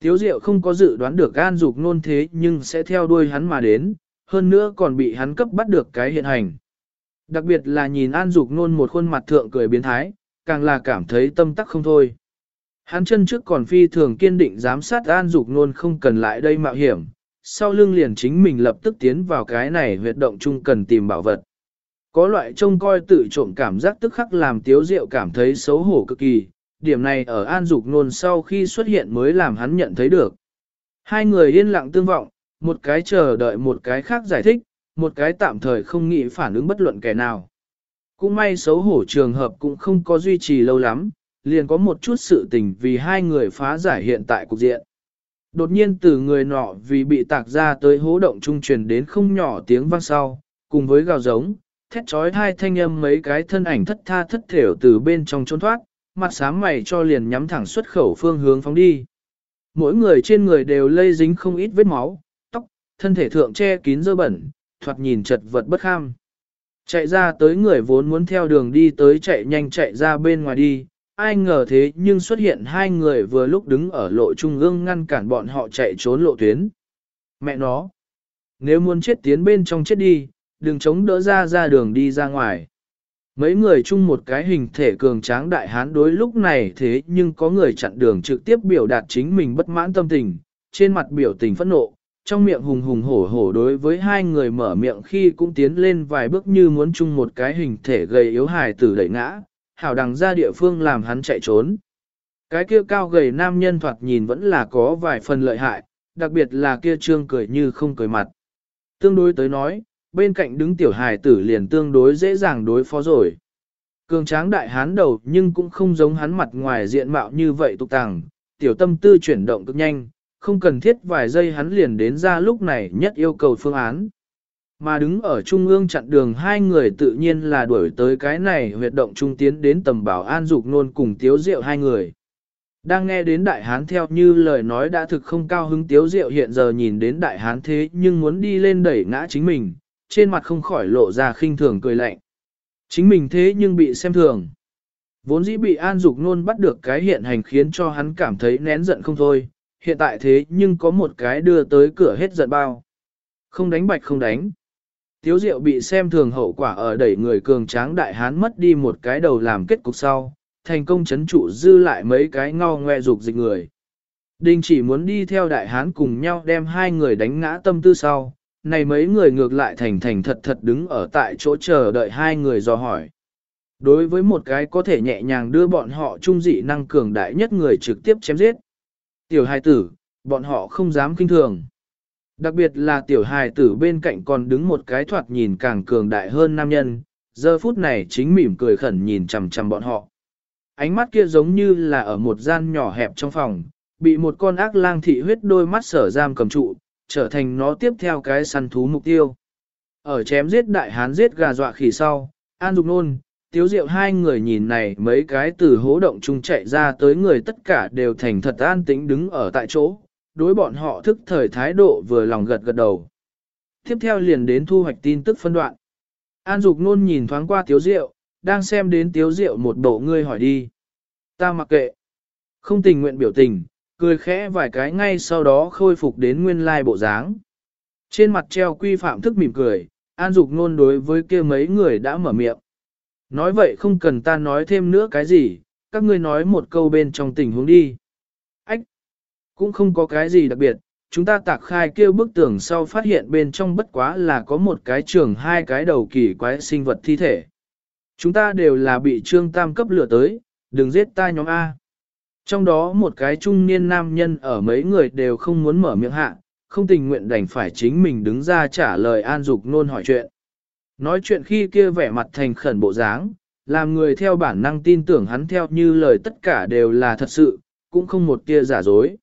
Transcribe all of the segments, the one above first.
Tiếu Diệu không có dự đoán được An Dục nôn thế nhưng sẽ theo đuôi hắn mà đến, hơn nữa còn bị hắn cấp bắt được cái hiện hành. Đặc biệt là nhìn An Dục nôn một khuôn mặt thượng cười biến thái, càng là cảm thấy tâm tắc không thôi. Hắn chân trước còn phi thường kiên định giám sát An Dục nôn không cần lại đây mạo hiểm, sau lưng liền chính mình lập tức tiến vào cái này huyệt động chung cần tìm bảo vật. Có loại trông coi tự trộm cảm giác tức khắc làm tiếu diệu cảm thấy xấu hổ cực kỳ, điểm này ở An Dục Nôn sau khi xuất hiện mới làm hắn nhận thấy được. Hai người yên lặng tương vọng, một cái chờ đợi một cái khác giải thích, một cái tạm thời không nghĩ phản ứng bất luận kẻ nào. Cũng may xấu hổ trường hợp cũng không có duy trì lâu lắm, liền có một chút sự tình vì hai người phá giải hiện tại cục diện. Đột nhiên từ người nọ vì bị tạc ra tới hố động trung truyền đến không nhỏ tiếng vang sau, cùng với gào giống, thét trói hai thanh âm mấy cái thân ảnh thất tha thất thểu từ bên trong trốn thoát, mặt sám mày cho liền nhắm thẳng xuất khẩu phương hướng phóng đi. Mỗi người trên người đều lây dính không ít vết máu, tóc, thân thể thượng che kín dơ bẩn, thoạt nhìn chật vật bất kham. Chạy ra tới người vốn muốn theo đường đi tới chạy nhanh chạy ra bên ngoài đi, ai ngờ thế nhưng xuất hiện hai người vừa lúc đứng ở lộ trung ương ngăn cản bọn họ chạy trốn lộ tuyến. Mẹ nó! Nếu muốn chết tiến bên trong chết đi, đừng chống đỡ ra ra đường đi ra ngoài. Mấy người chung một cái hình thể cường tráng đại hán đối lúc này thế nhưng có người chặn đường trực tiếp biểu đạt chính mình bất mãn tâm tình, trên mặt biểu tình phẫn nộ, trong miệng hùng hùng hổ hổ đối với hai người mở miệng khi cũng tiến lên vài bước như muốn chung một cái hình thể gầy yếu hài tử đẩy ngã, hảo đằng ra địa phương làm hắn chạy trốn. Cái kia cao gầy nam nhân thoạt nhìn vẫn là có vài phần lợi hại, đặc biệt là kia trương cười như không cười mặt. Tương đối tới nói, bên cạnh đứng tiểu hài tử liền tương đối dễ dàng đối phó rồi. Cường tráng đại hán đầu nhưng cũng không giống hắn mặt ngoài diện mạo như vậy tục tàng, tiểu tâm tư chuyển động cực nhanh, không cần thiết vài giây hắn liền đến ra lúc này nhất yêu cầu phương án. Mà đứng ở trung ương chặn đường hai người tự nhiên là đuổi tới cái này huyệt động trung tiến đến tầm bảo an dục nôn cùng tiếu diệu hai người. Đang nghe đến đại hán theo như lời nói đã thực không cao hứng tiếu diệu hiện giờ nhìn đến đại hán thế nhưng muốn đi lên đẩy ngã chính mình, trên mặt không khỏi lộ ra khinh thường cười lạnh. Chính mình thế nhưng bị xem thường. Vốn dĩ bị an dục nôn bắt được cái hiện hành khiến cho hắn cảm thấy nén giận không thôi, hiện tại thế nhưng có một cái đưa tới cửa hết giận bao. Không đánh bạch không đánh. Tiếu diệu bị xem thường hậu quả ở đẩy người cường tráng đại hán mất đi một cái đầu làm kết cục sau, thành công chấn trụ dư lại mấy cái ngao ngoe dục dịch người. Đinh chỉ muốn đi theo đại hán cùng nhau đem hai người đánh ngã tâm tư sau, này mấy người ngược lại thành thành thật thật đứng ở tại chỗ chờ đợi hai người dò hỏi. Đối với một cái có thể nhẹ nhàng đưa bọn họ trung dị năng cường đại nhất người trực tiếp chém giết. Tiểu hài tử, bọn họ không dám kinh thường. Đặc biệt là tiểu hài tử bên cạnh còn đứng một cái thoạt nhìn càng cường đại hơn nam nhân, giờ phút này chính mỉm cười khẩn nhìn chằm chằm bọn họ. Ánh mắt kia giống như là ở một gian nhỏ hẹp trong phòng, bị một con ác lang thị huyết đôi mắt sở giam cầm trụ, trở thành nó tiếp theo cái săn thú mục tiêu. Ở chém giết đại hán giết gà dọa khỉ sau, An Dục Nôn, Tiếu Diệu hai người nhìn này mấy cái từ hố động chung chạy ra tới người tất cả đều thành thật an tĩnh đứng ở tại chỗ, đối bọn họ thức thời thái độ vừa lòng gật gật đầu. Tiếp theo liền đến thu hoạch tin tức phân đoạn. An Dục Nôn nhìn thoáng qua Tiếu Diệu, đang xem đến Tiếu Diệu một bộ ngươi hỏi đi. Ta mặc kệ. Không tình nguyện biểu tình, cười khẽ vài cái ngay sau đó khôi phục đến nguyên lai bộ dáng. Trên mặt treo quy phạm thức mỉm cười, an dục nôn đối với kia mấy người đã mở miệng. Nói vậy không cần ta nói thêm nữa cái gì, các ngươi nói một câu bên trong tình huống đi. Ách! Cũng không có cái gì đặc biệt, chúng ta tạc khai kêu bức tường sau phát hiện bên trong bất quá là có một cái trường hai cái đầu kỳ quái sinh vật thi thể. Chúng ta đều là bị trương tam cấp lửa tới, đừng giết ta nhóm A. Trong đó một cái trung niên nam nhân ở mấy người đều không muốn mở miệng hạ, không tình nguyện đành phải chính mình đứng ra trả lời an dục nôn hỏi chuyện. Nói chuyện khi kia vẻ mặt thành khẩn bộ dáng, làm người theo bản năng tin tưởng hắn theo như lời tất cả đều là thật sự, cũng không một tia giả dối.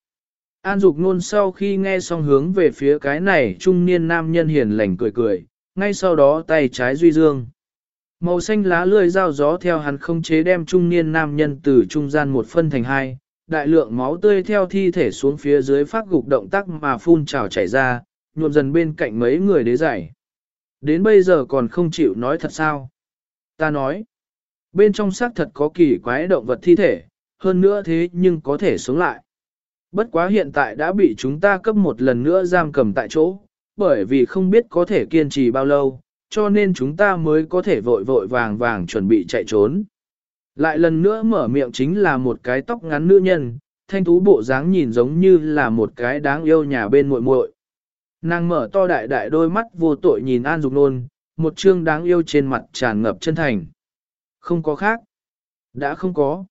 An dục nôn sau khi nghe xong hướng về phía cái này trung niên nam nhân hiền lành cười cười, ngay sau đó tay trái duy dương. Màu xanh lá lươi dao gió theo hắn không chế đem trung niên nam nhân từ trung gian một phân thành hai, đại lượng máu tươi theo thi thể xuống phía dưới phát gục động tác mà phun trào chảy ra, nhuộm dần bên cạnh mấy người đế giải. Đến bây giờ còn không chịu nói thật sao? Ta nói, bên trong xác thật có kỳ quái động vật thi thể, hơn nữa thế nhưng có thể sống lại. Bất quá hiện tại đã bị chúng ta cấp một lần nữa giam cầm tại chỗ, bởi vì không biết có thể kiên trì bao lâu, cho nên chúng ta mới có thể vội vội vàng vàng chuẩn bị chạy trốn. Lại lần nữa mở miệng chính là một cái tóc ngắn nữ nhân, thanh tú bộ dáng nhìn giống như là một cái đáng yêu nhà bên muội muội. Nàng mở to đại đại đôi mắt vô tội nhìn An Dục Nôn, một trương đáng yêu trên mặt tràn ngập chân thành. Không có khác. Đã không có.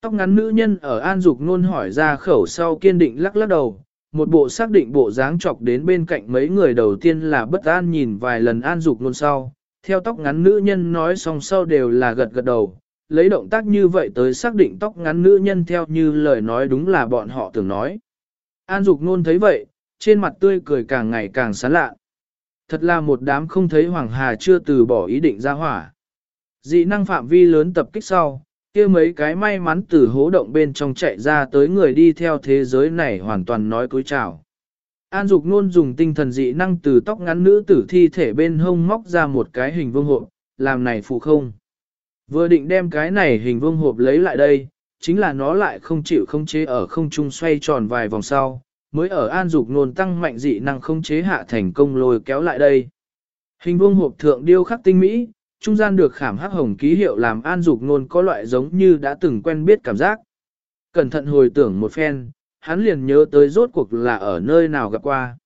Tóc ngắn nữ nhân ở An Dục Nôn hỏi ra khẩu sau kiên định lắc lắc đầu, một bộ xác định bộ dáng chọc đến bên cạnh mấy người đầu tiên là bất an nhìn vài lần An Dục Nôn sau. Theo tóc ngắn nữ nhân nói xong sau đều là gật gật đầu, lấy động tác như vậy tới xác định tóc ngắn nữ nhân theo như lời nói đúng là bọn họ tưởng nói. An Dục Nôn thấy vậy, trên mặt tươi cười càng ngày càng sán lạ. Thật là một đám không thấy Hoàng Hà chưa từ bỏ ý định ra hỏa. Dị năng phạm vi lớn tập kích sau, kia mấy cái may mắn từ hố động bên trong chạy ra tới người đi theo thế giới này hoàn toàn nói cúi chào. An Dục luôn dùng tinh thần dị năng từ tóc ngắn nữ tử thi thể bên hông móc ra một cái hình vương hộp, làm này phụ không. Vừa định đem cái này hình vương hộp lấy lại đây, chính là nó lại không chịu không chế ở không trung xoay tròn vài vòng sau, mới ở An Dục luôn tăng mạnh dị năng không chế hạ thành công lôi kéo lại đây. Hình vương hộp thượng điêu khắc tinh mỹ, trung gian được khảm hắc hồng ký hiệu làm An Dục Nôn có loại giống như đã từng quen biết cảm giác. Cẩn thận hồi tưởng một phen, hắn liền nhớ tới rốt cuộc là ở nơi nào gặp qua.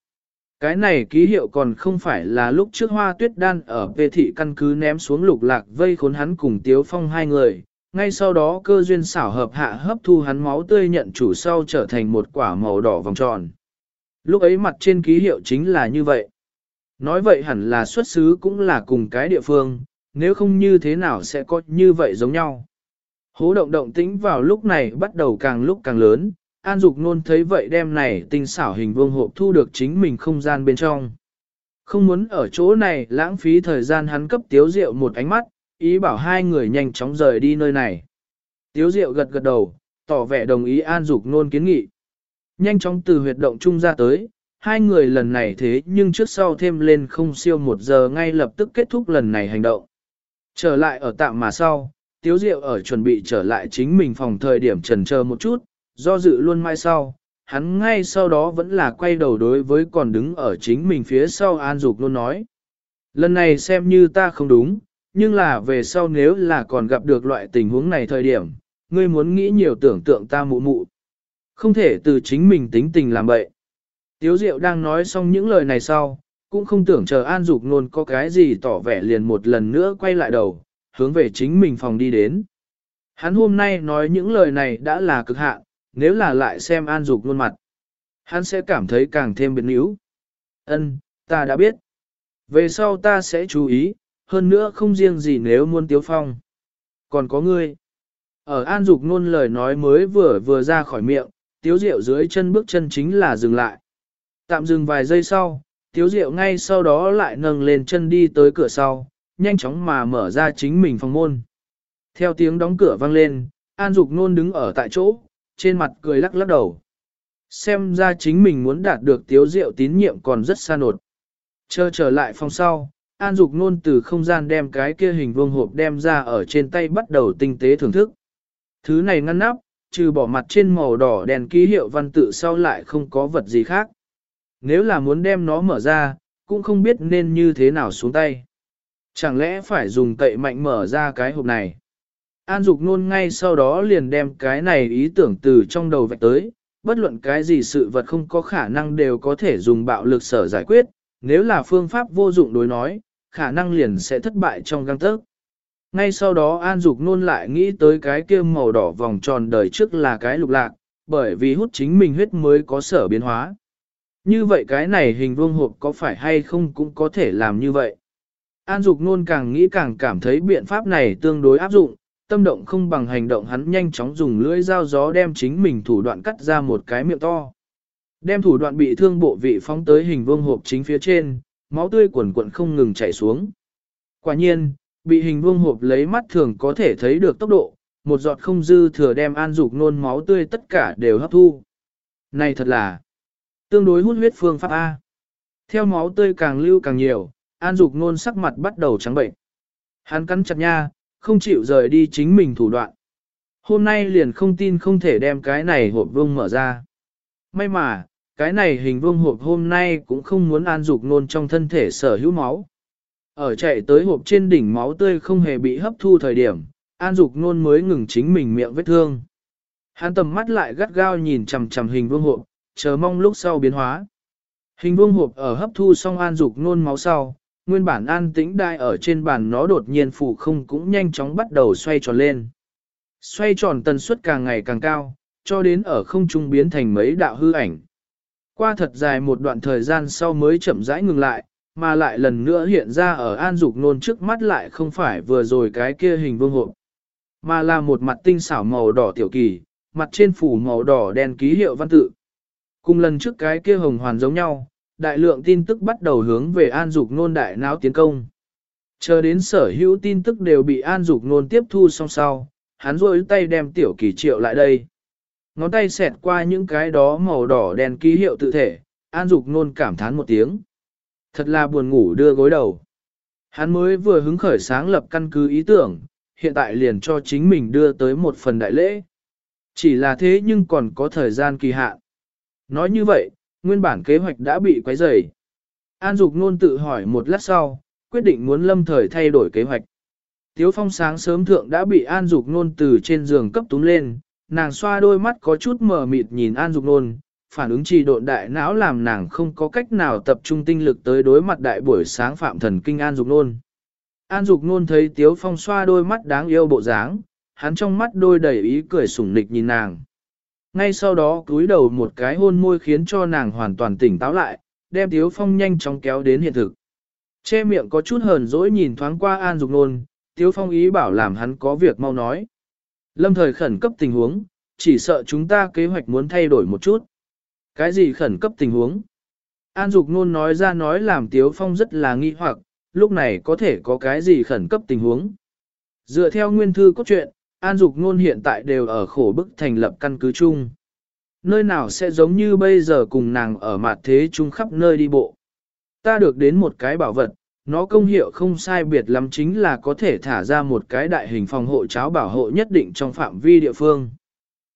Cái này ký hiệu còn không phải là lúc trước hoa tuyết đan ở về thị căn cứ ném xuống lục lạc vây khốn hắn cùng tiếu phong hai người, ngay sau đó cơ duyên xảo hợp hạ hấp thu hắn máu tươi nhận chủ sau trở thành một quả màu đỏ vòng tròn. Lúc ấy mặt trên ký hiệu chính là như vậy. Nói vậy hẳn là xuất xứ cũng là cùng cái địa phương, nếu không như thế nào sẽ có như vậy giống nhau. Hố động động tĩnh vào lúc này bắt đầu càng lúc càng lớn, An Dục Nôn thấy vậy đem này tinh xảo hình vương hộp thu được chính mình không gian bên trong. Không muốn ở chỗ này lãng phí thời gian hắn cấp tiếu rượu một ánh mắt, ý bảo hai người nhanh chóng rời đi nơi này. Tiếu Diệu gật gật đầu, tỏ vẻ đồng ý an dục nôn kiến nghị. Nhanh chóng từ huyệt động trung ra tới, hai người lần này thế nhưng trước sau thêm lên không siêu một giờ ngay lập tức kết thúc lần này hành động. Trở lại ở tạm mà sau, Tiếu Diệu ở chuẩn bị trở lại chính mình phòng thời điểm trần chờ một chút, do dự luôn mai sau, hắn ngay sau đó vẫn là quay đầu đối với còn đứng ở chính mình phía sau An Dục luôn nói. Lần này xem như ta không đúng, nhưng là về sau nếu là còn gặp được loại tình huống này thời điểm, ngươi muốn nghĩ nhiều tưởng tượng ta mụ mụ. Không thể từ chính mình tính tình làm bậy. Tiếu Diệu đang nói xong những lời này sau, cũng không tưởng chờ An Dục Nôn có cái gì tỏ vẻ liền một lần nữa quay lại đầu, hướng về chính mình phòng đi đến. Hắn hôm nay nói những lời này đã là cực hạn, nếu là lại xem An Dục Nôn mặt, hắn sẽ cảm thấy càng thêm biến yếu. Ân, ta đã biết. Về sau ta sẽ chú ý, hơn nữa không riêng gì nếu muốn tiếu phong. Còn có ngươi. Ở An Dục nôn lời nói mới vừa vừa ra khỏi miệng, tiếu diệu dưới chân bước chân chính là dừng lại. Tạm dừng vài giây sau, tiếu diệu ngay sau đó lại nâng lên chân đi tới cửa sau, nhanh chóng mà mở ra chính mình phòng môn. Theo tiếng đóng cửa vang lên, An Dục nôn đứng ở tại chỗ, trên mặt cười lắc lắc đầu. Xem ra chính mình muốn đạt được tiếu diệu tín nhiệm còn rất xa nột. Chờ trở lại phòng sau, An Dục nôn từ không gian đem cái kia hình vuông hộp đem ra ở trên tay bắt đầu tinh tế thưởng thức. Thứ này ngăn nắp, trừ bỏ mặt trên màu đỏ đèn ký hiệu văn tự sau lại không có vật gì khác. Nếu là muốn đem nó mở ra, cũng không biết nên như thế nào xuống tay. Chẳng lẽ phải dùng cậy mạnh mở ra cái hộp này? An Dục nôn ngay sau đó liền đem cái này ý tưởng từ trong đầu vạch tới, bất luận cái gì sự vật không có khả năng đều có thể dùng bạo lực sở giải quyết, nếu là phương pháp vô dụng đối nói, khả năng liền sẽ thất bại trong găng tớc. Ngay sau đó An Dục nôn lại nghĩ tới cái kia màu đỏ vòng tròn đời trước là cái lục lạc, bởi vì hút chính mình huyết mới có sở biến hóa. Như vậy cái này hình vuông hộp có phải hay không cũng có thể làm như vậy. An Dục nôn càng nghĩ càng cảm thấy biện pháp này tương đối áp dụng, tâm động không bằng hành động hắn nhanh chóng dùng lưỡi dao gió đem chính mình thủ đoạn cắt ra một cái miệng to. Đem thủ đoạn bị thương bộ vị phóng tới hình vuông hộp chính phía trên, máu tươi quần quận không ngừng chảy xuống. Quả nhiên, bị hình vuông hộp lấy mắt thường có thể thấy được tốc độ, một giọt không dư thừa đem an dục nôn máu tươi tất cả đều hấp thu. Này thật là tương đối hút huyết phương pháp A. Theo máu tươi càng lưu càng nhiều, an dục nôn sắc mặt bắt đầu trắng bệnh. Hắn cắn chặt nha, không chịu rời đi chính mình thủ đoạn. Hôm nay liền không tin không thể đem cái này hộp vương mở ra. May mà, cái này hình vương hộp hôm nay cũng không muốn an dục nôn trong thân thể sở hữu máu. Ở chạy tới hộp trên đỉnh máu tươi không hề bị hấp thu thời điểm, an dục nôn mới ngừng chính mình miệng vết thương. Hắn tầm mắt lại gắt gao nhìn chằm chằm hình vương hộp, chờ mong lúc sau biến hóa. Hình vuông hộp ở hấp thu xong an dục nôn máu sau, nguyên bản an tĩnh đai ở trên bàn nó đột nhiên phủ không cũng nhanh chóng bắt đầu xoay tròn lên. Xoay tròn tần suất càng ngày càng cao, cho đến ở không trung biến thành mấy đạo hư ảnh. Qua thật dài một đoạn thời gian sau mới chậm rãi ngừng lại, mà lại lần nữa hiện ra ở an dục nôn trước mắt lại không phải vừa rồi cái kia hình vương hộp, mà là một mặt tinh xảo màu đỏ tiểu kỳ, mặt trên phủ màu đỏ đen ký hiệu văn tự. Cùng lần trước cái kia hồng hoàn giống nhau, đại lượng tin tức bắt đầu hướng về an dục nôn đại não tiến công. Chờ đến sở hữu tin tức đều bị an dục nôn tiếp thu xong sau, hắn rôi tay đem tiểu kỳ triệu lại đây. Ngón tay xẹt qua những cái đó màu đỏ đèn ký hiệu tự thể, an dục nôn cảm thán một tiếng. Thật là buồn ngủ đưa gối đầu. Hắn mới vừa hứng khởi sáng lập căn cứ ý tưởng, hiện tại liền cho chính mình đưa tới một phần đại lễ. Chỉ là thế nhưng còn có thời gian kỳ hạn. Nói như vậy, nguyên bản kế hoạch đã bị quấy rầy. An Dục Nôn tự hỏi một lát sau, quyết định muốn lâm thời thay đổi kế hoạch. Tiếu Phong sáng sớm thượng đã bị An Dục Nôn từ trên giường cấp túng lên, nàng xoa đôi mắt có chút mờ mịt nhìn An Dục Nôn, phản ứng trì độn đại não làm nàng không có cách nào tập trung tinh lực tới đối mặt đại buổi sáng phạm thần kinh An Dục Nôn. An Dục Nôn thấy Tiếu Phong xoa đôi mắt đáng yêu bộ dáng, hắn trong mắt đôi đầy ý cười sủng nịch nhìn nàng. Ngay sau đó cúi đầu một cái hôn môi khiến cho nàng hoàn toàn tỉnh táo lại, đem Tiếu Phong nhanh chóng kéo đến hiện thực. Che miệng có chút hờn dỗi nhìn thoáng qua An Dục Nôn, Tiếu Phong ý bảo làm hắn có việc mau nói. Lâm thời khẩn cấp tình huống, chỉ sợ chúng ta kế hoạch muốn thay đổi một chút. Cái gì khẩn cấp tình huống? An Dục Nôn nói ra nói làm Tiếu Phong rất là nghi hoặc, lúc này có thể có cái gì khẩn cấp tình huống. Dựa theo nguyên thư cốt truyện, An Dục Nôn hiện tại đều ở khổ bức thành lập căn cứ chung. Nơi nào sẽ giống như bây giờ cùng nàng ở mặt thế chung khắp nơi đi bộ. Ta được đến một cái bảo vật, nó công hiệu không sai biệt lắm chính là có thể thả ra một cái đại hình phòng hộ cháo bảo hộ nhất định trong phạm vi địa phương.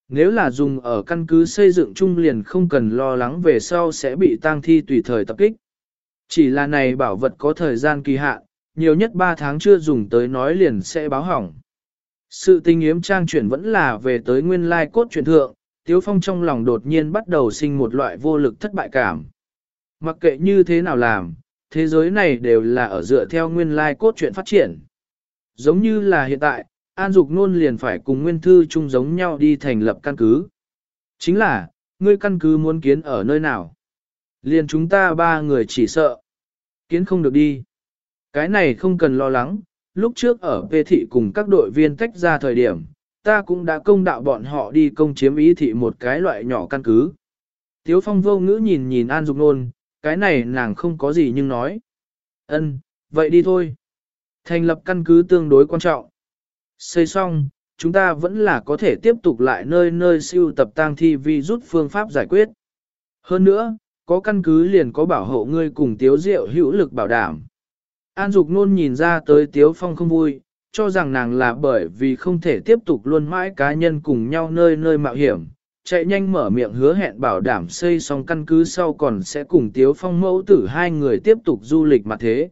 Nếu là dùng ở căn cứ xây dựng chung liền không cần lo lắng về sau sẽ bị tang thi tùy thời tập kích. Chỉ là này bảo vật có thời gian kỳ hạn, nhiều nhất 3 tháng chưa dùng tới nói liền sẽ báo hỏng. Sự tình yếm trang chuyển vẫn là về tới nguyên lai cốt truyện thượng, Tiếu Phong trong lòng đột nhiên bắt đầu sinh một loại vô lực thất bại cảm. Mặc kệ như thế nào làm, thế giới này đều là ở dựa theo nguyên lai cốt truyện phát triển. Giống như là hiện tại, An Dục Nôn liền phải cùng nguyên thư chung giống nhau đi thành lập căn cứ. Chính là, ngươi căn cứ muốn kiến ở nơi nào? Liền chúng ta ba người chỉ sợ. Kiến không được đi. Cái này không cần lo lắng, lúc trước ở Vê Thị cùng các đội viên tách ra thời điểm, ta cũng đã công đạo bọn họ đi công chiếm ý thị một cái loại nhỏ căn cứ. Tiếu phong vô ngữ nhìn nhìn An Dục Nôn, cái này nàng không có gì nhưng nói. Ân, vậy đi thôi. Thành lập căn cứ tương đối quan trọng. Xây xong, chúng ta vẫn là có thể tiếp tục lại nơi nơi siêu tập tang thi vi rút phương pháp giải quyết. Hơn nữa, có căn cứ liền có bảo hộ ngươi cùng tiếu diệu hữu lực bảo đảm. An Dục Nôn nhìn ra tới tiếu phong không vui, cho rằng nàng là bởi vì không thể tiếp tục luôn mãi cá nhân cùng nhau nơi nơi mạo hiểm, chạy nhanh mở miệng hứa hẹn bảo đảm xây xong căn cứ sau còn sẽ cùng Tiếu Phong mẫu tử hai người tiếp tục du lịch mà thế.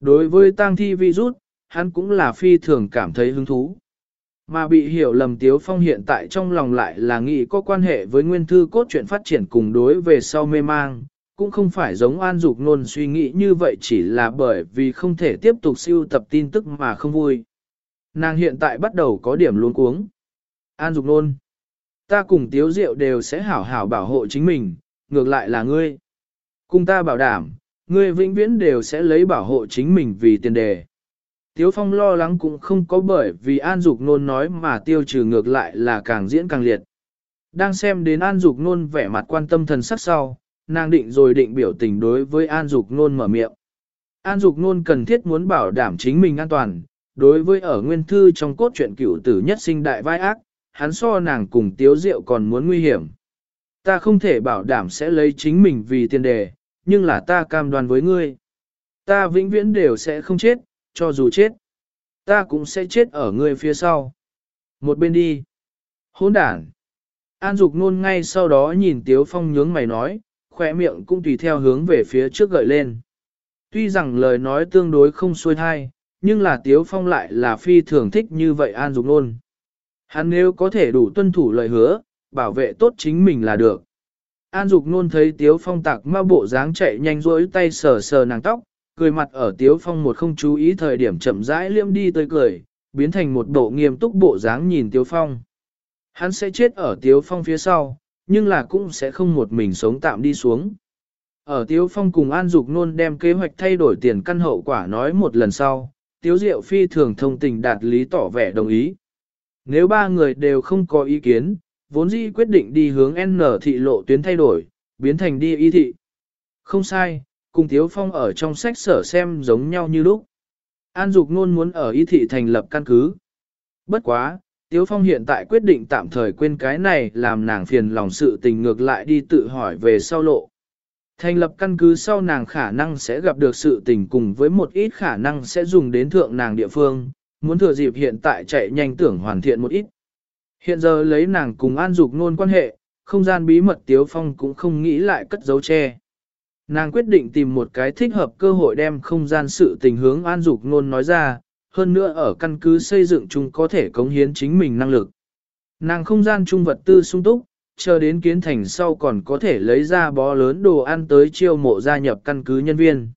Đối với tang thi virus, hắn cũng là phi thường cảm thấy hứng thú. Mà bị hiểu lầm Tiếu Phong hiện tại trong lòng lại là nghĩ có quan hệ với nguyên thư cốt truyện phát triển cùng đối về sau mê mang, cũng không phải giống An Dục Nôn suy nghĩ như vậy chỉ là bởi vì không thể tiếp tục siêu tập tin tức mà không vui. Nàng hiện tại bắt đầu có điểm luống cuống. An Dục Nôn ta cùng tiếu diệu đều sẽ hảo hảo bảo hộ chính mình, ngược lại là ngươi. Cùng ta bảo đảm, ngươi vĩnh viễn đều sẽ lấy bảo hộ chính mình vì tiền đề. Tiếu Phong lo lắng cũng không có bởi vì An Dục Nôn nói mà tiêu trừ ngược lại là càng diễn càng liệt. Đang xem đến An Dục Nôn vẻ mặt quan tâm thần sắc sau, nàng định rồi định biểu tình đối với An Dục Nôn mở miệng. An Dục Nôn cần thiết muốn bảo đảm chính mình an toàn, đối với ở nguyên thư trong cốt truyện cửu tử nhất sinh đại vai ác, hắn so nàng cùng tiếu Diệu còn muốn nguy hiểm. Ta không thể bảo đảm sẽ lấy chính mình vì tiền đề, nhưng là ta cam đoan với ngươi. Ta vĩnh viễn đều sẽ không chết, cho dù chết. Ta cũng sẽ chết ở ngươi phía sau. Một bên đi. Hỗn đản. An Dục Nôn ngay sau đó nhìn Tiếu Phong nhướng mày nói, khỏe miệng cũng tùy theo hướng về phía trước gợi lên. Tuy rằng lời nói tương đối không xuôi thai, nhưng là Tiếu Phong lại là phi thường thích như vậy An Dục Nôn. Hắn nếu có thể đủ tuân thủ lời hứa, bảo vệ tốt chính mình là được. An Dục Nôn thấy Tiếu Phong tạc ma bộ dáng chạy nhanh rỗi tay sờ sờ nàng tóc, cười mặt ở Tiếu Phong một không chú ý thời điểm chậm rãi liêm đi tới cười, biến thành một bộ nghiêm túc bộ dáng nhìn Tiếu Phong. Hắn sẽ chết ở Tiếu Phong phía sau, nhưng là cũng sẽ không một mình sống tạm đi xuống. Ở Tiếu Phong cùng An Dục Nôn đem kế hoạch thay đổi tiền căn hậu quả nói một lần sau, Tiếu Diệu Phi thường thông tình đạt lý tỏ vẻ đồng ý. Nếu ba người đều không có ý kiến, vốn dĩ quyết định đi hướng N thị lộ tuyến thay đổi, biến thành đi y thị. Không sai, cùng Tiếu Phong ở trong sách sở xem giống nhau như lúc. An Dục Nôn muốn ở y thị thành lập căn cứ. Bất quá, Tiếu Phong hiện tại quyết định tạm thời quên cái này làm nàng phiền lòng sự tình ngược lại đi tự hỏi về sau lộ. Thành lập căn cứ sau nàng khả năng sẽ gặp được sự tình cùng với một ít khả năng sẽ dùng đến thượng nàng địa phương, muốn thừa dịp hiện tại chạy nhanh tưởng hoàn thiện một ít. Hiện giờ lấy nàng cùng an dục nôn quan hệ, không gian bí mật Tiếu Phong cũng không nghĩ lại cất dấu che. Nàng quyết định tìm một cái thích hợp cơ hội đem không gian sự tình hướng an dục nôn nói ra, hơn nữa ở căn cứ xây dựng chung có thể cống hiến chính mình năng lực. Nàng không gian chung vật tư sung túc, chờ đến kiến thành sau còn có thể lấy ra bó lớn đồ ăn tới chiêu mộ gia nhập căn cứ nhân viên.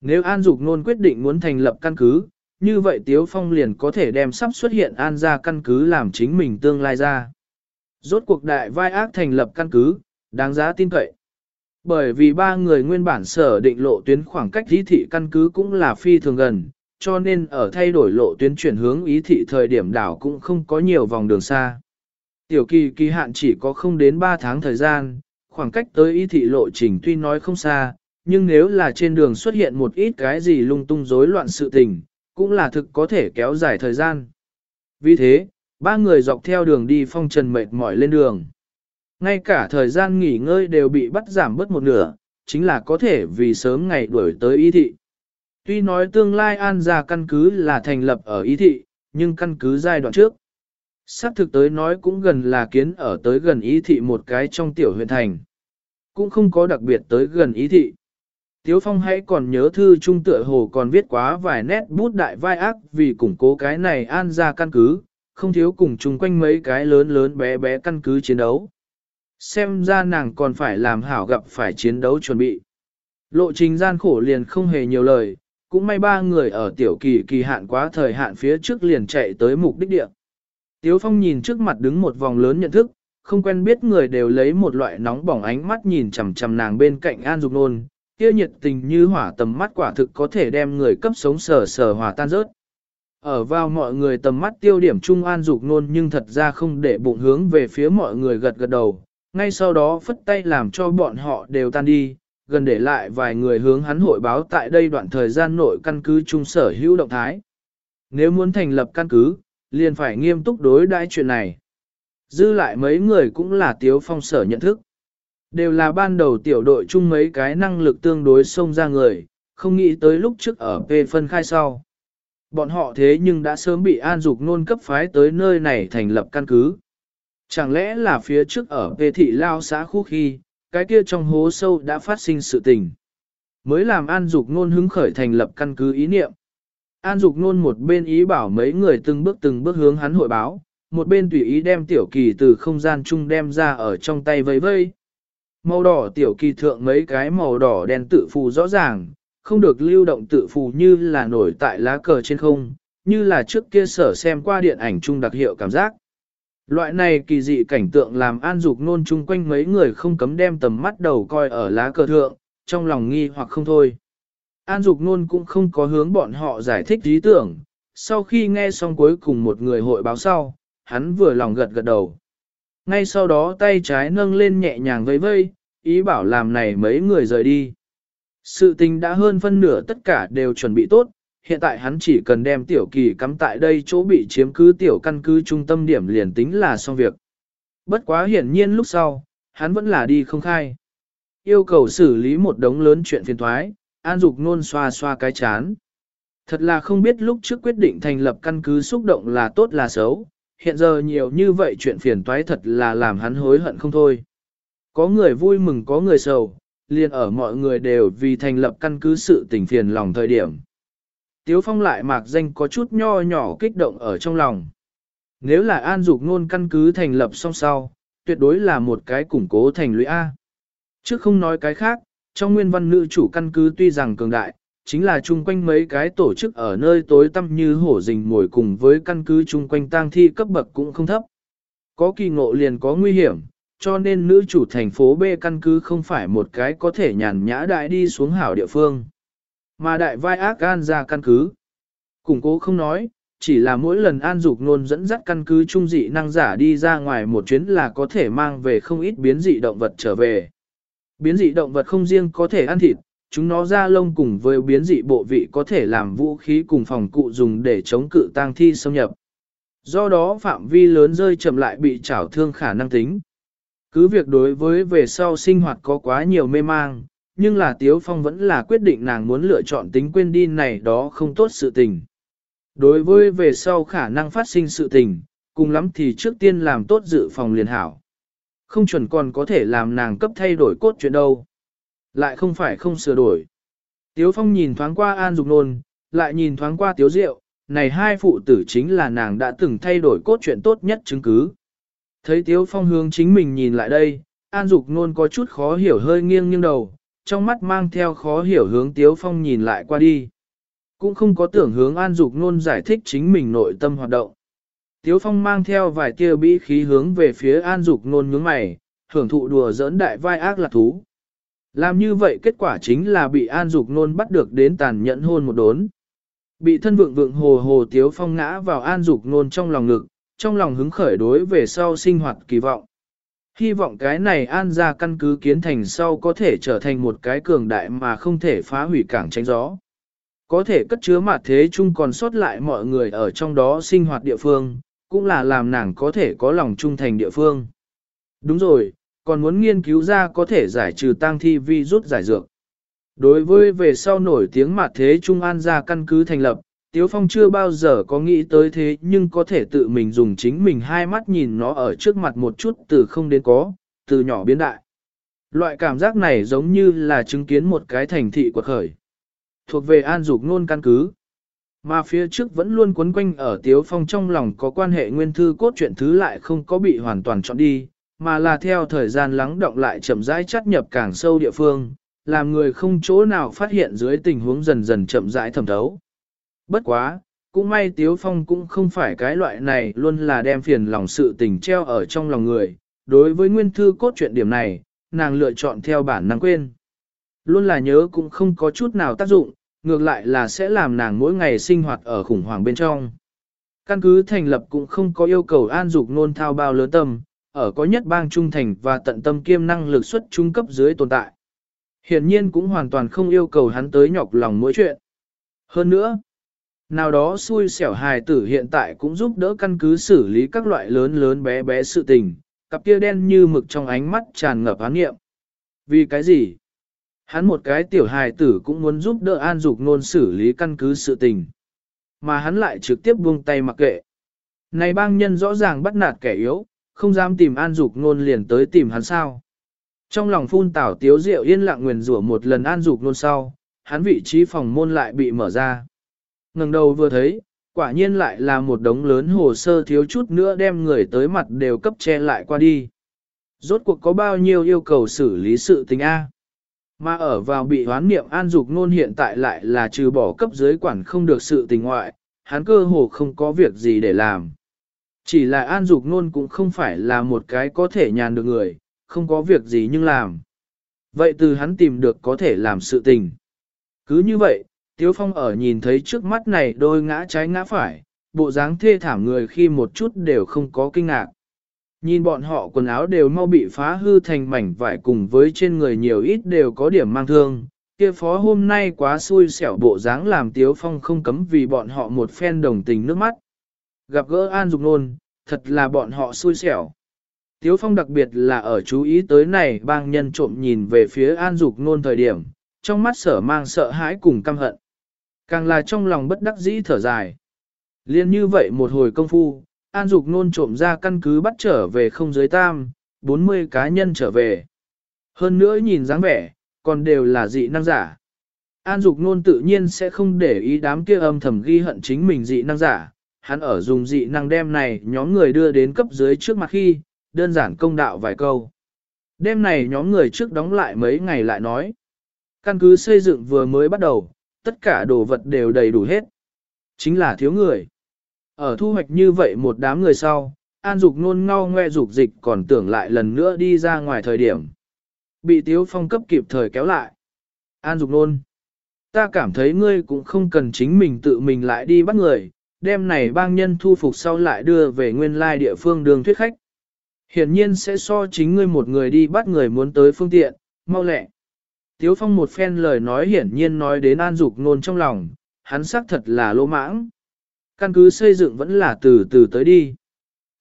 Nếu An Dục Nôn quyết định muốn thành lập căn cứ, như vậy Tiếu Phong liền có thể đem sắp xuất hiện An ra căn cứ làm chính mình tương lai ra. Rốt cuộc đại vai ác thành lập căn cứ, đáng giá tin cậy. Bởi vì ba người nguyên bản sở định lộ tuyến khoảng cách thí thị căn cứ cũng là phi thường gần, cho nên ở thay đổi lộ tuyến chuyển hướng ý thị thời điểm đảo cũng không có nhiều vòng đường xa. Tiểu kỳ kỳ hạn chỉ có không đến 3 tháng thời gian, khoảng cách tới ý thị lộ trình tuy nói không xa, nhưng nếu là trên đường xuất hiện một ít cái gì lung tung rối loạn sự tình, cũng là thực có thể kéo dài thời gian. Vì thế, ba người dọc theo đường đi phong trần mệt mỏi lên đường. Ngay cả thời gian nghỉ ngơi đều bị bắt giảm bớt một nửa, chính là có thể vì sớm ngày đuổi tới ý thị. Tuy nói tương lai an gia căn cứ là thành lập ở ý thị, nhưng căn cứ giai đoạn trước. Sắp thực tới nói cũng gần là kiến ở tới gần ý thị một cái trong tiểu huyện thành. Cũng không có đặc biệt tới gần ý thị. Tiếu Phong hãy còn nhớ thư trung tựa hồ còn viết quá vài nét bút đại vai ác vì củng cố cái này an gia căn cứ, không thiếu cùng chung quanh mấy cái lớn lớn bé bé căn cứ chiến đấu. Xem ra nàng còn phải làm hảo gặp phải chiến đấu chuẩn bị. Lộ trình gian khổ liền không hề nhiều lời, cũng may ba người ở tiểu kỳ kỳ hạn quá thời hạn phía trước liền chạy tới mục đích địa. Tiếu Phong nhìn trước mặt đứng một vòng lớn nhận thức, không quen biết người đều lấy một loại nóng bỏng ánh mắt nhìn chằm chằm nàng bên cạnh An Dục Nôn, kia nhiệt tình như hỏa tầm mắt quả thực có thể đem người cấp sống sờ sờ hòa tan rớt. Ở vào mọi người tầm mắt tiêu điểm trung An Dục Nôn nhưng thật ra không để bụng hướng về phía mọi người gật gật đầu, ngay sau đó phất tay làm cho bọn họ đều tan đi, gần để lại vài người hướng hắn hội báo tại đây đoạn thời gian nội căn cứ trung sở hữu động thái. Nếu muốn thành lập căn cứ, liền phải nghiêm túc đối đãi chuyện này. Dư lại mấy người cũng là tiếu phong sở nhận thức. Đều là ban đầu tiểu đội chung mấy cái năng lực tương đối xông ra người, không nghĩ tới lúc trước ở P phân khai sau. Bọn họ thế nhưng đã sớm bị an dục nôn cấp phái tới nơi này thành lập căn cứ. Chẳng lẽ là phía trước ở P thị lao xã khu khi, cái kia trong hố sâu đã phát sinh sự tình. Mới làm an dục nôn hứng khởi thành lập căn cứ ý niệm. An Dục Nôn một bên ý bảo mấy người từng bước từng bước hướng hắn hội báo, một bên tùy ý đem tiểu kỳ từ không gian chung đem ra ở trong tay vây vây. Màu đỏ tiểu kỳ thượng mấy cái màu đỏ đen tự phù rõ ràng, không được lưu động tự phù như là nổi tại lá cờ trên không, như là trước kia sở xem qua điện ảnh chung đặc hiệu cảm giác. Loại này kỳ dị cảnh tượng làm an dục nôn chung quanh mấy người không cấm đem tầm mắt đầu coi ở lá cờ thượng, trong lòng nghi hoặc không thôi. An Dục Nôn cũng không có hướng bọn họ giải thích lý tưởng, sau khi nghe xong cuối cùng một người hội báo sau, hắn vừa lòng gật gật đầu. Ngay sau đó tay trái nâng lên nhẹ nhàng vây vây, ý bảo làm này mấy người rời đi. Sự tình đã hơn phân nửa tất cả đều chuẩn bị tốt, hiện tại hắn chỉ cần đem tiểu kỳ cắm tại đây chỗ bị chiếm cứ tiểu căn cứ trung tâm điểm liền tính là xong việc. Bất quá hiển nhiên lúc sau, hắn vẫn là đi không khai. Yêu cầu xử lý một đống lớn chuyện phiền thoái, An Dục nôn xoa xoa cái chán. Thật là không biết lúc trước quyết định thành lập căn cứ xúc động là tốt là xấu, hiện giờ nhiều như vậy chuyện phiền toái thật là làm hắn hối hận không thôi. Có người vui mừng có người sầu, liền ở mọi người đều vì thành lập căn cứ sự tình phiền lòng thời điểm. Tiếu Phong lại mạc danh có chút nho nhỏ kích động ở trong lòng. Nếu là an dục ngôn căn cứ thành lập song sau, tuyệt đối là một cái củng cố thành lũy A. Chứ không nói cái khác, trong nguyên văn nữ chủ căn cứ tuy rằng cường đại, chính là chung quanh mấy cái tổ chức ở nơi tối tăm như hổ rình ngồi cùng với căn cứ chung quanh tang thi cấp bậc cũng không thấp. Có kỳ ngộ liền có nguy hiểm, cho nên nữ chủ thành phố B căn cứ không phải một cái có thể nhàn nhã đại đi xuống hảo địa phương. Mà đại vai ác gan ra căn cứ. Củng cố không nói, chỉ là mỗi lần an dục nôn dẫn dắt căn cứ trung dị năng giả đi ra ngoài một chuyến là có thể mang về không ít biến dị động vật trở về. Biến dị động vật không riêng có thể ăn thịt, chúng nó ra lông cùng với biến dị bộ vị có thể làm vũ khí cùng phòng cụ dùng để chống cự tang thi xâm nhập. Do đó phạm vi lớn rơi chậm lại bị trảo thương khả năng tính. Cứ việc đối với về sau sinh hoạt có quá nhiều mê mang, nhưng là Tiếu Phong vẫn là quyết định nàng muốn lựa chọn tính quên đi này đó không tốt sự tình. Đối với về sau khả năng phát sinh sự tình, cùng lắm thì trước tiên làm tốt dự phòng liền hảo. Không chuẩn còn có thể làm nàng cấp thay đổi cốt chuyện đâu. Lại không phải không sửa đổi. Tiếu Phong nhìn thoáng qua An Dục Nôn, lại nhìn thoáng qua Tiếu Diệu, này hai phụ tử chính là nàng đã từng thay đổi cốt truyện tốt nhất chứng cứ. Thấy Tiếu Phong hướng chính mình nhìn lại đây, An Dục Nôn có chút khó hiểu hơi nghiêng nghiêng đầu, trong mắt mang theo khó hiểu hướng Tiếu Phong nhìn lại qua đi. Cũng không có tưởng hướng An Dục Nôn giải thích chính mình nội tâm hoạt động. Tiếu Phong mang theo vài tia bĩ khí hướng về phía An Dục Nôn nhướng mày, hưởng thụ đùa giỡn đại vai ác lạc thú. Làm như vậy kết quả chính là bị An Dục Nôn bắt được đến tàn nhẫn hôn một đốn. Bị thân vượng vượng hồ hồ Tiếu Phong ngã vào An Dục Nôn trong lòng ngực, trong lòng hứng khởi đối về sau sinh hoạt kỳ vọng. Hy vọng cái này An ra căn cứ kiến thành sau có thể trở thành một cái cường đại mà không thể phá hủy cảng tránh gió. Có thể cất chứa mặt thế chung còn sót lại mọi người ở trong đó sinh hoạt địa phương, cũng là làm nàng có thể có lòng trung thành địa phương. Đúng rồi, còn muốn nghiên cứu ra có thể giải trừ tang thi vi rút giải dược. Đối với về sau nổi tiếng mặt thế Trung An ra căn cứ thành lập, Tiếu Phong chưa bao giờ có nghĩ tới thế nhưng có thể tự mình dùng chính mình hai mắt nhìn nó ở trước mặt một chút từ không đến có, từ nhỏ biến đại. Loại cảm giác này giống như là chứng kiến một cái thành thị quật khởi. Thuộc về an dục ngôn căn cứ. Mà phía trước vẫn luôn quấn quanh ở Tiếu Phong trong lòng có quan hệ nguyên thư cốt truyện thứ lại không có bị hoàn toàn chọn đi, mà là theo thời gian lắng động lại chậm rãi chắt nhập càng sâu địa phương, làm người không chỗ nào phát hiện dưới tình huống dần dần chậm rãi thẩm thấu. Bất quá, cũng may Tiếu Phong cũng không phải cái loại này luôn là đem phiền lòng sự tình treo ở trong lòng người, đối với nguyên thư cốt truyện điểm này, nàng lựa chọn theo bản năng quên. Luôn là nhớ cũng không có chút nào tác dụng, ngược lại là sẽ làm nàng mỗi ngày sinh hoạt ở khủng hoảng bên trong. Căn cứ thành lập cũng không có yêu cầu an dục nôn thao bao lớn tâm, ở có nhất bang trung thành và tận tâm kiêm năng lực xuất trung cấp dưới tồn tại. Hiển nhiên cũng hoàn toàn không yêu cầu hắn tới nhọc lòng mỗi chuyện. Hơn nữa, nào đó xui xẻo hài tử hiện tại cũng giúp đỡ căn cứ xử lý các loại lớn lớn bé bé sự tình, cặp kia đen như mực trong ánh mắt tràn ngập án nghiệm. Vì cái gì? Hắn một cái tiểu hài tử cũng muốn giúp đỡ an dục nôn xử lý căn cứ sự tình. Mà hắn lại trực tiếp buông tay mặc kệ. Này bang nhân rõ ràng bắt nạt kẻ yếu, không dám tìm an dục nôn liền tới tìm hắn sao. Trong lòng phun tảo tiếu rượu yên lặng nguyền rủa một lần an dục nôn sau, hắn vị trí phòng môn lại bị mở ra ngẩng đầu vừa thấy, quả nhiên lại là một đống lớn hồ sơ thiếu chút nữa đem người tới mặt đều cấp che lại qua đi. Rốt cuộc có bao nhiêu yêu cầu xử lý sự tình A. Mà ở vào bị hoán niệm an dục nôn hiện tại lại là trừ bỏ cấp dưới quản không được sự tình ngoại, hắn cơ hồ không có việc gì để làm. Chỉ là an dục nôn cũng không phải là một cái có thể nhàn được người, không có việc gì nhưng làm. Vậy từ hắn tìm được có thể làm sự tình. Cứ như vậy, Tiếu Phong ở nhìn thấy trước mắt này đôi ngã trái ngã phải, bộ dáng thê thảm người khi một chút đều không có kinh ngạc. Nhìn bọn họ quần áo đều mau bị phá hư thành mảnh vải cùng với trên người nhiều ít đều có điểm mang thương. Kia phó hôm nay quá xui xẻo bộ dáng làm Tiếu Phong không cấm vì bọn họ một phen đồng tình nước mắt. Gặp gỡ An Dục Nôn, thật là bọn họ xui xẻo. Tiếu Phong đặc biệt là ở chú ý tới này bang nhân trộm nhìn về phía An Dục Nôn thời điểm, trong mắt sở mang sợ hãi cùng căm hận. Càng là trong lòng bất đắc dĩ thở dài. Liên như vậy một hồi công phu, An Dục nôn trộm ra căn cứ bắt trở về không giới tam, 40 cá nhân trở về. Hơn nữa nhìn dáng vẻ, còn đều là dị năng giả. An Dục nôn tự nhiên sẽ không để ý đám kia âm thầm ghi hận chính mình dị năng giả, hắn ở dùng dị năng đem này nhóm người đưa đến cấp dưới trước mặt khi, đơn giản công đạo vài câu. Đêm này nhóm người trước đóng lại mấy ngày lại nói. Căn cứ xây dựng vừa mới bắt đầu, tất cả đồ vật đều đầy đủ hết. Chính là thiếu người. Ở thu hoạch như vậy một đám người sau, An Dục nôn ngao ngoe dục dịch còn tưởng lại lần nữa đi ra ngoài thời điểm. Bị Tiếu Phong cấp kịp thời kéo lại. An Dục nôn. Ta cảm thấy ngươi cũng không cần chính mình tự mình lại đi bắt người, đem này bang nhân thu phục sau lại đưa về nguyên lai địa phương đường thuyết khách. Hiển nhiên sẽ so chính ngươi một người đi bắt người muốn tới phương tiện, mau lẹ. Tiếu Phong một phen lời nói hiển nhiên nói đến an dục nôn trong lòng, hắn xác thật là lỗ mãng. Căn cứ xây dựng vẫn là từ từ tới đi.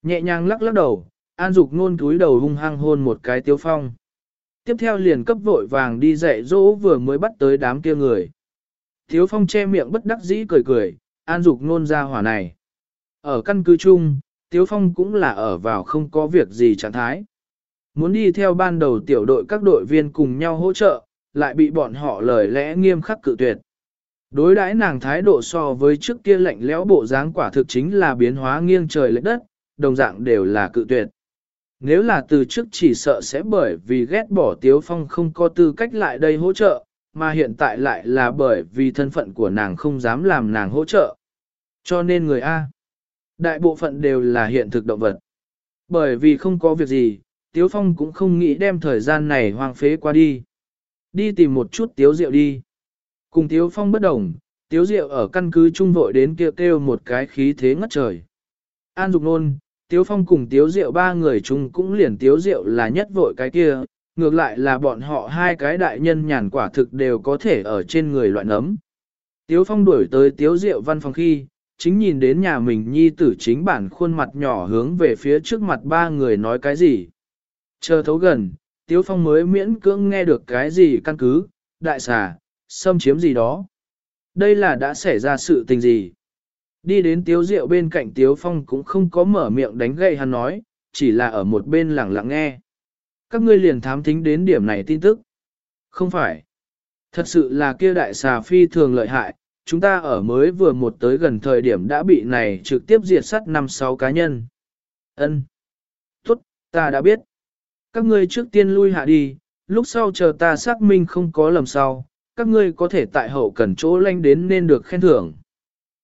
Nhẹ nhàng lắc lắc đầu, an dục nôn túi đầu hung hăng hôn một cái Tiếu Phong. Tiếp theo liền cấp vội vàng đi dạy dỗ vừa mới bắt tới đám kia người. Tiếu Phong che miệng bất đắc dĩ cười cười, an dục nôn ra hỏa này. Ở căn cứ chung, Tiếu Phong cũng là ở vào không có việc gì trạng thái. Muốn đi theo ban đầu tiểu đội các đội viên cùng nhau hỗ trợ, lại bị bọn họ lời lẽ nghiêm khắc cự tuyệt. Đối đãi nàng thái độ so với trước kia lạnh lẽo bộ dáng quả thực chính là biến hóa nghiêng trời lệch đất, đồng dạng đều là cự tuyệt. Nếu là từ trước chỉ sợ sẽ bởi vì ghét bỏ Tiếu Phong không có tư cách lại đây hỗ trợ, mà hiện tại lại là bởi vì thân phận của nàng không dám làm nàng hỗ trợ. Cho nên người A. Đại bộ phận đều là hiện thực động vật. Bởi vì không có việc gì, Tiếu Phong cũng không nghĩ đem thời gian này hoang phế qua đi. Đi tìm một chút Tiếu rượu đi. Cùng Tiếu Phong bất đồng, Tiếu rượu ở căn cứ trung vội đến kêu kêu một cái khí thế ngất trời. An Dục Nôn, Tiếu Phong cùng Tiếu rượu ba người chung cũng liền Tiếu rượu là nhất vội cái kia, ngược lại là bọn họ hai cái đại nhân nhàn quả thực đều có thể ở trên người loại nấm. Tiếu Phong đuổi tới Tiếu rượu văn phòng khi, chính nhìn đến nhà mình nhi tử chính bản khuôn mặt nhỏ hướng về phía trước mặt ba người nói cái gì. Chờ thấu gần, Tiếu Phong mới miễn cưỡng nghe được cái gì căn cứ, đại xà, xâm chiếm gì đó. Đây là đã xảy ra sự tình gì. Đi đến Tiếu Diệu bên cạnh Tiếu Phong cũng không có mở miệng đánh gậy hắn nói, chỉ là ở một bên lặng lặng nghe. Các ngươi liền thám thính đến điểm này tin tức. Không phải. Thật sự là kia đại xà phi thường lợi hại, chúng ta ở mới vừa một tới gần thời điểm đã bị này trực tiếp diệt sát năm sáu cá nhân. Ân, Tốt, ta đã biết. Các ngươi trước tiên lui hạ đi, lúc sau chờ ta xác minh không có lầm sau, các ngươi có thể tại hậu cần chỗ lanh đến nên được khen thưởng.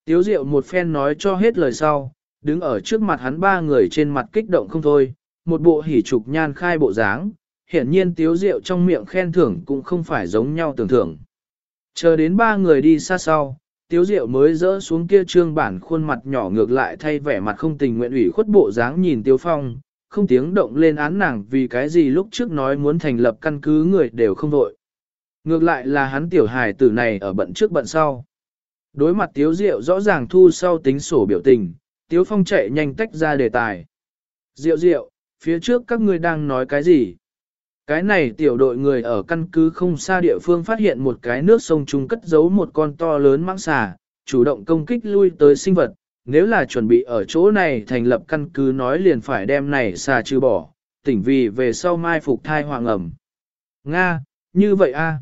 Tiếu diệu một phen nói cho hết lời sau, đứng ở trước mặt hắn ba người trên mặt kích động không thôi, một bộ hỉ trục nhan khai bộ dáng, hiển nhiên tiếu diệu trong miệng khen thưởng cũng không phải giống nhau tưởng thưởng. Chờ đến ba người đi xa sau, tiếu diệu mới dỡ xuống kia trương bản khuôn mặt nhỏ ngược lại thay vẻ mặt không tình nguyện ủy khuất bộ dáng nhìn tiếu phong, không tiếng động lên án nàng vì cái gì lúc trước nói muốn thành lập căn cứ người đều không vội. Ngược lại là hắn tiểu hài tử này ở bận trước bận sau. Đối mặt tiếu diệu rõ ràng thu sau tính sổ biểu tình, tiếu phong chạy nhanh tách ra đề tài. Diệu diệu, phía trước các ngươi đang nói cái gì? Cái này tiểu đội người ở căn cứ không xa địa phương phát hiện một cái nước sông trung cất giấu một con to lớn mãng xà, chủ động công kích lui tới sinh vật. Nếu là chuẩn bị ở chỗ này thành lập căn cứ nói liền phải đem này xà trừ bỏ, tỉnh vì về sau mai phục thai hoàng ẩm. Nga, như vậy a.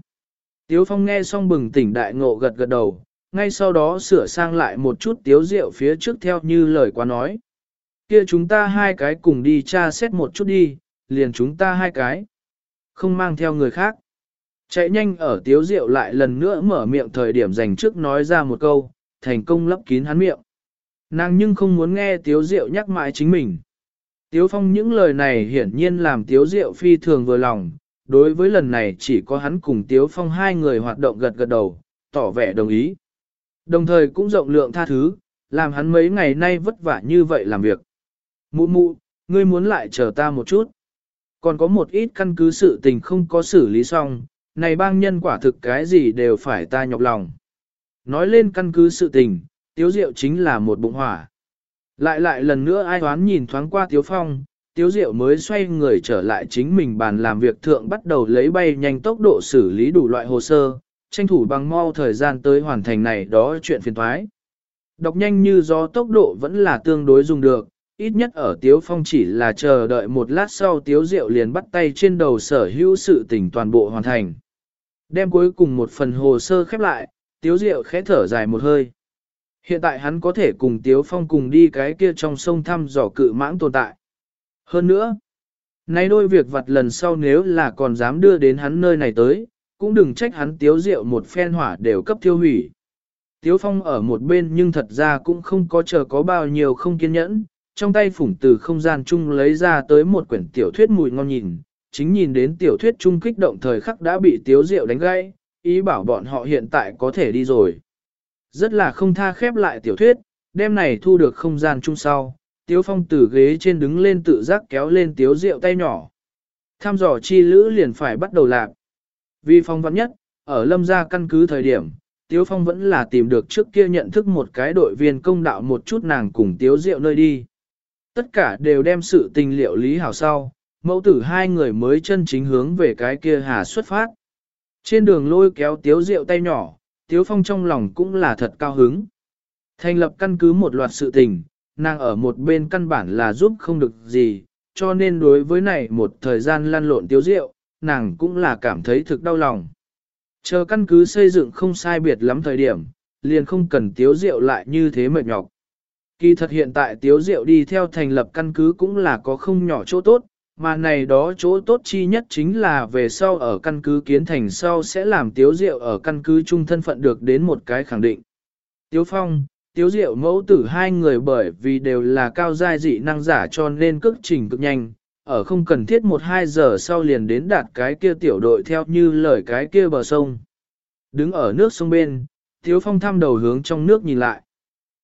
Tiếu Phong nghe xong bừng tỉnh đại ngộ gật gật đầu, ngay sau đó sửa sang lại một chút tiếu rượu phía trước theo như lời quá nói. Kia chúng ta hai cái cùng đi tra xét một chút đi, liền chúng ta hai cái không mang theo người khác. Chạy nhanh ở tiếu rượu lại lần nữa mở miệng thời điểm dành trước nói ra một câu, thành công lấp kín hắn miệng. Nàng nhưng không muốn nghe tiếu Diệu nhắc mãi chính mình. Tiếu phong những lời này hiển nhiên làm tiếu Diệu phi thường vừa lòng, đối với lần này chỉ có hắn cùng tiếu phong hai người hoạt động gật gật đầu, tỏ vẻ đồng ý. Đồng thời cũng rộng lượng tha thứ, làm hắn mấy ngày nay vất vả như vậy làm việc. Mụ mụ, ngươi muốn lại chờ ta một chút. Còn có một ít căn cứ sự tình không có xử lý xong, này bang nhân quả thực cái gì đều phải ta nhọc lòng. Nói lên căn cứ sự tình, tiếu diệu chính là một bụng hỏa. Lại lại lần nữa ai hoán nhìn thoáng qua tiếu phong, tiếu diệu mới xoay người trở lại chính mình bàn làm việc thượng bắt đầu lấy bay nhanh tốc độ xử lý đủ loại hồ sơ, tranh thủ bằng mau thời gian tới hoàn thành này đó chuyện phiền thoái. Đọc nhanh như gió tốc độ vẫn là tương đối dùng được, ít nhất ở Tiếu Phong chỉ là chờ đợi một lát sau Tiếu Diệu liền bắt tay trên đầu sở hữu sự tình toàn bộ hoàn thành. Đem cuối cùng một phần hồ sơ khép lại, Tiếu Diệu khẽ thở dài một hơi. Hiện tại hắn có thể cùng Tiếu Phong cùng đi cái kia trong sông thăm dò cự mãng tồn tại. Hơn nữa, nay đôi việc vặt lần sau nếu là còn dám đưa đến hắn nơi này tới, cũng đừng trách hắn Tiếu Diệu một phen hỏa đều cấp tiêu hủy. Tiếu Phong ở một bên nhưng thật ra cũng không có chờ có bao nhiêu không kiên nhẫn, trong tay phủng từ không gian chung lấy ra tới một quyển tiểu thuyết mùi ngon nhìn, chính nhìn đến tiểu thuyết chung kích động thời khắc đã bị Tiếu Diệu đánh gãy, ý bảo bọn họ hiện tại có thể đi rồi. Rất là không tha khép lại tiểu thuyết, đêm này thu được không gian chung sau, Tiếu Phong từ ghế trên đứng lên tự giác kéo lên Tiếu Diệu tay nhỏ. Tham dò chi lữ liền phải bắt đầu lạc. Vì phong vắn nhất, ở lâm gia căn cứ thời điểm, Tiếu Phong vẫn là tìm được trước kia nhận thức một cái đội viên công đạo một chút nàng cùng Tiếu Diệu nơi đi. Tất cả đều đem sự tình liệu lý hảo sau, mẫu tử hai người mới chân chính hướng về cái kia hà xuất phát. Trên đường lôi kéo Tiếu Diệu tay nhỏ, Tiếu Phong trong lòng cũng là thật cao hứng. Thành lập căn cứ một loạt sự tình, nàng ở một bên căn bản là giúp không được gì, cho nên đối với này một thời gian lăn lộn Tiếu Diệu, nàng cũng là cảm thấy thực đau lòng. Chờ căn cứ xây dựng không sai biệt lắm thời điểm, liền không cần Tiếu Diệu lại như thế mệt nhọc. Kỳ thật hiện tại Tiếu Diệu đi theo thành lập căn cứ cũng là có không nhỏ chỗ tốt, mà này đó chỗ tốt chi nhất chính là về sau ở căn cứ kiến thành sau sẽ làm Tiếu Diệu ở căn cứ trung thân phận được đến một cái khẳng định. Tiếu Phong, Tiếu Diệu mẫu tử hai người bởi vì đều là cao giai dị năng giả cho nên cước trình cực nhanh, ở không cần thiết một hai giờ sau liền đến đạt cái kia tiểu đội theo như lời cái kia bờ sông. Đứng ở nước sông bên, Tiếu Phong thăm đầu hướng trong nước nhìn lại.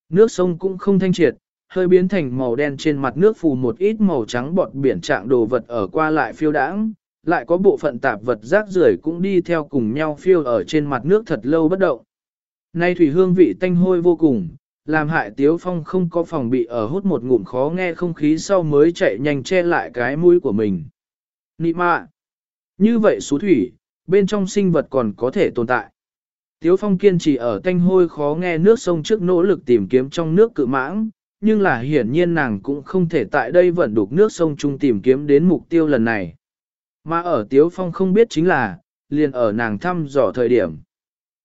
Nước sông cũng không thanh triệt, hơi biến thành màu đen trên mặt nước phù một ít màu trắng bọt biển trạng đồ vật ở qua lại phiêu đãng, lại có bộ phận tạp vật rác rưởi cũng đi theo cùng nhau phiêu ở trên mặt nước thật lâu bất động. Nay thủy hương vị tanh hôi vô cùng, làm hại Tiếu Phong không có phòng bị ở hút một ngụm khó nghe không khí sau mới chạy nhanh che lại cái mũi của mình. Nị mạ! Như vậy số thủy, bên trong sinh vật còn có thể tồn tại. Tiếu Phong kiên trì ở tanh hôi khó nghe nước sông trước nỗ lực tìm kiếm trong nước cự mãng, nhưng là hiển nhiên nàng cũng không thể tại đây vận đục nước sông chung tìm kiếm đến mục tiêu lần này. Mà ở Tiếu Phong không biết chính là, liền ở nàng thăm dò thời điểm.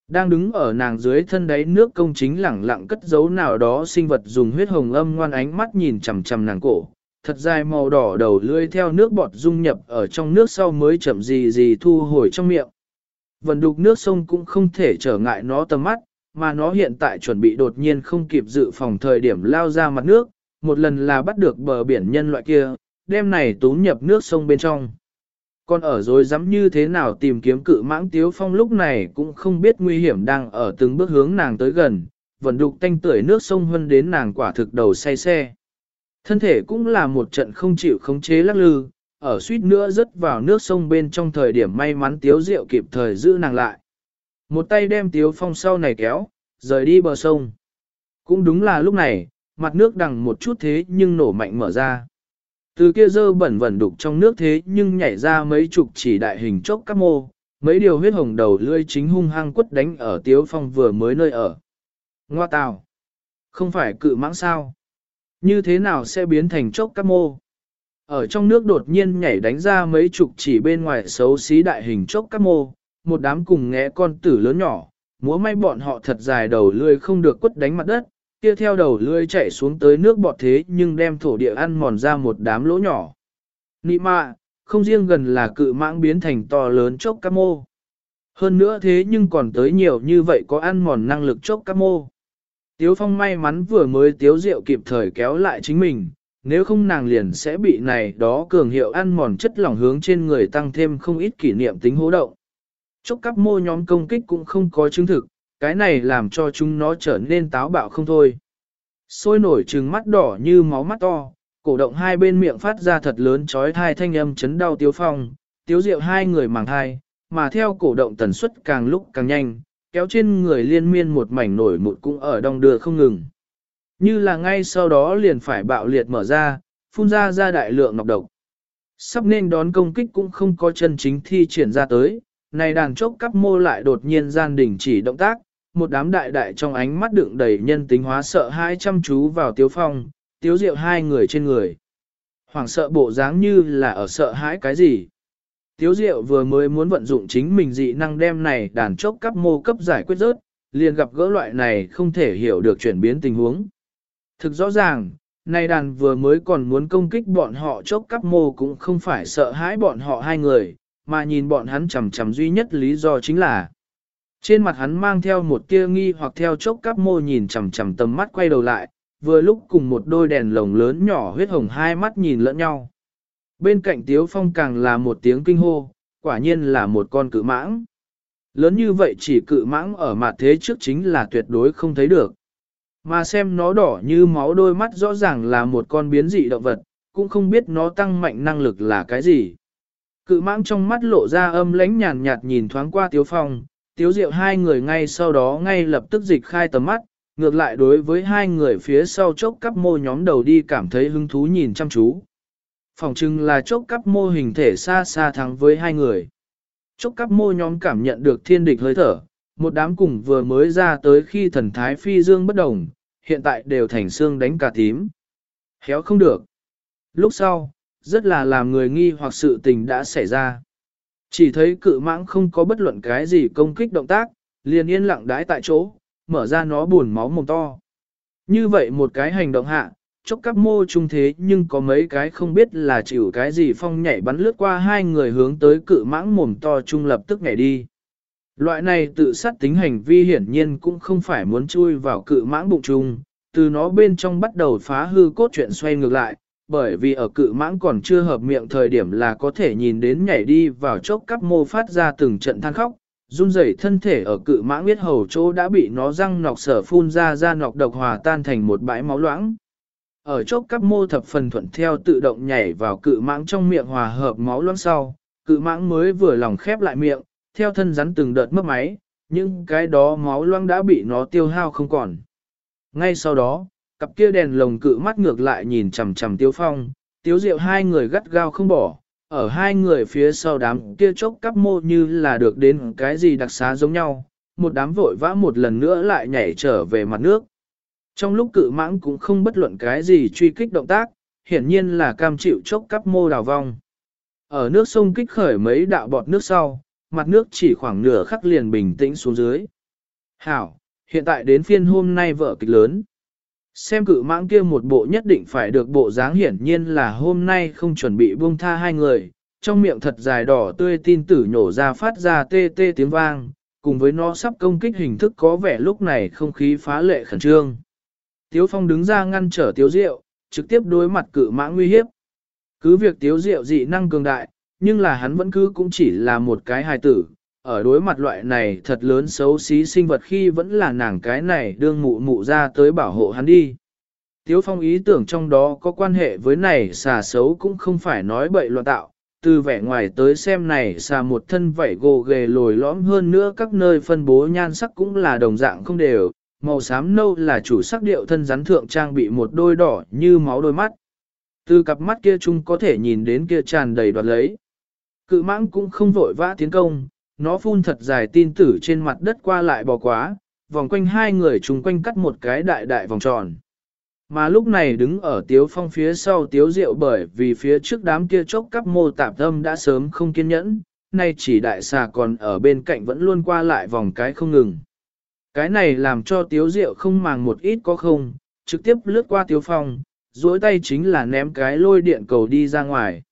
Đang đứng ở nàng dưới thân đáy nước công chính lẳng lặng cất giấu nào đó sinh vật dùng huyết hồng âm ngoan ánh mắt nhìn chằm chằm nàng cổ. Thật dài màu đỏ đầu lưỡi theo nước bọt dung nhập ở trong nước sau mới chậm gì gì thu hồi trong miệng. Vận đục nước sông cũng không thể trở ngại nó tầm mắt, mà nó hiện tại chuẩn bị đột nhiên không kịp dự phòng thời điểm lao ra mặt nước, một lần là bắt được bờ biển nhân loại kia, đem này tốn nhập nước sông bên trong. Còn ở rồi dám như thế nào tìm kiếm cự mãng tiếu phong lúc này cũng không biết nguy hiểm đang ở từng bước hướng nàng tới gần, vẫn đục tanh tưởi nước sông hơn đến nàng quả thực đầu say xe. Thân thể cũng là một trận không chịu khống chế lắc lư, ở suýt nữa rớt vào nước sông bên trong thời điểm may mắn tiếu rượu kịp thời giữ nàng lại. Một tay đem tiếu phong sau này kéo, rời đi bờ sông. Cũng đúng là lúc này, mặt nước đằng một chút thế nhưng nổ mạnh mở ra. Từ kia dơ bẩn vẩn đục trong nước thế nhưng nhảy ra mấy chục chỉ đại hình chốc các mô, mấy điều huyết hồng đầu lươi chính hung hăng quất đánh ở tiếu phong vừa mới nơi ở. Ngoa tào! Không phải cự mãng sao? Như thế nào sẽ biến thành chốc các mô? Ở trong nước đột nhiên nhảy đánh ra mấy chục chỉ bên ngoài xấu xí đại hình chốc các mô, một đám cùng ngẽ con tử lớn nhỏ, múa may bọn họ thật dài đầu lươi không được quất đánh mặt đất, kia theo đầu lươi chạy xuống tới nước bọt thế nhưng đem thổ địa ăn mòn ra một đám lỗ nhỏ. Nị mạ, không riêng gần là cự mãng biến thành to lớn chốc cam mô. Hơn nữa thế nhưng còn tới nhiều như vậy có ăn mòn năng lực chốc cam mô. Tiếu Phong may mắn vừa mới tiếu rượu kịp thời kéo lại chính mình, nếu không nàng liền sẽ bị này đó cường hiệu ăn mòn chất lỏng hướng trên người tăng thêm không ít kỷ niệm tính hố động. Chốc cắp mô nhóm công kích cũng không có chứng thực, cái này làm cho chúng nó trở nên táo bạo không thôi. Sôi nổi trừng mắt đỏ như máu mắt to, cổ động hai bên miệng phát ra thật lớn chói thai thanh âm chấn đau tiếu phong, tiếu diệu hai người màng thai, mà theo cổ động tần suất càng lúc càng nhanh, kéo trên người liên miên một mảnh nổi mụn cũng ở đông đưa không ngừng. Như là ngay sau đó liền phải bạo liệt mở ra, phun ra ra đại lượng ngọc độc. Sắp nên đón công kích cũng không có chân chính thi triển ra tới, này đàn chốc cắp mô lại đột nhiên gian đình chỉ động tác, một đám đại đại trong ánh mắt đựng đầy nhân tính hóa sợ hai chăm chú vào tiếu phong, tiếu diệu hai người trên người. Hoảng sợ bộ dáng như là ở sợ hãi cái gì. Tiếu diệu vừa mới muốn vận dụng chính mình dị năng đem này đàn chốc cắp mô cấp giải quyết rớt, liền gặp gỡ loại này không thể hiểu được chuyển biến tình huống. Thực rõ ràng, này đàn vừa mới còn muốn công kích bọn họ chốc cắp mô cũng không phải sợ hãi bọn họ hai người, mà nhìn bọn hắn chầm chầm duy nhất lý do chính là trên mặt hắn mang theo một tia nghi hoặc theo chốc cắp mô nhìn chầm chầm tầm mắt quay đầu lại, vừa lúc cùng một đôi đèn lồng lớn nhỏ huyết hồng hai mắt nhìn lẫn nhau. Bên cạnh Tiếu Phong càng là một tiếng kinh hô, quả nhiên là một con cự mãng. Lớn như vậy chỉ cự mãng ở mặt thế trước chính là tuyệt đối không thấy được. Mà xem nó đỏ như máu đôi mắt rõ ràng là một con biến dị động vật, cũng không biết nó tăng mạnh năng lực là cái gì. Cự mãng trong mắt lộ ra âm lãnh nhàn nhạt nhìn thoáng qua Tiếu Phong, Tiếu Diệu hai người ngay sau đó ngay lập tức dịch khai tầm mắt, ngược lại đối với hai người phía sau chốc cắp mô nhóm đầu đi cảm thấy hứng thú nhìn chăm chú. Phòng trưng là chốc cắp mô hình thể xa xa thắng với hai người. Chốc cắp mô nhóm cảm nhận được thiên địch hơi thở, một đám cùng vừa mới ra tới khi thần thái phi dương bất đồng, hiện tại đều thành xương đánh cả tím. Héo không được. Lúc sau, rất là làm người nghi hoặc sự tình đã xảy ra. Chỉ thấy cự mãng không có bất luận cái gì công kích động tác, liền yên lặng đái tại chỗ, mở ra nó buồn máu mồm to. Như vậy một cái hành động hạ, chốc cắp mô trung thế nhưng có mấy cái không biết là chịu cái gì phong nhảy bắn lướt qua hai người hướng tới cự mãng mồm to trung lập tức nhảy đi. Loại này tự sát tính hành vi hiển nhiên cũng không phải muốn chui vào cự mãng bụng trung, từ nó bên trong bắt đầu phá hư cốt truyện xoay ngược lại, bởi vì ở cự mãng còn chưa hợp miệng thời điểm là có thể nhìn đến nhảy đi vào chốc cắp mô phát ra từng trận than khóc, run rẩy thân thể ở cự mãng biết hầu chỗ đã bị nó răng nọc sở phun ra ra nọc độc hòa tan thành một bãi máu loãng. Ở chốc cắp mô thập phần thuận theo tự động nhảy vào cự mãng trong miệng hòa hợp máu loãng sau, cự mãng mới vừa lòng khép lại miệng, theo thân rắn từng đợt mất máy, nhưng cái đó máu loãng đã bị nó tiêu hao không còn. Ngay sau đó, cặp kia đèn lồng cự mắt ngược lại nhìn chằm chằm Tiếu Phong, Tiếu Diệu hai người gắt gao không bỏ, ở hai người phía sau đám kia chốc cắp mô như là được đến cái gì đặc xá giống nhau, một đám vội vã một lần nữa lại nhảy trở về mặt nước. Trong lúc cự mãng cũng không bất luận cái gì truy kích động tác, hiển nhiên là cam chịu chốc cắp mô đào vong. Ở nước sông kích khởi mấy đạo bọt nước sau, mặt nước chỉ khoảng nửa khắc liền bình tĩnh xuống dưới. Hảo, hiện tại đến phiên hôm nay vợ kịch lớn. Xem cự mãng kia một bộ nhất định phải được bộ dáng hiển nhiên là hôm nay không chuẩn bị buông tha hai người, trong miệng thật dài đỏ tươi tin tử nhổ ra phát ra tê tê tiếng vang, cùng với nó sắp công kích hình thức có vẻ lúc này không khí phá lệ khẩn trương. Tiếu Phong đứng ra ngăn trở Tiếu Diệu, trực tiếp đối mặt cự mãng nguy hiếp. Cứ việc Tiếu Diệu dị năng cường đại, nhưng là hắn vẫn cứ cũng chỉ là một cái hài tử, ở đối mặt loại này thật lớn xấu xí sinh vật khi vẫn là nàng cái này đương mụ mụ ra tới bảo hộ hắn đi. Tiếu phong ý tưởng trong đó có quan hệ với này xà xấu cũng không phải nói bậy loạn tạo, từ vẻ ngoài tới xem này xà một thân vảy gồ ghề lồi lõm hơn nữa các nơi phân bố nhan sắc cũng là đồng dạng không đều, màu xám nâu là chủ sắc điệu thân rắn thượng trang bị một đôi đỏ như máu đôi mắt. Từ cặp mắt kia chung có thể nhìn đến kia tràn đầy đoạt lấy. Cự mãng cũng không vội vã tiến công, nó phun thật dài tin tử trên mặt đất qua lại bò quá, vòng quanh hai người chung quanh cắt một cái đại đại vòng tròn. Mà lúc này đứng ở tiếu phong phía sau tiếu rượu bởi vì phía trước đám kia chốc cắp mô tạp tâm đã sớm không kiên nhẫn, nay chỉ đại xà còn ở bên cạnh vẫn luôn qua lại vòng cái không ngừng. Cái này làm cho tiếu rượu không màng một ít có không, trực tiếp lướt qua tiếu phong, duỗi tay chính là ném cái lôi điện cầu đi ra ngoài.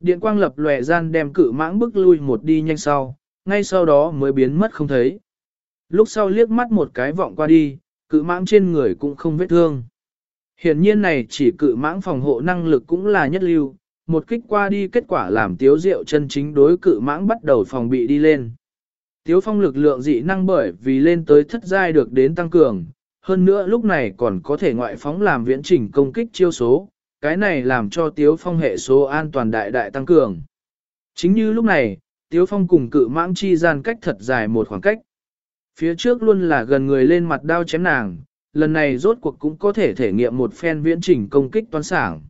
Điện quang lập lòe gian đem cự mãng bức lui một đi nhanh sau, ngay sau đó mới biến mất không thấy. Lúc sau liếc mắt một cái vọng qua đi, cự mãng trên người cũng không vết thương. Hiển nhiên này chỉ cự mãng phòng hộ năng lực cũng là nhất lưu, một kích qua đi kết quả làm tiếu diệu chân chính đối cự mãng bắt đầu phòng bị đi lên. Tiếu phong lực lượng dị năng bởi vì lên tới thất giai được đến tăng cường, hơn nữa lúc này còn có thể ngoại phóng làm viễn trình công kích chiêu số, cái này làm cho tiếu phong hệ số an toàn đại đại tăng cường. Chính như lúc này, Tiếu Phong cùng cự mãng chi gian cách thật dài một khoảng cách. Phía trước luôn là gần người lên mặt đao chém nàng, lần này rốt cuộc cũng có thể thể nghiệm một phen viễn trình công kích toán sảng.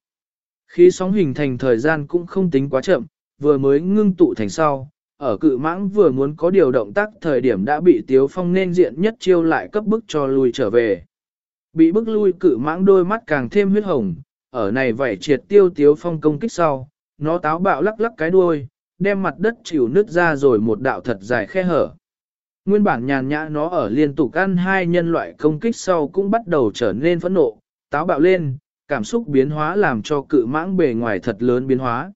Khi sóng hình thành thời gian cũng không tính quá chậm, vừa mới ngưng tụ thành sau, ở cự mãng vừa muốn có điều động tác thời điểm đã bị Tiếu Phong nên diện nhất chiêu lại cấp bức cho lui trở về. Bị bức lui cự mãng đôi mắt càng thêm huyết hồng, ở này vảy triệt tiêu tiếu phong công kích sau, nó táo bạo lắc lắc cái đuôi, đem mặt đất chịu nứt ra rồi một đạo thật dài khe hở. Nguyên bản nhàn nhã nó ở liên tục ăn hai nhân loại công kích sau cũng bắt đầu trở nên phẫn nộ, táo bạo lên, cảm xúc biến hóa làm cho cự mãng bề ngoài thật lớn biến hóa.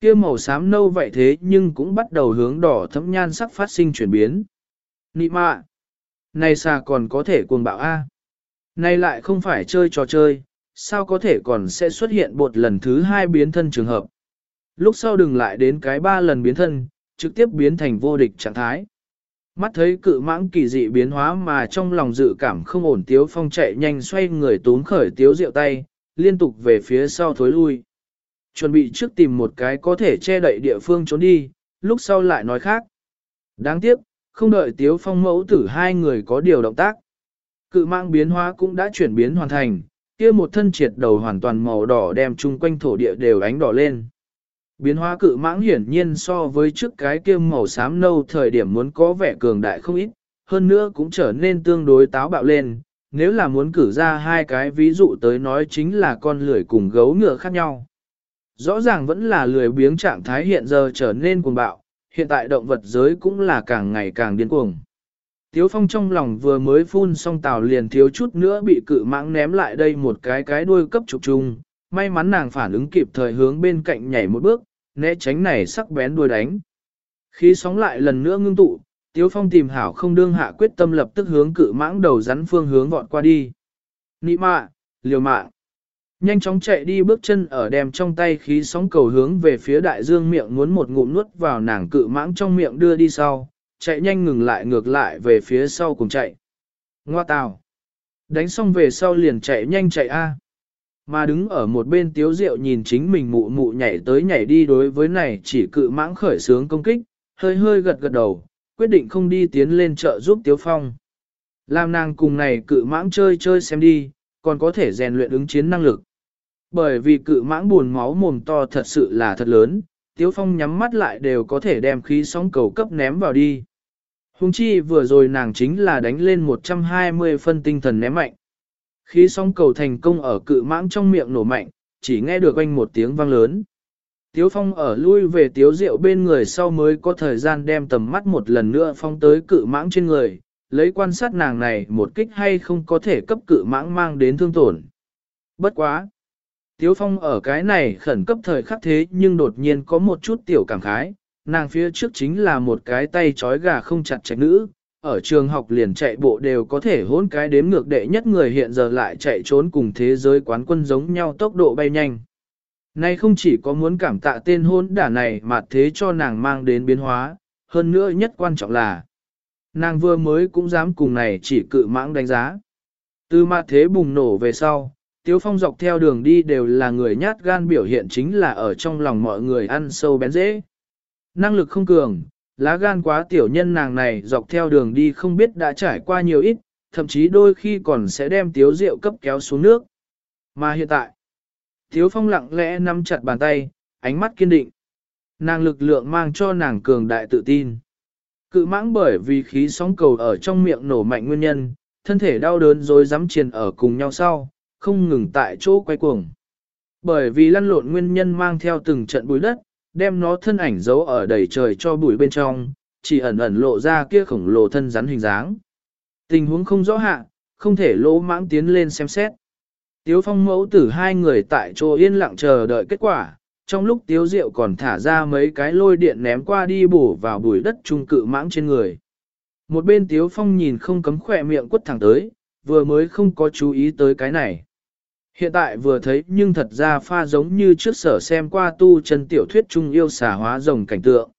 Kia màu xám nâu vậy thế nhưng cũng bắt đầu hướng đỏ thấm nhan sắc phát sinh chuyển biến. Nị mạ! Này xà còn có thể cuồng bạo A. Này lại không phải chơi trò chơi, sao có thể còn sẽ xuất hiện một lần thứ hai biến thân trường hợp. Lúc sau đừng lại đến cái ba lần biến thân, trực tiếp biến thành vô địch trạng thái. Mắt thấy cự mãng kỳ dị biến hóa mà trong lòng dự cảm không ổn tiếu phong chạy nhanh xoay người tốn khởi tiếu rượu tay, liên tục về phía sau thối lui. Chuẩn bị trước tìm một cái có thể che đậy địa phương trốn đi, lúc sau lại nói khác. Đáng tiếc, không đợi tiếu phong mẫu tử hai người có điều động tác. Cự mạng biến hóa cũng đã chuyển biến hoàn thành, kia một thân triệt đầu hoàn toàn màu đỏ đem chung quanh thổ địa đều ánh đỏ lên. Biến hóa cự mãng hiển nhiên so với trước cái kia màu xám nâu thời điểm muốn có vẻ cường đại không ít, hơn nữa cũng trở nên tương đối táo bạo lên, nếu là muốn cử ra hai cái ví dụ tới nói chính là con lười cùng gấu ngựa khác nhau. Rõ ràng vẫn là lười biếng trạng thái hiện giờ trở nên cuồng bạo, hiện tại động vật giới cũng là càng ngày càng điên cuồng. Tiếu phong trong lòng vừa mới phun xong tàu liền thiếu chút nữa bị cự mãng ném lại đây một cái cái đuôi cấp trục trùng, may mắn nàng phản ứng kịp thời hướng bên cạnh nhảy một bước, né tránh này sắc bén đuôi đánh. Khi sóng lại lần nữa ngưng tụ, Tiếu Phong tìm hảo không đương hạ quyết tâm lập tức hướng cự mãng đầu rắn phương hướng vọt qua đi. Nị mạ, liều mạng. Nhanh chóng chạy đi bước chân ở đem trong tay khí sóng cầu hướng về phía đại dương miệng muốn một ngụm nuốt vào nàng cự mãng trong miệng đưa đi sau, chạy nhanh ngừng lại ngược lại về phía sau cùng chạy. Ngoa tào. Đánh xong về sau liền chạy nhanh chạy a. Mà đứng ở một bên tiếu rượu nhìn chính mình mụ mụ nhảy tới nhảy đi đối với này chỉ cự mãng khởi sướng công kích, hơi hơi gật gật đầu, quyết định không đi tiến lên chợ giúp tiếu phong. Làm nàng cùng này cự mãng chơi chơi xem đi, còn có thể rèn luyện ứng chiến năng lực. Bởi vì cự mãng buồn máu mồm to thật sự là thật lớn, tiếu phong nhắm mắt lại đều có thể đem khí sóng cầu cấp ném vào đi. Hùng chi vừa rồi nàng chính là đánh lên 120 phân tinh thần ném mạnh. Khi song cầu thành công ở cự mãng trong miệng nổ mạnh, chỉ nghe được anh một tiếng vang lớn. Tiếu phong ở lui về tiếu rượu bên người sau mới có thời gian đem tầm mắt một lần nữa phong tới cự mãng trên người, lấy quan sát nàng này một kích hay không có thể cấp cự mãng mang đến thương tổn. Bất quá! Tiếu phong ở cái này khẩn cấp thời khắc thế nhưng đột nhiên có một chút tiểu cảm khái, nàng phía trước chính là một cái tay trói gà không chặt trạch nữ, ở trường học liền chạy bộ đều có thể hỗn cái đếm ngược đệ nhất người hiện giờ lại chạy trốn cùng thế giới quán quân giống nhau tốc độ bay nhanh. Nay không chỉ có muốn cảm tạ tên hôn đả này mà thế cho nàng mang đến biến hóa, hơn nữa nhất quan trọng là nàng vừa mới cũng dám cùng này chỉ cự mãng đánh giá. Từ mặt thế bùng nổ về sau, Tiếu Phong dọc theo đường đi đều là người nhát gan biểu hiện chính là ở trong lòng mọi người ăn sâu bén dễ. Năng lực không cường, lá gan quá tiểu nhân nàng này dọc theo đường đi không biết đã trải qua nhiều ít, thậm chí đôi khi còn sẽ đem tiếu rượu cấp kéo xuống nước. Mà hiện tại, Tiếu Phong lặng lẽ nắm chặt bàn tay, ánh mắt kiên định. Nàng lực lượng mang cho nàng cường đại tự tin. Cự mãng bởi vì khí sóng cầu ở trong miệng nổ mạnh nguyên nhân, thân thể đau đớn rồi dám triền ở cùng nhau sau, không ngừng tại chỗ quay cuồng. Bởi vì lăn lộn nguyên nhân mang theo từng trận bụi đất, đem nó thân ảnh giấu ở đầy trời cho bụi bên trong, chỉ ẩn ẩn lộ ra kia khổng lồ thân rắn hình dáng. Tình huống không rõ hạ, không thể lỗ mãng tiến lên xem xét. Tiếu phong mẫu tử hai người tại chỗ yên lặng chờ đợi kết quả, trong lúc tiếu diệu còn thả ra mấy cái lôi điện ném qua đi bổ vào bụi đất trung cự mãng trên người. Một bên tiếu phong nhìn không cấm khỏe miệng quất thẳng tới, vừa mới không có chú ý tới cái này. Hiện tại vừa thấy nhưng thật ra pha giống như trước sở xem qua tu chân tiểu thuyết trung yêu xà hóa rồng cảnh tượng.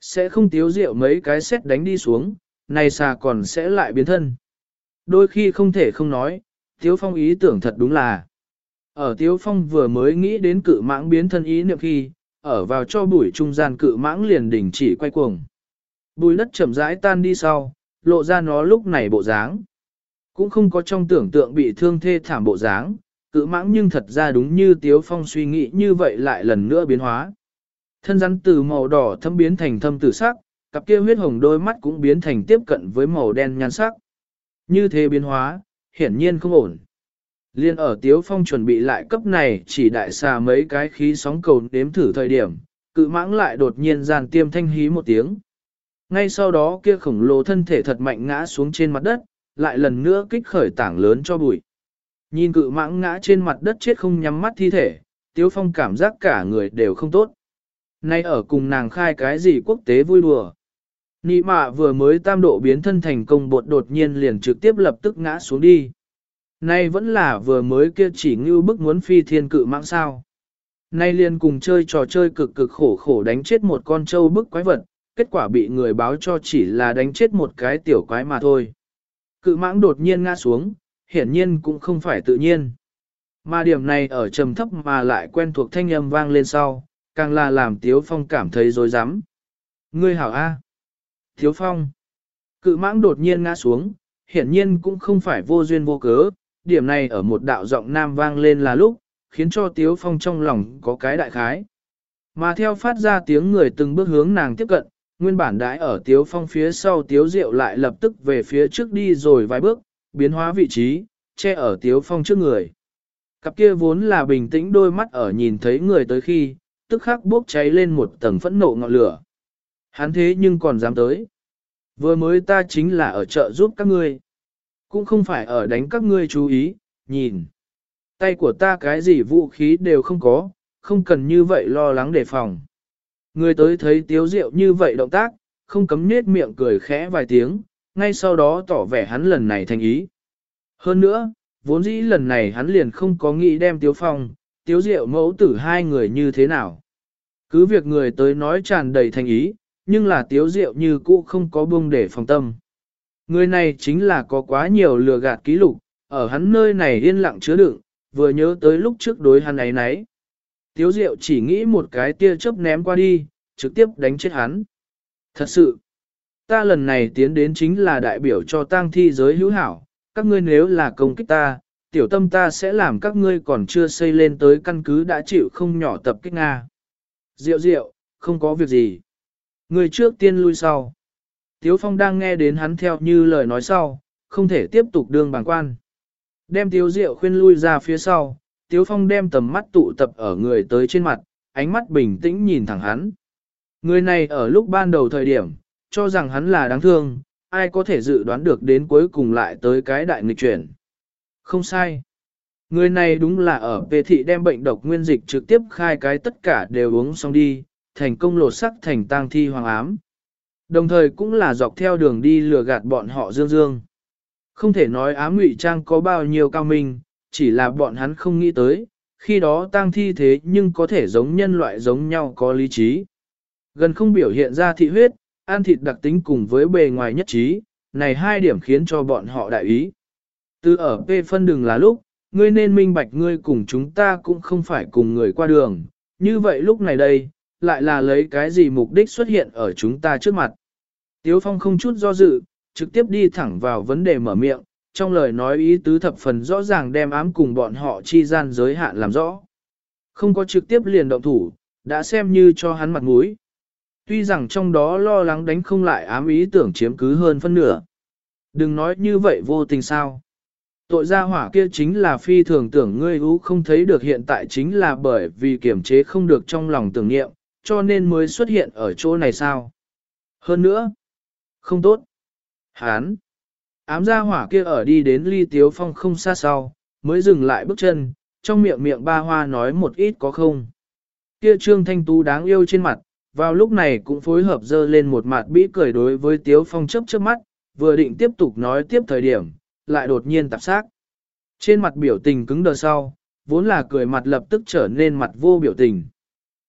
Sẽ không tiếu rượu mấy cái xét đánh đi xuống, này xà còn sẽ lại biến thân. Đôi khi không thể không nói, tiếu phong ý tưởng thật đúng là. Ở tiếu phong vừa mới nghĩ đến cự mãng biến thân ý niệm khi, ở vào cho bụi trung gian cự mãng liền đỉnh chỉ quay cuồng. Bùi đất chậm rãi tan đi sau, lộ ra nó lúc này bộ dáng. Cũng không có trong tưởng tượng bị thương thê thảm bộ dáng, cự mãng nhưng thật ra đúng như Tiếu Phong suy nghĩ như vậy lại lần nữa biến hóa. Thân rắn từ màu đỏ thâm biến thành thâm tử sắc, cặp kia huyết hồng đôi mắt cũng biến thành tiếp cận với màu đen nhan sắc. Như thế biến hóa, hiển nhiên không ổn. Liên ở Tiếu Phong chuẩn bị lại cấp này chỉ đại xà mấy cái khí sóng cầu đếm thử thời điểm, cự mãng lại đột nhiên giàn tiêm thanh hí một tiếng. Ngay sau đó kia khổng lồ thân thể thật mạnh ngã xuống trên mặt đất, lại lần nữa kích khởi tảng lớn cho bụi. Nhìn cự mãng ngã trên mặt đất chết không nhắm mắt thi thể, Tiếu Phong cảm giác cả người đều không tốt. Nay ở cùng nàng khai cái gì quốc tế vui đùa. Nị mạ vừa mới tam độ biến thân thành công bột đột nhiên liền trực tiếp lập tức ngã xuống đi. Nay vẫn là vừa mới kia chỉ như bức muốn phi thiên cự mạng sao. Nay liền cùng chơi trò chơi cực cực khổ khổ đánh chết một con trâu bức quái vật, kết quả bị người báo cho chỉ là đánh chết một cái tiểu quái mà thôi. Cự mãng đột nhiên ngã xuống, hiển nhiên cũng không phải tự nhiên. Mà điểm này ở trầm thấp mà lại quen thuộc thanh âm vang lên sau, càng là làm Tiếu Phong cảm thấy dối rắm Ngươi hảo A. Tiếu Phong. Cự mãng đột nhiên ngã xuống, hiển nhiên cũng không phải vô duyên vô cớ, điểm này ở một đạo giọng nam vang lên là lúc, khiến cho Tiếu Phong trong lòng có cái đại khái. Mà theo phát ra tiếng người từng bước hướng nàng tiếp cận, nguyên bản đãi ở Tiếu Phong phía sau Tiếu Diệu lại lập tức về phía trước đi rồi vài bước, biến hóa vị trí, che ở Tiếu Phong trước người. Cặp kia vốn là bình tĩnh đôi mắt ở nhìn thấy người tới khi, tức khắc bốc cháy lên một tầng phẫn nộ ngọn lửa. Hắn thế nhưng còn dám tới. Vừa mới ta chính là ở chợ giúp các ngươi. Cũng không phải ở đánh các ngươi chú ý, nhìn. Tay của ta cái gì vũ khí đều không có, không cần như vậy lo lắng đề phòng. Người tới thấy tiếu rượu như vậy động tác, không cấm nết miệng cười khẽ vài tiếng, ngay sau đó tỏ vẻ hắn lần này thành ý. Hơn nữa, vốn dĩ lần này hắn liền không có nghĩ đem tiếu phong, tiếu diệu mẫu tử hai người như thế nào. Cứ việc người tới nói tràn đầy thành ý, nhưng là tiếu diệu như cũ không có buông để phòng tâm. Người này chính là có quá nhiều lừa gạt ký lục, ở hắn nơi này yên lặng chứa đựng, vừa nhớ tới lúc trước đối hắn ấy nấy. Tiếu diệu chỉ nghĩ một cái tia chớp ném qua đi, trực tiếp đánh chết hắn. Thật sự, ta lần này tiến đến chính là đại biểu cho tang thi giới hữu hảo, các ngươi nếu là công kích ta, tiểu tâm ta sẽ làm các ngươi còn chưa xây lên tới căn cứ đã chịu không nhỏ tập kích Nga. Diệu diệu, không có việc gì. Người trước tiên lui sau. Tiếu Phong đang nghe đến hắn theo như lời nói sau, không thể tiếp tục đương bàng quan. Đem Tiếu Diệu khuyên lui ra phía sau, Tiếu Phong đem tầm mắt tụ tập ở người tới trên mặt, ánh mắt bình tĩnh nhìn thẳng hắn. Người này ở lúc ban đầu thời điểm, cho rằng hắn là đáng thương, ai có thể dự đoán được đến cuối cùng lại tới cái đại nghịch chuyển. Không sai. Người này đúng là ở về thị đem bệnh độc nguyên dịch trực tiếp khai cái tất cả đều uống xong đi, thành công lột sắc thành tang thi hoàng ám. Đồng thời cũng là dọc theo đường đi lừa gạt bọn họ dương dương. Không thể nói ám ngụy trang có bao nhiêu cao minh, chỉ là bọn hắn không nghĩ tới, khi đó tang thi thế nhưng có thể giống nhân loại giống nhau có lý trí. Gần không biểu hiện ra thị huyết, ăn thịt đặc tính cùng với bề ngoài nhất trí, này hai điểm khiến cho bọn họ đại ý. Từ ở P phân đường là lúc, ngươi nên minh bạch ngươi cùng chúng ta cũng không phải cùng người qua đường, như vậy lúc này đây, lại là lấy cái gì mục đích xuất hiện ở chúng ta trước mặt. Tiếu Phong không chút do dự, trực tiếp đi thẳng vào vấn đề mở miệng, trong lời nói ý tứ thập phần rõ ràng đem ám cùng bọn họ chi gian giới hạn làm rõ. Không có trực tiếp liền động thủ, đã xem như cho hắn mặt mũi. Tuy rằng trong đó lo lắng đánh không lại ám ý tưởng chiếm cứ hơn phân nửa. Đừng nói như vậy vô tình sao. Tội gia hỏa kia chính là phi thường tưởng ngươi ú không thấy được hiện tại chính là bởi vì kiểm chế không được trong lòng tưởng niệm, cho nên mới xuất hiện ở chỗ này sao. Hơn nữa, không tốt. Hán, ám gia hỏa kia ở đi đến ly tiếu phong không xa sau, mới dừng lại bước chân, trong miệng miệng ba hoa nói một ít có không. Kia trương thanh tú đáng yêu trên mặt, vào lúc này cũng phối hợp dơ lên một mặt bĩ cười đối với tiếu phong chấp trước mắt, vừa định tiếp tục nói tiếp thời điểm, lại đột nhiên tạp xác. Trên mặt biểu tình cứng đờ sau, vốn là cười mặt lập tức trở nên mặt vô biểu tình.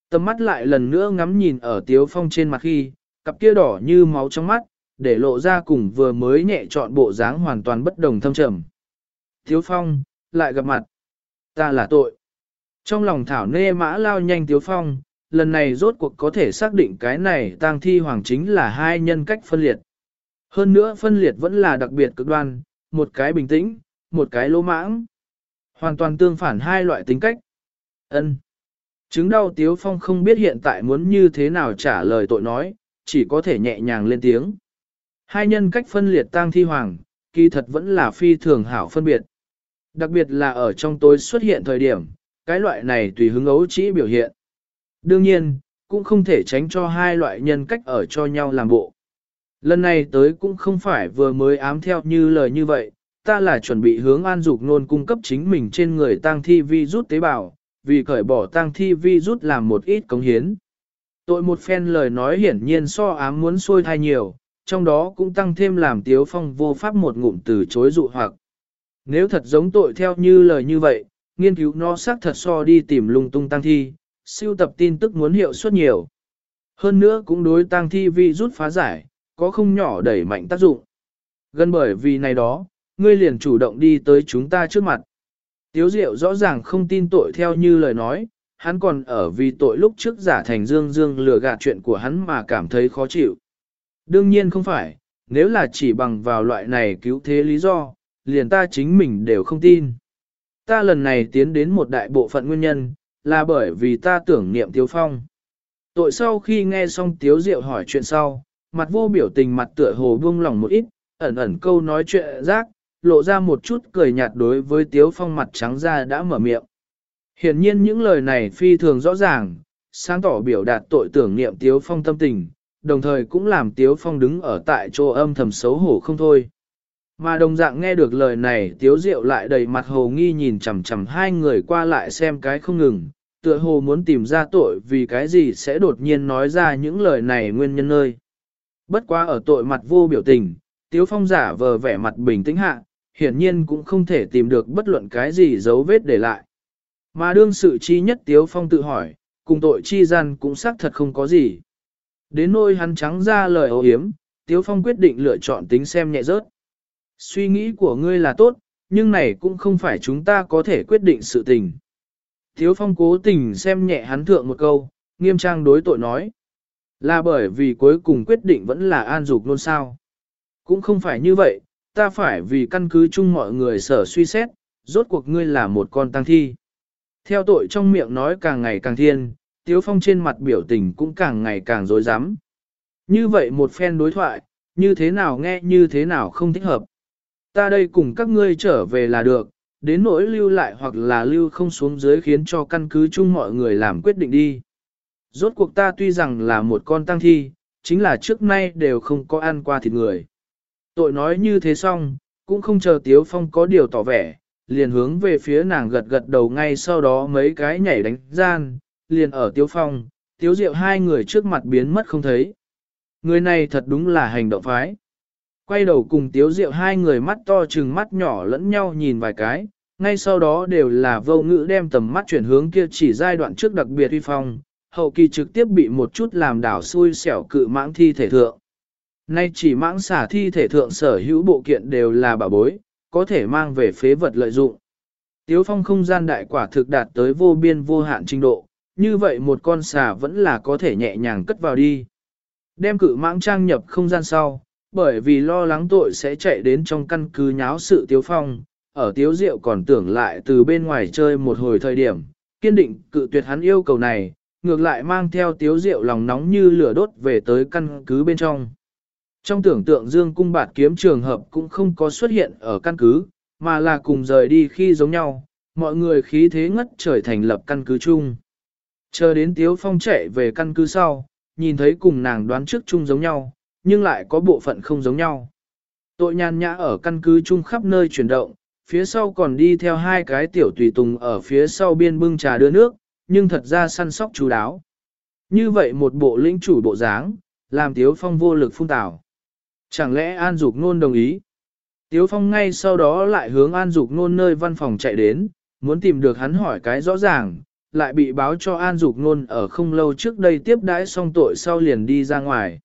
Tầm mắt lại lần nữa ngắm nhìn ở tiếu phong trên mặt khi, cặp kia đỏ như máu trong mắt, để lộ ra cùng vừa mới nhẹ chọn bộ dáng hoàn toàn bất đồng thâm trầm. Tiếu phong, lại gặp mặt. Ta là tội. Trong lòng thảo nê mã lao nhanh tiếu phong, lần này rốt cuộc có thể xác định cái này tang thi hoàng chính là hai nhân cách phân liệt. Hơn nữa phân liệt vẫn là đặc biệt cực đoan, một cái bình tĩnh, một cái lỗ mãng. Hoàn toàn tương phản hai loại tính cách. ân Chứng đau Tiếu Phong không biết hiện tại muốn như thế nào trả lời tội nói, chỉ có thể nhẹ nhàng lên tiếng. Hai nhân cách phân liệt tang thi hoàng, kỳ thật vẫn là phi thường hảo phân biệt. Đặc biệt là ở trong tối xuất hiện thời điểm, cái loại này tùy hứng ấu chỉ biểu hiện. Đương nhiên, cũng không thể tránh cho hai loại nhân cách ở cho nhau làm bộ. Lần này tới cũng không phải vừa mới ám theo như lời như vậy, ta là chuẩn bị hướng an dục nôn cung cấp chính mình trên người tăng thi vi rút tế bào, vì cởi bỏ tăng thi vi rút làm một ít cống hiến. Tội một phen lời nói hiển nhiên so ám muốn xôi thai nhiều, trong đó cũng tăng thêm làm tiếu phong vô pháp một ngụm từ chối dụ hoặc. Nếu thật giống tội theo như lời như vậy, nghiên cứu nó xác thật so đi tìm lung tung tăng thi, siêu tập tin tức muốn hiệu suất nhiều. Hơn nữa cũng đối tăng thi vi rút phá giải, có không nhỏ đẩy mạnh tác dụng. Gần bởi vì này đó, ngươi liền chủ động đi tới chúng ta trước mặt. Tiếu Diệu rõ ràng không tin tội theo như lời nói, hắn còn ở vì tội lúc trước giả thành dương dương lừa gạt chuyện của hắn mà cảm thấy khó chịu. Đương nhiên không phải, nếu là chỉ bằng vào loại này cứu thế lý do, liền ta chính mình đều không tin. Ta lần này tiến đến một đại bộ phận nguyên nhân, là bởi vì ta tưởng niệm Tiếu Phong. Tội sau khi nghe xong Tiếu Diệu hỏi chuyện sau, mặt vô biểu tình mặt tựa hồ buông lỏng một ít, ẩn ẩn câu nói chuyện rác, lộ ra một chút cười nhạt đối với Tiếu Phong mặt trắng ra đã mở miệng. Hiển nhiên những lời này phi thường rõ ràng, sáng tỏ biểu đạt tội tưởng niệm Tiếu Phong tâm tình, đồng thời cũng làm Tiếu Phong đứng ở tại chỗ âm thầm xấu hổ không thôi. Mà đồng dạng nghe được lời này Tiếu Diệu lại đầy mặt hồ nghi nhìn chằm chằm hai người qua lại xem cái không ngừng, tựa hồ muốn tìm ra tội vì cái gì sẽ đột nhiên nói ra những lời này nguyên nhân nơi. Bất quá ở tội mặt vô biểu tình, Tiếu Phong giả vờ vẻ mặt bình tĩnh hạ, hiển nhiên cũng không thể tìm được bất luận cái gì dấu vết để lại. Mà đương sự chi nhất Tiếu Phong tự hỏi, cùng tội chi gian cũng xác thật không có gì. Đến nôi hắn trắng ra lời ấu hiếm, Tiếu Phong quyết định lựa chọn tính xem nhẹ rớt. Suy nghĩ của ngươi là tốt, nhưng này cũng không phải chúng ta có thể quyết định sự tình. Tiếu Phong cố tình xem nhẹ hắn thượng một câu, nghiêm trang đối tội nói. Là bởi vì cuối cùng quyết định vẫn là an dục luôn sao. Cũng không phải như vậy, ta phải vì căn cứ chung mọi người sở suy xét, rốt cuộc ngươi là một con tăng thi. Theo tội trong miệng nói càng ngày càng thiên, Tiếu Phong trên mặt biểu tình cũng càng ngày càng dối rắm Như vậy một phen đối thoại, như thế nào nghe như thế nào không thích hợp. Ta đây cùng các ngươi trở về là được, đến nỗi lưu lại hoặc là lưu không xuống dưới khiến cho căn cứ chung mọi người làm quyết định đi. Rốt cuộc ta tuy rằng là một con tăng thi, chính là trước nay đều không có ăn qua thịt người. Tội nói như thế xong, cũng không chờ Tiếu Phong có điều tỏ vẻ, liền hướng về phía nàng gật gật đầu ngay sau đó mấy cái nhảy đánh gian, liền ở Tiếu Phong, Tiếu Diệu hai người trước mặt biến mất không thấy. Người này thật đúng là hành động phái. Quay đầu cùng Tiếu Diệu hai người mắt to chừng mắt nhỏ lẫn nhau nhìn vài cái, ngay sau đó đều là vô ngữ đem tầm mắt chuyển hướng kia chỉ giai đoạn trước đặc biệt uy phong, hậu kỳ trực tiếp bị một chút làm đảo xui xẻo cự mãng thi thể thượng. Nay chỉ mãng xả thi thể thượng sở hữu bộ kiện đều là bảo bối, có thể mang về phế vật lợi dụng. Tiếu phong không gian đại quả thực đạt tới vô biên vô hạn trình độ, như vậy một con xà vẫn là có thể nhẹ nhàng cất vào đi. Đem cự mãng trang nhập không gian sau, bởi vì lo lắng tội sẽ chạy đến trong căn cứ nháo sự tiếu phong, ở tiếu diệu còn tưởng lại từ bên ngoài chơi một hồi thời điểm, kiên định cự tuyệt hắn yêu cầu này, ngược lại mang theo tiếu diệu lòng nóng như lửa đốt về tới căn cứ bên trong. Trong tưởng tượng Dương cung bạt kiếm trường hợp cũng không có xuất hiện ở căn cứ, mà là cùng rời đi khi giống nhau, mọi người khí thế ngất trời thành lập căn cứ chung. Chờ đến Tiếu Phong chạy về căn cứ sau, nhìn thấy cùng nàng đoán trước chung giống nhau, nhưng lại có bộ phận không giống nhau. Tội nhàn nhã ở căn cứ chung khắp nơi chuyển động, phía sau còn đi theo hai cái tiểu tùy tùng ở phía sau biên bưng trà đưa nước, nhưng thật ra săn sóc chú đáo. Như vậy một bộ lĩnh chủ bộ dáng, làm Tiếu Phong vô lực phun tảo. Chẳng lẽ An Dục Nôn đồng ý? Tiếu Phong ngay sau đó lại hướng An Dục Nôn nơi văn phòng chạy đến, muốn tìm được hắn hỏi cái rõ ràng, lại bị báo cho An Dục Nôn ở không lâu trước đây tiếp đãi xong tội sau liền đi ra ngoài.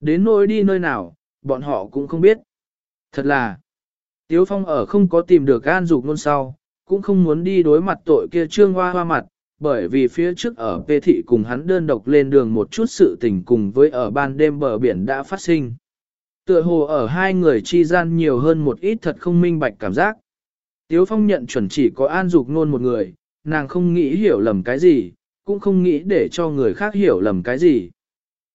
Đến nơi đi nơi nào, bọn họ cũng không biết. Thật là, Tiếu Phong ở không có tìm được An Dục Nôn sau, cũng không muốn đi đối mặt tội kia trương hoa hoa mặt, bởi vì phía trước ở Pê Thị cùng hắn đơn độc lên đường một chút sự tình cùng với ở ban đêm bờ biển đã phát sinh. Tựa hồ ở hai người chi gian nhiều hơn một ít thật không minh bạch cảm giác. Tiếu Phong nhận chuẩn chỉ có an dục nôn một người, nàng không nghĩ hiểu lầm cái gì, cũng không nghĩ để cho người khác hiểu lầm cái gì.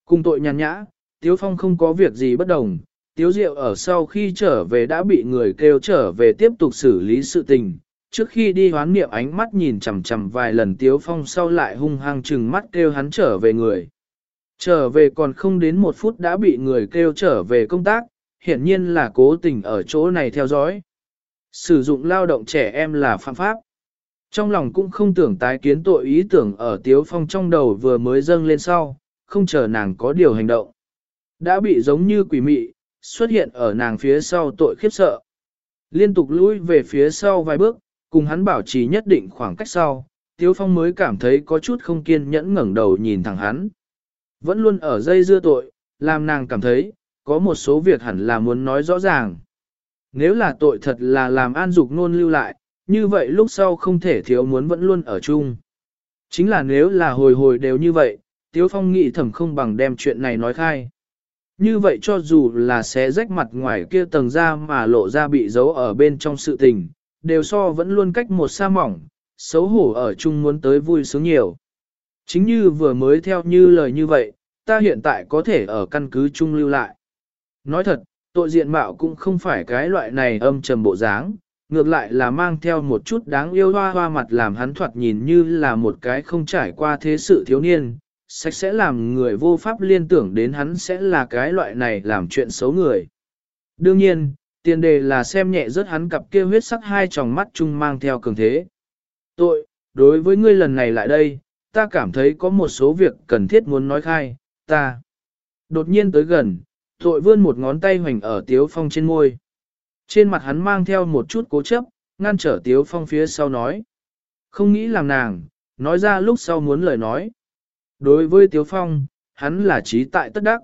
Cùng tội nhàn nhã, Tiếu Phong không có việc gì bất đồng, Tiếu Diệu ở sau khi trở về đã bị người kêu trở về tiếp tục xử lý sự tình. Trước khi đi hoán niệm ánh mắt nhìn chằm chằm vài lần Tiếu Phong sau lại hung hăng chừng mắt kêu hắn trở về người. Trở về còn không đến một phút đã bị người kêu trở về công tác, hiển nhiên là cố tình ở chỗ này theo dõi. Sử dụng lao động trẻ em là phạm pháp. Trong lòng cũng không tưởng tái kiến tội ý tưởng ở Tiếu Phong trong đầu vừa mới dâng lên sau, không chờ nàng có điều hành động. Đã bị giống như quỷ mị, xuất hiện ở nàng phía sau tội khiếp sợ. Liên tục lùi về phía sau vài bước, cùng hắn bảo trì nhất định khoảng cách sau, Tiếu Phong mới cảm thấy có chút không kiên nhẫn ngẩng đầu nhìn thẳng hắn. Vẫn luôn ở dây dưa tội, làm nàng cảm thấy, có một số việc hẳn là muốn nói rõ ràng. Nếu là tội thật là làm an dục nôn lưu lại, như vậy lúc sau không thể thiếu muốn vẫn luôn ở chung. Chính là nếu là hồi hồi đều như vậy, Tiếu Phong nghĩ thầm không bằng đem chuyện này nói khai. Như vậy cho dù là xé rách mặt ngoài kia tầng da mà lộ ra bị giấu ở bên trong sự tình, đều so vẫn luôn cách một sa mỏng, xấu hổ ở chung muốn tới vui sướng nhiều. Chính như vừa mới theo như lời như vậy, ta hiện tại có thể ở căn cứ chung lưu lại. Nói thật, tội diện mạo cũng không phải cái loại này âm trầm bộ dáng, ngược lại là mang theo một chút đáng yêu hoa hoa mặt làm hắn thoạt nhìn như là một cái không trải qua thế sự thiếu niên, sạch sẽ làm người vô pháp liên tưởng đến hắn sẽ là cái loại này làm chuyện xấu người. Đương nhiên, tiền đề là xem nhẹ rớt hắn cặp kia huyết sắc hai tròng mắt chung mang theo cường thế. Tội, đối với ngươi lần này lại đây, ta cảm thấy có một số việc cần thiết muốn nói khai, ta. Đột nhiên tới gần, tội vươn một ngón tay hoành ở Tiếu Phong trên môi. Trên mặt hắn mang theo một chút cố chấp, ngăn trở Tiếu Phong phía sau nói. Không nghĩ làm nàng, nói ra lúc sau muốn lời nói. Đối với Tiếu Phong, hắn là trí tại tất đắc.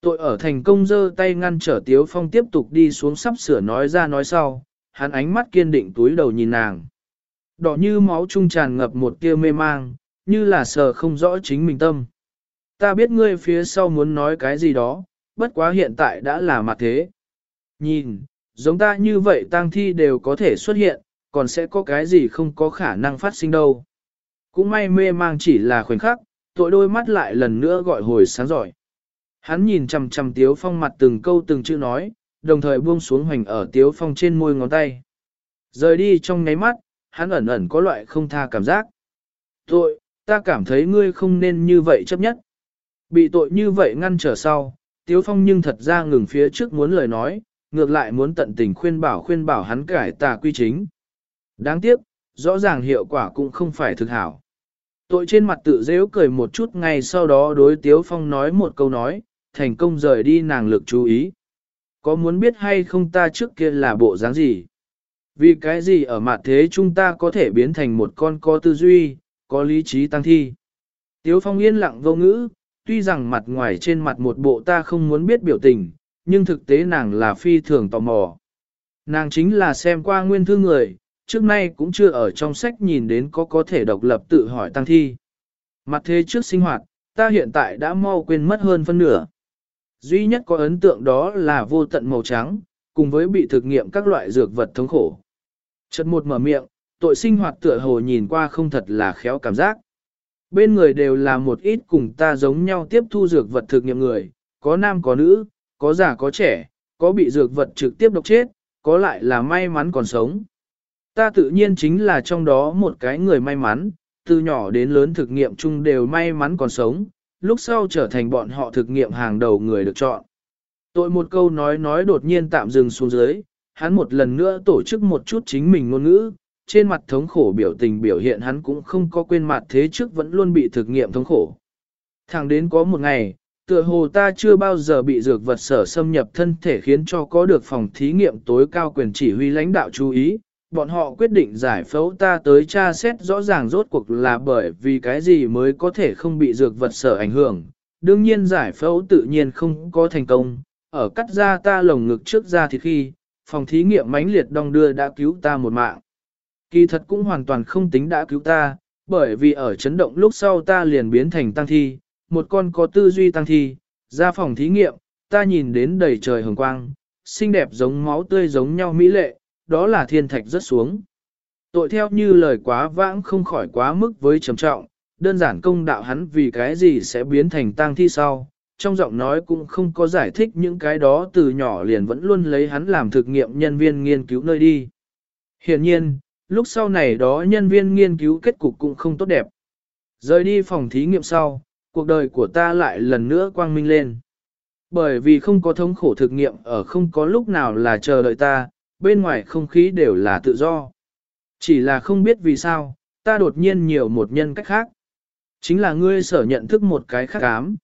Tội ở thành công giơ tay ngăn trở Tiếu Phong tiếp tục đi xuống sắp sửa nói ra nói sau, hắn ánh mắt kiên định túi đầu nhìn nàng. Đỏ như máu trung tràn ngập một tia mê mang, như là sờ không rõ chính mình tâm. Ta biết ngươi phía sau muốn nói cái gì đó, bất quá hiện tại đã là mặt thế. Nhìn, giống ta như vậy tang thi đều có thể xuất hiện, còn sẽ có cái gì không có khả năng phát sinh đâu. Cũng may mê mang chỉ là khoảnh khắc, tội đôi mắt lại lần nữa gọi hồi sáng giỏi. Hắn nhìn chằm chằm Tiếu Phong mặt từng câu từng chữ nói, đồng thời buông xuống hoành ở Tiếu Phong trên môi ngón tay. Rời đi trong nháy mắt, hắn ẩn ẩn có loại không tha cảm giác. Tội, ta cảm thấy ngươi không nên như vậy chấp nhất. Bị tội như vậy ngăn trở sau, Tiếu Phong nhưng thật ra ngừng phía trước muốn lời nói, ngược lại muốn tận tình khuyên bảo khuyên bảo hắn cải tà quy chính. Đáng tiếc, rõ ràng hiệu quả cũng không phải thực hảo. Tội trên mặt tự dễu cười một chút ngay sau đó đối Tiếu Phong nói một câu nói, thành công rời đi nàng lực chú ý. Có muốn biết hay không ta trước kia là bộ dáng gì? Vì cái gì ở mặt thế chúng ta có thể biến thành một con có tư duy, có lý trí tăng thi? Tiếu Phong yên lặng vô ngữ, tuy rằng mặt ngoài trên mặt một bộ ta không muốn biết biểu tình, nhưng thực tế nàng là phi thường tò mò. Nàng chính là xem qua nguyên thư người, trước nay cũng chưa ở trong sách nhìn đến có có thể độc lập tự hỏi tăng thi. Mặt thế trước sinh hoạt, ta hiện tại đã mau quên mất hơn phân nửa. Duy nhất có ấn tượng đó là vô tận màu trắng, cùng với bị thực nghiệm các loại dược vật thống khổ. Chật một mở miệng, tội sinh hoạt tựa hồ nhìn qua không thật là khéo cảm giác. Bên người đều là một ít cùng ta giống nhau tiếp thu dược vật thực nghiệm người, có nam có nữ, có già có trẻ, có bị dược vật trực tiếp độc chết, có lại là may mắn còn sống. Ta tự nhiên chính là trong đó một cái người may mắn, từ nhỏ đến lớn thực nghiệm chung đều may mắn còn sống, lúc sau trở thành bọn họ thực nghiệm hàng đầu người được chọn. Tội một câu nói nói đột nhiên tạm dừng xuống dưới, hắn một lần nữa tổ chức một chút chính mình ngôn ngữ, trên mặt thống khổ biểu tình biểu hiện hắn cũng không có quên mặt thế trước vẫn luôn bị thực nghiệm thống khổ. Thẳng đến có một ngày, tựa hồ ta chưa bao giờ bị dược vật sở xâm nhập thân thể khiến cho có được phòng thí nghiệm tối cao quyền chỉ huy lãnh đạo chú ý, bọn họ quyết định giải phẫu ta tới tra xét rõ ràng rốt cuộc là bởi vì cái gì mới có thể không bị dược vật sở ảnh hưởng. Đương nhiên giải phẫu tự nhiên không có thành công, ở cắt ra ta lồng ngực trước ra thì khi, phòng thí nghiệm mãnh liệt đong đưa đã cứu ta một mạng. Kỳ thật cũng hoàn toàn không tính đã cứu ta, bởi vì ở chấn động lúc sau ta liền biến thành tăng thi, một con có tư duy tăng thi, ra phòng thí nghiệm, ta nhìn đến đầy trời hồng quang, xinh đẹp giống máu tươi giống nhau mỹ lệ, đó là thiên thạch rất xuống. Tội theo như lời quá vãng không khỏi quá mức với trầm trọng, đơn giản công đạo hắn vì cái gì sẽ biến thành tang thi sau, trong giọng nói cũng không có giải thích những cái đó từ nhỏ liền vẫn luôn lấy hắn làm thực nghiệm nhân viên nghiên cứu nơi đi. Hiện nhiên, lúc sau này đó nhân viên nghiên cứu kết cục cũng không tốt đẹp. Rời đi phòng thí nghiệm sau, cuộc đời của ta lại lần nữa quang minh lên. Bởi vì không có thống khổ thực nghiệm ở không có lúc nào là chờ đợi ta, bên ngoài không khí đều là tự do. Chỉ là không biết vì sao, ta đột nhiên nhiều một nhân cách khác. Chính là ngươi sở nhận thức một cái khác ám.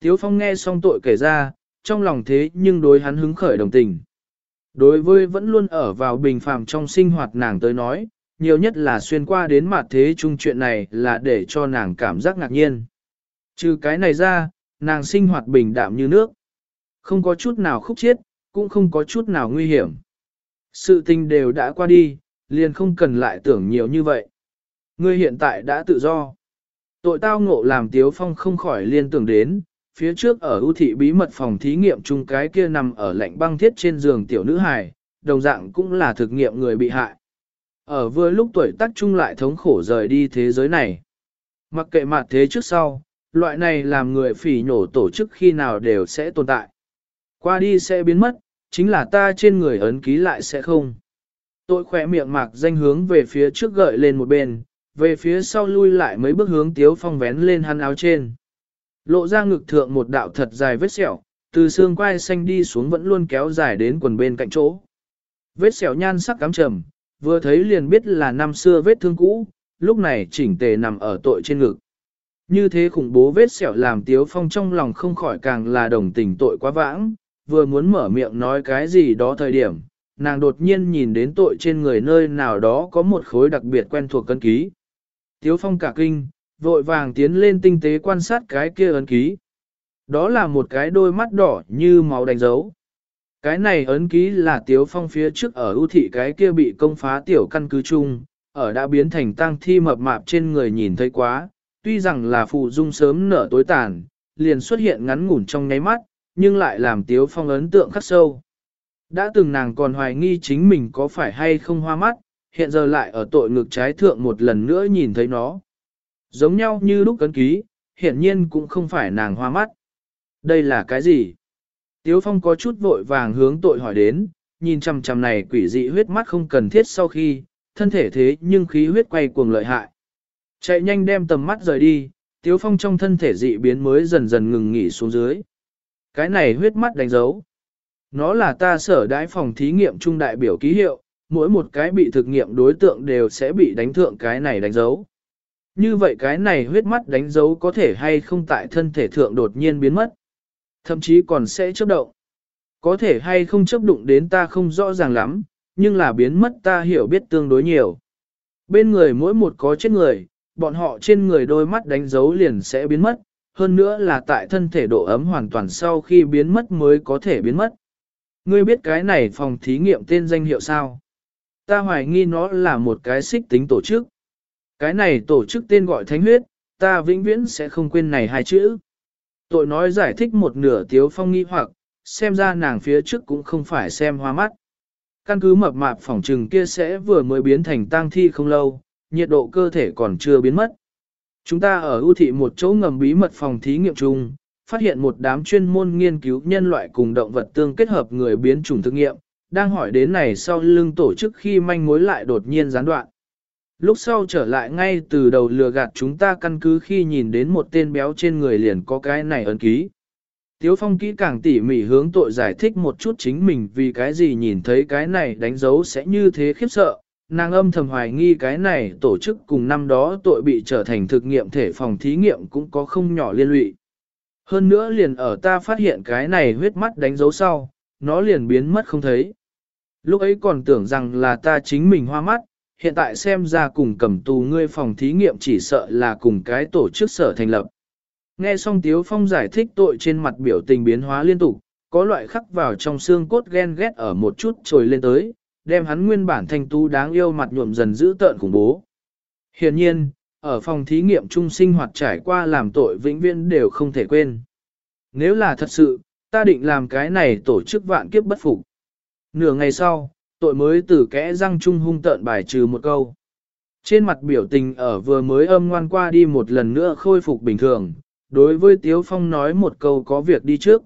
Tiếu Phong nghe xong tội kể ra, trong lòng thế nhưng đối hắn hứng khởi đồng tình. Đối với vẫn luôn ở vào bình phàm trong sinh hoạt nàng tới nói, nhiều nhất là xuyên qua đến mặt thế chung chuyện này là để cho nàng cảm giác ngạc nhiên. Trừ cái này ra, nàng sinh hoạt bình đạm như nước. Không có chút nào khúc chiết, cũng không có chút nào nguy hiểm. Sự tình đều đã qua đi, liền không cần lại tưởng nhiều như vậy. Ngươi hiện tại đã tự do. Tội tao ngộ làm Tiếu Phong không khỏi liên tưởng đến, phía trước ở ưu thị bí mật phòng thí nghiệm chung cái kia nằm ở lạnh băng thiết trên giường tiểu nữ hài, đồng dạng cũng là thực nghiệm người bị hại. Ở vừa lúc tuổi tác chung lại thống khổ rời đi thế giới này. Mặc kệ mặt thế trước sau, loại này làm người phỉ nhổ tổ chức khi nào đều sẽ tồn tại. Qua đi sẽ biến mất, chính là ta trên người ấn ký lại sẽ không. Tội khỏe miệng mạc danh hướng về phía trước gợi lên một bên, về phía sau lui lại mấy bước hướng tiếu phong vén lên hắn áo trên. Lộ ra ngực thượng một đạo thật dài vết sẹo, từ xương quai xanh đi xuống vẫn luôn kéo dài đến quần bên cạnh chỗ. Vết sẹo nhan sắc cám trầm, vừa thấy liền biết là năm xưa vết thương cũ, lúc này chỉnh tề nằm ở tội trên ngực. Như thế khủng bố vết sẹo làm Tiếu Phong trong lòng không khỏi càng là đồng tình tội quá vãng, vừa muốn mở miệng nói cái gì đó thời điểm, nàng đột nhiên nhìn đến tội trên người nơi nào đó có một khối đặc biệt quen thuộc cân ký. Tiếu Phong cả kinh, vội vàng tiến lên tinh tế quan sát cái kia ấn ký. Đó là một cái đôi mắt đỏ như máu đánh dấu. Cái này ấn ký là Tiếu Phong phía trước ở ưu thị cái kia bị công phá tiểu căn cứ chung, ở đã biến thành tang thi mập mạp trên người nhìn thấy quá, tuy rằng là phụ dung sớm nở tối tàn, liền xuất hiện ngắn ngủn trong nháy mắt, nhưng lại làm Tiếu Phong ấn tượng khắc sâu. Đã từng nàng còn hoài nghi chính mình có phải hay không hoa mắt, hiện giờ lại ở tội ngực trái thượng một lần nữa nhìn thấy nó. Giống nhau như lúc cấn ký, hiện nhiên cũng không phải nàng hoa mắt. Đây là cái gì? Tiếu Phong có chút vội vàng hướng tội hỏi đến, nhìn chằm chằm này quỷ dị huyết mắt không cần thiết sau khi, thân thể thế nhưng khí huyết quay cuồng lợi hại. Chạy nhanh đem tầm mắt rời đi, Tiếu Phong trong thân thể dị biến mới dần dần ngừng nghỉ xuống dưới. Cái này huyết mắt đánh dấu. Nó là ta sở đãi phòng thí nghiệm trung đại biểu ký hiệu, mỗi một cái bị thực nghiệm đối tượng đều sẽ bị đánh thượng cái này đánh dấu. Như vậy cái này huyết mắt đánh dấu có thể hay không tại thân thể thượng đột nhiên biến mất. Thậm chí còn sẽ chấp động. Có thể hay không chấp đụng đến ta không rõ ràng lắm, nhưng là biến mất ta hiểu biết tương đối nhiều. Bên người mỗi một có chết người, bọn họ trên người đôi mắt đánh dấu liền sẽ biến mất, hơn nữa là tại thân thể độ ấm hoàn toàn sau khi biến mất mới có thể biến mất. Ngươi biết cái này phòng thí nghiệm tên danh hiệu sao? Ta hoài nghi nó là một cái xích tính tổ chức. Cái này tổ chức tên gọi thánh huyết, ta vĩnh viễn sẽ không quên này hai chữ. Tội nói giải thích một nửa tiếu phong nghi hoặc, xem ra nàng phía trước cũng không phải xem hoa mắt. Căn cứ mập mạp phòng trừng kia sẽ vừa mới biến thành tang thi không lâu, nhiệt độ cơ thể còn chưa biến mất. Chúng ta ở ưu thị một chỗ ngầm bí mật phòng thí nghiệm chung, phát hiện một đám chuyên môn nghiên cứu nhân loại cùng động vật tương kết hợp người biến chủng thực nghiệm, đang hỏi đến này sau lưng tổ chức khi manh mối lại đột nhiên gián đoạn. Lúc sau trở lại ngay từ đầu lừa gạt chúng ta căn cứ khi nhìn đến một tên béo trên người liền có cái này ấn ký. Tiếu Phong kỹ càng tỉ mỉ hướng tội giải thích một chút chính mình vì cái gì nhìn thấy cái này đánh dấu sẽ như thế khiếp sợ, nàng âm thầm hoài nghi cái này tổ chức cùng năm đó tội bị trở thành thực nghiệm thể phòng thí nghiệm cũng có không nhỏ liên lụy. Hơn nữa liền ở ta phát hiện cái này huyết mắt đánh dấu sau, nó liền biến mất không thấy. Lúc ấy còn tưởng rằng là ta chính mình hoa mắt, hiện tại xem ra cùng cầm tù ngươi phòng thí nghiệm chỉ sợ là cùng cái tổ chức sở thành lập. Nghe xong Tiếu Phong giải thích tội trên mặt biểu tình biến hóa liên tục, có loại khắc vào trong xương cốt ghen ghét ở một chút trồi lên tới, đem hắn nguyên bản thanh tu đáng yêu mặt nhuộm dần giữ tợn khủng bố. Hiện nhiên, ở phòng thí nghiệm trung sinh hoạt trải qua làm tội vĩnh viễn đều không thể quên. Nếu là thật sự, ta định làm cái này tổ chức vạn kiếp bất phục. Nửa ngày sau, tội mới từ kẽ răng trung hung tợn bài trừ một câu. Trên mặt biểu tình ở vừa mới âm ngoan qua đi một lần nữa khôi phục bình thường, đối với Tiếu Phong nói một câu có việc đi trước.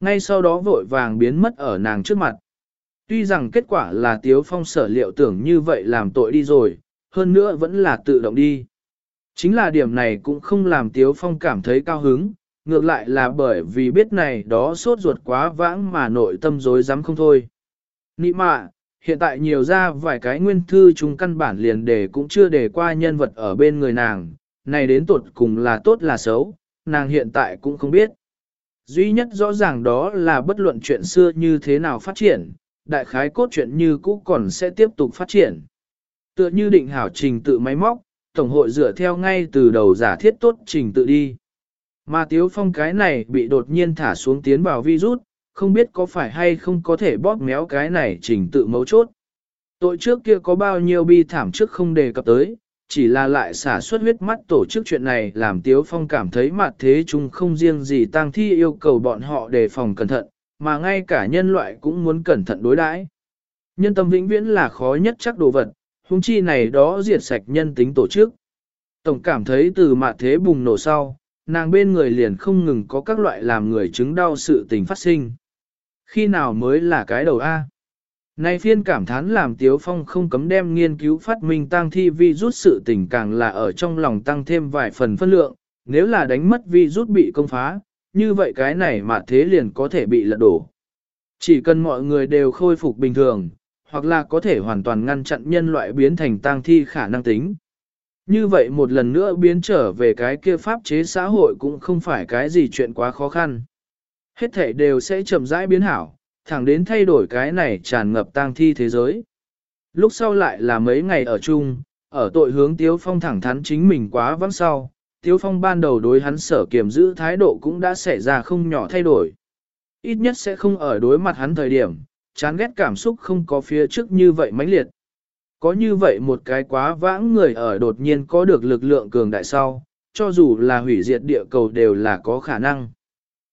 Ngay sau đó vội vàng biến mất ở nàng trước mặt. Tuy rằng kết quả là Tiếu Phong sở liệu tưởng như vậy làm tội đi rồi, hơn nữa vẫn là tự động đi. Chính là điểm này cũng không làm Tiếu Phong cảm thấy cao hứng, ngược lại là bởi vì biết này đó sốt ruột quá vãng mà nội tâm dối dám không thôi. Nị mạ, hiện tại nhiều ra vài cái nguyên thư chúng căn bản liền để cũng chưa để qua nhân vật ở bên người nàng, này đến tuột cùng là tốt là xấu, nàng hiện tại cũng không biết. Duy nhất rõ ràng đó là bất luận chuyện xưa như thế nào phát triển, đại khái cốt truyện như cũ còn sẽ tiếp tục phát triển. Tựa như định hảo trình tự máy móc, Tổng hội dựa theo ngay từ đầu giả thiết tốt trình tự đi. Mà Tiếu Phong cái này bị đột nhiên thả xuống tiến vào virus, không biết có phải hay không có thể bóp méo cái này trình tự mấu chốt. Tội trước kia có bao nhiêu bi thảm trước không đề cập tới, chỉ là lại xả xuất huyết mắt tổ chức chuyện này làm Tiếu Phong cảm thấy mặt thế chung không riêng gì Tang thi yêu cầu bọn họ đề phòng cẩn thận, mà ngay cả nhân loại cũng muốn cẩn thận đối đãi. Nhân tâm vĩnh viễn là khó nhất chắc đồ vật, huống chi này đó diệt sạch nhân tính tổ chức. Tổng cảm thấy từ mặt thế bùng nổ sau, nàng bên người liền không ngừng có các loại làm người chứng đau sự tình phát sinh. Khi nào mới là cái đầu A? Nay phiên cảm thán làm Tiếu Phong không cấm đem nghiên cứu phát minh tăng thi vi rút sự tình càng là ở trong lòng tăng thêm vài phần phân lượng, nếu là đánh mất vi rút bị công phá, như vậy cái này mà thế liền có thể bị lật đổ. Chỉ cần mọi người đều khôi phục bình thường, hoặc là có thể hoàn toàn ngăn chặn nhân loại biến thành tang thi khả năng tính. Như vậy một lần nữa biến trở về cái kia pháp chế xã hội cũng không phải cái gì chuyện quá khó khăn. Hết thể đều sẽ chậm rãi biến hảo, thẳng đến thay đổi cái này tràn ngập tang thi thế giới. Lúc sau lại là mấy ngày ở chung, ở tội hướng Tiếu Phong thẳng thắn chính mình quá vắng sau, Tiếu Phong ban đầu đối hắn sở kiềm giữ thái độ cũng đã xảy ra không nhỏ thay đổi. Ít nhất sẽ không ở đối mặt hắn thời điểm, chán ghét cảm xúc không có phía trước như vậy mãnh liệt. Có như vậy một cái quá vãng người ở đột nhiên có được lực lượng cường đại sau, cho dù là hủy diệt địa cầu đều là có khả năng.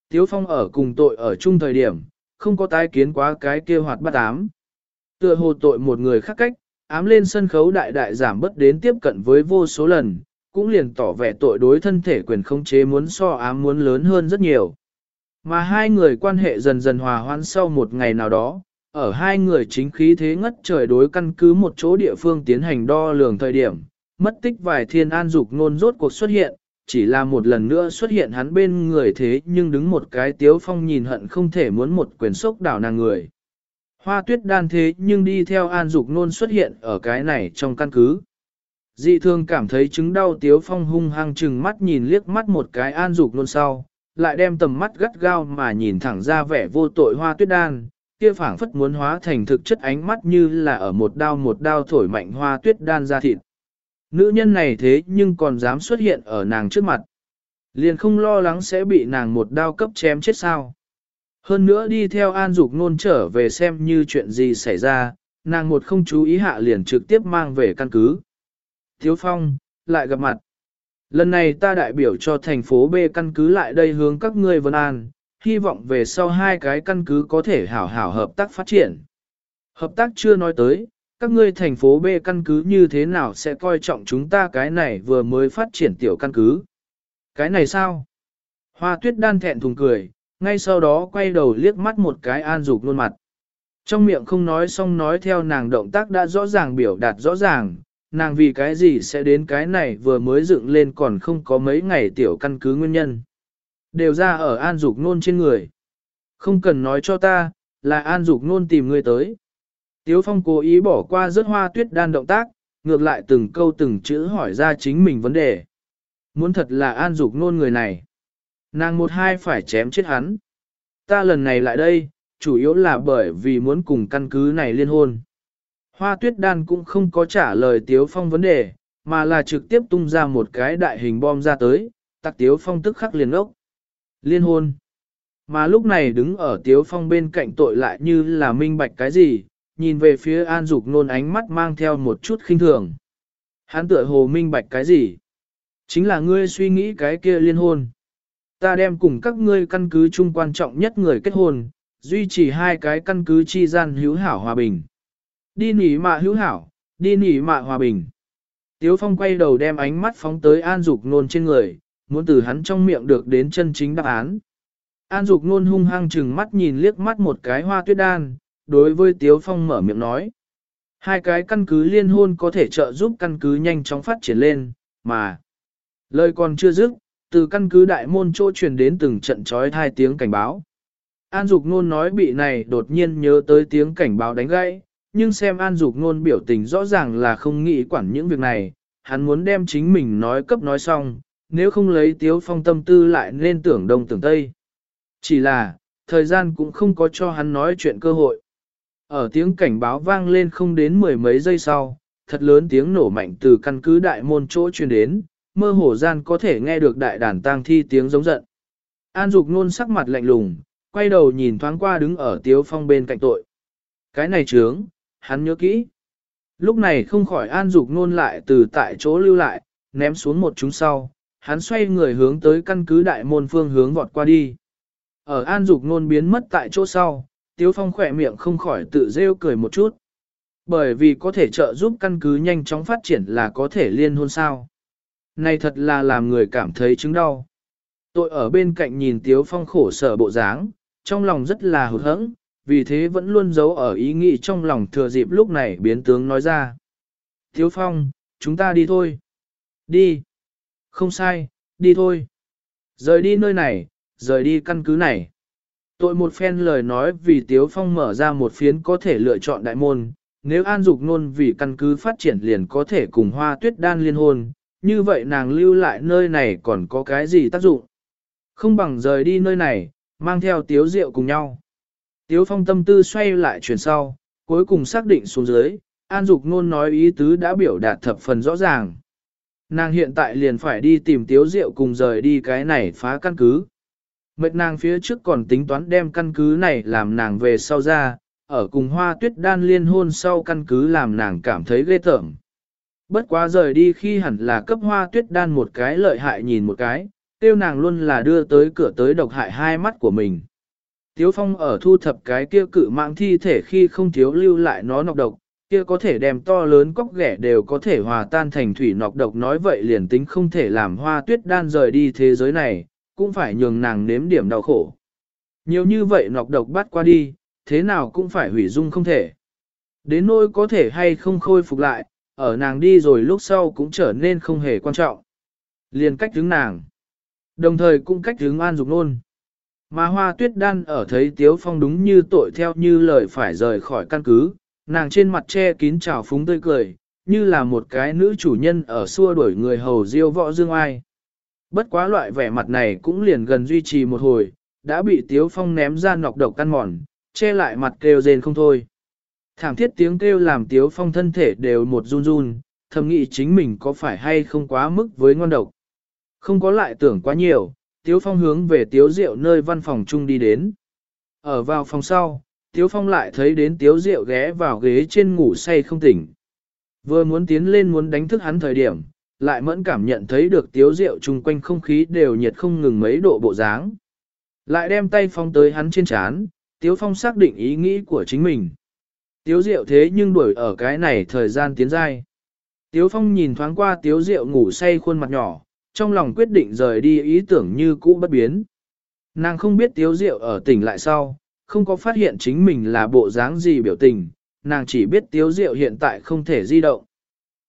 Tiếu Phong ở cùng tội ở chung thời điểm, không có tái kiến quá cái kia hoạt bát ám. Tựa hồ tội một người khác cách, ám lên sân khấu đại đại giảm bất đến tiếp cận với vô số lần, cũng liền tỏ vẻ tội đối thân thể quyền không chế muốn so ám muốn lớn hơn rất nhiều. Mà hai người quan hệ dần dần hòa hoãn sau một ngày nào đó, ở hai người chính khí thế ngất trời đối căn cứ một chỗ địa phương tiến hành đo lường thời điểm, mất tích vài thiên an dục ngôn rốt cuộc xuất hiện, chỉ là một lần nữa xuất hiện hắn bên người thế nhưng đứng một cái tiếu phong nhìn hận không thể muốn một quyền sốc đảo nàng người. Hoa tuyết đan thế nhưng đi theo an dục ngôn xuất hiện ở cái này trong căn cứ. Dị thương cảm thấy chứng đau tiếu phong hung hăng chừng mắt nhìn liếc mắt một cái an dục nôn sau, lại đem tầm mắt gắt gao mà nhìn thẳng ra vẻ vô tội hoa tuyết đan, kia phảng phất muốn hóa thành thực chất ánh mắt như là ở một đao một đao thổi mạnh hoa tuyết đan ra thịt. Nữ nhân này thế nhưng còn dám xuất hiện ở nàng trước mặt. Liền không lo lắng sẽ bị nàng một đao cấp chém chết sao. Hơn nữa đi theo an dục nôn trở về xem như chuyện gì xảy ra, nàng một không chú ý hạ liền trực tiếp mang về căn cứ. Thiếu Phong, lại gặp mặt. Lần này ta đại biểu cho thành phố B căn cứ lại đây hướng các ngươi vân an, hy vọng về sau hai cái căn cứ có thể hảo hảo hợp tác phát triển. Hợp tác chưa nói tới, các ngươi thành phố B căn cứ như thế nào sẽ coi trọng chúng ta cái này vừa mới phát triển tiểu căn cứ. Cái này sao? Hoa tuyết đan thẹn thùng cười, ngay sau đó quay đầu liếc mắt một cái an dục luôn mặt. Trong miệng không nói xong nói theo nàng động tác đã rõ ràng biểu đạt rõ ràng, nàng vì cái gì sẽ đến cái này vừa mới dựng lên còn không có mấy ngày tiểu căn cứ nguyên nhân. Đều ra ở an dục nôn trên người. Không cần nói cho ta, là an dục nôn tìm người tới. Tiếu Phong cố ý bỏ qua rớt hoa tuyết đan động tác, ngược lại từng câu từng chữ hỏi ra chính mình vấn đề. Muốn thật là an dục nôn người này. Nàng một hai phải chém chết hắn. Ta lần này lại đây, chủ yếu là bởi vì muốn cùng căn cứ này liên hôn. Hoa tuyết đan cũng không có trả lời Tiếu Phong vấn đề, mà là trực tiếp tung ra một cái đại hình bom ra tới, tặc Tiếu Phong tức khắc liền ốc. Liên hôn. Mà lúc này đứng ở Tiếu Phong bên cạnh tội lại như là minh bạch cái gì, nhìn về phía An Dục nôn ánh mắt mang theo một chút khinh thường. Hắn tựa hồ minh bạch cái gì? Chính là ngươi suy nghĩ cái kia liên hôn. Ta đem cùng các ngươi căn cứ chung quan trọng nhất người kết hôn, duy trì hai cái căn cứ chi gian hữu hảo hòa bình. Đi nỉ mạ hữu hảo, đi nỉ mạ hòa bình. Tiếu Phong quay đầu đem ánh mắt phóng tới An Dục nôn trên người, muốn từ hắn trong miệng được đến chân chính đáp án. An Dục Nôn hung hăng chừng mắt nhìn liếc mắt một cái hoa tuyết đan, đối với Tiếu Phong mở miệng nói. Hai cái căn cứ liên hôn có thể trợ giúp căn cứ nhanh chóng phát triển lên, mà. Lời còn chưa dứt, từ căn cứ đại môn chỗ truyền đến từng trận trói thai tiếng cảnh báo. An Dục Nôn nói bị này đột nhiên nhớ tới tiếng cảnh báo đánh gãy, nhưng xem An Dục Nôn biểu tình rõ ràng là không nghĩ quản những việc này, hắn muốn đem chính mình nói cấp nói xong, nếu không lấy Tiếu Phong tâm tư lại nên tưởng đông tưởng tây. Chỉ là, thời gian cũng không có cho hắn nói chuyện cơ hội. Ở tiếng cảnh báo vang lên không đến mười mấy giây sau, thật lớn tiếng nổ mạnh từ căn cứ đại môn chỗ truyền đến, mơ hồ gian có thể nghe được đại đàn tang thi tiếng giống giận. An Dục nôn sắc mặt lạnh lùng, quay đầu nhìn thoáng qua đứng ở Tiếu Phong bên cạnh tội. Cái này trướng, hắn nhớ kỹ. Lúc này không khỏi An Dục nôn lại từ tại chỗ lưu lại, ném xuống một chúng sau, hắn xoay người hướng tới căn cứ đại môn phương hướng vọt qua đi. Ở An Dục nôn biến mất tại chỗ sau, Tiếu Phong khỏe miệng không khỏi tự rêu cười một chút. Bởi vì có thể trợ giúp căn cứ nhanh chóng phát triển là có thể liên hôn sao. Này thật là làm người cảm thấy chứng đau. Tôi ở bên cạnh nhìn Tiếu Phong khổ sở bộ dáng, trong lòng rất là hụt hẫng, vì thế vẫn luôn giấu ở ý nghĩ trong lòng thừa dịp lúc này biến tướng nói ra. thiếu Phong, chúng ta đi thôi. Đi. Không sai, đi thôi. Rời đi nơi này, rời đi căn cứ này. Tội một phen lời nói vì Tiếu Phong mở ra một phiến có thể lựa chọn đại môn, nếu An Dục Nôn vì căn cứ phát triển liền có thể cùng hoa tuyết đan liên hôn, như vậy nàng lưu lại nơi này còn có cái gì tác dụng? Không bằng rời đi nơi này, mang theo Tiếu Diệu cùng nhau. Tiếu Phong tâm tư xoay lại chuyển sau, cuối cùng xác định xuống dưới, An Dục Nôn nói ý tứ đã biểu đạt thập phần rõ ràng. Nàng hiện tại liền phải đi tìm Tiếu Diệu cùng rời đi cái này phá căn cứ. Mệt nàng phía trước còn tính toán đem căn cứ này làm nàng về sau ra, ở cùng hoa tuyết đan liên hôn sau căn cứ làm nàng cảm thấy ghê tởm. Bất quá rời đi khi hẳn là cấp hoa tuyết đan một cái lợi hại nhìn một cái, tiêu nàng luôn là đưa tới cửa tới độc hại hai mắt của mình. Tiếu phong ở thu thập cái kia cự mạng thi thể khi không thiếu lưu lại nó nọc độc, kia có thể đem to lớn cóc ghẻ đều có thể hòa tan thành thủy nọc độc nói vậy liền tính không thể làm hoa tuyết đan rời đi thế giới này, cũng phải nhường nàng nếm điểm đau khổ. Nhiều như vậy nọc độc bắt qua đi, thế nào cũng phải hủy dung không thể. Đến nỗi có thể hay không khôi phục lại, ở nàng đi rồi lúc sau cũng trở nên không hề quan trọng. Liền cách hướng nàng. Đồng thời cũng cách hướng an dục nôn. Mà hoa tuyết đan ở thấy tiếu phong đúng như tội theo như lời phải rời khỏi căn cứ, nàng trên mặt che kín trào phúng tươi cười, như là một cái nữ chủ nhân ở xua đuổi người hầu diêu võ dương ai. Bất quá loại vẻ mặt này cũng liền gần duy trì một hồi, đã bị Tiếu Phong ném ra nọc độc căn mòn, che lại mặt kêu rên không thôi. Thảm thiết tiếng kêu làm Tiếu Phong thân thể đều một run run, thầm nghĩ chính mình có phải hay không quá mức với ngon độc. Không có lại tưởng quá nhiều, Tiếu Phong hướng về Tiếu Diệu nơi văn phòng chung đi đến. Ở vào phòng sau, Tiếu Phong lại thấy đến Tiếu Diệu ghé vào ghế trên ngủ say không tỉnh. Vừa muốn tiến lên muốn đánh thức hắn thời điểm, lại mẫn cảm nhận thấy được tiếu Diệu chung quanh không khí đều nhiệt không ngừng mấy độ bộ dáng. Lại đem tay phong tới hắn trên chán, tiếu phong xác định ý nghĩ của chính mình. Tiếu Diệu thế nhưng đuổi ở cái này thời gian tiến dai. Tiếu phong nhìn thoáng qua tiếu Diệu ngủ say khuôn mặt nhỏ, trong lòng quyết định rời đi ý tưởng như cũ bất biến. Nàng không biết tiếu rượu ở tỉnh lại sau, không có phát hiện chính mình là bộ dáng gì biểu tình, nàng chỉ biết tiếu rượu hiện tại không thể di động.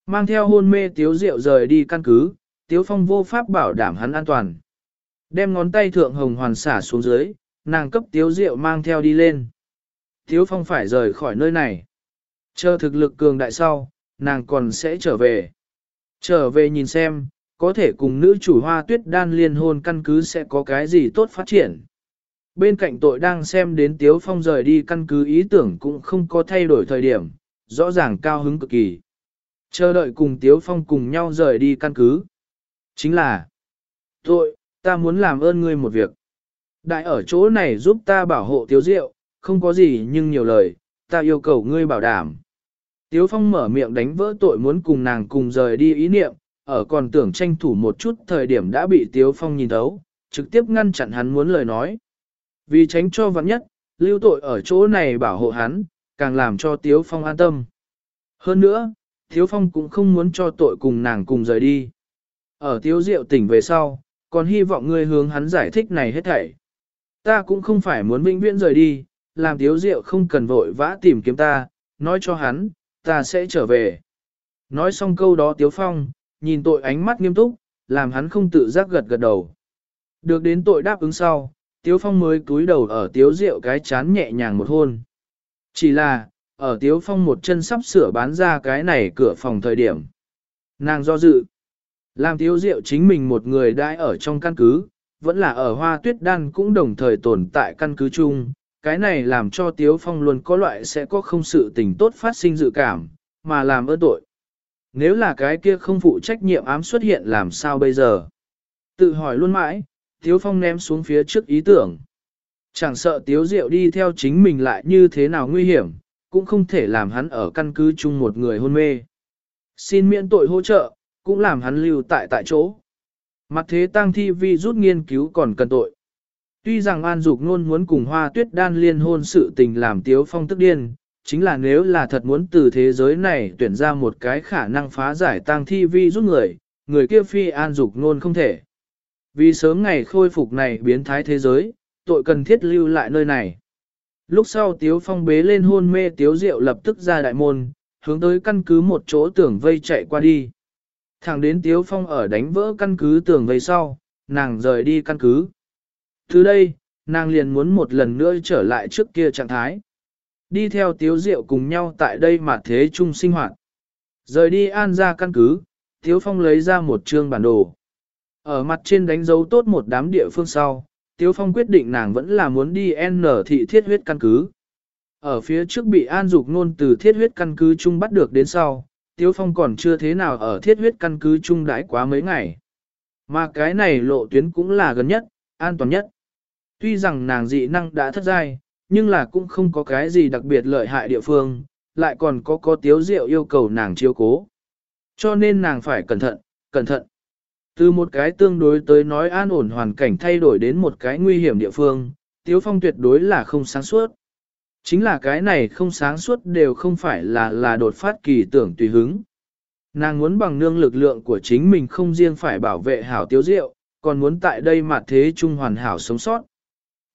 Mang theo hôn mê tiếu rượu rời đi căn cứ, tiếu phong vô pháp bảo đảm hắn an toàn. Đem ngón tay thượng hồng hoàn xả xuống dưới, nàng cấp tiếu rượu mang theo đi lên. Tiếu phong phải rời khỏi nơi này. Chờ thực lực cường đại sau, nàng còn sẽ trở về. Trở về nhìn xem, có thể cùng nữ chủ hoa tuyết đan liên hôn căn cứ sẽ có cái gì tốt phát triển. Bên cạnh tội đang xem đến Tiếu Phong rời đi căn cứ ý tưởng cũng không có thay đổi thời điểm, rõ ràng cao hứng cực kỳ. Chờ đợi cùng Tiếu Phong cùng nhau rời đi căn cứ. Chính là, tội, ta muốn làm ơn ngươi một việc. Đại ở chỗ này giúp ta bảo hộ Tiếu Diệu, không có gì nhưng nhiều lời, ta yêu cầu ngươi bảo đảm. Tiếu Phong mở miệng đánh vỡ tội muốn cùng nàng cùng rời đi ý niệm, ở còn tưởng tranh thủ một chút thời điểm đã bị Tiếu Phong nhìn thấu, trực tiếp ngăn chặn hắn muốn lời nói. Vì tránh cho vắng nhất, lưu tội ở chỗ này bảo hộ hắn, càng làm cho Tiếu Phong an tâm. Hơn nữa, Tiếu Phong cũng không muốn cho tội cùng nàng cùng rời đi. Ở Tiếu Diệu tỉnh về sau, còn hy vọng ngươi hướng hắn giải thích này hết thảy. Ta cũng không phải muốn vĩnh viễn rời đi, làm tiếu diệu không cần vội vã tìm kiếm ta, nói cho hắn, ta sẽ trở về. Nói xong câu đó tiếu phong, nhìn tội ánh mắt nghiêm túc, làm hắn không tự giác gật gật đầu. Được đến tội đáp ứng sau, tiếu phong mới cúi đầu ở tiếu diệu cái chán nhẹ nhàng một hôn. Chỉ là, ở tiếu phong một chân sắp sửa bán ra cái này cửa phòng thời điểm. Nàng do dự. Làm tiếu diệu chính mình một người đãi ở trong căn cứ, vẫn là ở hoa tuyết đan cũng đồng thời tồn tại căn cứ chung. Cái này làm cho tiếu phong luôn có loại sẽ có không sự tình tốt phát sinh dự cảm, mà làm ơn tội. Nếu là cái kia không phụ trách nhiệm ám xuất hiện làm sao bây giờ? Tự hỏi luôn mãi, tiếu phong ném xuống phía trước ý tưởng. Chẳng sợ tiếu diệu đi theo chính mình lại như thế nào nguy hiểm, cũng không thể làm hắn ở căn cứ chung một người hôn mê. Xin miễn tội hỗ trợ, cũng làm hắn lưu tại tại chỗ. Mặt thế tăng thi vi rút nghiên cứu còn cần tội. Tuy rằng An Dục luôn muốn cùng Hoa Tuyết Đan liên hôn sự tình làm Tiếu Phong tức điên, chính là nếu là thật muốn từ thế giới này tuyển ra một cái khả năng phá giải tăng thi vi rút người, người kia phi An Dục luôn không thể. Vì sớm ngày khôi phục này biến thái thế giới, tội cần thiết lưu lại nơi này. Lúc sau Tiếu Phong bế lên hôn mê Tiếu Diệu lập tức ra đại môn, hướng tới căn cứ một chỗ tưởng vây chạy qua đi. Thẳng đến Tiếu Phong ở đánh vỡ căn cứ tưởng vây sau, nàng rời đi căn cứ. Từ đây, nàng liền muốn một lần nữa trở lại trước kia trạng thái. Đi theo Tiếu Diệu cùng nhau tại đây mà thế chung sinh hoạt. Rời đi an ra căn cứ, Tiếu Phong lấy ra một chương bản đồ. Ở mặt trên đánh dấu tốt một đám địa phương sau, Tiếu Phong quyết định nàng vẫn là muốn đi N thị thiết huyết căn cứ. Ở phía trước bị An Dục Nôn từ thiết huyết căn cứ chung bắt được đến sau, Tiếu Phong còn chưa thế nào ở thiết huyết căn cứ chung đãi quá mấy ngày. Mà cái này lộ tuyến cũng là gần nhất, an toàn nhất. Tuy rằng nàng dị năng đã thất giai, nhưng là cũng không có cái gì đặc biệt lợi hại địa phương, lại còn có có tiếu diệu yêu cầu nàng chiếu cố. Cho nên nàng phải cẩn thận, cẩn thận. Từ một cái tương đối tới nói an ổn hoàn cảnh thay đổi đến một cái nguy hiểm địa phương, Tiếu Phong tuyệt đối là không sáng suốt. Chính là cái này không sáng suốt đều không phải là là đột phát kỳ tưởng tùy hứng. Nàng muốn bằng nương lực lượng của chính mình không riêng phải bảo vệ hảo tiếu diệu, còn muốn tại đây mà thế trung hoàn hảo sống sót.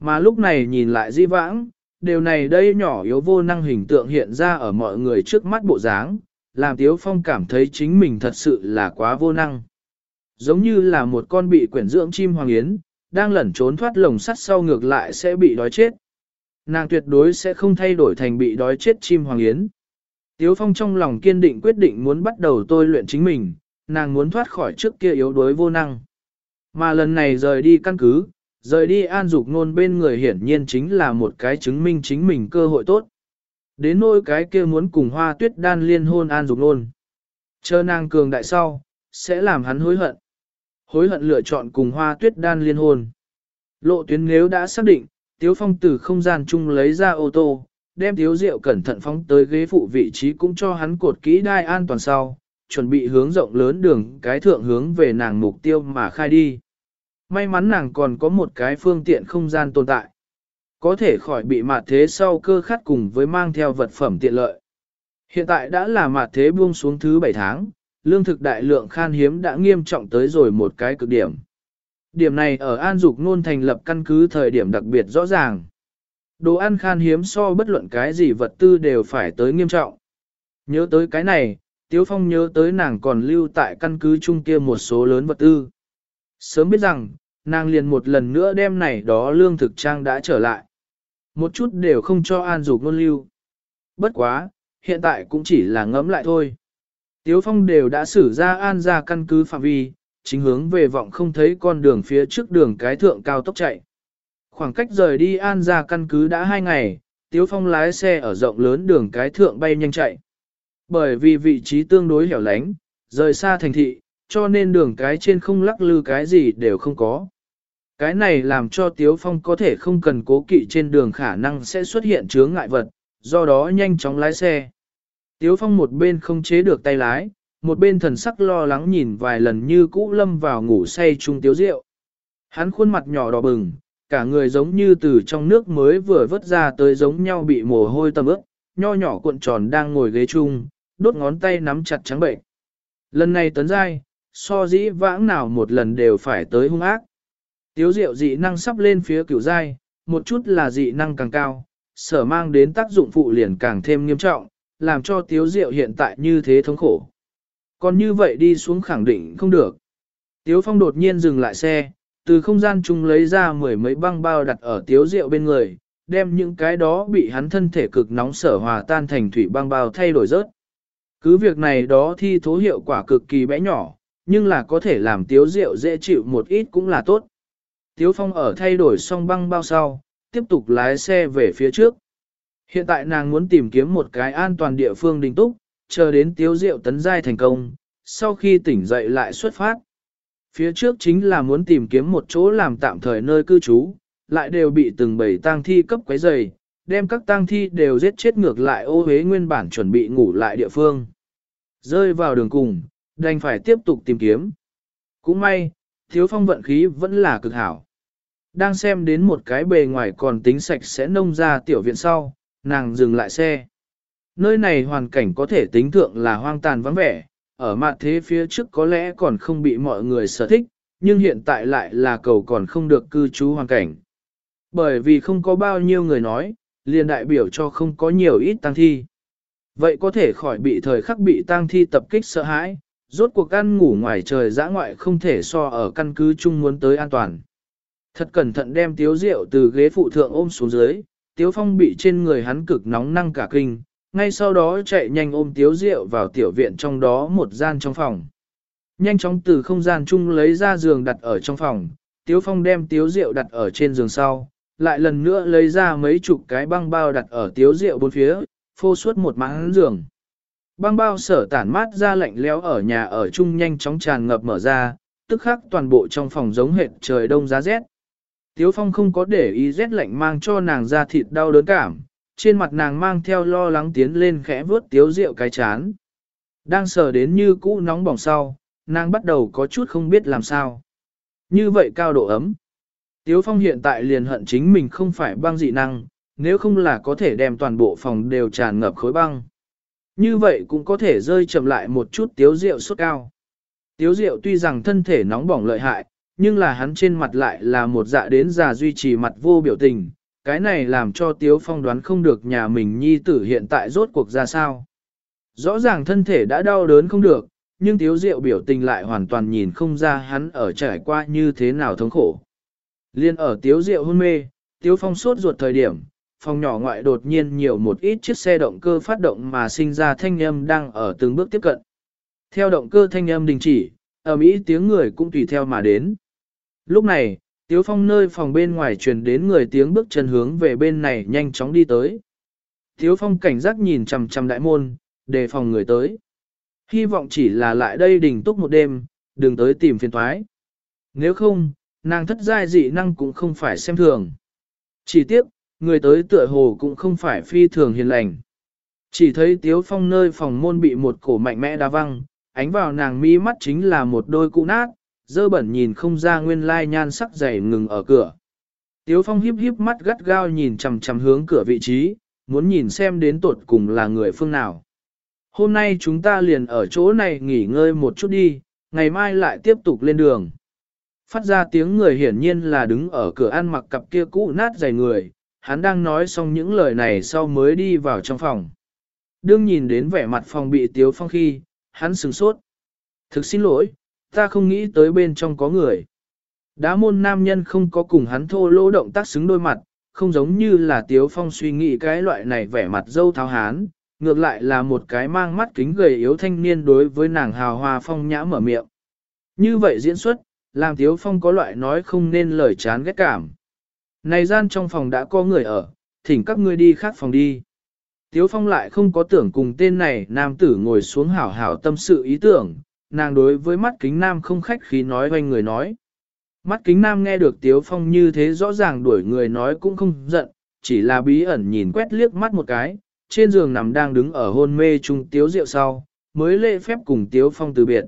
Mà lúc này nhìn lại di vãng, điều này đây nhỏ yếu vô năng hình tượng hiện ra ở mọi người trước mắt bộ dáng, làm Tiếu Phong cảm thấy chính mình thật sự là quá vô năng. Giống như là một con bị quyển dưỡng chim hoàng yến, đang lẩn trốn thoát lồng sắt sau ngược lại sẽ bị đói chết. Nàng tuyệt đối sẽ không thay đổi thành bị đói chết chim hoàng yến. Tiếu Phong trong lòng kiên định quyết định muốn bắt đầu tôi luyện chính mình, nàng muốn thoát khỏi trước kia yếu đuối vô năng. Mà lần này rời đi căn cứ, rời đi an dục nôn bên người hiển nhiên chính là một cái chứng minh chính mình cơ hội tốt. Đến nỗi cái kia muốn cùng hoa tuyết đan liên hôn an dục nôn. Chờ nàng cường đại sau, sẽ làm hắn hối hận. Hối hận lựa chọn cùng hoa tuyết đan liên hôn. Lộ tuyến nếu đã xác định, Tiếu Phong từ không gian chung lấy ra ô tô, đem Tiếu Diệu cẩn thận phóng tới ghế phụ vị trí cũng cho hắn cột kỹ đai an toàn sau, chuẩn bị hướng rộng lớn đường cái thượng hướng về nàng mục tiêu mà khai đi. May mắn nàng còn có một cái phương tiện không gian tồn tại. Có thể khỏi bị mạt thế sau cơ khát cùng với mang theo vật phẩm tiện lợi. Hiện tại đã là mạt thế buông xuống thứ 7 tháng, lương thực đại lượng khan hiếm đã nghiêm trọng tới rồi một cái cực điểm. Điểm này ở An Dục Nôn thành lập căn cứ thời điểm đặc biệt rõ ràng. Đồ ăn khan hiếm so bất luận cái gì vật tư đều phải tới nghiêm trọng. Nhớ tới cái này, Tiếu Phong nhớ tới nàng còn lưu tại căn cứ chung kia một số lớn vật tư. Sớm biết rằng, nàng liền một lần nữa đem này đó lương thực trang đã trở lại. Một chút đều không cho An Dục ngôn lưu. Bất quá, hiện tại cũng chỉ là ngẫm lại thôi. Tiếu Phong đều đã xử ra An ra căn cứ phạm vi, chính hướng về vọng không thấy con đường phía trước đường cái thượng cao tốc chạy. Khoảng cách rời đi An ra căn cứ đã hai ngày, Tiếu Phong lái xe ở rộng lớn đường cái thượng bay nhanh chạy. Bởi vì vị trí tương đối hẻo lánh, rời xa thành thị, cho nên đường cái trên không lắc lư cái gì đều không có. Cái này làm cho Tiếu Phong có thể không cần cố kỵ trên đường khả năng sẽ xuất hiện chướng ngại vật, do đó nhanh chóng lái xe. Tiếu Phong một bên không chế được tay lái, một bên thần sắc lo lắng nhìn vài lần như cũ lâm vào ngủ say chung tiếu rượu. Hắn khuôn mặt nhỏ đỏ bừng, cả người giống như từ trong nước mới vừa vớt ra tới giống nhau bị mồ hôi tầm ướt, nho nhỏ cuộn tròn đang ngồi ghế chung, đốt ngón tay nắm chặt trắng bệnh. Lần này tấn giai, so dĩ vãng nào một lần đều phải tới hung ác. Tiếu diệu dị năng sắp lên phía cửu giai, một chút là dị năng càng cao, sở mang đến tác dụng phụ liền càng thêm nghiêm trọng, làm cho tiếu diệu hiện tại như thế thống khổ. Còn như vậy đi xuống khẳng định không được. Tiếu phong đột nhiên dừng lại xe, từ không gian chung lấy ra mười mấy băng bao đặt ở tiếu diệu bên người, đem những cái đó bị hắn thân thể cực nóng sở hòa tan thành thủy băng bao thay đổi rớt. Cứ việc này đó thi thố hiệu quả cực kỳ bé nhỏ, nhưng là có thể làm tiếu rượu dễ chịu một ít cũng là tốt. Tiếu phong ở thay đổi xong băng bao sau, tiếp tục lái xe về phía trước. Hiện tại nàng muốn tìm kiếm một cái an toàn địa phương đình túc, chờ đến tiếu rượu tấn giai thành công, sau khi tỉnh dậy lại xuất phát. Phía trước chính là muốn tìm kiếm một chỗ làm tạm thời nơi cư trú, lại đều bị từng bầy tang thi cấp quấy dày, đem các tang thi đều giết chết ngược lại ô hế nguyên bản chuẩn bị ngủ lại địa phương. Rơi vào đường cùng, đành phải tiếp tục tìm kiếm. Cũng may, thiếu phong vận khí vẫn là cực hảo. Đang xem đến một cái bề ngoài còn tính sạch sẽ nông ra tiểu viện sau, nàng dừng lại xe. Nơi này hoàn cảnh có thể tính thượng là hoang tàn vắng vẻ, ở mặt thế phía trước có lẽ còn không bị mọi người sở thích, nhưng hiện tại lại là cầu còn không được cư trú hoàn cảnh. Bởi vì không có bao nhiêu người nói, liền đại biểu cho không có nhiều ít tăng thi. Vậy có thể khỏi bị thời khắc bị tăng thi tập kích sợ hãi, rốt cuộc ăn ngủ ngoài trời dã ngoại không thể so ở căn cứ chung muốn tới an toàn. Thật cẩn thận đem tiếu rượu từ ghế phụ thượng ôm xuống dưới, tiếu phong bị trên người hắn cực nóng năng cả kinh, ngay sau đó chạy nhanh ôm tiếu rượu vào tiểu viện trong đó một gian trong phòng. Nhanh chóng từ không gian chung lấy ra giường đặt ở trong phòng, tiếu phong đem tiếu rượu đặt ở trên giường sau, lại lần nữa lấy ra mấy chục cái băng bao đặt ở tiếu rượu bốn phía, phô suốt một mảng giường. Băng bao sở tản mát ra lạnh lẽo ở nhà ở chung nhanh chóng tràn ngập mở ra, tức khắc toàn bộ trong phòng giống hệt trời đông giá rét. Tiếu phong không có để ý rét lạnh mang cho nàng ra thịt đau đớn cảm, trên mặt nàng mang theo lo lắng tiến lên khẽ vớt tiếu rượu cái chán. Đang sờ đến như cũ nóng bỏng sau, nàng bắt đầu có chút không biết làm sao. Như vậy cao độ ấm. Tiếu phong hiện tại liền hận chính mình không phải băng dị năng, nếu không là có thể đem toàn bộ phòng đều tràn ngập khối băng. Như vậy cũng có thể rơi chậm lại một chút tiếu rượu sốt cao. Tiếu rượu tuy rằng thân thể nóng bỏng lợi hại, nhưng là hắn trên mặt lại là một dạ đến già duy trì mặt vô biểu tình. Cái này làm cho Tiếu Phong đoán không được nhà mình nhi tử hiện tại rốt cuộc ra sao. Rõ ràng thân thể đã đau đớn không được, nhưng Tiếu Diệu biểu tình lại hoàn toàn nhìn không ra hắn ở trải qua như thế nào thống khổ. Liên ở Tiếu Diệu hôn mê, Tiếu Phong sốt ruột thời điểm, phòng nhỏ ngoại đột nhiên nhiều một ít chiếc xe động cơ phát động mà sinh ra thanh âm đang ở từng bước tiếp cận. Theo động cơ thanh âm đình chỉ, ở Mỹ tiếng người cũng tùy theo mà đến. Lúc này, Tiếu Phong nơi phòng bên ngoài truyền đến người tiếng bước chân hướng về bên này nhanh chóng đi tới. Tiếu Phong cảnh giác nhìn chằm chằm đại môn, đề phòng người tới. Hy vọng chỉ là lại đây đình túc một đêm, đừng tới tìm phiền thoái. Nếu không, nàng thất giai dị năng cũng không phải xem thường. Chỉ tiếc, người tới tựa hồ cũng không phải phi thường hiền lành. Chỉ thấy Tiếu Phong nơi phòng môn bị một cổ mạnh mẽ đá văng, ánh vào nàng mi mắt chính là một đôi cụ nát, dơ bẩn nhìn không ra nguyên lai nhan sắc dày ngừng ở cửa. Tiếu Phong híp híp mắt gắt gao nhìn chằm chằm hướng cửa vị trí, muốn nhìn xem đến tột cùng là người phương nào. Hôm nay chúng ta liền ở chỗ này nghỉ ngơi một chút đi, ngày mai lại tiếp tục lên đường. Phát ra tiếng người hiển nhiên là đứng ở cửa ăn mặc cặp kia cũ nát dày người, hắn đang nói xong những lời này sau mới đi vào trong phòng. Đương nhìn đến vẻ mặt phòng bị Tiếu Phong khi, hắn sửng sốt. Thực xin lỗi, ta không nghĩ tới bên trong có người. Đá môn nam nhân không có cùng hắn thô lỗ động tác xứng đôi mặt, không giống như là Tiếu Phong suy nghĩ cái loại này vẻ mặt dâu tháo hán, ngược lại là một cái mang mắt kính gầy yếu thanh niên đối với nàng hào hoa phong nhã mở miệng. Như vậy diễn xuất, làm Tiếu Phong có loại nói không nên lời chán ghét cảm. Này gian trong phòng đã có người ở, thỉnh các ngươi đi khác phòng đi. Tiếu Phong lại không có tưởng cùng tên này nam tử ngồi xuống hảo hảo tâm sự ý tưởng, nàng đối với mắt kính nam không khách khí nói hoanh người nói. Mắt kính nam nghe được Tiếu Phong như thế rõ ràng đuổi người nói cũng không giận, chỉ là bí ẩn nhìn quét liếc mắt một cái, trên giường nằm đang đứng ở hôn mê chung Tiếu rượu sau, mới lễ phép cùng Tiếu Phong từ biệt.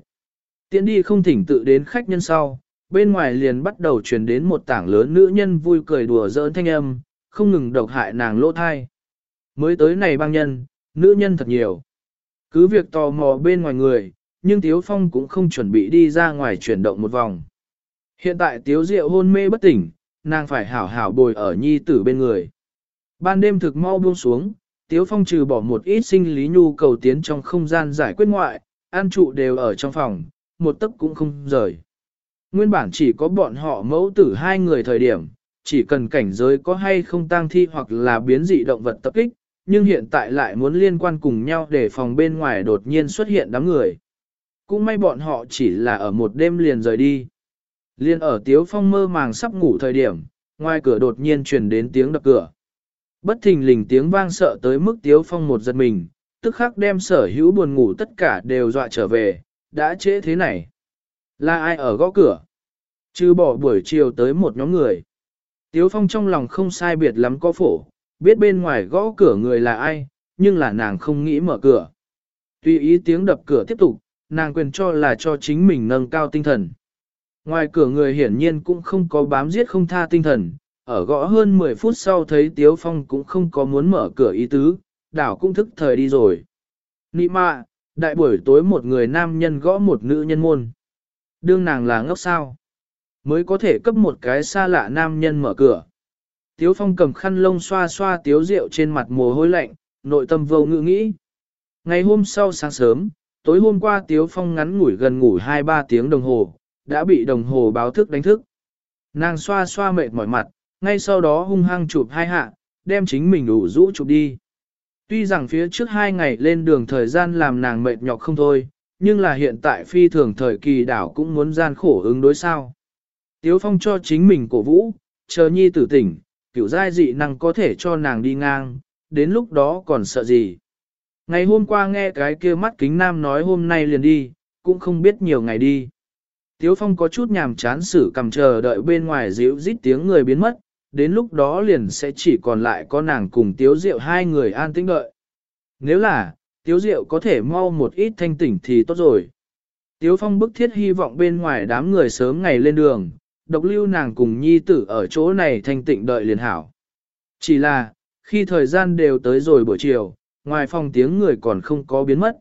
Tiện đi không thỉnh tự đến khách nhân sau, bên ngoài liền bắt đầu truyền đến một tảng lớn nữ nhân vui cười đùa giỡn thanh âm, không ngừng độc hại nàng lỗ thai. Mới tới này băng nhân, nữ nhân thật nhiều. Cứ việc tò mò bên ngoài người, nhưng Tiếu Phong cũng không chuẩn bị đi ra ngoài chuyển động một vòng. Hiện tại Tiếu Diệu hôn mê bất tỉnh, nàng phải hảo hảo bồi ở nhi tử bên người. Ban đêm thực mau buông xuống, Tiếu Phong trừ bỏ một ít sinh lý nhu cầu tiến trong không gian giải quyết ngoại, an trụ đều ở trong phòng, một tấc cũng không rời. Nguyên bản chỉ có bọn họ mẫu tử hai người thời điểm, chỉ cần cảnh giới có hay không tang thi hoặc là biến dị động vật tập kích, nhưng hiện tại lại muốn liên quan cùng nhau để phòng bên ngoài đột nhiên xuất hiện đám người. Cũng may bọn họ chỉ là ở một đêm liền rời đi. Liên ở Tiếu Phong mơ màng sắp ngủ thời điểm, ngoài cửa đột nhiên truyền đến tiếng đập cửa. Bất thình lình tiếng vang sợ tới mức Tiếu Phong một giật mình, tức khắc đem sở hữu buồn ngủ tất cả đều dọa trở về, đã trễ thế này. Là ai ở gõ cửa? Chứ bỏ buổi chiều tới một nhóm người. Tiếu Phong trong lòng không sai biệt lắm có phổ, biết bên ngoài gõ cửa người là ai, nhưng là nàng không nghĩ mở cửa. Tuy ý tiếng đập cửa tiếp tục, nàng quyền cho là cho chính mình nâng cao tinh thần. Ngoài cửa người hiển nhiên cũng không có bám giết không tha tinh thần, ở gõ hơn 10 phút sau thấy Tiếu Phong cũng không có muốn mở cửa ý tứ, đảo cũng thức thời đi rồi. Nị mạ, đại buổi tối một người nam nhân gõ một nữ nhân môn. Đương nàng là ngốc sao? Mới có thể cấp một cái xa lạ nam nhân mở cửa. Tiếu Phong cầm khăn lông xoa xoa tiếu rượu trên mặt mồ hôi lạnh, nội tâm vô ngữ nghĩ. Ngày hôm sau sáng sớm, tối hôm qua Tiếu Phong ngắn ngủi gần ngủ 2-3 tiếng đồng hồ, đã bị đồng hồ báo thức đánh thức. Nàng xoa xoa mệt mỏi mặt, ngay sau đó hung hăng chụp hai hạ, đem chính mình đủ rũ chụp đi. Tuy rằng phía trước hai ngày lên đường thời gian làm nàng mệt nhọc không thôi, nhưng là hiện tại phi thường thời kỳ đảo cũng muốn gian khổ ứng đối sao. Tiếu Phong cho chính mình cổ vũ, chờ nhi tử tỉnh, kiểu giai dị năng có thể cho nàng đi ngang, đến lúc đó còn sợ gì. Ngày hôm qua nghe cái kia mắt kính nam nói hôm nay liền đi, cũng không biết nhiều ngày đi. Tiếu Phong có chút nhàm chán xử cầm chờ đợi bên ngoài dịu rít tiếng người biến mất, đến lúc đó liền sẽ chỉ còn lại có nàng cùng Tiếu Diệu hai người an tĩnh đợi. Nếu là, Tiếu Diệu có thể mau một ít thanh tỉnh thì tốt rồi. Tiếu Phong bức thiết hy vọng bên ngoài đám người sớm ngày lên đường, độc lưu nàng cùng nhi tử ở chỗ này thanh tịnh đợi liền hảo. Chỉ là, khi thời gian đều tới rồi buổi chiều, ngoài phòng tiếng người còn không có biến mất.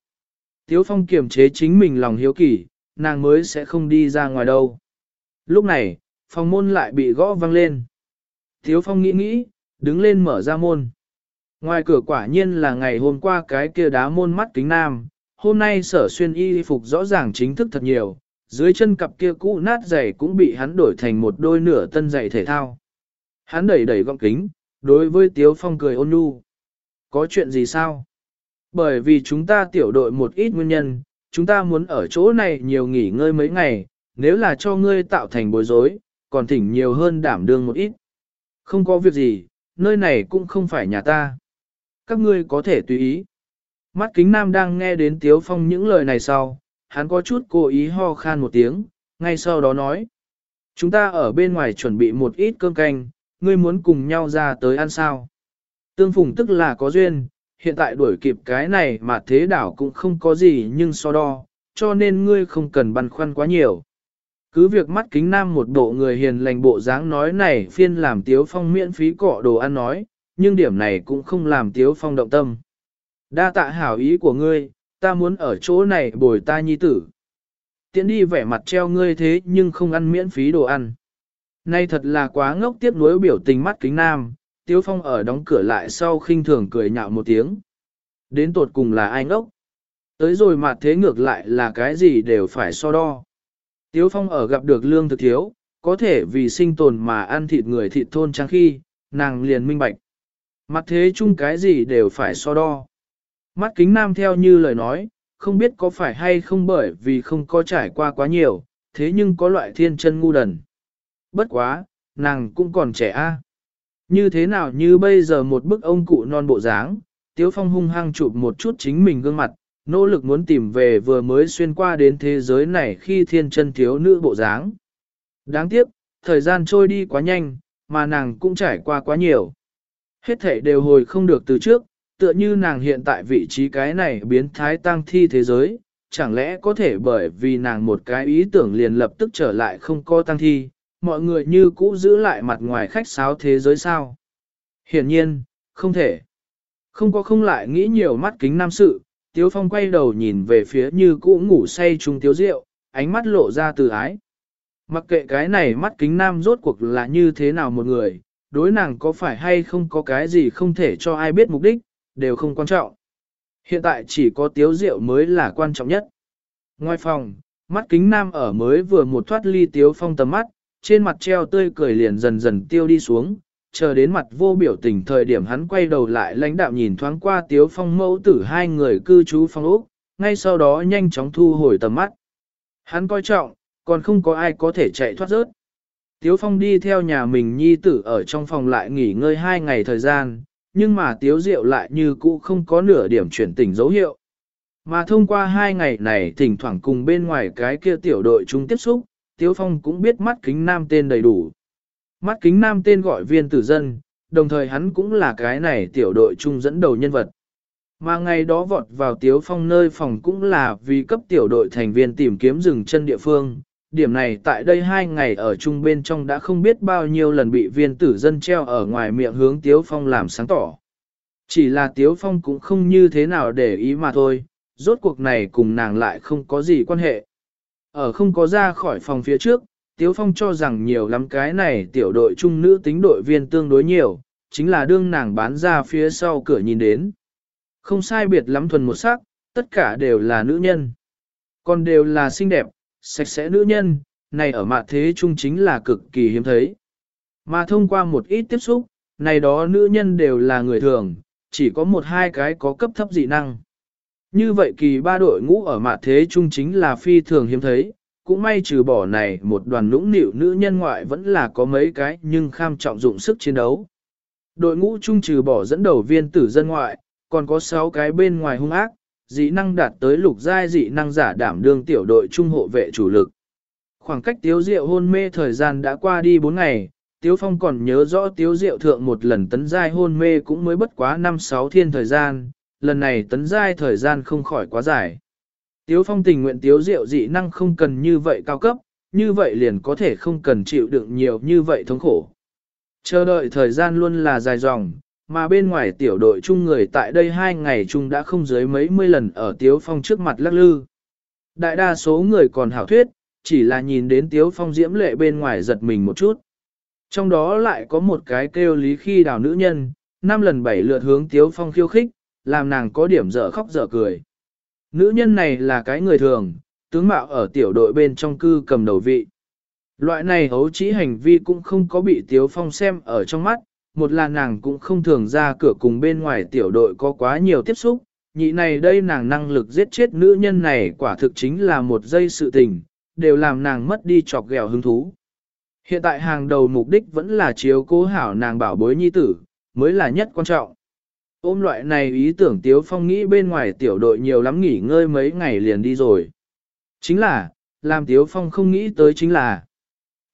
Tiếu Phong kiềm chế chính mình lòng hiếu kỳ, nàng mới sẽ không đi ra ngoài đâu. Lúc này, phòng môn lại bị gõ vang lên. Tiếu Phong nghĩ nghĩ, đứng lên mở ra môn. Ngoài cửa quả nhiên là ngày hôm qua cái kia đá môn mắt kính nam, hôm nay sở xuyên y phục rõ ràng chính thức thật nhiều, dưới chân cặp kia cũ nát giày cũng bị hắn đổi thành một đôi nửa tân giày thể thao. Hắn đẩy đẩy gọng kính, đối với Tiếu Phong cười ôn nhu. Có chuyện gì sao? Bởi vì chúng ta tiểu đội một ít nguyên nhân, chúng ta muốn ở chỗ này nhiều nghỉ ngơi mấy ngày, nếu là cho ngươi tạo thành bối rối, còn thỉnh nhiều hơn đảm đương một ít. Không có việc gì, nơi này cũng không phải nhà ta. Các ngươi có thể tùy ý. Mắt kính nam đang nghe đến Tiếu Phong những lời này sau, hắn có chút cố ý ho khan một tiếng, ngay sau đó nói. Chúng ta ở bên ngoài chuẩn bị một ít cơm canh, ngươi muốn cùng nhau ra tới ăn sao. Tương phùng tức là có duyên, hiện tại đuổi kịp cái này mà thế đảo cũng không có gì nhưng so đo, cho nên ngươi không cần băn khoăn quá nhiều. Cứ việc mắt kính nam một bộ người hiền lành bộ dáng nói này phiên làm tiếu phong miễn phí cọ đồ ăn nói, nhưng điểm này cũng không làm tiếu phong động tâm. Đa tạ hảo ý của ngươi, ta muốn ở chỗ này bồi ta nhi tử. Tiễn đi vẻ mặt treo ngươi thế nhưng không ăn miễn phí đồ ăn. Nay thật là quá ngốc tiếp nối biểu tình mắt kính nam, Tiếu Phong ở đóng cửa lại sau khinh thường cười nhạo một tiếng. Đến tột cùng là ai ngốc? Tới rồi mà thế ngược lại là cái gì đều phải so đo. Tiếu Phong ở gặp được lương thực thiếu, có thể vì sinh tồn mà ăn thịt người thịt thôn trang khi, nàng liền minh bạch. Mặt thế chung cái gì đều phải so đo. Mắt kính nam theo như lời nói, không biết có phải hay không bởi vì không có trải qua quá nhiều, thế nhưng có loại thiên chân ngu đần. Bất quá, nàng cũng còn trẻ a. Như thế nào như bây giờ một bức ông cụ non bộ dáng, Tiếu Phong hung hăng chụp một chút chính mình gương mặt, nỗ lực muốn tìm về vừa mới xuyên qua đến thế giới này khi thiên chân thiếu nữ bộ dáng. Đáng tiếc, thời gian trôi đi quá nhanh, mà nàng cũng trải qua quá nhiều. Hết thể đều hồi không được từ trước, tựa như nàng hiện tại vị trí cái này biến thái tăng thi thế giới, chẳng lẽ có thể bởi vì nàng một cái ý tưởng liền lập tức trở lại không có tăng thi, mọi người như cũ giữ lại mặt ngoài khách sáo thế giới sao? Hiển nhiên, không thể. Không có không lại nghĩ nhiều mắt kính nam sự, Tiếu Phong quay đầu nhìn về phía như cũ ngủ say trung Tiếu Diệu, ánh mắt lộ ra từ ái. Mặc kệ cái này mắt kính nam rốt cuộc là như thế nào một người, đối nàng có phải hay không có cái gì không thể cho ai biết mục đích, đều không quan trọng. Hiện tại chỉ có Tiếu rượu mới là quan trọng nhất. Ngoài phòng, mắt kính nam ở mới vừa một thoát ly Tiếu Phong tầm mắt, trên mặt treo tươi cười liền dần dần tiêu đi xuống, chờ đến mặt vô biểu tình thời điểm hắn quay đầu lại lãnh đạo nhìn thoáng qua tiếu phong mẫu tử hai người cư trú phong ốc, ngay sau đó nhanh chóng thu hồi tầm mắt. Hắn coi trọng, còn không có ai có thể chạy thoát rớt. Tiếu phong đi theo nhà mình nhi tử ở trong phòng lại nghỉ ngơi hai ngày thời gian, nhưng mà tiếu diệu lại như cũ không có nửa điểm chuyển tỉnh dấu hiệu. Mà thông qua hai ngày này thỉnh thoảng cùng bên ngoài cái kia tiểu đội chúng tiếp xúc, Tiếu Phong cũng biết mắt kính nam tên đầy đủ. Mắt kính nam tên gọi viên tử dân, đồng thời hắn cũng là cái này tiểu đội trung dẫn đầu nhân vật. Mà ngày đó vọt vào Tiếu Phong nơi phòng cũng là vì cấp tiểu đội thành viên tìm kiếm rừng chân địa phương. Điểm này tại đây hai ngày ở chung bên trong đã không biết bao nhiêu lần bị viên tử dân treo ở ngoài miệng hướng Tiếu Phong làm sáng tỏ. Chỉ là Tiếu Phong cũng không như thế nào để ý mà thôi, rốt cuộc này cùng nàng lại không có gì quan hệ. Ở không có ra khỏi phòng phía trước, Tiếu Phong cho rằng nhiều lắm cái này tiểu đội trung nữ tính đội viên tương đối nhiều, chính là đương nàng bán ra phía sau cửa nhìn đến. Không sai biệt lắm thuần một sắc, tất cả đều là nữ nhân. Còn đều là xinh đẹp, sạch sẽ nữ nhân, này ở mặt thế trung chính là cực kỳ hiếm thấy. Mà thông qua một ít tiếp xúc, này đó nữ nhân đều là người thường, chỉ có một hai cái có cấp thấp dị năng. Như vậy kỳ ba đội ngũ ở mặt thế trung chính là phi thường hiếm thấy, cũng may trừ bỏ này một đoàn nũng nịu nữ nhân ngoại vẫn là có mấy cái nhưng kham trọng dụng sức chiến đấu. Đội ngũ chung trừ bỏ dẫn đầu viên tử dân ngoại, còn có 6 cái bên ngoài hung ác, dị năng đạt tới lục giai dị năng giả đảm đương tiểu đội trung hộ vệ chủ lực. Khoảng cách tiếu diệu hôn mê thời gian đã qua đi 4 ngày, tiếu phong còn nhớ rõ tiếu diệu thượng một lần tấn giai hôn mê cũng mới bất quá 5-6 thiên thời gian, lần này tấn giai thời gian không khỏi quá dài. Tiếu phong tình nguyện tiếu diệu dị năng không cần như vậy cao cấp, như vậy liền có thể không cần chịu đựng nhiều như vậy thống khổ. Chờ đợi thời gian luôn là dài dòng, mà bên ngoài tiểu đội chung người tại đây hai ngày chung đã không dưới mấy mươi lần ở tiếu phong trước mặt lắc lư. Đại đa số người còn hảo thuyết, chỉ là nhìn đến tiếu phong diễm lệ bên ngoài giật mình một chút. Trong đó lại có một cái kêu lý khi đào nữ nhân, năm lần bảy lượt hướng tiếu phong khiêu khích, làm nàng có điểm dở khóc dở cười. Nữ nhân này là cái người thường, tướng mạo ở tiểu đội bên trong cư cầm đầu vị. Loại này hấu trí hành vi cũng không có bị Tiếu Phong xem ở trong mắt, một là nàng cũng không thường ra cửa cùng bên ngoài tiểu đội có quá nhiều tiếp xúc, nhị này đây nàng năng lực giết chết nữ nhân này quả thực chính là một giây sự tình, đều làm nàng mất đi chọc ghẹo hứng thú. Hiện tại hàng đầu mục đích vẫn là chiếu cố hảo nàng bảo bối nhi tử, mới là nhất quan trọng. Ôm loại này ý tưởng Tiếu Phong nghĩ bên ngoài tiểu đội nhiều lắm nghỉ ngơi mấy ngày liền đi rồi. Chính là, làm Tiếu Phong không nghĩ tới chính là,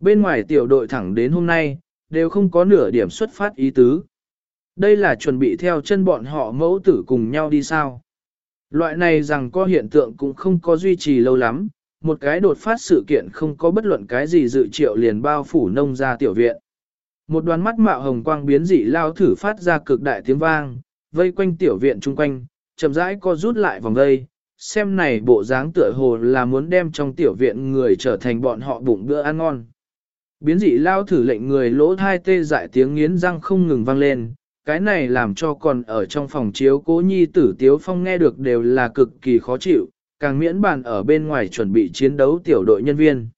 bên ngoài tiểu đội thẳng đến hôm nay, đều không có nửa điểm xuất phát ý tứ. Đây là chuẩn bị theo chân bọn họ mẫu tử cùng nhau đi sao. Loại này rằng có hiện tượng cũng không có duy trì lâu lắm, một cái đột phát sự kiện không có bất luận cái gì dự triệu liền bao phủ nông ra tiểu viện. Một đoàn mắt mạo hồng quang biến dị lao thử phát ra cực đại tiếng vang, vây quanh tiểu viện chung quanh, chậm rãi co rút lại vòng đây, xem này bộ dáng tựa hồ là muốn đem trong tiểu viện người trở thành bọn họ bụng bữa ăn ngon. Biến dị lao thử lệnh người lỗ thai tê dại tiếng nghiến răng không ngừng vang lên, cái này làm cho còn ở trong phòng chiếu cố nhi tử tiếu phong nghe được đều là cực kỳ khó chịu, càng miễn bàn ở bên ngoài chuẩn bị chiến đấu tiểu đội nhân viên.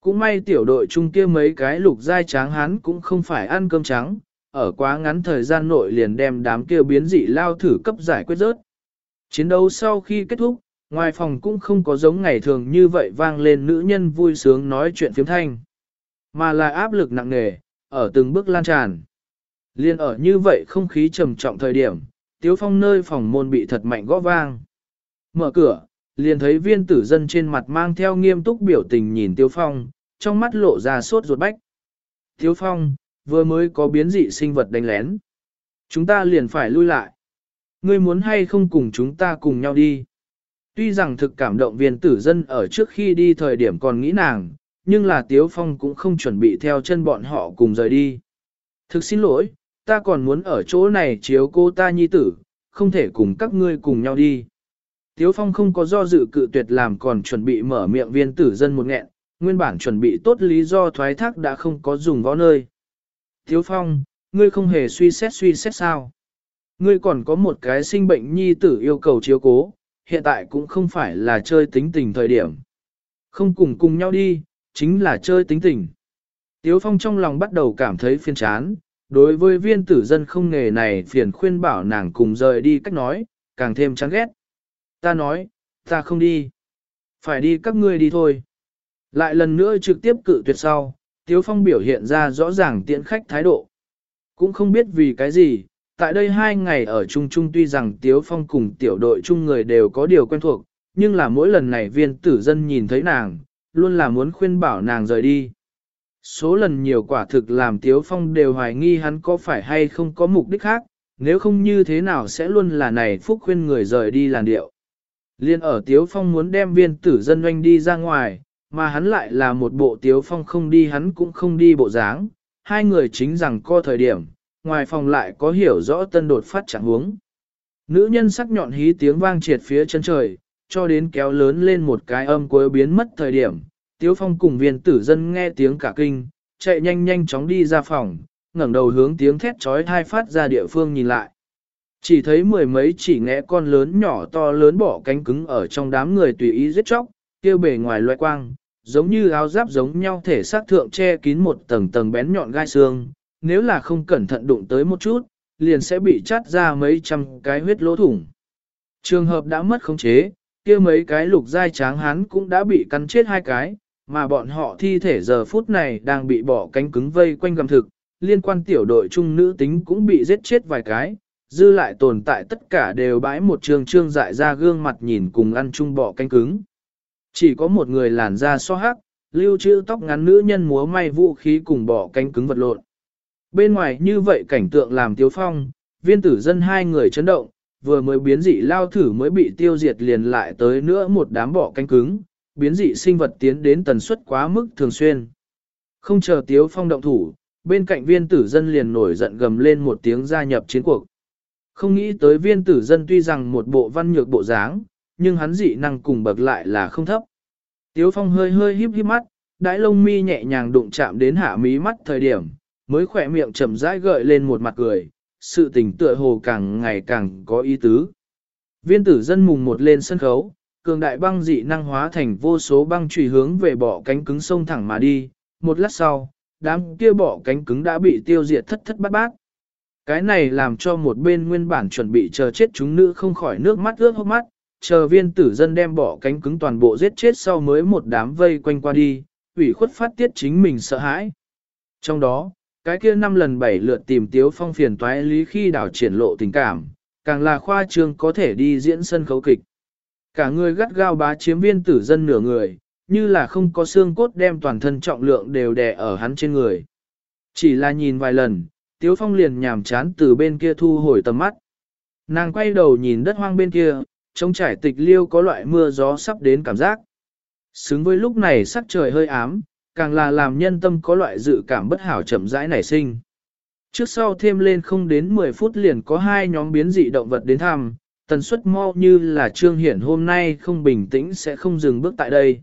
Cũng may tiểu đội chung kia mấy cái lục giai tráng hán cũng không phải ăn cơm trắng, ở quá ngắn thời gian nội liền đem đám kia biến dị lao thử cấp giải quyết rớt. Chiến đấu sau khi kết thúc, ngoài phòng cũng không có giống ngày thường như vậy vang lên nữ nhân vui sướng nói chuyện phiếm thanh, mà là áp lực nặng nề, ở từng bước lan tràn. Liên ở như vậy không khí trầm trọng thời điểm, Tiếu Phong nơi phòng môn bị thật mạnh gõ vang. Mở cửa, liền thấy viên tử dân trên mặt mang theo nghiêm túc biểu tình nhìn Tiếu Phong, trong mắt lộ ra sốt ruột bách. Tiếu Phong, vừa mới có biến dị sinh vật đánh lén. Chúng ta liền phải lui lại. Ngươi muốn hay không cùng chúng ta cùng nhau đi. Tuy rằng thực cảm động viên tử dân ở trước khi đi thời điểm còn nghĩ nàng, nhưng là Tiếu Phong cũng không chuẩn bị theo chân bọn họ cùng rời đi. Thực xin lỗi, ta còn muốn ở chỗ này chiếu cô ta nhi tử, không thể cùng các ngươi cùng nhau đi. Tiếu Phong không có do dự cự tuyệt làm còn chuẩn bị mở miệng viên tử dân một nghẹn, nguyên bản chuẩn bị tốt lý do thoái thác đã không có dùng võ nơi. Tiếu Phong, ngươi không hề suy xét suy xét sao. Ngươi còn có một cái sinh bệnh nhi tử yêu cầu chiếu cố, hiện tại cũng không phải là chơi tính tình thời điểm. Không cùng cùng nhau đi, chính là chơi tính tình. Tiếu Phong trong lòng bắt đầu cảm thấy phiền chán, đối với viên tử dân không nghề này phiền khuyên bảo nàng cùng rời đi cách nói, càng thêm chán ghét. Ta nói, ta không đi. Phải đi các ngươi đi thôi. Lại lần nữa trực tiếp cự tuyệt sau, Tiếu Phong biểu hiện ra rõ ràng tiện khách thái độ. Cũng không biết vì cái gì, tại đây hai ngày ở Trung Trung tuy rằng Tiếu Phong cùng tiểu đội chung người đều có điều quen thuộc, nhưng là mỗi lần này viên tử dân nhìn thấy nàng, luôn là muốn khuyên bảo nàng rời đi. Số lần nhiều quả thực làm Tiếu Phong đều hoài nghi hắn có phải hay không có mục đích khác, nếu không như thế nào sẽ luôn là này phúc khuyên người rời đi làn điệu. Liên ở Tiếu Phong muốn đem viên tử dân doanh đi ra ngoài, mà hắn lại là một bộ Tiếu Phong không đi hắn cũng không đi bộ dáng, hai người chính rằng co thời điểm, ngoài phòng lại có hiểu rõ tân đột phát trạng huống. Nữ nhân sắc nhọn hí tiếng vang triệt phía chân trời, cho đến kéo lớn lên một cái âm cuối biến mất thời điểm. Tiếu phong cùng viên tử dân nghe tiếng cả kinh, chạy nhanh nhanh chóng đi ra phòng, ngẩng đầu hướng tiếng thét trói thai phát ra địa phương nhìn lại. Chỉ thấy mười mấy chỉ ngẽ con lớn nhỏ to lớn bỏ cánh cứng ở trong đám người tùy ý giết chóc, kêu bề ngoài loại quang, giống như áo giáp giống nhau thể xác thượng che kín một tầng tầng bén nhọn gai xương, nếu là không cẩn thận đụng tới một chút, liền sẽ bị chát ra mấy trăm cái huyết lỗ thủng. Trường hợp đã mất khống chế, kia mấy cái lục giai tráng hán cũng đã bị cắn chết hai cái, mà bọn họ thi thể giờ phút này đang bị bỏ cánh cứng vây quanh gầm thực, liên quan tiểu đội trung nữ tính cũng bị giết chết vài cái, dư lại tồn tại tất cả đều bãi một trường trương dại ra gương mặt nhìn cùng ăn chung bỏ cánh cứng. Chỉ có một người làn da so hắc, lưu trữ tóc ngắn nữ nhân múa may vũ khí cùng bỏ cánh cứng vật lộn. Bên ngoài như vậy cảnh tượng làm tiếu phong, viên tử dân hai người chấn động, vừa mới biến dị lao thử mới bị tiêu diệt liền lại tới nữa một đám bọ cánh cứng, biến dị sinh vật tiến đến tần suất quá mức thường xuyên. Không chờ tiếu phong động thủ, bên cạnh viên tử dân liền nổi giận gầm lên một tiếng gia nhập chiến cuộc. Không nghĩ tới viên tử dân tuy rằng một bộ văn nhược bộ dáng, nhưng hắn dị năng cùng bậc lại là không thấp. Tiếu phong hơi hơi híp híp mắt, đái lông mi nhẹ nhàng đụng chạm đến hạ mí mắt thời điểm, mới khỏe miệng chậm rãi gợi lên một mặt cười, sự tình tựa hồ càng ngày càng có ý tứ. Viên tử dân mùng một lên sân khấu, cường đại băng dị năng hóa thành vô số băng trùy hướng về bỏ cánh cứng sông thẳng mà đi, một lát sau, đám kia bỏ cánh cứng đã bị tiêu diệt thất thất bát bát. Cái này làm cho một bên nguyên bản chuẩn bị chờ chết chúng nữ không khỏi nước mắt ướt hốc mắt, chờ viên tử dân đem bỏ cánh cứng toàn bộ giết chết sau mới một đám vây quanh qua đi, ủy khuất phát tiết chính mình sợ hãi. Trong đó, cái kia năm lần bảy lượt tìm tiếu phong phiền toái lý khi đảo triển lộ tình cảm, càng là khoa trương có thể đi diễn sân khấu kịch. Cả người gắt gao bá chiếm viên tử dân nửa người, như là không có xương cốt đem toàn thân trọng lượng đều đè ở hắn trên người. Chỉ là nhìn vài lần, tiếu phong liền nhàm chán từ bên kia thu hồi tầm mắt. Nàng quay đầu nhìn đất hoang bên kia, trông trải tịch liêu có loại mưa gió sắp đến cảm giác. Xứng với lúc này sắc trời hơi ám, càng là làm nhân tâm có loại dự cảm bất hảo chậm rãi nảy sinh. Trước sau thêm lên không đến 10 phút liền có hai nhóm biến dị động vật đến thăm, tần suất mau như là trương hiển hôm nay không bình tĩnh sẽ không dừng bước tại đây.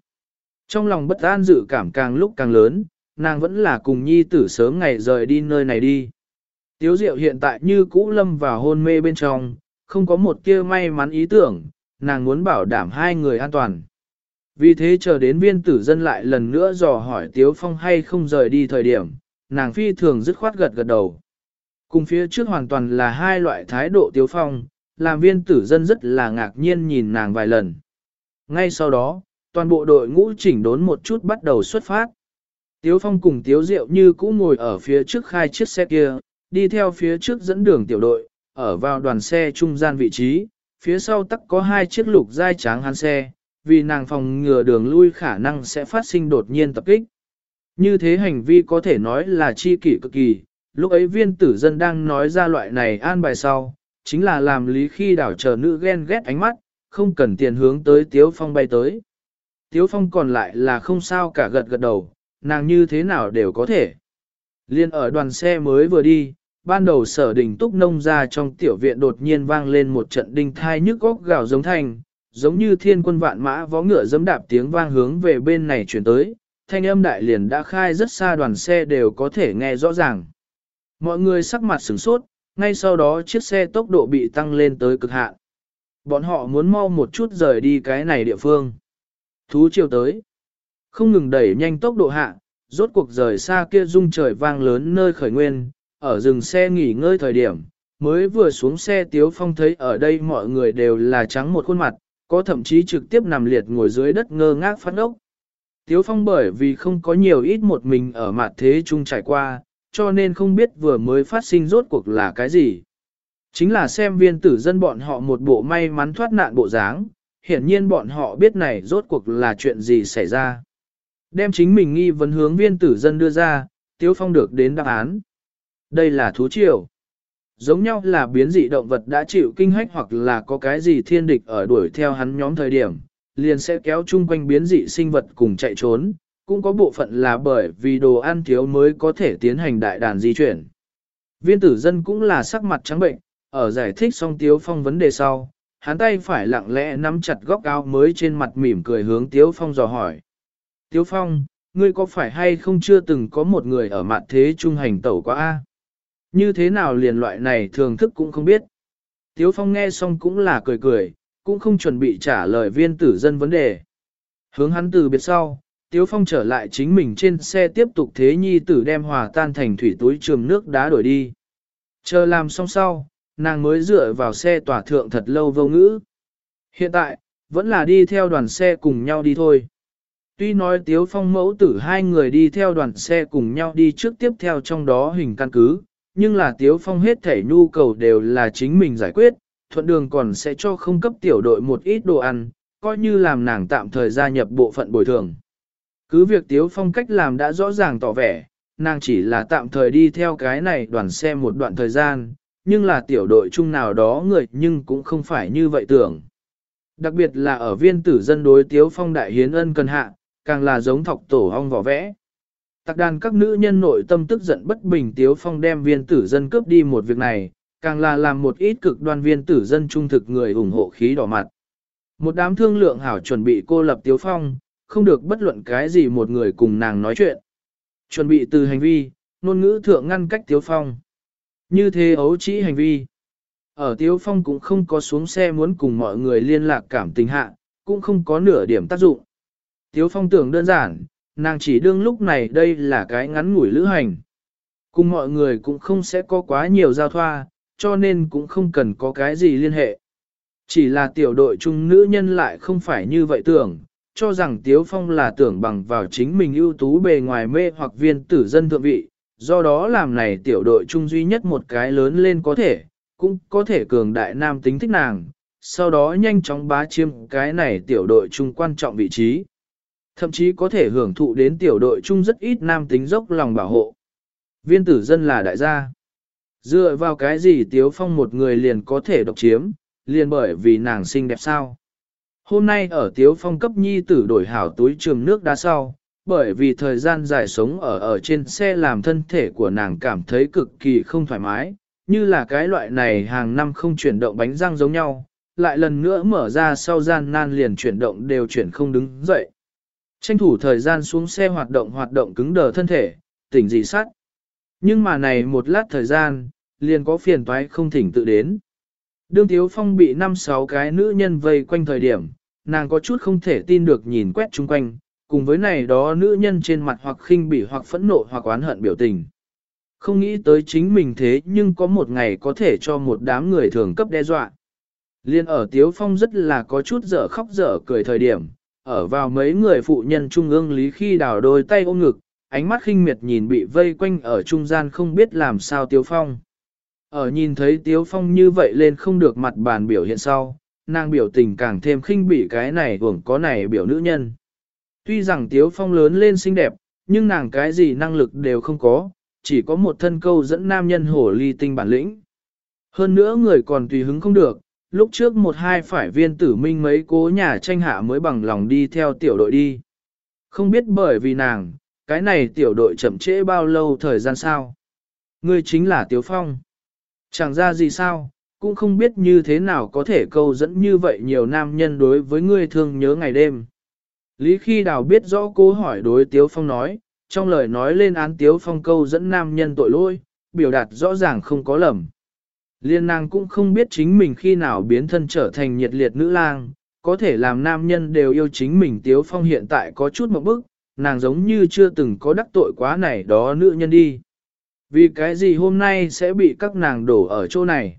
Trong lòng bất an dự cảm càng lúc càng lớn, nàng vẫn là cùng nhi tử sớm ngày rời đi nơi này đi. Tiếu diệu hiện tại như cũ lâm vào hôn mê bên trong, không có một kia may mắn ý tưởng, nàng muốn bảo đảm hai người an toàn. Vì thế chờ đến viên tử dân lại lần nữa dò hỏi Tiếu Phong hay không rời đi thời điểm, nàng phi thường dứt khoát gật gật đầu. Cùng phía trước hoàn toàn là hai loại thái độ Tiếu Phong, làm viên tử dân rất là ngạc nhiên nhìn nàng vài lần. Ngay sau đó, toàn bộ đội ngũ chỉnh đốn một chút bắt đầu xuất phát. Tiếu Phong cùng Tiếu Diệu như cũ ngồi ở phía trước khai chiếc xe kia, đi theo phía trước dẫn đường tiểu đội, ở vào đoàn xe trung gian vị trí, phía sau tắc có hai chiếc lục giai tráng hắn xe, vì nàng phòng ngừa đường lui khả năng sẽ phát sinh đột nhiên tập kích. Như thế hành vi có thể nói là chi kỷ cực kỳ, lúc ấy viên tử dân đang nói ra loại này an bài sau, chính là làm lý khi đảo chờ nữ ghen ghét ánh mắt, không cần tiền hướng tới Tiếu Phong bay tới. Tiếu Phong còn lại là không sao cả gật gật đầu, nàng như thế nào đều có thể. Liên ở đoàn xe mới vừa đi, ban đầu sở đình túc nông ra trong tiểu viện đột nhiên vang lên một trận đinh thai nhức góc gào giống thành, giống như thiên quân vạn mã vó ngựa dẫm đạp tiếng vang hướng về bên này chuyển tới, thanh âm đại liền đã khai rất xa đoàn xe đều có thể nghe rõ ràng. Mọi người sắc mặt sửng sốt, ngay sau đó chiếc xe tốc độ bị tăng lên tới cực hạn. Bọn họ muốn mau một chút rời đi cái này địa phương. Thú chiều tới. Không ngừng đẩy nhanh tốc độ hạ, rốt cuộc rời xa kia rung trời vang lớn nơi khởi nguyên, ở dừng xe nghỉ ngơi thời điểm, mới vừa xuống xe Tiếu Phong thấy ở đây mọi người đều là trắng một khuôn mặt, có thậm chí trực tiếp nằm liệt ngồi dưới đất ngơ ngác phát ốc. Tiếu Phong bởi vì không có nhiều ít một mình ở mặt thế chung trải qua, cho nên không biết vừa mới phát sinh rốt cuộc là cái gì. Chính là xem viên tử dân bọn họ một bộ may mắn thoát nạn bộ dáng, hiển nhiên bọn họ biết này rốt cuộc là chuyện gì xảy ra. Đem chính mình nghi vấn hướng viên tử dân đưa ra, Tiếu Phong được đến đáp án. Đây là thú triều. Giống nhau là biến dị động vật đã chịu kinh hách hoặc là có cái gì thiên địch ở đuổi theo hắn nhóm thời điểm, liền sẽ kéo chung quanh biến dị sinh vật cùng chạy trốn, cũng có bộ phận là bởi vì đồ ăn thiếu mới có thể tiến hành đại đàn di chuyển. Viên tử dân cũng là sắc mặt trắng bệnh, ở giải thích xong Tiếu Phong vấn đề sau, hắn tay phải lặng lẽ nắm chặt góc áo mới trên mặt mỉm cười hướng Tiếu Phong dò hỏi. Tiếu Phong, ngươi có phải hay không chưa từng có một người ở mạn thế trung hành tẩu quá a? Như thế nào liền loại này thường thức cũng không biết. Tiếu Phong nghe xong cũng là cười cười, cũng không chuẩn bị trả lời viên tử dân vấn đề. Hướng hắn từ biệt sau, Tiếu Phong trở lại chính mình trên xe tiếp tục thế nhi tử đem hòa tan thành thủy túi trường nước đá đổi đi. Chờ làm xong sau, nàng mới dựa vào xe tỏa thượng thật lâu vô ngữ. Hiện tại, vẫn là đi theo đoàn xe cùng nhau đi thôi. Tuy nói Tiếu Phong mẫu tử hai người đi theo đoàn xe cùng nhau đi trước tiếp theo trong đó hình căn cứ, nhưng là Tiếu Phong hết thể nhu cầu đều là chính mình giải quyết, thuận đường còn sẽ cho không cấp tiểu đội một ít đồ ăn, coi như làm nàng tạm thời gia nhập bộ phận bồi thường. Cứ việc Tiếu Phong cách làm đã rõ ràng tỏ vẻ, nàng chỉ là tạm thời đi theo cái này đoàn xe một đoạn thời gian, nhưng là tiểu đội chung nào đó người nhưng cũng không phải như vậy tưởng. Đặc biệt là ở viên tử dân đối Tiếu Phong đại hiến ân cần hạ, càng là giống thọc tổ ong vỏ vẽ. Tạc đàn các nữ nhân nội tâm tức giận bất bình Tiếu Phong đem viên tử dân cướp đi một việc này, càng là làm một ít cực đoan viên tử dân trung thực người ủng hộ khí đỏ mặt. Một đám thương lượng hảo chuẩn bị cô lập Tiếu Phong, không được bất luận cái gì một người cùng nàng nói chuyện. Chuẩn bị từ hành vi, ngôn ngữ thượng ngăn cách Tiếu Phong. Như thế ấu trĩ hành vi. Ở Tiếu Phong cũng không có xuống xe muốn cùng mọi người liên lạc cảm tình hạ, cũng không có nửa điểm tác dụng. Tiếu Phong tưởng đơn giản, nàng chỉ đương lúc này đây là cái ngắn ngủi lữ hành. Cùng mọi người cũng không sẽ có quá nhiều giao thoa, cho nên cũng không cần có cái gì liên hệ. Chỉ là tiểu đội chung nữ nhân lại không phải như vậy tưởng, cho rằng Tiếu Phong là tưởng bằng vào chính mình ưu tú bề ngoài mê hoặc viên tử dân thượng vị, do đó làm này tiểu đội chung duy nhất một cái lớn lên có thể, cũng có thể cường đại nam tính thích nàng, sau đó nhanh chóng bá chiếm cái này tiểu đội chung quan trọng vị trí. Thậm chí có thể hưởng thụ đến tiểu đội chung rất ít nam tính dốc lòng bảo hộ. Viên tử dân là đại gia. Dựa vào cái gì Tiếu Phong một người liền có thể độc chiếm, liền bởi vì nàng xinh đẹp sao. Hôm nay ở Tiếu Phong cấp nhi tử đổi hảo túi trường nước đá sau, bởi vì thời gian dài sống ở ở trên xe làm thân thể của nàng cảm thấy cực kỳ không thoải mái, như là cái loại này hàng năm không chuyển động bánh răng giống nhau, lại lần nữa mở ra sau gian nan liền chuyển động đều chuyển không đứng dậy. Tranh thủ thời gian xuống xe hoạt động hoạt động cứng đờ thân thể, tỉnh dị sát. Nhưng mà này một lát thời gian, liền có phiền toái không thỉnh tự đến. Đương Tiếu Phong bị năm sáu cái nữ nhân vây quanh thời điểm, nàng có chút không thể tin được nhìn quét chung quanh, cùng với này đó nữ nhân trên mặt hoặc khinh bỉ hoặc phẫn nộ hoặc oán hận biểu tình. Không nghĩ tới chính mình thế nhưng có một ngày có thể cho một đám người thường cấp đe dọa. Liên ở Tiếu Phong rất là có chút dở khóc dở cười thời điểm, ở vào mấy người phụ nhân trung ương lý khi đào đôi tay ôm ngực, ánh mắt khinh miệt nhìn bị vây quanh ở trung gian không biết làm sao Tiếu Phong. Ở nhìn thấy Tiếu Phong như vậy lên không được mặt bàn biểu hiện sau, nàng biểu tình càng thêm khinh bỉ cái này hưởng có này biểu nữ nhân. Tuy rằng Tiếu Phong lớn lên xinh đẹp, nhưng nàng cái gì năng lực đều không có, chỉ có một thân câu dẫn nam nhân hổ ly tinh bản lĩnh. Hơn nữa người còn tùy hứng không được, lúc trước một hai phải viên tử minh mấy cố nhà tranh hạ mới bằng lòng đi theo tiểu đội đi. Không biết bởi vì nàng, cái này tiểu đội chậm trễ bao lâu thời gian sao? Ngươi chính là Tiếu Phong. Chẳng ra gì sao, cũng không biết như thế nào có thể câu dẫn như vậy nhiều nam nhân đối với ngươi thương nhớ ngày đêm. Lý khi đào biết rõ cố hỏi đối Tiếu Phong nói, trong lời nói lên án Tiếu Phong câu dẫn nam nhân tội lỗi, biểu đạt rõ ràng không có lầm. Liên nàng cũng không biết chính mình khi nào biến thân trở thành nhiệt liệt nữ lang, có thể làm nam nhân đều yêu chính mình Tiếu Phong hiện tại có chút một bức, nàng giống như chưa từng có đắc tội quá này đó nữ nhân đi. Vì cái gì hôm nay sẽ bị các nàng đổ ở chỗ này?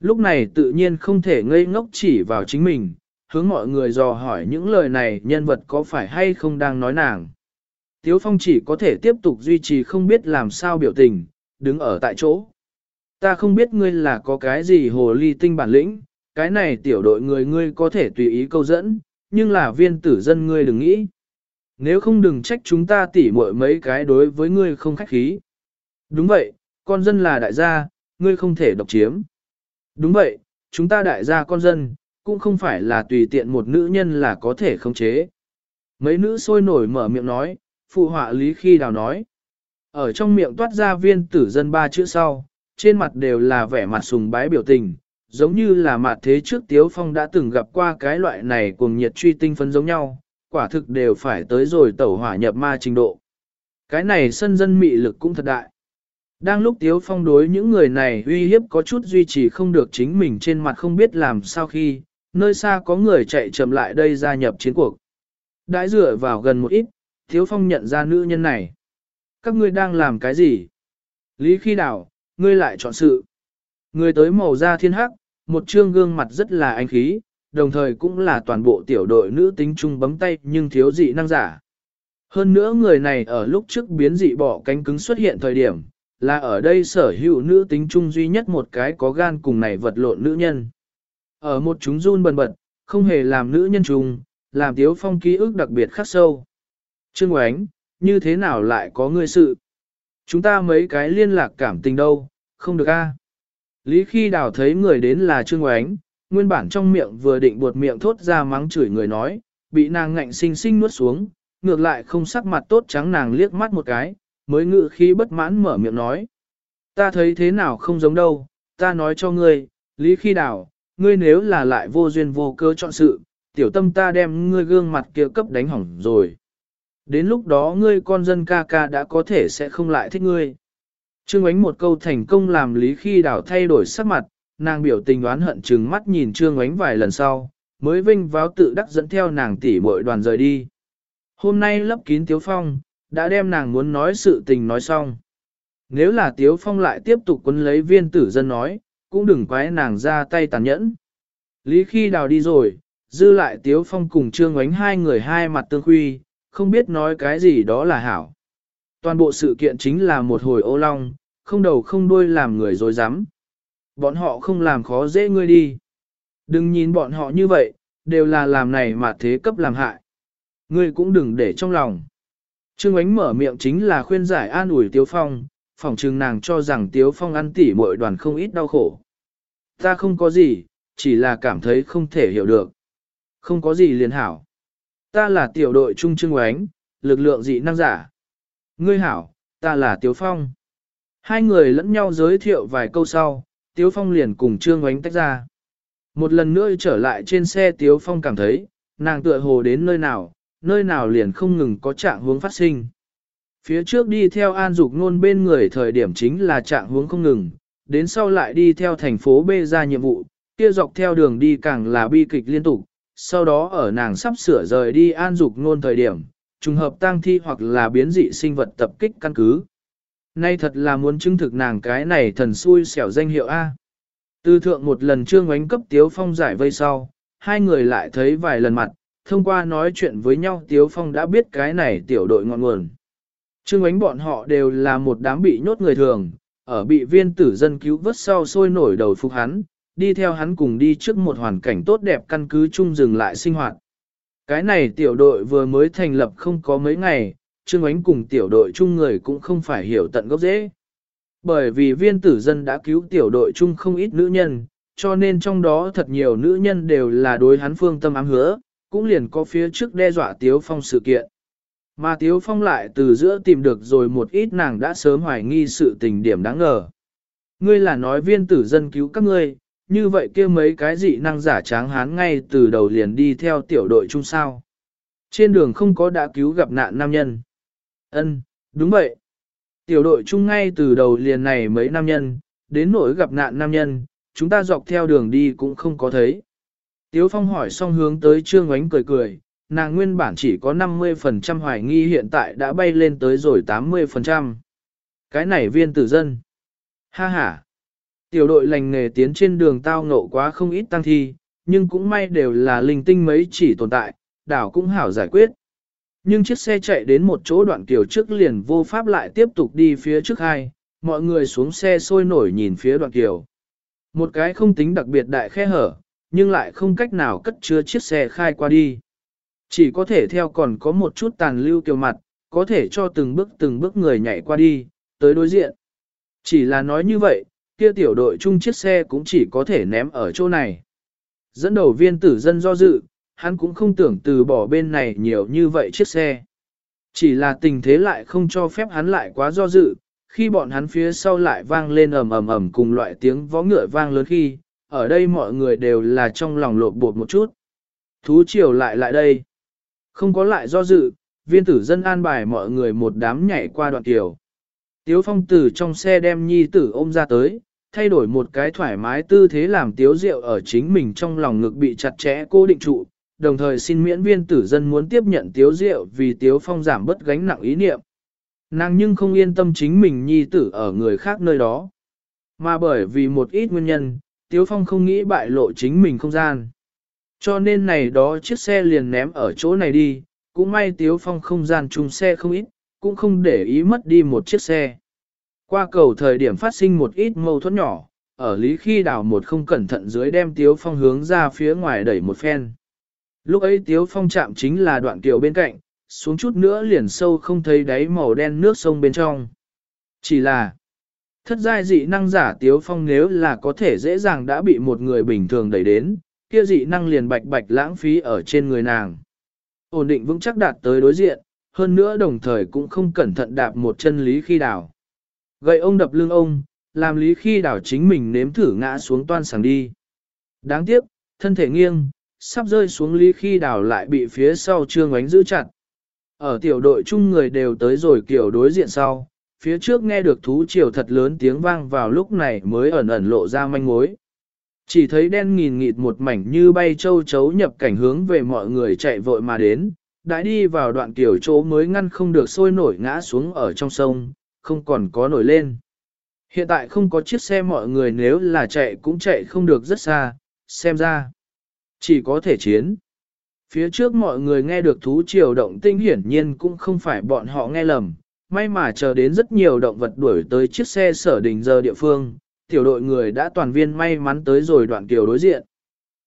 Lúc này tự nhiên không thể ngây ngốc chỉ vào chính mình, hướng mọi người dò hỏi những lời này nhân vật có phải hay không đang nói nàng. Tiếu Phong chỉ có thể tiếp tục duy trì không biết làm sao biểu tình, đứng ở tại chỗ. Ta không biết ngươi là có cái gì hồ ly tinh bản lĩnh, cái này tiểu đội người ngươi có thể tùy ý câu dẫn, nhưng là viên tử dân ngươi đừng nghĩ. Nếu không đừng trách chúng ta tỉ muội mấy cái đối với ngươi không khách khí. Đúng vậy, con dân là đại gia, ngươi không thể độc chiếm. Đúng vậy, chúng ta đại gia con dân, cũng không phải là tùy tiện một nữ nhân là có thể khống chế. Mấy nữ sôi nổi mở miệng nói, phụ họa lý khi đào nói. Ở trong miệng toát ra viên tử dân ba chữ sau, trên mặt đều là vẻ mặt sùng bái biểu tình, giống như là mặt thế trước Tiếu Phong đã từng gặp qua cái loại này cùng nhiệt truy tinh phấn giống nhau, quả thực đều phải tới rồi tẩu hỏa nhập ma trình độ. Cái này sân dân mị lực cũng thật đại. Đang lúc Tiếu Phong đối những người này uy hiếp có chút duy trì không được chính mình trên mặt không biết làm sao khi, nơi xa có người chạy chậm lại đây gia nhập chiến cuộc. Đãi dựa vào gần một ít, Tiếu Phong nhận ra nữ nhân này. Các ngươi đang làm cái gì? Lý khi đảo, ngươi lại chọn sự. Người tới màu da thiên hắc, một trương gương mặt rất là anh khí, đồng thời cũng là toàn bộ tiểu đội nữ tính trung bấm tay nhưng thiếu dị năng giả. Hơn nữa người này ở lúc trước biến dị bỏ cánh cứng xuất hiện thời điểm, là ở đây sở hữu nữ tính trung duy nhất một cái có gan cùng này vật lộn nữ nhân. Ở một chúng run bần bật, không hề làm nữ nhân trùng, làm tiếu phong ký ức đặc biệt khắc sâu. Trương Oánh, như thế nào lại có ngươi sự? Chúng ta mấy cái liên lạc cảm tình đâu, không được a. Lý khi đào thấy người đến là Trương Oánh, nguyên bản trong miệng vừa định buột miệng thốt ra mắng chửi người nói, bị nàng ngạnh sinh sinh nuốt xuống, ngược lại không sắc mặt tốt trắng nàng liếc mắt một cái, mới ngự khí bất mãn mở miệng nói. Ta thấy thế nào không giống đâu, ta nói cho ngươi, lý khi Đào, ngươi nếu là lại vô duyên vô cơ chọn sự, tiểu tâm ta đem ngươi gương mặt kia cấp đánh hỏng rồi. Đến lúc đó ngươi con dân ca ca đã có thể sẽ không lại thích ngươi. Trương ánh một câu thành công làm lý khi đảo thay đổi sắc mặt, nàng biểu tình đoán hận chừng mắt nhìn Trương ánh vài lần sau, mới vinh váo tự đắc dẫn theo nàng tỷ muội đoàn rời đi. Hôm nay lấp kín tiếu phong, đã đem nàng muốn nói sự tình nói xong. Nếu là Tiếu Phong lại tiếp tục quấn lấy viên tử dân nói, cũng đừng quái nàng ra tay tàn nhẫn. Lý khi đào đi rồi, dư lại Tiếu Phong cùng Trương Ngoánh hai người hai mặt tương khuy, không biết nói cái gì đó là hảo. Toàn bộ sự kiện chính là một hồi ô long, không đầu không đuôi làm người dối rắm Bọn họ không làm khó dễ ngươi đi. Đừng nhìn bọn họ như vậy, đều là làm này mà thế cấp làm hại. Ngươi cũng đừng để trong lòng. Trương Ánh mở miệng chính là khuyên giải an ủi Tiếu Phong, phòng trừng nàng cho rằng Tiếu Phong ăn tỉ mội đoàn không ít đau khổ. Ta không có gì, chỉ là cảm thấy không thể hiểu được. Không có gì liền hảo. Ta là tiểu đội trung trưng oánh, lực lượng dị năng giả. Ngươi hảo, ta là Tiếu Phong. Hai người lẫn nhau giới thiệu vài câu sau, Tiếu Phong liền cùng Trương Oánh tách ra. Một lần nữa trở lại trên xe Tiếu Phong cảm thấy, nàng tựa hồ đến nơi nào, nơi nào liền không ngừng có trạng hướng phát sinh. Phía trước đi theo an dục nôn bên người thời điểm chính là trạng hướng không ngừng, đến sau lại đi theo thành phố B ra nhiệm vụ, kia dọc theo đường đi càng là bi kịch liên tục, sau đó ở nàng sắp sửa rời đi an dục ngôn thời điểm, trùng hợp tang thi hoặc là biến dị sinh vật tập kích căn cứ. Nay thật là muốn chứng thực nàng cái này thần xui xẻo danh hiệu A. Tư thượng một lần trương ánh cấp tiếu phong giải vây sau, hai người lại thấy vài lần mặt, thông qua nói chuyện với nhau Tiếu Phong đã biết cái này tiểu đội ngọn nguồn. Trương ánh bọn họ đều là một đám bị nhốt người thường, ở bị viên tử dân cứu vớt sau sôi nổi đầu phục hắn, đi theo hắn cùng đi trước một hoàn cảnh tốt đẹp căn cứ chung dừng lại sinh hoạt. Cái này tiểu đội vừa mới thành lập không có mấy ngày, Trương Ánh cùng tiểu đội chung người cũng không phải hiểu tận gốc dễ. Bởi vì viên tử dân đã cứu tiểu đội chung không ít nữ nhân, cho nên trong đó thật nhiều nữ nhân đều là đối hắn phương tâm ám hứa, cũng liền có phía trước đe dọa Tiếu Phong sự kiện. Mà Tiếu Phong lại từ giữa tìm được rồi một ít nàng đã sớm hoài nghi sự tình điểm đáng ngờ. Ngươi là nói viên tử dân cứu các ngươi, như vậy kia mấy cái dị năng giả tráng hán ngay từ đầu liền đi theo tiểu đội chung sao. Trên đường không có đã cứu gặp nạn nam nhân. Ân, đúng vậy. Tiểu đội chung ngay từ đầu liền này mấy nam nhân, đến nỗi gặp nạn nam nhân, chúng ta dọc theo đường đi cũng không có thấy. Tiếu Phong hỏi xong hướng tới Trương Ngoánh cười cười, nàng nguyên bản chỉ có 50% hoài nghi hiện tại đã bay lên tới rồi 80%. Cái này viên tử dân. Ha ha. Tiểu đội lành nghề tiến trên đường tao ngộ quá không ít tăng thi, nhưng cũng may đều là linh tinh mấy chỉ tồn tại, đảo cũng hảo giải quyết. Nhưng chiếc xe chạy đến một chỗ đoạn kiểu trước liền vô pháp lại tiếp tục đi phía trước hai, mọi người xuống xe sôi nổi nhìn phía đoạn kiểu. Một cái không tính đặc biệt đại khe hở, nhưng lại không cách nào cất chứa chiếc xe khai qua đi. Chỉ có thể theo còn có một chút tàn lưu kiều mặt, có thể cho từng bước từng bước người nhảy qua đi, tới đối diện. Chỉ là nói như vậy, kia tiểu đội chung chiếc xe cũng chỉ có thể ném ở chỗ này. Dẫn đầu viên tử dân do dự, hắn cũng không tưởng từ bỏ bên này nhiều như vậy chiếc xe. Chỉ là tình thế lại không cho phép hắn lại quá do dự, khi bọn hắn phía sau lại vang lên ầm ầm ầm cùng loại tiếng vó ngựa vang lớn khi, ở đây mọi người đều là trong lòng lộn bột một chút. Thú chiều lại lại đây. Không có lại do dự, viên tử dân an bài mọi người một đám nhảy qua đoạn tiểu Tiếu phong tử trong xe đem nhi tử ôm ra tới, thay đổi một cái thoải mái tư thế làm tiếu rượu ở chính mình trong lòng ngực bị chặt chẽ cố định trụ, đồng thời xin miễn viên tử dân muốn tiếp nhận tiếu rượu vì tiếu phong giảm bớt gánh nặng ý niệm. Nàng nhưng không yên tâm chính mình nhi tử ở người khác nơi đó. Mà bởi vì một ít nguyên nhân, tiếu phong không nghĩ bại lộ chính mình không gian. Cho nên này đó chiếc xe liền ném ở chỗ này đi, cũng may tiếu phong không gian chung xe không ít, cũng không để ý mất đi một chiếc xe. Qua cầu thời điểm phát sinh một ít mâu thuẫn nhỏ, ở lý khi đào một không cẩn thận dưới đem tiếu phong hướng ra phía ngoài đẩy một phen. Lúc ấy tiếu phong chạm chính là đoạn tiểu bên cạnh, xuống chút nữa liền sâu không thấy đáy màu đen nước sông bên trong. Chỉ là, thất giai dị năng giả tiếu phong nếu là có thể dễ dàng đã bị một người bình thường đẩy đến, kia dị năng liền bạch bạch lãng phí ở trên người nàng. Ổn định vững chắc đạt tới đối diện, hơn nữa đồng thời cũng không cẩn thận đạp một chân lý khi đảo. Gậy ông đập lưng ông, làm lý khi đảo chính mình nếm thử ngã xuống toan sàng đi. Đáng tiếc, thân thể nghiêng, sắp rơi xuống lý khi đảo lại bị phía sau trương ánh giữ chặt. Ở tiểu đội chung người đều tới rồi kiểu đối diện sau, phía trước nghe được thú triều thật lớn tiếng vang vào lúc này mới ẩn ẩn lộ ra manh mối. Chỉ thấy đen nghìn nghịt một mảnh như bay châu chấu nhập cảnh hướng về mọi người chạy vội mà đến, đã đi vào đoạn tiểu chỗ mới ngăn không được sôi nổi ngã xuống ở trong sông, không còn có nổi lên. Hiện tại không có chiếc xe mọi người nếu là chạy cũng chạy không được rất xa, xem ra. Chỉ có thể chiến. Phía trước mọi người nghe được thú triều động tinh hiển nhiên cũng không phải bọn họ nghe lầm, may mà chờ đến rất nhiều động vật đuổi tới chiếc xe sở đình giờ địa phương, tiểu đội người đã toàn viên may mắn tới rồi đoạn tiểu đối diện.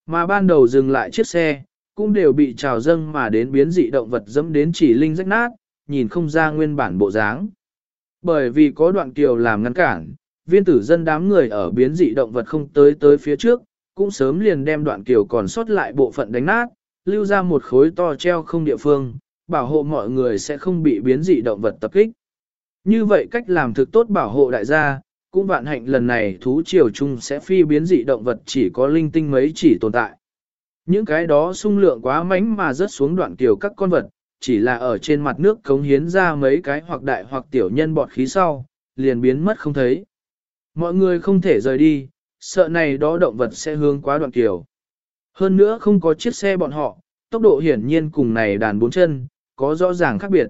Mà ban đầu dừng lại chiếc xe, cũng đều bị trào dâng mà đến biến dị động vật dẫm đến chỉ linh rách nát, nhìn không ra nguyên bản bộ dáng. Bởi vì có đoạn kiều làm ngăn cản, viên tử dân đám người ở biến dị động vật không tới tới phía trước, cũng sớm liền đem đoạn kiều còn sót lại bộ phận đánh nát, lưu ra một khối to treo không địa phương, bảo hộ mọi người sẽ không bị biến dị động vật tập kích. Như vậy cách làm thực tốt bảo hộ đại gia, cũng vạn hạnh lần này thú triều chung sẽ phi biến dị động vật chỉ có linh tinh mấy chỉ tồn tại. Những cái đó sung lượng quá mánh mà rớt xuống đoạn tiểu các con vật, chỉ là ở trên mặt nước cống hiến ra mấy cái hoặc đại hoặc tiểu nhân bọt khí sau, liền biến mất không thấy. Mọi người không thể rời đi, sợ này đó động vật sẽ hướng quá đoạn tiểu. Hơn nữa không có chiếc xe bọn họ, tốc độ hiển nhiên cùng này đàn bốn chân, có rõ ràng khác biệt.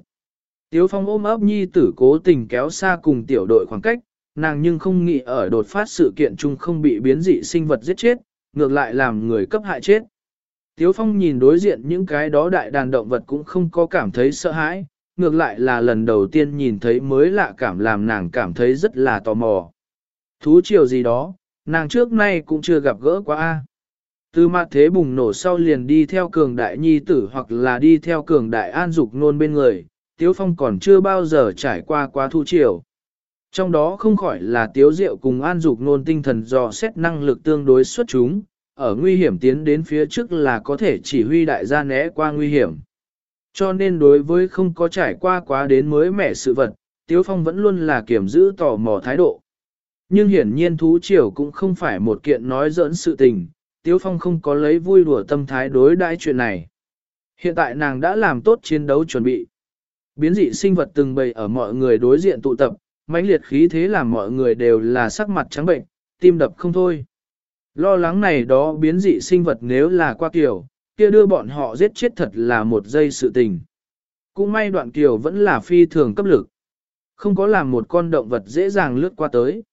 Tiếu phong ôm ấp nhi tử cố tình kéo xa cùng tiểu đội khoảng cách, nàng nhưng không nghĩ ở đột phát sự kiện chung không bị biến dị sinh vật giết chết, ngược lại làm người cấp hại chết. Tiếu phong nhìn đối diện những cái đó đại đàn động vật cũng không có cảm thấy sợ hãi, ngược lại là lần đầu tiên nhìn thấy mới lạ cảm làm nàng cảm thấy rất là tò mò. Thú chiều gì đó, nàng trước nay cũng chưa gặp gỡ quá a. Từ mặt thế bùng nổ sau liền đi theo cường đại nhi tử hoặc là đi theo cường đại an dục nôn bên người, Tiếu Phong còn chưa bao giờ trải qua quá thu chiều. Trong đó không khỏi là Tiếu Diệu cùng an dục nôn tinh thần dò xét năng lực tương đối xuất chúng, ở nguy hiểm tiến đến phía trước là có thể chỉ huy đại gia né qua nguy hiểm. Cho nên đối với không có trải qua quá đến mới mẻ sự vật, Tiếu Phong vẫn luôn là kiểm giữ tò mò thái độ. Nhưng hiển nhiên thú triều cũng không phải một kiện nói giỡn sự tình, Tiếu Phong không có lấy vui đùa tâm thái đối đãi chuyện này. Hiện tại nàng đã làm tốt chiến đấu chuẩn bị. Biến dị sinh vật từng bày ở mọi người đối diện tụ tập, mãnh liệt khí thế làm mọi người đều là sắc mặt trắng bệnh, tim đập không thôi. Lo lắng này đó biến dị sinh vật nếu là qua kiểu, kia đưa bọn họ giết chết thật là một giây sự tình. Cũng may đoạn kiểu vẫn là phi thường cấp lực. Không có làm một con động vật dễ dàng lướt qua tới.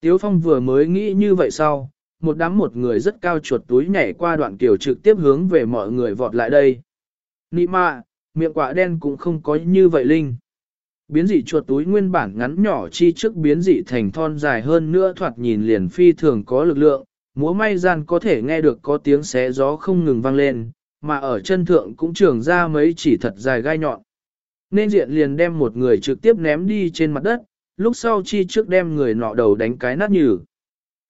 Tiếu Phong vừa mới nghĩ như vậy sau, một đám một người rất cao chuột túi nhảy qua đoạn kiểu trực tiếp hướng về mọi người vọt lại đây. Nị mạ, miệng quả đen cũng không có như vậy linh. Biến dị chuột túi nguyên bản ngắn nhỏ chi trước biến dị thành thon dài hơn nữa thoạt nhìn liền phi thường có lực lượng, múa may gian có thể nghe được có tiếng xé gió không ngừng vang lên, mà ở chân thượng cũng trường ra mấy chỉ thật dài gai nhọn. Nên diện liền đem một người trực tiếp ném đi trên mặt đất, lúc sau chi trước đem người nọ đầu đánh cái nát nhừ.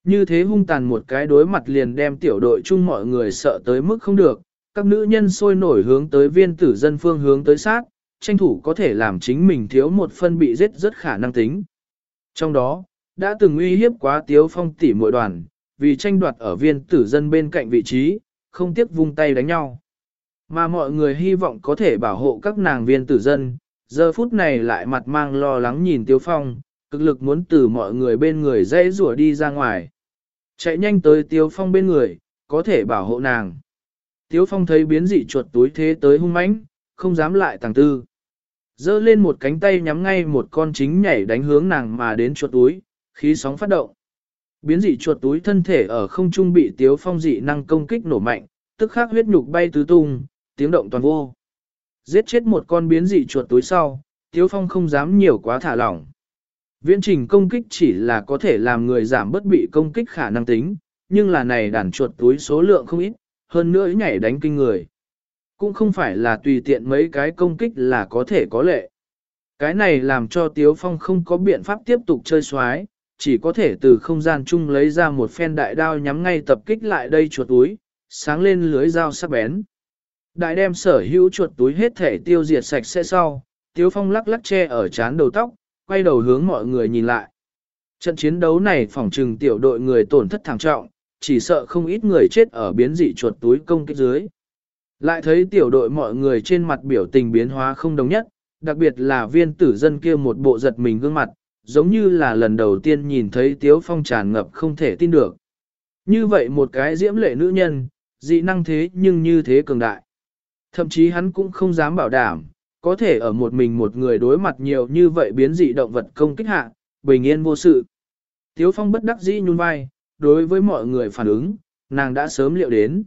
Như thế hung tàn một cái đối mặt liền đem tiểu đội chung mọi người sợ tới mức không được, các nữ nhân sôi nổi hướng tới viên tử dân phương hướng tới sát, tranh thủ có thể làm chính mình thiếu một phân bị giết rất khả năng tính. Trong đó, đã từng uy hiếp quá tiếu phong tỷ mỗi đoàn, vì tranh đoạt ở viên tử dân bên cạnh vị trí, không tiếc vung tay đánh nhau. Mà mọi người hy vọng có thể bảo hộ các nàng viên tử dân, giờ phút này lại mặt mang lo lắng nhìn Tiêu Phong, cực lực muốn từ mọi người bên người dễ rủa đi ra ngoài. Chạy nhanh tới Tiêu Phong bên người, có thể bảo hộ nàng. Tiêu Phong thấy biến dị chuột túi thế tới hung mãnh, không dám lại tàng tư. Dơ lên một cánh tay nhắm ngay một con chính nhảy đánh hướng nàng mà đến chuột túi, khí sóng phát động. Biến dị chuột túi thân thể ở không trung bị Tiếu Phong dị năng công kích nổ mạnh, tức khắc huyết nhục bay tứ tung, tiếng động toàn vô. Giết chết một con biến dị chuột túi sau, Tiếu Phong không dám nhiều quá thả lỏng. Viễn trình công kích chỉ là có thể làm người giảm bất bị công kích khả năng tính, nhưng là này đàn chuột túi số lượng không ít, hơn nữa nhảy đánh kinh người. Cũng không phải là tùy tiện mấy cái công kích là có thể có lệ. Cái này làm cho Tiếu Phong không có biện pháp tiếp tục chơi xoái, chỉ có thể từ không gian chung lấy ra một phen đại đao nhắm ngay tập kích lại đây chuột túi, sáng lên lưới dao sắc bén. Đại đem sở hữu chuột túi hết thể tiêu diệt sạch sẽ sau, Tiếu Phong lắc lắc che ở chán đầu tóc, quay đầu hướng mọi người nhìn lại. Trận chiến đấu này phỏng trừng tiểu đội người tổn thất thảm trọng, chỉ sợ không ít người chết ở biến dị chuột túi công kích dưới. Lại thấy tiểu đội mọi người trên mặt biểu tình biến hóa không đồng nhất, đặc biệt là viên tử dân kia một bộ giật mình gương mặt, giống như là lần đầu tiên nhìn thấy Tiếu Phong tràn ngập không thể tin được. Như vậy một cái diễm lệ nữ nhân, dị năng thế nhưng như thế cường đại. Thậm chí hắn cũng không dám bảo đảm, có thể ở một mình một người đối mặt nhiều như vậy biến dị động vật công kích hạ, bình yên vô sự. Tiếu Phong bất đắc dĩ nhún vai, đối với mọi người phản ứng, nàng đã sớm liệu đến.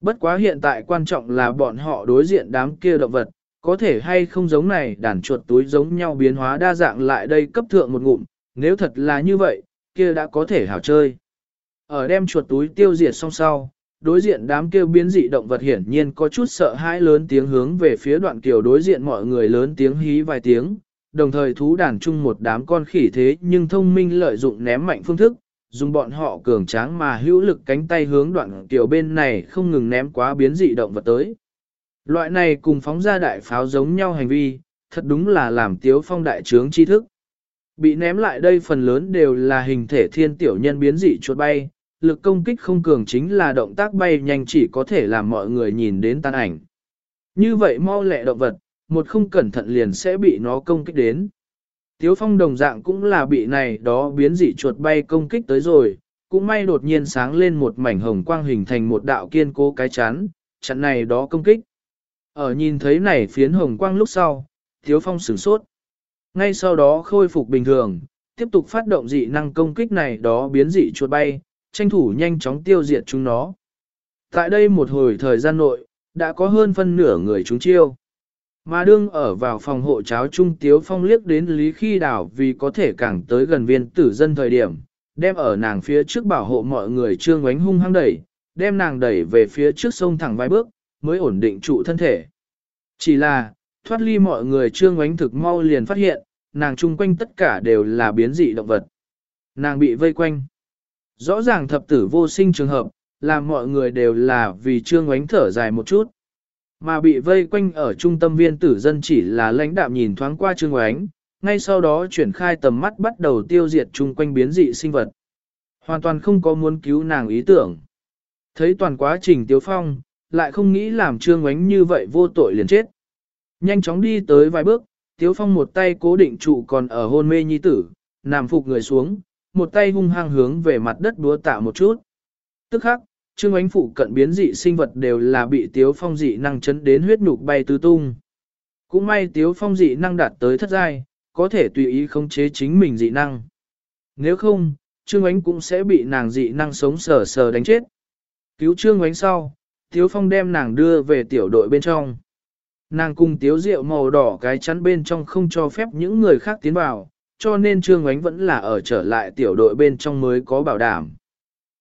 Bất quá hiện tại quan trọng là bọn họ đối diện đám kia động vật, có thể hay không giống này đàn chuột túi giống nhau biến hóa đa dạng lại đây cấp thượng một ngụm, nếu thật là như vậy, kia đã có thể hảo chơi. Ở đem chuột túi tiêu diệt xong sau, đối diện đám kêu biến dị động vật hiển nhiên có chút sợ hãi lớn tiếng hướng về phía đoạn kiều đối diện mọi người lớn tiếng hí vài tiếng, đồng thời thú đàn chung một đám con khỉ thế nhưng thông minh lợi dụng ném mạnh phương thức, dùng bọn họ cường tráng mà hữu lực cánh tay hướng đoạn kiều bên này không ngừng ném quá biến dị động vật tới. Loại này cùng phóng ra đại pháo giống nhau hành vi, thật đúng là làm tiếu phong đại trướng tri thức. Bị ném lại đây phần lớn đều là hình thể thiên tiểu nhân biến dị chuột bay, lực công kích không cường chính là động tác bay nhanh chỉ có thể làm mọi người nhìn đến tan ảnh. Như vậy mau lẹ động vật, một không cẩn thận liền sẽ bị nó công kích đến. Tiếu phong đồng dạng cũng là bị này đó biến dị chuột bay công kích tới rồi, cũng may đột nhiên sáng lên một mảnh hồng quang hình thành một đạo kiên cố cái chắn, chặn này đó công kích. Ở nhìn thấy này phiến hồng quang lúc sau, Tiếu phong sửng sốt. Ngay sau đó khôi phục bình thường, tiếp tục phát động dị năng công kích này đó biến dị chuột bay, tranh thủ nhanh chóng tiêu diệt chúng nó. Tại đây một hồi thời gian nội, đã có hơn phân nửa người chúng chiêu. Mà đương ở vào phòng hộ cháo trung tiếu phong liếc đến Lý Khi Đảo vì có thể càng tới gần viên tử dân thời điểm, đem ở nàng phía trước bảo hộ mọi người trương ánh hung hăng đẩy, đem nàng đẩy về phía trước sông thẳng vài bước, mới ổn định trụ thân thể. Chỉ là, thoát ly mọi người trương oánh thực mau liền phát hiện, nàng chung quanh tất cả đều là biến dị động vật. Nàng bị vây quanh. Rõ ràng thập tử vô sinh trường hợp, làm mọi người đều là vì trương oánh thở dài một chút. Mà bị vây quanh ở trung tâm viên tử dân chỉ là lãnh đạm nhìn thoáng qua trương oánh, ngay sau đó chuyển khai tầm mắt bắt đầu tiêu diệt chung quanh biến dị sinh vật. Hoàn toàn không có muốn cứu nàng ý tưởng. Thấy toàn quá trình Tiếu Phong, lại không nghĩ làm Trương ánh như vậy vô tội liền chết. Nhanh chóng đi tới vài bước, Tiếu Phong một tay cố định trụ còn ở hôn mê nhi tử, nằm phục người xuống, một tay hung hăng hướng về mặt đất búa tạ một chút. Tức khắc, Trương ánh phụ cận biến dị sinh vật đều là bị Tiếu Phong dị năng chấn đến huyết nhục bay tứ tung. Cũng may Tiếu Phong dị năng đạt tới thất giai, có thể tùy ý khống chế chính mình dị năng. Nếu không, Trương Ánh cũng sẽ bị nàng dị năng sống sờ sờ đánh chết. Cứu Trương Ánh sau, Tiếu Phong đem nàng đưa về tiểu đội bên trong. Nàng cùng tiếu Diệu màu đỏ cái chắn bên trong không cho phép những người khác tiến vào, cho nên Trương Ngoánh vẫn là ở trở lại tiểu đội bên trong mới có bảo đảm.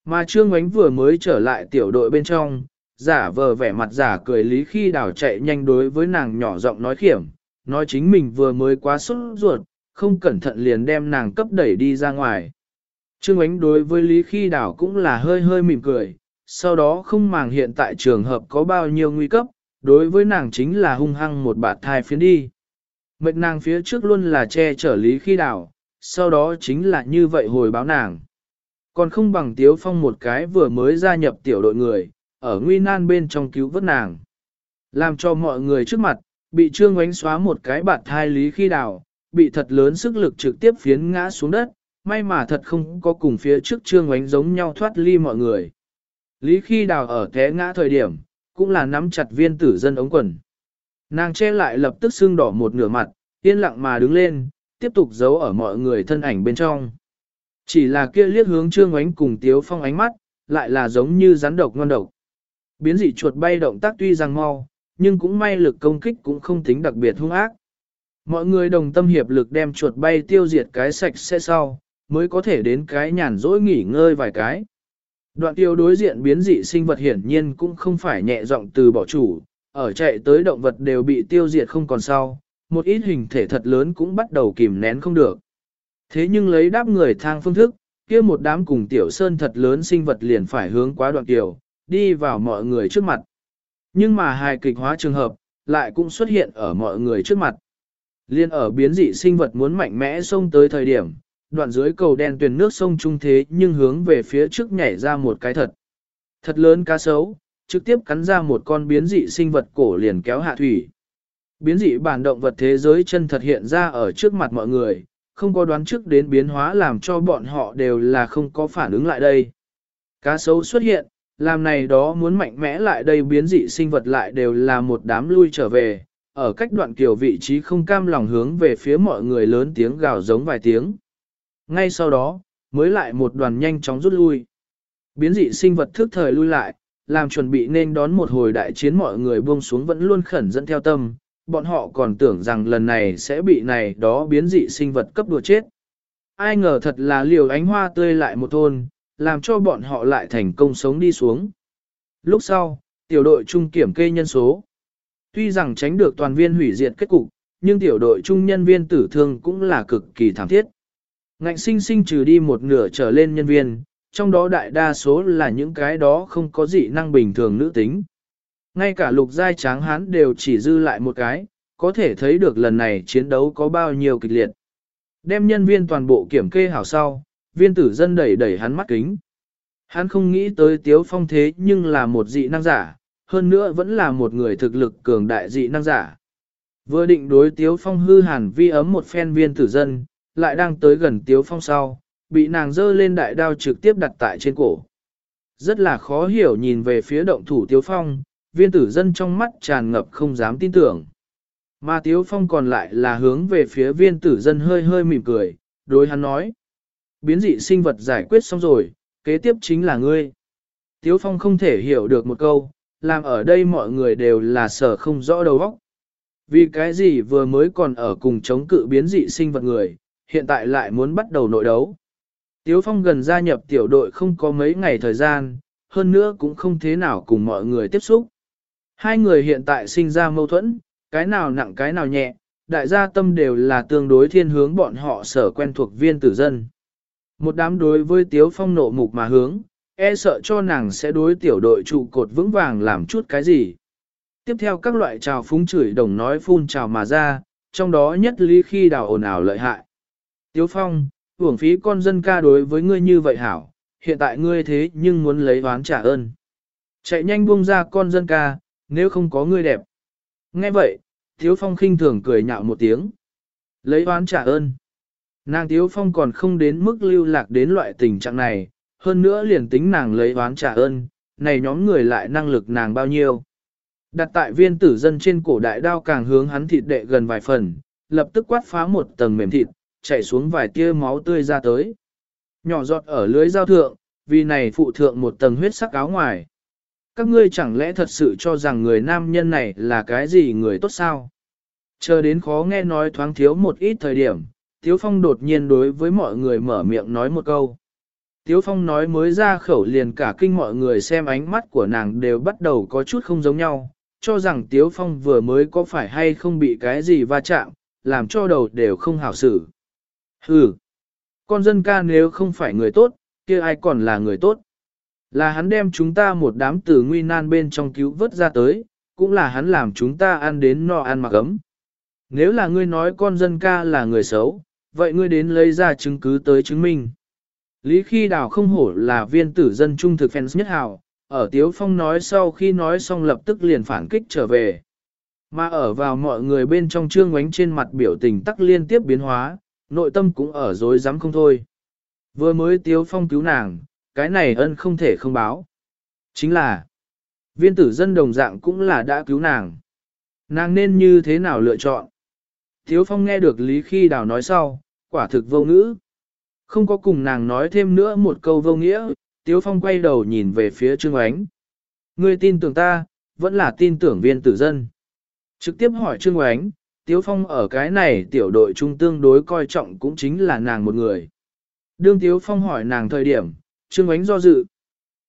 Mà Trương Ngoánh vừa mới trở lại tiểu đội bên trong, giả vờ vẻ mặt giả cười lý khi đảo chạy nhanh đối với nàng nhỏ giọng nói khiểm, nói chính mình vừa mới quá sốt ruột, không cẩn thận liền đem nàng cấp đẩy đi ra ngoài. Trương Ngoánh đối với lý khi đảo cũng là hơi hơi mỉm cười, sau đó không màng hiện tại trường hợp có bao nhiêu nguy cấp, đối với nàng chính là hung hăng một bạt thai phiến đi. Mệnh nàng phía trước luôn là che chở lý khi đảo, sau đó chính là như vậy hồi báo nàng. Còn không bằng Tiếu Phong một cái vừa mới gia nhập tiểu đội người, ở nguy nan bên trong cứu vớt nàng. Làm cho mọi người trước mặt, bị trương oánh xóa một cái bạt thai lý khi đảo, bị thật lớn sức lực trực tiếp phiến ngã xuống đất, may mà thật không có cùng phía trước trương oánh giống nhau thoát ly mọi người. Lý khi đào ở té ngã thời điểm, cũng là nắm chặt viên tử dân ống quần. Nàng che lại lập tức xương đỏ một nửa mặt, yên lặng mà đứng lên, tiếp tục giấu ở mọi người thân ảnh bên trong. Chỉ là kia liếc hướng trương ánh cùng tiếu phong ánh mắt, lại là giống như rắn độc ngon độc. Biến dị chuột bay động tác tuy rằng mau, nhưng cũng may lực công kích cũng không tính đặc biệt hung ác. Mọi người đồng tâm hiệp lực đem chuột bay tiêu diệt cái sạch sẽ sau, mới có thể đến cái nhàn rỗi nghỉ ngơi vài cái. Đoạn tiêu đối diện biến dị sinh vật hiển nhiên cũng không phải nhẹ giọng từ bỏ chủ, ở chạy tới động vật đều bị tiêu diệt không còn sau, một ít hình thể thật lớn cũng bắt đầu kìm nén không được. Thế nhưng lấy đáp người thang phương thức, kia một đám cùng tiểu sơn thật lớn sinh vật liền phải hướng quá đoạn tiểu, đi vào mọi người trước mặt. Nhưng mà hài kịch hóa trường hợp, lại cũng xuất hiện ở mọi người trước mặt. Liên ở biến dị sinh vật muốn mạnh mẽ xông tới thời điểm, đoạn dưới cầu đen tuyền nước sông trung thế nhưng hướng về phía trước nhảy ra một cái thật. Thật lớn cá sấu, trực tiếp cắn ra một con biến dị sinh vật cổ liền kéo hạ thủy. Biến dị bản động vật thế giới chân thật hiện ra ở trước mặt mọi người, không có đoán trước đến biến hóa làm cho bọn họ đều là không có phản ứng lại đây. Cá sấu xuất hiện, làm này đó muốn mạnh mẽ lại đây biến dị sinh vật lại đều là một đám lui trở về, ở cách đoạn kiểu vị trí không cam lòng hướng về phía mọi người lớn tiếng gào giống vài tiếng. Ngay sau đó, mới lại một đoàn nhanh chóng rút lui. Biến dị sinh vật thức thời lui lại, làm chuẩn bị nên đón một hồi đại chiến mọi người buông xuống vẫn luôn khẩn dẫn theo tâm, bọn họ còn tưởng rằng lần này sẽ bị này đó biến dị sinh vật cấp đùa chết. Ai ngờ thật là liều ánh hoa tươi lại một thôn, làm cho bọn họ lại thành công sống đi xuống. Lúc sau, tiểu đội trung kiểm kê nhân số. Tuy rằng tránh được toàn viên hủy diệt kết cục, nhưng tiểu đội trung nhân viên tử thương cũng là cực kỳ thảm thiết. Ngạnh sinh sinh trừ đi một nửa trở lên nhân viên, trong đó đại đa số là những cái đó không có dị năng bình thường nữ tính. Ngay cả lục giai tráng hán đều chỉ dư lại một cái, có thể thấy được lần này chiến đấu có bao nhiêu kịch liệt. Đem nhân viên toàn bộ kiểm kê hảo sau, viên tử dân đẩy đẩy hắn mắt kính. Hắn không nghĩ tới tiếu phong thế nhưng là một dị năng giả, hơn nữa vẫn là một người thực lực cường đại dị năng giả. Vừa định đối tiếu phong hư hàn vi ấm một phen viên tử dân, lại đang tới gần tiếu phong sau, bị nàng dơ lên đại đao trực tiếp đặt tại trên cổ. Rất là khó hiểu nhìn về phía động thủ tiếu phong, viên tử dân trong mắt tràn ngập không dám tin tưởng. Mà tiếu phong còn lại là hướng về phía viên tử dân hơi hơi mỉm cười, đối hắn nói. Biến dị sinh vật giải quyết xong rồi, kế tiếp chính là ngươi. Tiếu phong không thể hiểu được một câu, làm ở đây mọi người đều là sở không rõ đầu óc. Vì cái gì vừa mới còn ở cùng chống cự biến dị sinh vật người, hiện tại lại muốn bắt đầu nội đấu. Tiếu Phong gần gia nhập tiểu đội không có mấy ngày thời gian, hơn nữa cũng không thế nào cùng mọi người tiếp xúc. Hai người hiện tại sinh ra mâu thuẫn, cái nào nặng cái nào nhẹ, đại gia tâm đều là tương đối thiên hướng bọn họ sở quen thuộc viên tử dân. Một đám đối với Tiếu Phong nộ mục mà hướng, e sợ cho nàng sẽ đối tiểu đội trụ cột vững vàng làm chút cái gì. Tiếp theo các loại trào phúng chửi đồng nói phun trào mà ra, trong đó nhất lý khi đào ồn ào lợi hại. Tiếu Phong, uổng phí con dân ca đối với ngươi như vậy hảo, hiện tại ngươi thế nhưng muốn lấy oán trả ơn. Chạy nhanh buông ra con dân ca, nếu không có ngươi đẹp. Nghe vậy, Tiếu Phong khinh thường cười nhạo một tiếng. Lấy oán trả ơn. Nàng Tiếu Phong còn không đến mức lưu lạc đến loại tình trạng này, hơn nữa liền tính nàng lấy oán trả ơn, này nhóm người lại năng lực nàng bao nhiêu. Đặt tại viên tử dân trên cổ đại đao càng hướng hắn thịt đệ gần vài phần, lập tức quát phá một tầng mềm thịt, chảy xuống vài tia máu tươi ra tới. Nhỏ giọt ở lưới giao thượng, vì này phụ thượng một tầng huyết sắc áo ngoài. Các ngươi chẳng lẽ thật sự cho rằng người nam nhân này là cái gì người tốt sao? Chờ đến khó nghe nói thoáng thiếu một ít thời điểm, Tiếu Phong đột nhiên đối với mọi người mở miệng nói một câu. Tiếu Phong nói mới ra khẩu liền cả kinh mọi người xem ánh mắt của nàng đều bắt đầu có chút không giống nhau, cho rằng Tiếu Phong vừa mới có phải hay không bị cái gì va chạm, làm cho đầu đều không hảo xử. Hừ, con dân ca nếu không phải người tốt, kia ai còn là người tốt. Là hắn đem chúng ta một đám từ nguy nan bên trong cứu vớt ra tới, cũng là hắn làm chúng ta ăn đến no ăn mặc ấm. Nếu là ngươi nói con dân ca là người xấu, vậy ngươi đến lấy ra chứng cứ tới chứng minh. Lý Khi Đào không hổ là viên tử dân trung thực fans nhất hào, ở Tiếu Phong nói sau khi nói xong lập tức liền phản kích trở về. Mà ở vào mọi người bên trong trương ngoánh trên mặt biểu tình tắc liên tiếp biến hóa, nội tâm cũng ở dối rắm không thôi. Vừa mới Tiếu Phong cứu nàng, cái này ân không thể không báo. Chính là, viên tử dân đồng dạng cũng là đã cứu nàng. Nàng nên như thế nào lựa chọn? Tiếu Phong nghe được Lý Khi Đào nói sau, quả thực vô ngữ. Không có cùng nàng nói thêm nữa một câu vô nghĩa, Tiếu Phong quay đầu nhìn về phía Trương ánh. Ngươi tin tưởng ta, vẫn là tin tưởng viên tử dân. Trực tiếp hỏi Trương ánh, Tiếu Phong ở cái này tiểu đội trung tương đối coi trọng cũng chính là nàng một người. Đương Tiếu Phong hỏi nàng thời điểm, Trương Ánh do dự.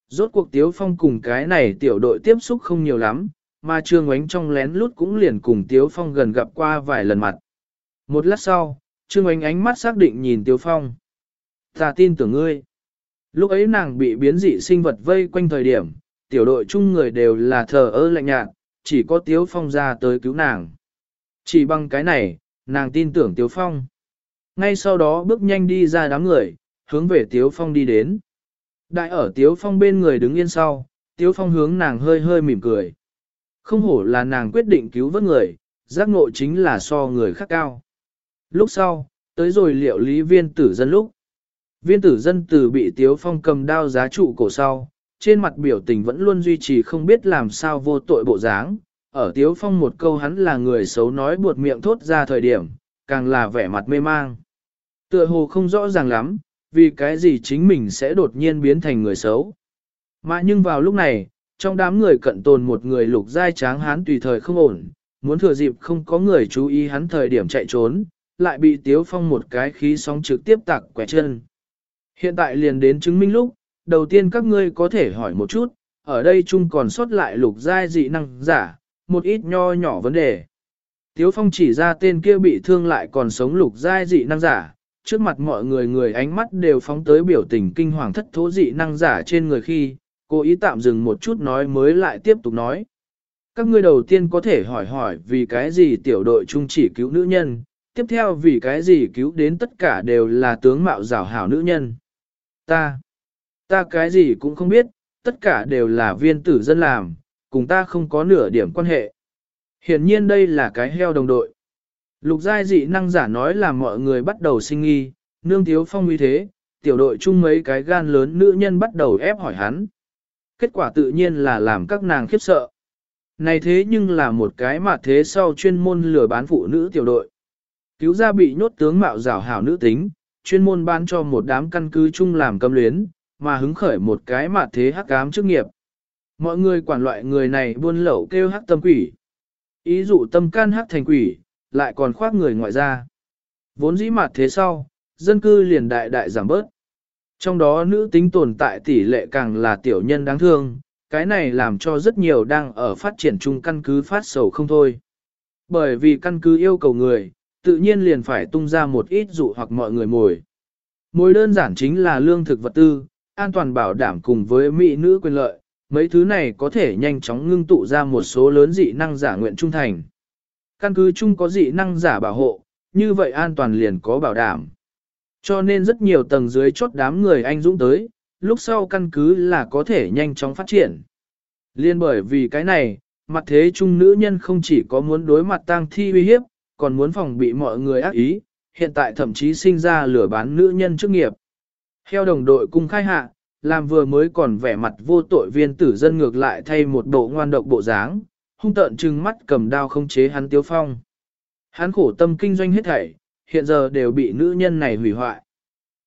Rốt cuộc Tiếu Phong cùng cái này tiểu đội tiếp xúc không nhiều lắm, mà Trương Ánh trong lén lút cũng liền cùng Tiếu Phong gần gặp qua vài lần mặt. Một lát sau, Trương Ánh ánh mắt xác định nhìn Tiếu Phong. Ta tin tưởng ngươi. Lúc ấy nàng bị biến dị sinh vật vây quanh thời điểm, tiểu đội chung người đều là thờ ơ lạnh nhạt, chỉ có Tiếu Phong ra tới cứu nàng. Chỉ bằng cái này, nàng tin tưởng Tiếu Phong. Ngay sau đó bước nhanh đi ra đám người, hướng về Tiếu Phong đi đến. Đại ở Tiếu Phong bên người đứng yên sau, Tiếu Phong hướng nàng hơi hơi mỉm cười. Không hổ là nàng quyết định cứu vớt người, giác ngộ chính là so người khác cao. Lúc sau, tới rồi liệu lý viên tử dân lúc. Viên tử dân từ bị Tiếu Phong cầm đao giá trụ cổ sau, trên mặt biểu tình vẫn luôn duy trì không biết làm sao vô tội bộ dáng. Ở Tiếu Phong một câu hắn là người xấu nói buột miệng thốt ra thời điểm, càng là vẻ mặt mê mang. Tựa hồ không rõ ràng lắm, vì cái gì chính mình sẽ đột nhiên biến thành người xấu. Mà nhưng vào lúc này, trong đám người cận tồn một người lục giai tráng hán tùy thời không ổn, muốn thừa dịp không có người chú ý hắn thời điểm chạy trốn, lại bị Tiếu Phong một cái khí sóng trực tiếp tạc quẹt chân. Hiện tại liền đến chứng minh lúc, đầu tiên các ngươi có thể hỏi một chút, ở đây chung còn sót lại lục giai dị năng giả, một ít nho nhỏ vấn đề. Tiếu Phong chỉ ra tên kia bị thương lại còn sống lục giai dị năng giả, trước mặt mọi người người ánh mắt đều phóng tới biểu tình kinh hoàng thất thố dị năng giả trên người khi, cô ý tạm dừng một chút nói mới lại tiếp tục nói. Các ngươi đầu tiên có thể hỏi hỏi vì cái gì tiểu đội chung chỉ cứu nữ nhân, tiếp theo vì cái gì cứu đến tất cả đều là tướng mạo rào hảo nữ nhân. Ta, ta cái gì cũng không biết, tất cả đều là viên tử dân làm, cùng ta không có nửa điểm quan hệ. Hiển nhiên đây là cái heo đồng đội. Lục giai dị năng giả nói là mọi người bắt đầu sinh nghi, nương thiếu phong uy thế, tiểu đội chung mấy cái gan lớn nữ nhân bắt đầu ép hỏi hắn. Kết quả tự nhiên là làm các nàng khiếp sợ. Này thế nhưng là một cái mà thế sau chuyên môn lừa bán phụ nữ tiểu đội. Cứu ra bị nhốt tướng mạo rảo hảo nữ tính, chuyên môn bán cho một đám căn cứ chung làm cấm luyến, mà hứng khởi một cái mà thế hắc ám chức nghiệp. Mọi người quản loại người này buôn lậu kêu hắc tâm quỷ. Ý dụ tâm can hắc thành quỷ, lại còn khoác người ngoại ra. Vốn dĩ mặt thế sau, dân cư liền đại đại giảm bớt. Trong đó nữ tính tồn tại tỷ lệ càng là tiểu nhân đáng thương, cái này làm cho rất nhiều đang ở phát triển chung căn cứ phát sầu không thôi. Bởi vì căn cứ yêu cầu người, tự nhiên liền phải tung ra một ít dụ hoặc mọi người mồi. Mồi đơn giản chính là lương thực vật tư, an toàn bảo đảm cùng với mỹ nữ quyền lợi, mấy thứ này có thể nhanh chóng ngưng tụ ra một số lớn dị năng giả nguyện trung thành. căn cứ chung có dị năng giả bảo hộ, như vậy an toàn liền có bảo đảm. Cho nên rất nhiều tầng dưới chốt đám người anh dũng tới, lúc sau căn cứ là có thể nhanh chóng phát triển. Liên bởi vì cái này, mặt thế trung nữ nhân không chỉ có muốn đối mặt tang thi uy hiếp, còn muốn phòng bị mọi người ác ý, hiện tại thậm chí sinh ra lửa bán nữ nhân chức nghiệp. theo đồng đội cung khai hạ, làm vừa mới còn vẻ mặt vô tội viên tử dân ngược lại thay một bộ ngoan độc bộ dáng, hung tợn trừng mắt cầm đao không chế hắn tiêu phong. Hắn khổ tâm kinh doanh hết thảy, hiện giờ đều bị nữ nhân này hủy hoại.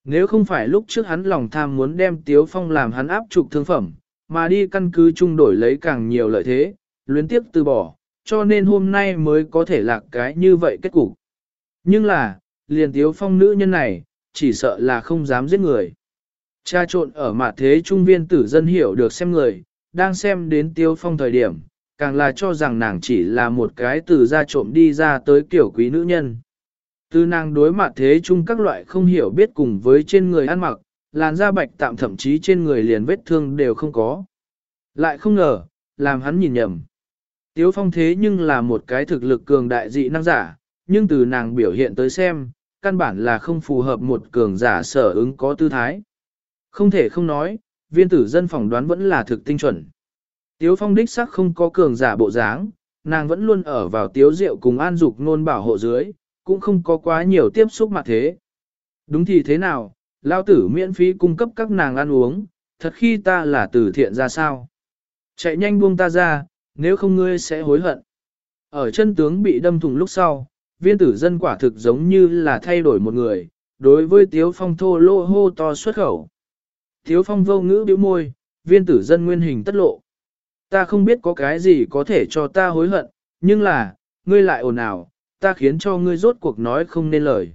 Nếu không phải lúc trước hắn lòng tham muốn đem Tiếu Phong làm hắn áp trục thương phẩm, mà đi căn cứ chung đổi lấy càng nhiều lợi thế, luyến tiếp từ bỏ, cho nên hôm nay mới có thể lạc cái như vậy kết cục. Nhưng là, liền Tiếu Phong nữ nhân này, chỉ sợ là không dám giết người. Cha trộn ở mặt thế trung viên tử dân hiểu được xem người, đang xem đến Tiêu Phong thời điểm, càng là cho rằng nàng chỉ là một cái từ ra trộm đi ra tới kiểu quý nữ nhân. Từ nàng đối mặt thế chung các loại không hiểu biết cùng với trên người ăn mặc, làn da bạch tạm thậm chí trên người liền vết thương đều không có. Lại không ngờ, làm hắn nhìn nhầm. Tiếu phong thế nhưng là một cái thực lực cường đại dị năng giả, nhưng từ nàng biểu hiện tới xem, căn bản là không phù hợp một cường giả sở ứng có tư thái. Không thể không nói, viên tử dân phỏng đoán vẫn là thực tinh chuẩn. Tiếu phong đích sắc không có cường giả bộ dáng, nàng vẫn luôn ở vào tiếu rượu cùng an dục nôn bảo hộ dưới, cũng không có quá nhiều tiếp xúc mặt thế. Đúng thì thế nào, lao tử miễn phí cung cấp các nàng ăn uống, thật khi ta là tử thiện ra sao. Chạy nhanh buông ta ra, nếu không ngươi sẽ hối hận. Ở chân tướng bị đâm thùng lúc sau, viên tử dân quả thực giống như là thay đổi một người, đối với tiếu phong thô lô hô to xuất khẩu. Tiếu phong vô ngữ biểu môi, viên tử dân nguyên hình tất lộ. Ta không biết có cái gì có thể cho ta hối hận, nhưng là, ngươi lại ồn ào, ta khiến cho ngươi rốt cuộc nói không nên lời.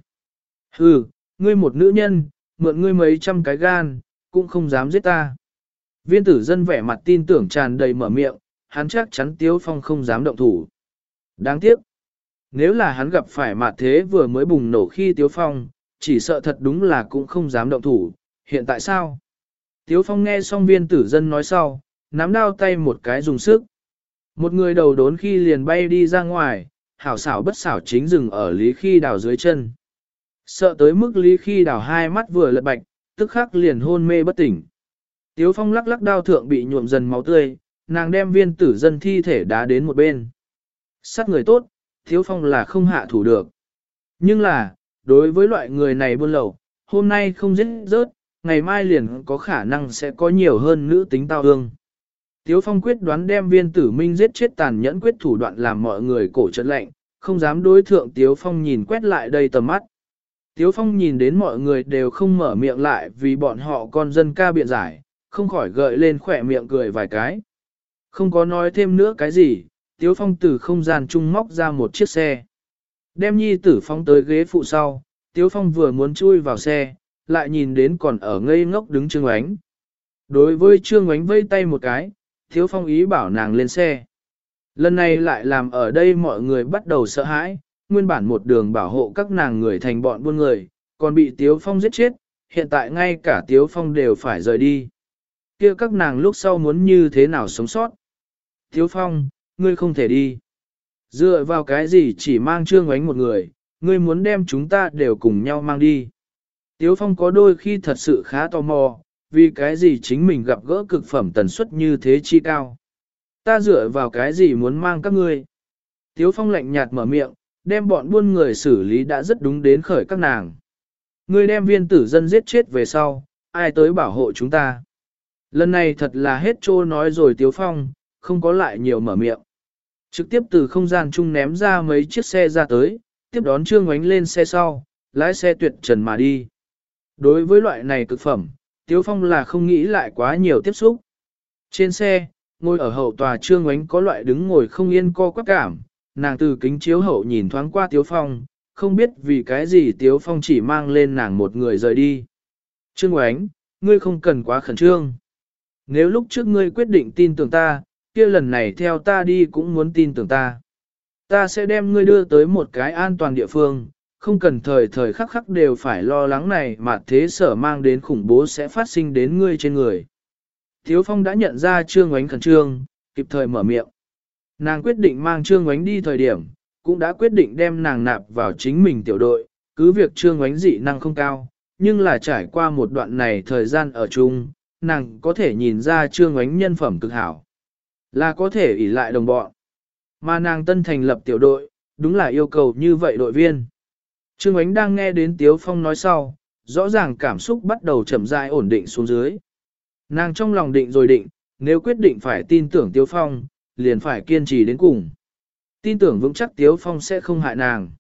Hừ, ngươi một nữ nhân, mượn ngươi mấy trăm cái gan, cũng không dám giết ta. Viên tử dân vẻ mặt tin tưởng tràn đầy mở miệng, hắn chắc chắn Tiếu Phong không dám động thủ. Đáng tiếc, nếu là hắn gặp phải mặt thế vừa mới bùng nổ khi Tiếu Phong, chỉ sợ thật đúng là cũng không dám động thủ, hiện tại sao? Tiếu Phong nghe xong viên tử dân nói sau, nắm đao tay một cái dùng sức. Một người đầu đốn khi liền bay đi ra ngoài, hảo xảo bất xảo chính dừng ở lý khi đào dưới chân. Sợ tới mức lý khi đào hai mắt vừa lật bạch, tức khắc liền hôn mê bất tỉnh. Tiếu phong lắc lắc đao thượng bị nhuộm dần máu tươi, nàng đem viên tử dân thi thể đá đến một bên. Sát người tốt, Tiếu phong là không hạ thủ được. Nhưng là, đối với loại người này buôn lậu, hôm nay không giết rớt, ngày mai liền có khả năng sẽ có nhiều hơn nữ tính tao ương. Tiếu Phong quyết đoán đem viên tử minh giết chết tàn nhẫn quyết thủ đoạn làm mọi người cổ trận lạnh, không dám đối thượng Tiếu Phong nhìn quét lại đây tầm mắt. Tiếu Phong nhìn đến mọi người đều không mở miệng lại vì bọn họ con dân ca biện giải, không khỏi gợi lên khỏe miệng cười vài cái. Không có nói thêm nữa cái gì, Tiếu Phong từ không gian trung móc ra một chiếc xe. Đem nhi tử phong tới ghế phụ sau, Tiếu Phong vừa muốn chui vào xe, lại nhìn đến còn ở ngây ngốc đứng Trương Ánh. Đối với Trương Ánh vây tay một cái, Thiếu Phong ý bảo nàng lên xe. Lần này lại làm ở đây mọi người bắt đầu sợ hãi, nguyên bản một đường bảo hộ các nàng người thành bọn buôn người, còn bị Tiếu Phong giết chết, hiện tại ngay cả Tiếu Phong đều phải rời đi. kia các nàng lúc sau muốn như thế nào sống sót? Tiếu Phong, ngươi không thể đi. Dựa vào cái gì chỉ mang trương ánh một người, ngươi muốn đem chúng ta đều cùng nhau mang đi. Tiếu Phong có đôi khi thật sự khá tò mò, vì cái gì chính mình gặp gỡ cực phẩm tần suất như thế chi cao. Ta dựa vào cái gì muốn mang các ngươi. Tiếu phong lạnh nhạt mở miệng, đem bọn buôn người xử lý đã rất đúng đến khởi các nàng. Ngươi đem viên tử dân giết chết về sau, ai tới bảo hộ chúng ta. Lần này thật là hết trô nói rồi Tiếu Phong, không có lại nhiều mở miệng. Trực tiếp từ không gian chung ném ra mấy chiếc xe ra tới, tiếp đón Trương Ngoánh lên xe sau, lái xe tuyệt trần mà đi. Đối với loại này cực phẩm, Tiếu Phong là không nghĩ lại quá nhiều tiếp xúc. Trên xe, ngồi ở hậu tòa trương ánh có loại đứng ngồi không yên co quắc cảm, nàng từ kính chiếu hậu nhìn thoáng qua Tiếu Phong, không biết vì cái gì Tiếu Phong chỉ mang lên nàng một người rời đi. Trương ánh, ngươi không cần quá khẩn trương. Nếu lúc trước ngươi quyết định tin tưởng ta, kia lần này theo ta đi cũng muốn tin tưởng ta. Ta sẽ đem ngươi đưa tới một cái an toàn địa phương, không cần thời thời khắc khắc đều phải lo lắng này mà thế sở mang đến khủng bố sẽ phát sinh đến ngươi trên người. Thiếu Phong đã nhận ra Trương Ngoánh khẩn trương, kịp thời mở miệng. Nàng quyết định mang Trương Ngoánh đi thời điểm, cũng đã quyết định đem nàng nạp vào chính mình tiểu đội, cứ việc trương oánh dị năng không cao, nhưng là trải qua một đoạn này thời gian ở chung, nàng có thể nhìn ra trương oánh nhân phẩm cực hảo. Là có thể ỷ lại đồng bọn. Mà nàng tân thành lập tiểu đội, đúng là yêu cầu như vậy đội viên. Trương Ánh đang nghe đến Tiếu Phong nói sau, rõ ràng cảm xúc bắt đầu chậm rãi ổn định xuống dưới. Nàng trong lòng định rồi định, nếu quyết định phải tin tưởng Tiếu Phong, liền phải kiên trì đến cùng. Tin tưởng vững chắc Tiếu Phong sẽ không hại nàng.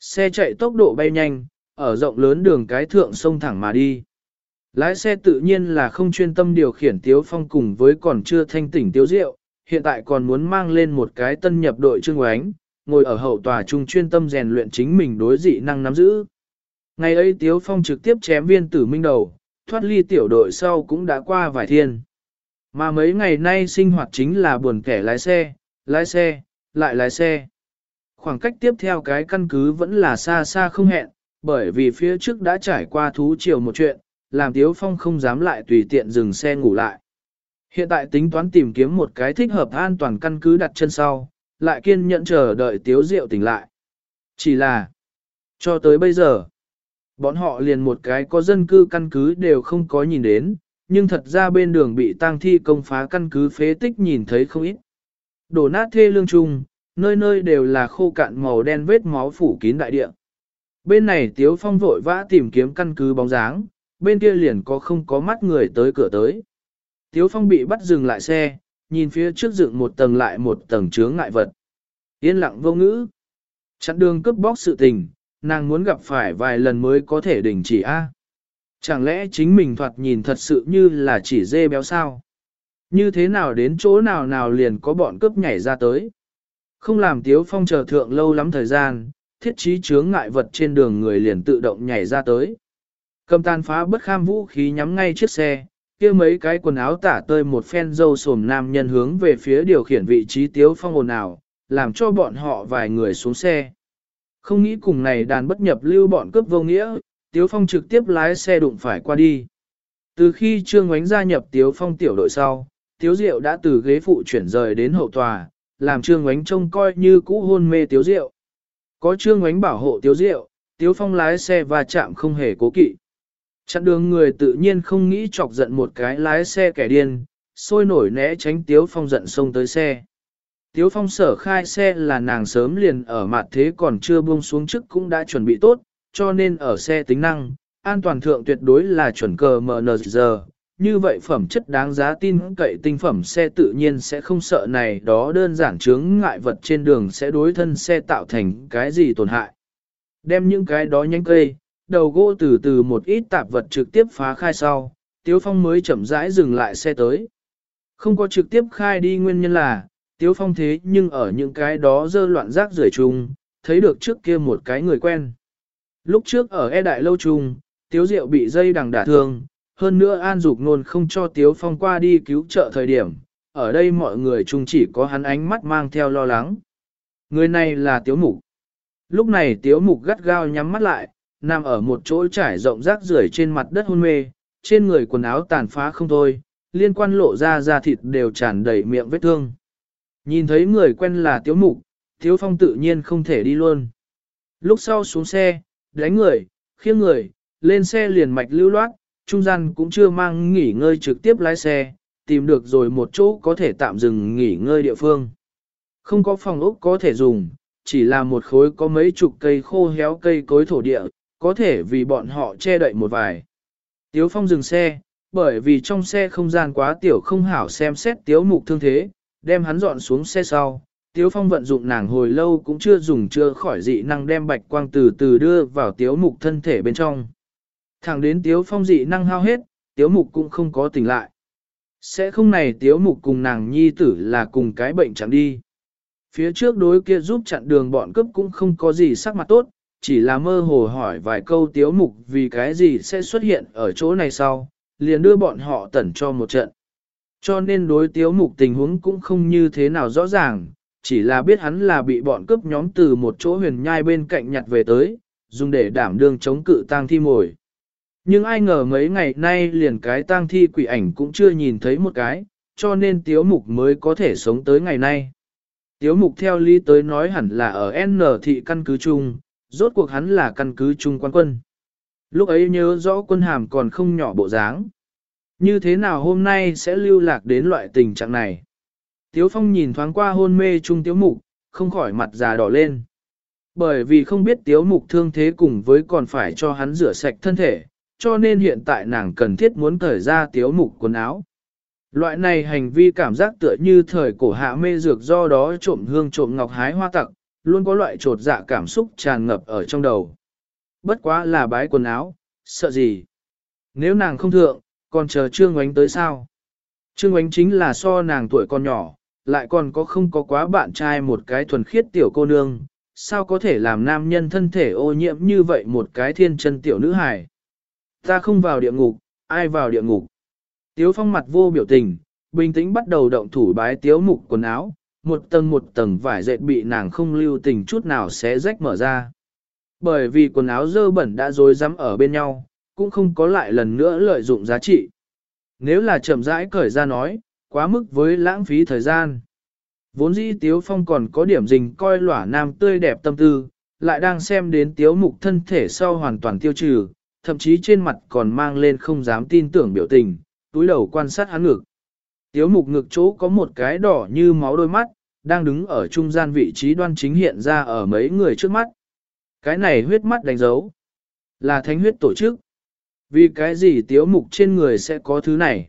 Xe chạy tốc độ bay nhanh, ở rộng lớn đường cái thượng sông thẳng mà đi. Lái xe tự nhiên là không chuyên tâm điều khiển Tiếu Phong cùng với còn chưa thanh tỉnh Tiếu Diệu, hiện tại còn muốn mang lên một cái tân nhập đội trương oánh, ngồi ở hậu tòa trung chuyên tâm rèn luyện chính mình đối dị năng nắm giữ. Ngày ấy Tiếu Phong trực tiếp chém viên tử minh đầu, thoát ly tiểu đội sau cũng đã qua vài thiên. Mà mấy ngày nay sinh hoạt chính là buồn kẻ lái xe, lái xe, lại lái xe. Khoảng cách tiếp theo cái căn cứ vẫn là xa xa không hẹn, bởi vì phía trước đã trải qua thú chiều một chuyện, làm Tiếu Phong không dám lại tùy tiện dừng xe ngủ lại. Hiện tại tính toán tìm kiếm một cái thích hợp an toàn căn cứ đặt chân sau, lại kiên nhẫn chờ đợi Tiếu Diệu tỉnh lại. Chỉ là, cho tới bây giờ, bọn họ liền một cái có dân cư căn cứ đều không có nhìn đến, nhưng thật ra bên đường bị tang thi công phá căn cứ phế tích nhìn thấy không ít. Đổ nát thê lương trung, nơi nơi đều là khô cạn màu đen vết máu phủ kín đại địa. Bên này Tiếu Phong vội vã tìm kiếm căn cứ bóng dáng, bên kia liền có không có mắt người tới cửa tới. Tiếu Phong bị bắt dừng lại xe, nhìn phía trước dựng một tầng lại một tầng chướng ngại vật. Yên lặng vô ngữ. Chặn đường cướp bóc sự tình, nàng muốn gặp phải vài lần mới có thể đình chỉ A. Chẳng lẽ chính mình thoạt nhìn thật sự như là chỉ dê béo sao? Như thế nào đến chỗ nào nào liền có bọn cướp nhảy ra tới? Không làm Tiếu Phong chờ thượng lâu lắm thời gian, thiết trí chướng ngại vật trên đường người liền tự động nhảy ra tới. Cầm tàn phá bất kham vũ khí nhắm ngay chiếc xe, kia mấy cái quần áo tả tơi một phen dâu sồm nam nhân hướng về phía điều khiển vị trí tiếu phong ồn ào, làm cho bọn họ vài người xuống xe. Không nghĩ cùng này đàn bất nhập lưu bọn cướp vô nghĩa, tiếu phong trực tiếp lái xe đụng phải qua đi. Từ khi Trương Ngoánh gia nhập tiếu phong tiểu đội sau, tiếu diệu đã từ ghế phụ chuyển rời đến hậu tòa, làm Trương Ngoánh trông coi như cũ hôn mê tiếu diệu. Có Trương Ngoánh bảo hộ tiếu diệu, tiếu phong lái xe và chạm không hề cố kỵ. Chặn đường người tự nhiên không nghĩ chọc giận một cái lái xe kẻ điên, sôi nổi né tránh Tiếu Phong giận xông tới xe. Tiếu Phong sở khai xe là nàng sớm liền ở mặt thế còn chưa buông xuống trước cũng đã chuẩn bị tốt, cho nên ở xe tính năng, an toàn thượng tuyệt đối là chuẩn cờ MNZ. Như vậy phẩm chất đáng giá tin cậy tinh phẩm xe tự nhiên sẽ không sợ này đó đơn giản chướng ngại vật trên đường sẽ đối thân xe tạo thành cái gì tổn hại. Đem những cái đó nhánh cây, đầu gỗ từ từ một ít tạp vật trực tiếp phá khai sau, Tiếu Phong mới chậm rãi dừng lại xe tới. Không có trực tiếp khai đi nguyên nhân là, Tiếu Phong thế nhưng ở những cái đó dơ loạn rác rưởi chung, thấy được trước kia một cái người quen. Lúc trước ở e đại lâu chung, Tiếu Diệu bị dây đằng đả thương, hơn nữa An Dục Nôn không cho Tiếu Phong qua đi cứu trợ thời điểm, ở đây mọi người chung chỉ có hắn ánh mắt mang theo lo lắng. Người này là Tiếu Mục. Lúc này Tiếu Mục gắt gao nhắm mắt lại, nằm ở một chỗ trải rộng rác rưởi trên mặt đất hôn mê, trên người quần áo tàn phá không thôi, liên quan lộ ra da thịt đều tràn đầy miệng vết thương. Nhìn thấy người quen là Tiếu Mục, Tiếu Phong tự nhiên không thể đi luôn. Lúc sau xuống xe, đánh người, khiêng người, lên xe liền mạch lưu loát, trung gian cũng chưa mang nghỉ ngơi trực tiếp lái xe, tìm được rồi một chỗ có thể tạm dừng nghỉ ngơi địa phương. Không có phòng ốc có thể dùng, chỉ là một khối có mấy chục cây khô héo cây cối thổ địa, có thể vì bọn họ che đậy một vài. Tiếu Phong dừng xe, bởi vì trong xe không gian quá tiểu không hảo xem xét Tiếu Mục thương thế, đem hắn dọn xuống xe sau. Tiếu Phong vận dụng nàng hồi lâu cũng chưa dùng chưa khỏi dị năng đem bạch quang từ từ đưa vào Tiếu Mục thân thể bên trong. Thẳng đến Tiếu Phong dị năng hao hết, Tiếu Mục cũng không có tỉnh lại. Sẽ không này Tiếu Mục cùng nàng nhi tử là cùng cái bệnh chẳng đi. Phía trước đối kia giúp chặn đường bọn cướp cũng không có gì sắc mặt tốt, chỉ là mơ hồ hỏi vài câu tiếu mục vì cái gì sẽ xuất hiện ở chỗ này sau, liền đưa bọn họ tẩn cho một trận. Cho nên đối tiếu mục tình huống cũng không như thế nào rõ ràng, chỉ là biết hắn là bị bọn cướp nhóm từ một chỗ huyền nhai bên cạnh nhặt về tới, dùng để đảm đương chống cự tang thi mồi. Nhưng ai ngờ mấy ngày nay liền cái tang thi quỷ ảnh cũng chưa nhìn thấy một cái, cho nên tiếu mục mới có thể sống tới ngày nay. Tiếu mục theo lý tới nói hẳn là ở N thị căn cứ chung, rốt cuộc hắn là căn cứ trung quan quân. Lúc ấy nhớ rõ quân hàm còn không nhỏ bộ dáng. Như thế nào hôm nay sẽ lưu lạc đến loại tình trạng này? Tiếu Phong nhìn thoáng qua hôn mê trung Tiếu Mục, không khỏi mặt già đỏ lên. Bởi vì không biết Tiếu Mục thương thế cùng với còn phải cho hắn rửa sạch thân thể, cho nên hiện tại nàng cần thiết muốn cởi ra Tiếu Mục quần áo. Loại này hành vi cảm giác tựa như thời cổ hạ mê dược do đó trộm hương trộm ngọc hái hoa tặng luôn có loại trột dạ cảm xúc tràn ngập ở trong đầu. Bất quá là bái quần áo, sợ gì? Nếu nàng không thượng, còn chờ Trương Ngoánh tới sao? Trương Ngoánh chính là so nàng tuổi còn nhỏ, lại còn có không có quá bạn trai một cái thuần khiết tiểu cô nương, sao có thể làm nam nhân thân thể ô nhiễm như vậy một cái thiên chân tiểu nữ hài? Ta không vào địa ngục, ai vào địa ngục? Tiếu phong mặt vô biểu tình, bình tĩnh bắt đầu động thủ bái tiếu mục quần áo, một tầng một tầng vải dệt bị nàng không lưu tình chút nào xé rách mở ra. Bởi vì quần áo dơ bẩn đã rối rắm ở bên nhau, cũng không có lại lần nữa lợi dụng giá trị. Nếu là chậm rãi cởi ra nói, quá mức với lãng phí thời gian. Vốn dĩ Tiếu Phong còn có điểm dình coi lỏa nam tươi đẹp tâm tư, lại đang xem đến Tiếu Mục thân thể sau hoàn toàn tiêu trừ, thậm chí trên mặt còn mang lên không dám tin tưởng biểu tình, túi đầu quan sát hắn ngực. Tiếu Mục ngực chỗ có một cái đỏ như máu đôi mắt, đang đứng ở trung gian vị trí đoan chính hiện ra ở mấy người trước mắt. Cái này huyết mắt đánh dấu, là thánh huyết tổ chức. Vì cái gì tiếu mục trên người sẽ có thứ này?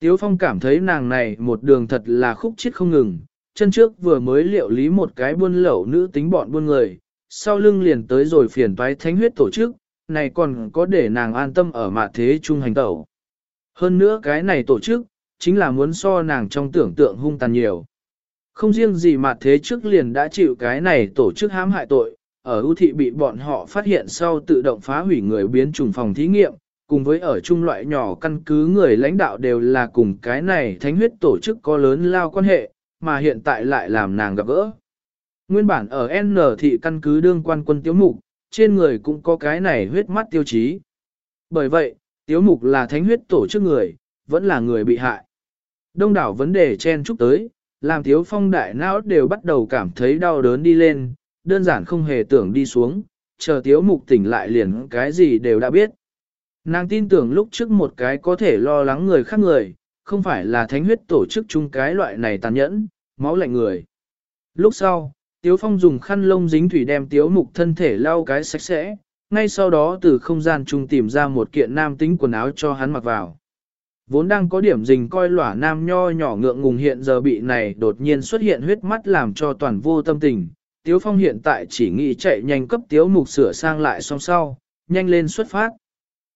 Tiếu phong cảm thấy nàng này một đường thật là khúc chết không ngừng, chân trước vừa mới liệu lý một cái buôn lậu nữ tính bọn buôn người, sau lưng liền tới rồi phiền toái thánh huyết tổ chức, này còn có để nàng an tâm ở mạ thế trung hành tẩu. Hơn nữa cái này tổ chức, chính là muốn so nàng trong tưởng tượng hung tàn nhiều. Không riêng gì mà thế trước liền đã chịu cái này tổ chức hãm hại tội, ở ưu thị bị bọn họ phát hiện sau tự động phá hủy người biến trùng phòng thí nghiệm, cùng với ở trung loại nhỏ căn cứ người lãnh đạo đều là cùng cái này thánh huyết tổ chức có lớn lao quan hệ, mà hiện tại lại làm nàng gặp gỡ. Nguyên bản ở N thị căn cứ đương quan quân tiếu mục, trên người cũng có cái này huyết mắt tiêu chí. Bởi vậy, tiếu mục là thánh huyết tổ chức người, vẫn là người bị hại. Đông đảo vấn đề chen chúc tới, làm tiếu phong đại não đều bắt đầu cảm thấy đau đớn đi lên, đơn giản không hề tưởng đi xuống, chờ tiếu mục tỉnh lại liền cái gì đều đã biết. Nàng tin tưởng lúc trước một cái có thể lo lắng người khác người, không phải là thánh huyết tổ chức chung cái loại này tàn nhẫn, máu lạnh người. Lúc sau, Tiếu Phong dùng khăn lông dính thủy đem Tiếu Mục thân thể lau cái sạch sẽ, ngay sau đó từ không gian chung tìm ra một kiện nam tính quần áo cho hắn mặc vào. Vốn đang có điểm dình coi lỏa nam nho nhỏ ngượng ngùng hiện giờ bị này đột nhiên xuất hiện huyết mắt làm cho toàn vô tâm tình. Tiếu Phong hiện tại chỉ nghĩ chạy nhanh cấp Tiếu Mục sửa sang lại xong sau, nhanh lên xuất phát.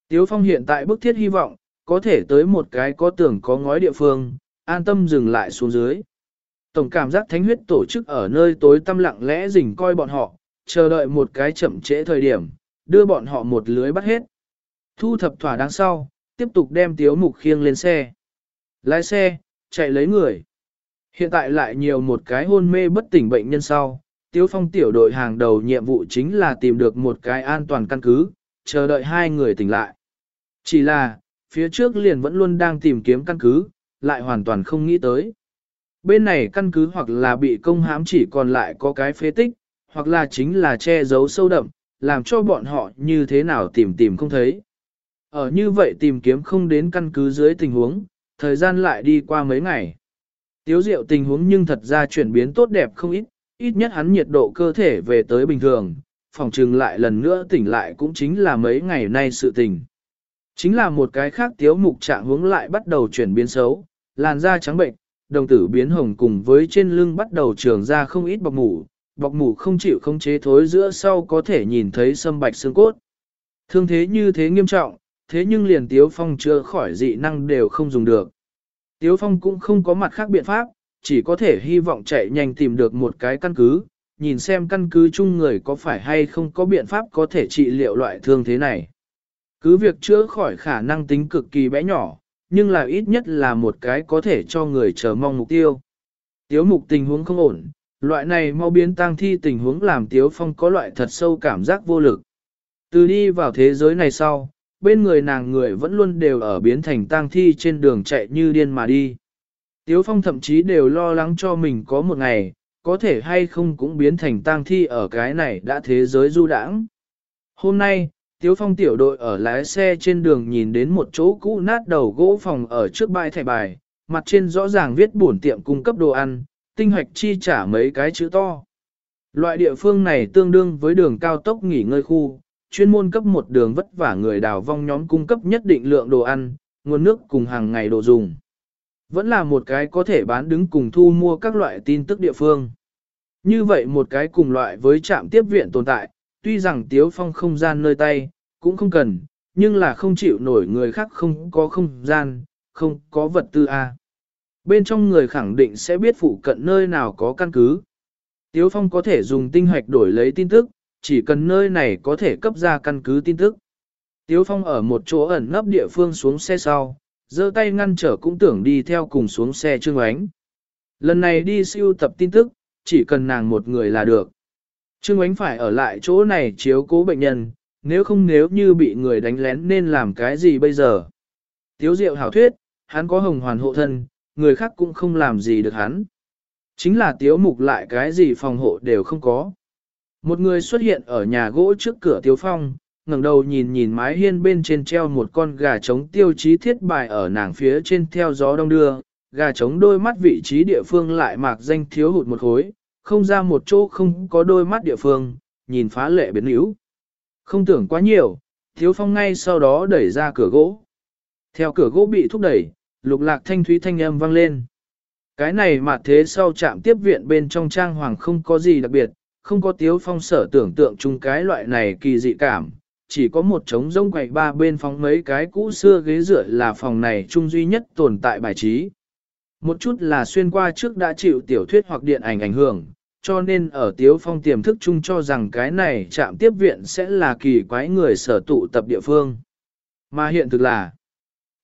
Tiếu Phong hiện tại bức thiết hy vọng, có thể tới một cái có tưởng có ngói địa phương, an tâm dừng lại xuống dưới. Tổng cảm giác thánh huyết tổ chức ở nơi tối tăm lặng lẽ rình coi bọn họ, chờ đợi một cái chậm trễ thời điểm, đưa bọn họ một lưới bắt hết. Thu thập thỏa đáng sau, tiếp tục đem tiếu mục khiêng lên xe. Lái xe, chạy lấy người. Hiện tại lại nhiều một cái hôn mê bất tỉnh bệnh nhân sau, tiếu phong tiểu đội hàng đầu nhiệm vụ chính là tìm được một cái an toàn căn cứ, chờ đợi hai người tỉnh lại. Chỉ là, phía trước liền vẫn luôn đang tìm kiếm căn cứ, lại hoàn toàn không nghĩ tới. Bên này căn cứ hoặc là bị công hãm chỉ còn lại có cái phế tích, hoặc là chính là che giấu sâu đậm, làm cho bọn họ như thế nào tìm tìm không thấy. Ở như vậy tìm kiếm không đến căn cứ dưới tình huống, thời gian lại đi qua mấy ngày. Tiếu diệu tình huống nhưng thật ra chuyển biến tốt đẹp không ít, ít nhất hắn nhiệt độ cơ thể về tới bình thường, phòng trừng lại lần nữa tỉnh lại cũng chính là mấy ngày nay sự tình. Chính là một cái khác tiếu mục trạng hướng lại bắt đầu chuyển biến xấu, làn da trắng bệnh, đồng tử biến hồng cùng với trên lưng bắt đầu trường ra không ít bọc mủ, bọc mủ không chịu không chế thối giữa sau có thể nhìn thấy sâm bạch xương cốt. Thương thế như thế nghiêm trọng, thế nhưng liền Tiếu Phong chưa khỏi dị năng đều không dùng được. Tiếu Phong cũng không có mặt khác biện pháp, chỉ có thể hy vọng chạy nhanh tìm được một cái căn cứ, nhìn xem căn cứ chung người có phải hay không có biện pháp có thể trị liệu loại thương thế này. Cứ việc chữa khỏi khả năng tính cực kỳ bé nhỏ, nhưng là ít nhất là một cái có thể cho người chờ mong mục tiêu. Tiếu mục tình huống không ổn, loại này mau biến tang thi tình huống làm Tiếu Phong có loại thật sâu cảm giác vô lực. Từ đi vào thế giới này sau, bên người nàng người vẫn luôn đều ở biến thành tang thi trên đường chạy như điên mà đi. Tiếu Phong thậm chí đều lo lắng cho mình có một ngày, có thể hay không cũng biến thành tang thi ở cái này đã thế giới du đãng. Hôm nay, Tiếu Phong tiểu đội ở lái xe trên đường nhìn đến một chỗ cũ nát đầu gỗ phòng ở trước bãi thẻ bài, mặt trên rõ ràng viết bổn tiệm cung cấp đồ ăn, tinh hoạch chi trả mấy cái chữ to. Loại địa phương này tương đương với đường cao tốc nghỉ ngơi khu, chuyên môn cấp một đường vất vả người đào vong nhóm cung cấp nhất định lượng đồ ăn, nguồn nước cùng hàng ngày đồ dùng. Vẫn là một cái có thể bán đứng cùng thu mua các loại tin tức địa phương. Như vậy một cái cùng loại với trạm tiếp viện tồn tại, tuy rằng Tiếu Phong không gian nơi tay, cũng không cần, nhưng là không chịu nổi người khác không có không gian, không có vật tư A. Bên trong người khẳng định sẽ biết phụ cận nơi nào có căn cứ. Tiếu Phong có thể dùng tinh hoạch đổi lấy tin tức, chỉ cần nơi này có thể cấp ra căn cứ tin tức. Tiếu Phong ở một chỗ ẩn nấp địa phương xuống xe sau, giơ tay ngăn trở cũng tưởng đi theo cùng xuống xe Trương Ánh. Lần này đi siêu tập tin tức, chỉ cần nàng một người là được. Trương Ánh phải ở lại chỗ này chiếu cố bệnh nhân, nếu không nếu như bị người đánh lén nên làm cái gì bây giờ. Tiếu Diệu hảo thuyết, hắn có hồng hoàn hộ thân, người khác cũng không làm gì được hắn. Chính là Tiếu Mục lại cái gì phòng hộ đều không có. Một người xuất hiện ở nhà gỗ trước cửa Tiếu Phong, ngẩng đầu nhìn nhìn mái hiên bên trên treo một con gà trống tiêu chí thiết bài ở nàng phía trên theo gió đông đưa, gà trống đôi mắt vị trí địa phương lại mạc danh thiếu hụt một khối, không ra một chỗ không có đôi mắt địa phương, nhìn phá lệ biến yếu. Không tưởng quá nhiều, Thiếu Phong ngay sau đó đẩy ra cửa gỗ. Theo cửa gỗ bị thúc đẩy, lục lạc thanh thúy thanh âm vang lên. Cái này mà thế sau chạm tiếp viện bên trong trang hoàng không có gì đặc biệt, không có Tiếu Phong sở tưởng tượng chung cái loại này kỳ dị cảm, chỉ có một trống rông quậy ba bên phóng mấy cái cũ xưa ghế dựa là phòng này chung duy nhất tồn tại bài trí. Một chút là xuyên qua trước đã chịu tiểu thuyết hoặc điện ảnh ảnh hưởng, cho nên ở Tiếu Phong tiềm thức chung cho rằng cái này trạm tiếp viện sẽ là kỳ quái người sở tụ tập địa phương. Mà hiện thực là,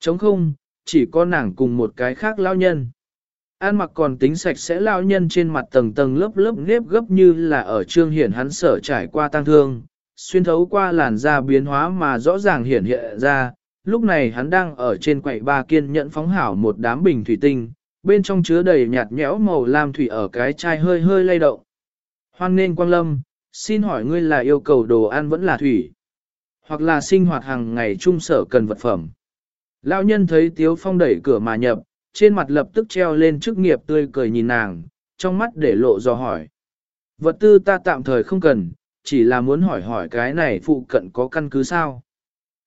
chống không, chỉ có nàng cùng một cái khác lao nhân. An mặc còn tính sạch sẽ lao nhân trên mặt tầng tầng lớp lớp nếp gấp như là ở trương hiển hắn sở trải qua tăng thương, xuyên thấu qua làn da biến hóa mà rõ ràng hiển hiện ra, lúc này hắn đang ở trên quầy ba kiên nhẫn phóng hảo một đám bình thủy tinh, bên trong chứa đầy nhạt nhẽo màu lam thủy ở cái chai hơi hơi lay động. Hoan nên quang lâm, xin hỏi ngươi là yêu cầu đồ ăn vẫn là thủy, hoặc là sinh hoạt hàng ngày trung sở cần vật phẩm. Lão nhân thấy Tiếu Phong đẩy cửa mà nhập, trên mặt lập tức treo lên chức nghiệp tươi cười nhìn nàng, trong mắt để lộ dò hỏi. Vật tư ta tạm thời không cần, chỉ là muốn hỏi hỏi cái này phụ cận có căn cứ sao.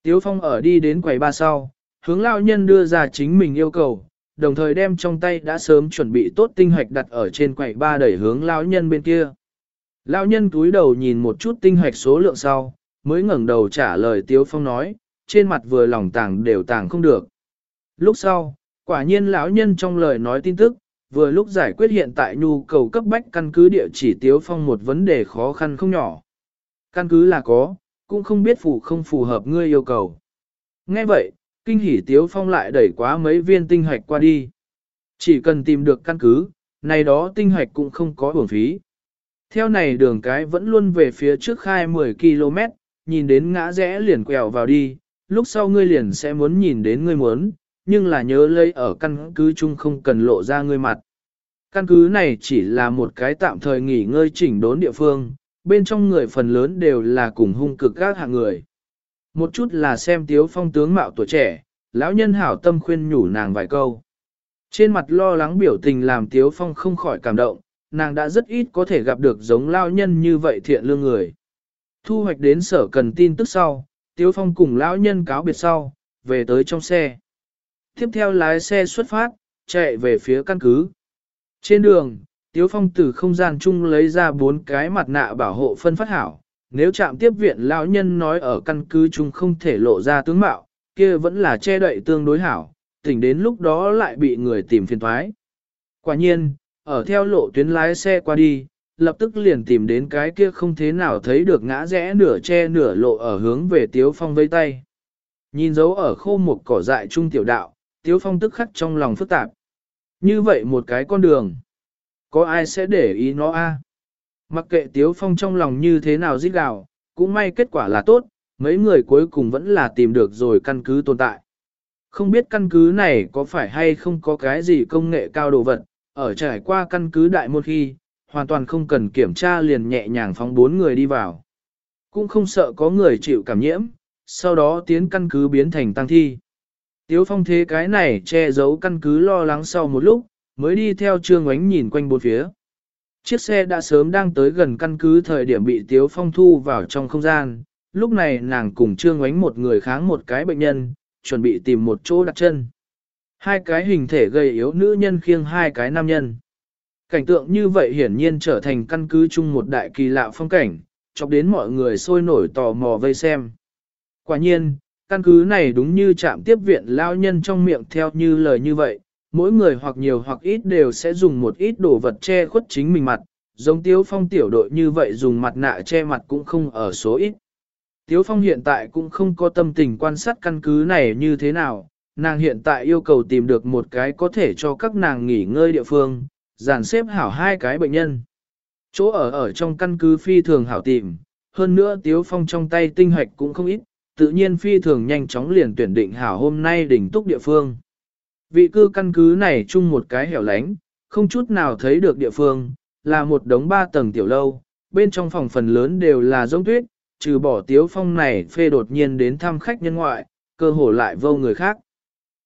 Tiếu Phong ở đi đến quầy ba sau, hướng lão nhân đưa ra chính mình yêu cầu, đồng thời đem trong tay đã sớm chuẩn bị tốt tinh hoạch đặt ở trên quầy ba đẩy hướng lão nhân bên kia. Lão nhân túi đầu nhìn một chút tinh hoạch số lượng sau, mới ngẩng đầu trả lời Tiếu Phong nói, trên mặt vừa lòng tàng đều tàng không được. Lúc sau, quả nhiên lão nhân trong lời nói tin tức, vừa lúc giải quyết hiện tại nhu cầu cấp bách căn cứ địa chỉ Tiếu Phong một vấn đề khó khăn không nhỏ. Căn cứ là có, cũng không biết phù không phù hợp ngươi yêu cầu. Nghe vậy, kinh hỉ Tiếu Phong lại đẩy quá mấy viên tinh hoạch qua đi. Chỉ cần tìm được căn cứ, này đó tinh hoạch cũng không có uổng phí. Theo này đường cái vẫn luôn về phía trước khai 10 km, nhìn đến ngã rẽ liền quẹo vào đi, lúc sau ngươi liền sẽ muốn nhìn đến ngươi muốn, nhưng là nhớ lấy ở căn cứ chung không cần lộ ra ngươi mặt. Căn cứ này chỉ là một cái tạm thời nghỉ ngơi chỉnh đốn địa phương, bên trong người phần lớn đều là cùng hung cực các hạng người. Một chút là xem tiếu phong tướng mạo tuổi trẻ, lão nhân hảo tâm khuyên nhủ nàng vài câu. Trên mặt lo lắng biểu tình làm tiếu phong không khỏi cảm động, nàng đã rất ít có thể gặp được giống lao nhân như vậy thiện lương người. Thu hoạch đến sở cần tin tức sau, tiếu phong cùng lão nhân cáo biệt sau, về tới trong xe. Tiếp theo lái xe xuất phát, chạy về phía căn cứ. Trên đường, Tiếu Phong từ không gian chung lấy ra bốn cái mặt nạ bảo hộ phân phát hảo. Nếu chạm tiếp viện lão nhân nói ở căn cứ chung không thể lộ ra tướng mạo, kia vẫn là che đậy tương đối hảo, tỉnh đến lúc đó lại bị người tìm phiền thoái. Quả nhiên, ở theo lộ tuyến lái xe qua đi, lập tức liền tìm đến cái kia không thế nào thấy được ngã rẽ nửa che nửa lộ ở hướng về Tiếu Phong vây tay. Nhìn dấu ở khô một cỏ dại trung tiểu đạo, Tiếu Phong tức khắc trong lòng phức tạp. Như vậy một cái con đường, có ai sẽ để ý nó a? Mặc kệ Tiếu Phong trong lòng như thế nào giết gào, cũng may kết quả là tốt, mấy người cuối cùng vẫn là tìm được rồi căn cứ tồn tại. Không biết căn cứ này có phải hay không có cái gì công nghệ cao đồ vật, ở trải qua căn cứ đại môn khi, hoàn toàn không cần kiểm tra liền nhẹ nhàng phóng bốn người đi vào. Cũng không sợ có người chịu cảm nhiễm, sau đó tiến căn cứ biến thành tăng thi. Tiếu phong thế cái này che giấu căn cứ lo lắng sau một lúc, mới đi theo trương ánh nhìn quanh bốn phía. Chiếc xe đã sớm đang tới gần căn cứ thời điểm bị Tiếu Phong thu vào trong không gian, lúc này nàng cùng Trương Ánh một người kháng một cái bệnh nhân, chuẩn bị tìm một chỗ đặt chân. Hai cái hình thể gầy yếu nữ nhân khiêng hai cái nam nhân. Cảnh tượng như vậy hiển nhiên trở thành căn cứ chung một đại kỳ lạ phong cảnh, chọc đến mọi người sôi nổi tò mò vây xem. Quả nhiên, căn cứ này đúng như trạm tiếp viện lao nhân trong miệng theo như lời như vậy, mỗi người hoặc nhiều hoặc ít đều sẽ dùng một ít đồ vật che khuất chính mình mặt, giống Tiếu Phong tiểu đội như vậy dùng mặt nạ che mặt cũng không ở số ít. Tiếu Phong hiện tại cũng không có tâm tình quan sát căn cứ này như thế nào, nàng hiện tại yêu cầu tìm được một cái có thể cho các nàng nghỉ ngơi địa phương, dàn xếp hảo hai cái bệnh nhân. Chỗ ở ở trong căn cứ phi thường hảo tìm, hơn nữa Tiếu Phong trong tay tinh hoạch cũng không ít, tự nhiên phi thường nhanh chóng liền tuyển định hảo hôm nay đỉnh túc địa phương. Vị cư căn cứ này chung một cái hẻo lánh, không chút nào thấy được địa phương, là một đống ba tầng tiểu lâu, bên trong phòng phần lớn đều là giống tuyết, trừ bỏ tiếu phong này phê đột nhiên đến thăm khách nhân ngoại, cơ hồ lại vô người khác.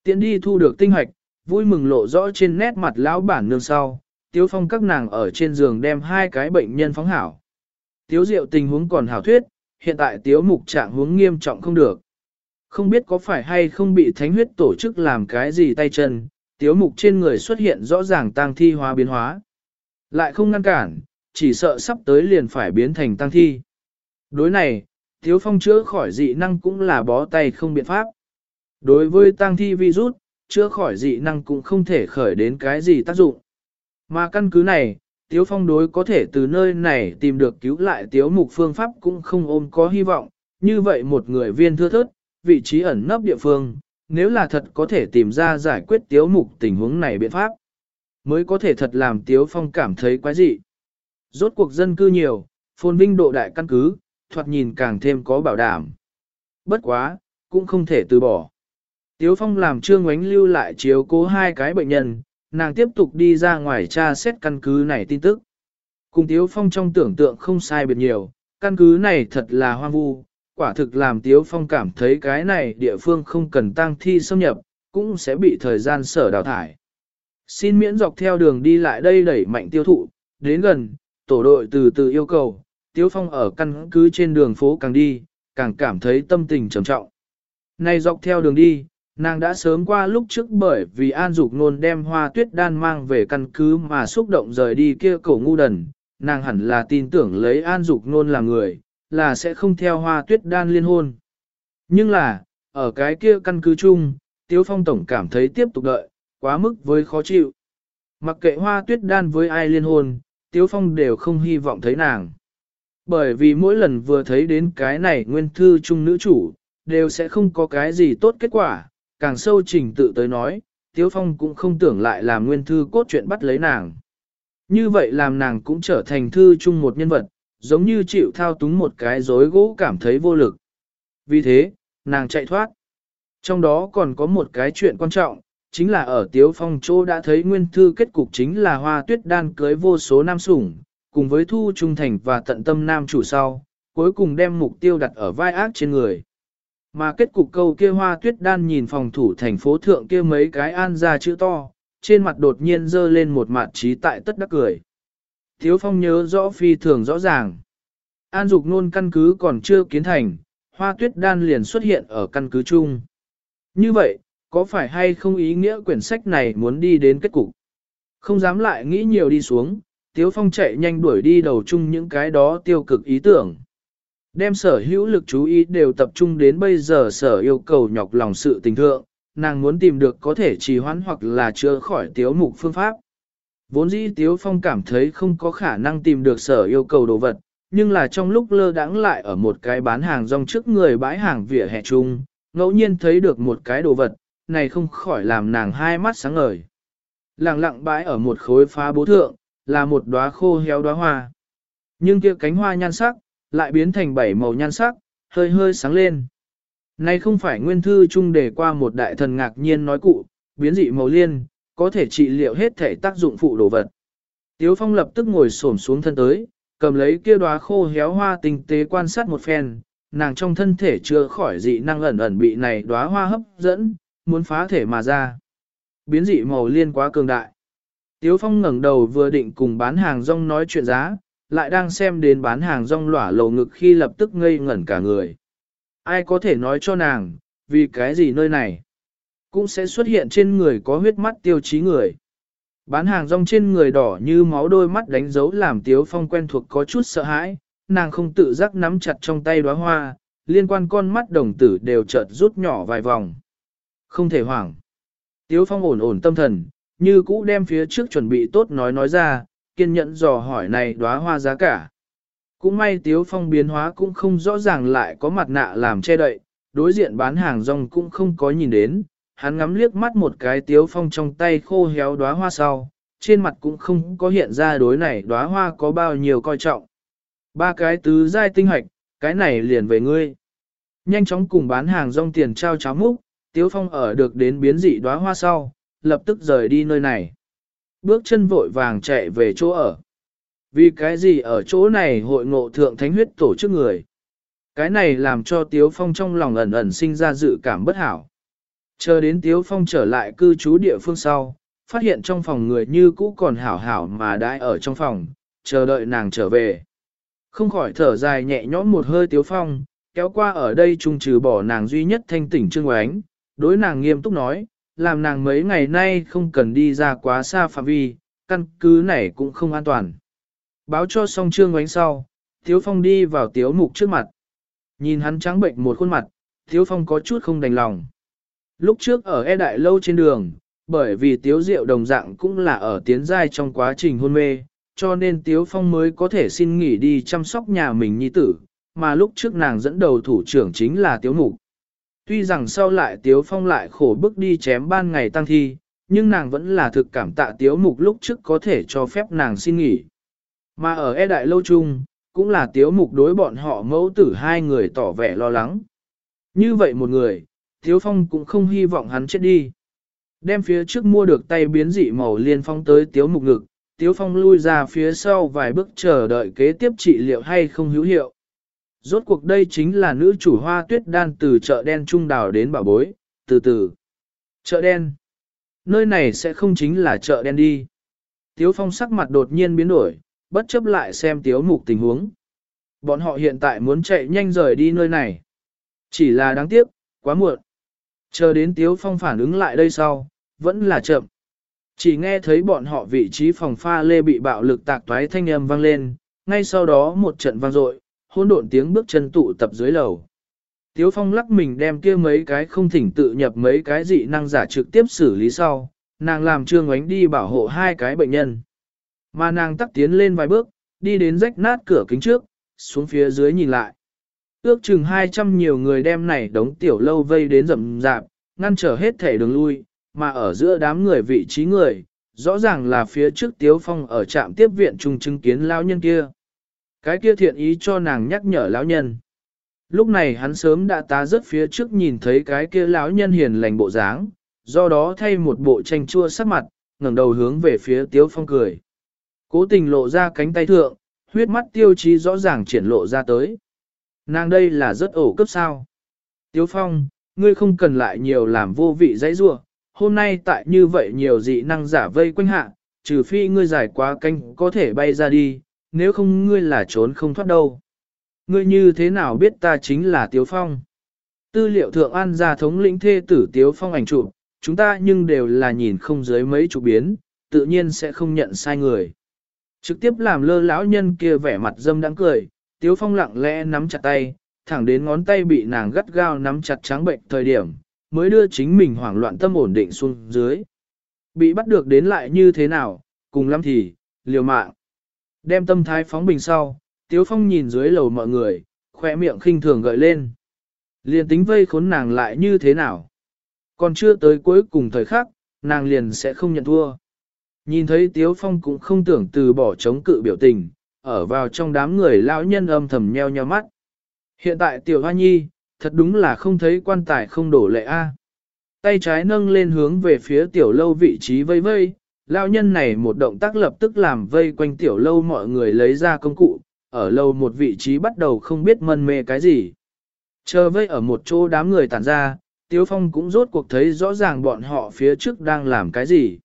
tiến đi thu được tinh hoạch, vui mừng lộ rõ trên nét mặt lão bản nương sau, tiếu phong các nàng ở trên giường đem hai cái bệnh nhân phóng hảo. Tiếu diệu tình huống còn hảo thuyết, hiện tại tiếu mục trạng huống nghiêm trọng không được. Không biết có phải hay không bị thánh huyết tổ chức làm cái gì tay chân, tiếu mục trên người xuất hiện rõ ràng tang thi hóa biến hóa. Lại không ngăn cản, chỉ sợ sắp tới liền phải biến thành tang thi. Đối này, tiếu phong chữa khỏi dị năng cũng là bó tay không biện pháp. Đối với tang thi virus, chữa khỏi dị năng cũng không thể khởi đến cái gì tác dụng. Mà căn cứ này, Tiếu Phong đối có thể từ nơi này tìm được cứu lại Tiếu Mục phương pháp cũng không ôm có hy vọng, như vậy một người viên thưa thớt, vị trí ẩn nấp địa phương, nếu là thật có thể tìm ra giải quyết tiếu mục tình huống này biện pháp, mới có thể thật làm tiếu phong cảm thấy quái dị. Rốt cuộc dân cư nhiều, phồn vinh độ đại căn cứ, thoạt nhìn càng thêm có bảo đảm. Bất quá, cũng không thể từ bỏ. Tiếu phong làm trương ánh lưu lại chiếu cố hai cái bệnh nhân, nàng tiếp tục đi ra ngoài tra xét căn cứ này tin tức. Cùng Tiếu Phong trong tưởng tượng không sai biệt nhiều, căn cứ này thật là hoang vu, quả thực làm Tiếu Phong cảm thấy cái này địa phương không cần tăng thi xâm nhập, cũng sẽ bị thời gian sở đào thải. Xin miễn dọc theo đường đi lại đây đẩy mạnh tiêu thụ, đến gần, tổ đội từ từ yêu cầu, Tiếu Phong ở căn cứ trên đường phố càng đi, càng cảm thấy tâm tình trầm trọng. Này dọc theo đường đi, nàng đã sớm qua lúc trước bởi vì An Dục Nôn đem hoa tuyết đan mang về căn cứ mà xúc động rời đi kia cổ ngu đần, nàng hẳn là tin tưởng lấy An Dục Nôn là người, là sẽ không theo hoa tuyết đan liên hôn. Nhưng là, ở cái kia căn cứ chung, Tiếu Phong Tổng cảm thấy tiếp tục đợi, quá mức với khó chịu. Mặc kệ hoa tuyết đan với ai liên hôn, Tiếu Phong đều không hy vọng thấy nàng. Bởi vì mỗi lần vừa thấy đến cái này nguyên thư chung nữ chủ, đều sẽ không có cái gì tốt kết quả, càng sâu trình tự tới nói, Tiếu Phong cũng không tưởng lại làm nguyên thư cốt chuyện bắt lấy nàng. Như vậy làm nàng cũng trở thành thư chung một nhân vật, giống như chịu thao túng một cái rối gỗ cảm thấy vô lực. Vì thế, nàng chạy thoát. Trong đó còn có một cái chuyện quan trọng, chính là ở Tiếu Phong Châu đã thấy nguyên thư kết cục chính là hoa tuyết đan cưới vô số nam sủng, cùng với thu trung thành và tận tâm nam chủ sau, cuối cùng đem mục tiêu đặt ở vai ác trên người. Mà kết cục câu kia hoa tuyết đan nhìn phòng thủ thành phố thượng kia mấy cái an ra chữ to, trên mặt đột nhiên dơ lên một mặt trí tại tất đắc cười. Thiếu phong nhớ rõ phi thường rõ ràng. An dục nôn căn cứ còn chưa kiến thành, hoa tuyết đan liền xuất hiện ở căn cứ chung. Như vậy, có phải hay không ý nghĩa quyển sách này muốn đi đến kết cục? Không dám lại nghĩ nhiều đi xuống, Tiếu Phong chạy nhanh đuổi đi đầu chung những cái đó tiêu cực ý tưởng. Đem sở hữu lực chú ý đều tập trung đến bây giờ sở yêu cầu nhọc lòng sự tình thượng, nàng muốn tìm được có thể trì hoãn hoặc là chữa khỏi tiếu mục phương pháp. Vốn dĩ Tiếu Phong cảm thấy không có khả năng tìm được sở yêu cầu đồ vật, nhưng là trong lúc lơ đãng lại ở một cái bán hàng rong trước người bãi hàng vỉa hè chung, ngẫu nhiên thấy được một cái đồ vật, này không khỏi làm nàng hai mắt sáng ngời. Lặng lặng bãi ở một khối phá bố thượng, là một đóa khô héo đóa hoa. Nhưng kia cánh hoa nhan sắc, lại biến thành bảy màu nhan sắc, hơi hơi sáng lên. Này không phải nguyên thư chung đề qua một đại thần ngạc nhiên nói cụ, biến dị màu liên, có thể trị liệu hết thể tác dụng phụ đồ vật. Tiếu Phong lập tức ngồi xổm xuống thân tới, cầm lấy kia đóa khô héo hoa tinh tế quan sát một phen, nàng trong thân thể chưa khỏi dị năng ẩn ẩn bị này đóa hoa hấp dẫn, muốn phá thể mà ra. Biến dị màu liên quá cường đại. Tiếu Phong ngẩng đầu vừa định cùng bán hàng rong nói chuyện giá, lại đang xem đến bán hàng rong lỏa lầu ngực khi lập tức ngây ngẩn cả người. Ai có thể nói cho nàng, vì cái gì nơi này? Cũng sẽ xuất hiện trên người có huyết mắt tiêu chí người. Bán hàng rong trên người đỏ như máu đôi mắt đánh dấu làm Tiếu Phong quen thuộc có chút sợ hãi, nàng không tự giác nắm chặt trong tay đóa hoa, liên quan con mắt đồng tử đều chợt rút nhỏ vài vòng. Không thể hoảng. Tiếu Phong ổn ổn tâm thần, như cũ đem phía trước chuẩn bị tốt nói nói ra, kiên nhẫn dò hỏi này đóa hoa giá cả. Cũng may Tiếu Phong biến hóa cũng không rõ ràng lại có mặt nạ làm che đậy, đối diện bán hàng rong cũng không có nhìn đến, hắn ngắm liếc mắt một cái Tiếu Phong trong tay khô héo đóa hoa sau, trên mặt cũng không có hiện ra đối này đóa hoa có bao nhiêu coi trọng. Ba cái tứ giai tinh hoạch, cái này liền về ngươi. Nhanh chóng cùng bán hàng rong tiền trao cháo múc, Tiếu Phong ở được đến biến dị đóa hoa sau, lập tức rời đi nơi này. Bước chân vội vàng chạy về chỗ ở. Vì cái gì ở chỗ này hội ngộ thượng thánh huyết tổ chức người. Cái này làm cho Tiếu Phong trong lòng ẩn ẩn sinh ra dự cảm bất hảo. Chờ đến Tiếu Phong trở lại cư trú địa phương sau, phát hiện trong phòng người như cũ còn hảo hảo mà đãi ở trong phòng, chờ đợi nàng trở về. Không khỏi thở dài nhẹ nhõm một hơi Tiếu Phong, kéo qua ở đây trung trừ bỏ nàng duy nhất thanh tỉnh trương oánh, đối nàng nghiêm túc nói, làm nàng mấy ngày nay không cần đi ra quá xa phạm vi, căn cứ này cũng không an toàn. Báo cho xong trương ánh sau, Tiếu Phong đi vào Tiếu Mục trước mặt. Nhìn hắn trắng bệnh một khuôn mặt, Tiếu Phong có chút không đành lòng. Lúc trước ở e đại lâu trên đường, bởi vì Tiếu Diệu đồng dạng cũng là ở tiến giai trong quá trình hôn mê, cho nên Tiếu Phong mới có thể xin nghỉ đi chăm sóc nhà mình nhi tử, mà lúc trước nàng dẫn đầu thủ trưởng chính là Tiếu Mục. Tuy rằng sau lại Tiếu Phong lại khổ bức đi chém ban ngày tăng thi, nhưng nàng vẫn là thực cảm tạ Tiếu Mục lúc trước có thể cho phép nàng xin nghỉ. Mà ở e đại lâu chung, cũng là Tiếu Mục đối bọn họ mẫu tử hai người tỏ vẻ lo lắng. Như vậy một người, Tiếu Phong cũng không hy vọng hắn chết đi. Đem phía trước mua được tay biến dị màu liên phong tới Tiếu Mục ngực, Tiếu Phong lui ra phía sau vài bước chờ đợi kế tiếp trị liệu hay không hữu hiệu. Rốt cuộc đây chính là nữ chủ hoa tuyết đan từ chợ đen trung đào đến bảo bối, từ từ. Chợ đen. Nơi này sẽ không chính là chợ đen đi. Tiếu phong sắc mặt đột nhiên biến đổi, bất chấp lại xem tiếu mục tình huống. Bọn họ hiện tại muốn chạy nhanh rời đi nơi này. Chỉ là đáng tiếc, quá muộn. Chờ đến tiếu phong phản ứng lại đây sau, vẫn là chậm. Chỉ nghe thấy bọn họ vị trí phòng pha lê bị bạo lực tạc toái thanh âm vang lên, ngay sau đó một trận vang dội, hỗn độn tiếng bước chân tụ tập dưới lầu. Tiếu Phong lắc mình đem kia mấy cái không thỉnh tự nhập mấy cái dị năng giả trực tiếp xử lý sau, nàng làm trương ánh đi bảo hộ hai cái bệnh nhân. Mà nàng tắt tiến lên vài bước, đi đến rách nát cửa kính trước, xuống phía dưới nhìn lại. Ước chừng 200 nhiều người đem này đống tiểu lâu vây đến rậm rạp, ngăn trở hết thể đường lui, mà ở giữa đám người vị trí người, rõ ràng là phía trước Tiếu Phong ở trạm tiếp viện trung chứng kiến lao nhân kia. Cái kia thiện ý cho nàng nhắc nhở lão nhân. Lúc này hắn sớm đã tá rớt phía trước nhìn thấy cái kia lão nhân hiền lành bộ dáng, do đó thay một bộ tranh chua sắc mặt, ngẩng đầu hướng về phía Tiếu Phong cười. Cố tình lộ ra cánh tay thượng, huyết mắt tiêu chí rõ ràng triển lộ ra tới. Nàng đây là rất ổ cấp sao. Tiếu Phong, ngươi không cần lại nhiều làm vô vị dãy rua, hôm nay tại như vậy nhiều dị năng giả vây quanh hạ, trừ phi ngươi giải quá canh có thể bay ra đi, nếu không ngươi là trốn không thoát đâu. Ngươi như thế nào biết ta chính là Tiếu Phong? Tư liệu thượng an gia thống lĩnh thê tử Tiếu Phong ảnh chụp, chúng ta nhưng đều là nhìn không dưới mấy chục biến, tự nhiên sẽ không nhận sai người. Trực tiếp làm lơ lão nhân kia vẻ mặt dâm đắng cười, Tiếu Phong lặng lẽ nắm chặt tay, thẳng đến ngón tay bị nàng gắt gao nắm chặt trắng bệnh thời điểm, mới đưa chính mình hoảng loạn tâm ổn định xuống dưới. Bị bắt được đến lại như thế nào, cùng lắm thì, liều mạng. Đem tâm thái phóng bình sau, Tiếu Phong nhìn dưới lầu mọi người, khỏe miệng khinh thường gợi lên. Liền tính vây khốn nàng lại như thế nào? Còn chưa tới cuối cùng thời khắc, nàng liền sẽ không nhận thua. Nhìn thấy Tiếu Phong cũng không tưởng từ bỏ chống cự biểu tình, ở vào trong đám người lão nhân âm thầm nheo nheo mắt. Hiện tại Tiểu Hoa Nhi, thật đúng là không thấy quan tài không đổ lệ A. Tay trái nâng lên hướng về phía Tiểu Lâu vị trí vây vây, lao nhân này một động tác lập tức làm vây quanh tiểu lâu mọi người lấy ra công cụ, ở lâu một vị trí bắt đầu không biết mân mê cái gì. Chờ vây ở một chỗ đám người tản ra, Tiếu Phong cũng rốt cuộc thấy rõ ràng bọn họ phía trước đang làm cái gì.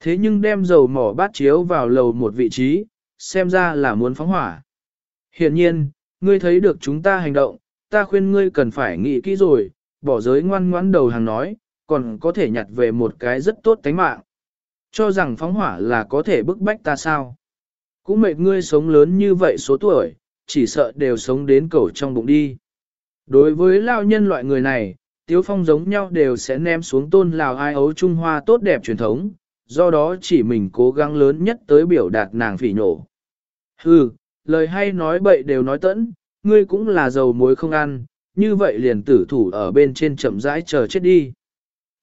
Thế nhưng đem dầu mỏ bát chiếu vào lầu một vị trí, xem ra là muốn phóng hỏa. Hiện nhiên, ngươi thấy được chúng ta hành động, ta khuyên ngươi cần phải nghĩ kỹ rồi, bỏ giới ngoan ngoãn đầu hàng nói, còn có thể nhặt về một cái rất tốt tánh mạng. Cho rằng phóng hỏa là có thể bức bách ta sao. Cũng mệt ngươi sống lớn như vậy số tuổi, chỉ sợ đều sống đến cầu trong bụng đi. Đối với lao nhân loại người này, Tiếu Phong giống nhau đều sẽ ném xuống tôn lào ai ấu Trung Hoa tốt đẹp truyền thống, do đó chỉ mình cố gắng lớn nhất tới biểu đạt nàng phỉ nhổ. Hừ, lời hay nói bậy đều nói tẫn, ngươi cũng là dầu muối không ăn, như vậy liền tử thủ ở bên trên chậm rãi chờ chết đi.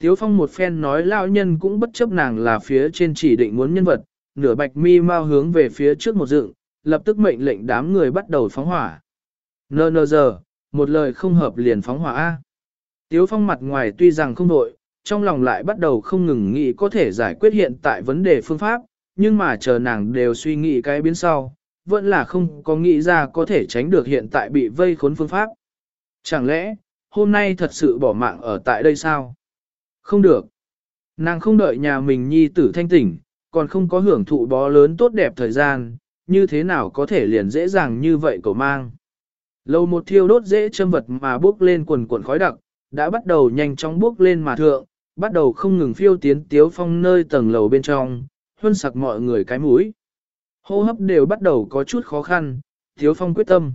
Tiếu Phong một phen nói lão nhân cũng bất chấp nàng là phía trên chỉ định muốn nhân vật, nửa bạch mi mau hướng về phía trước một dựng, lập tức mệnh lệnh đám người bắt đầu phóng hỏa. Nơ nơ giờ, một lời không hợp liền phóng hỏa A. Tiếu Phong mặt ngoài tuy rằng không đội, trong lòng lại bắt đầu không ngừng nghĩ có thể giải quyết hiện tại vấn đề phương pháp, nhưng mà chờ nàng đều suy nghĩ cái biến sau, vẫn là không có nghĩ ra có thể tránh được hiện tại bị vây khốn phương pháp. Chẳng lẽ, hôm nay thật sự bỏ mạng ở tại đây sao? Không được. Nàng không đợi nhà mình nhi tử thanh tỉnh, còn không có hưởng thụ bó lớn tốt đẹp thời gian, như thế nào có thể liền dễ dàng như vậy cầu mang. Lầu một thiêu đốt dễ châm vật mà bước lên quần quần khói đặc, đã bắt đầu nhanh chóng bước lên mà thượng, bắt đầu không ngừng phiêu tiến tiếu phong nơi tầng lầu bên trong, huân sặc mọi người cái mũi. Hô hấp đều bắt đầu có chút khó khăn, tiếu phong quyết tâm.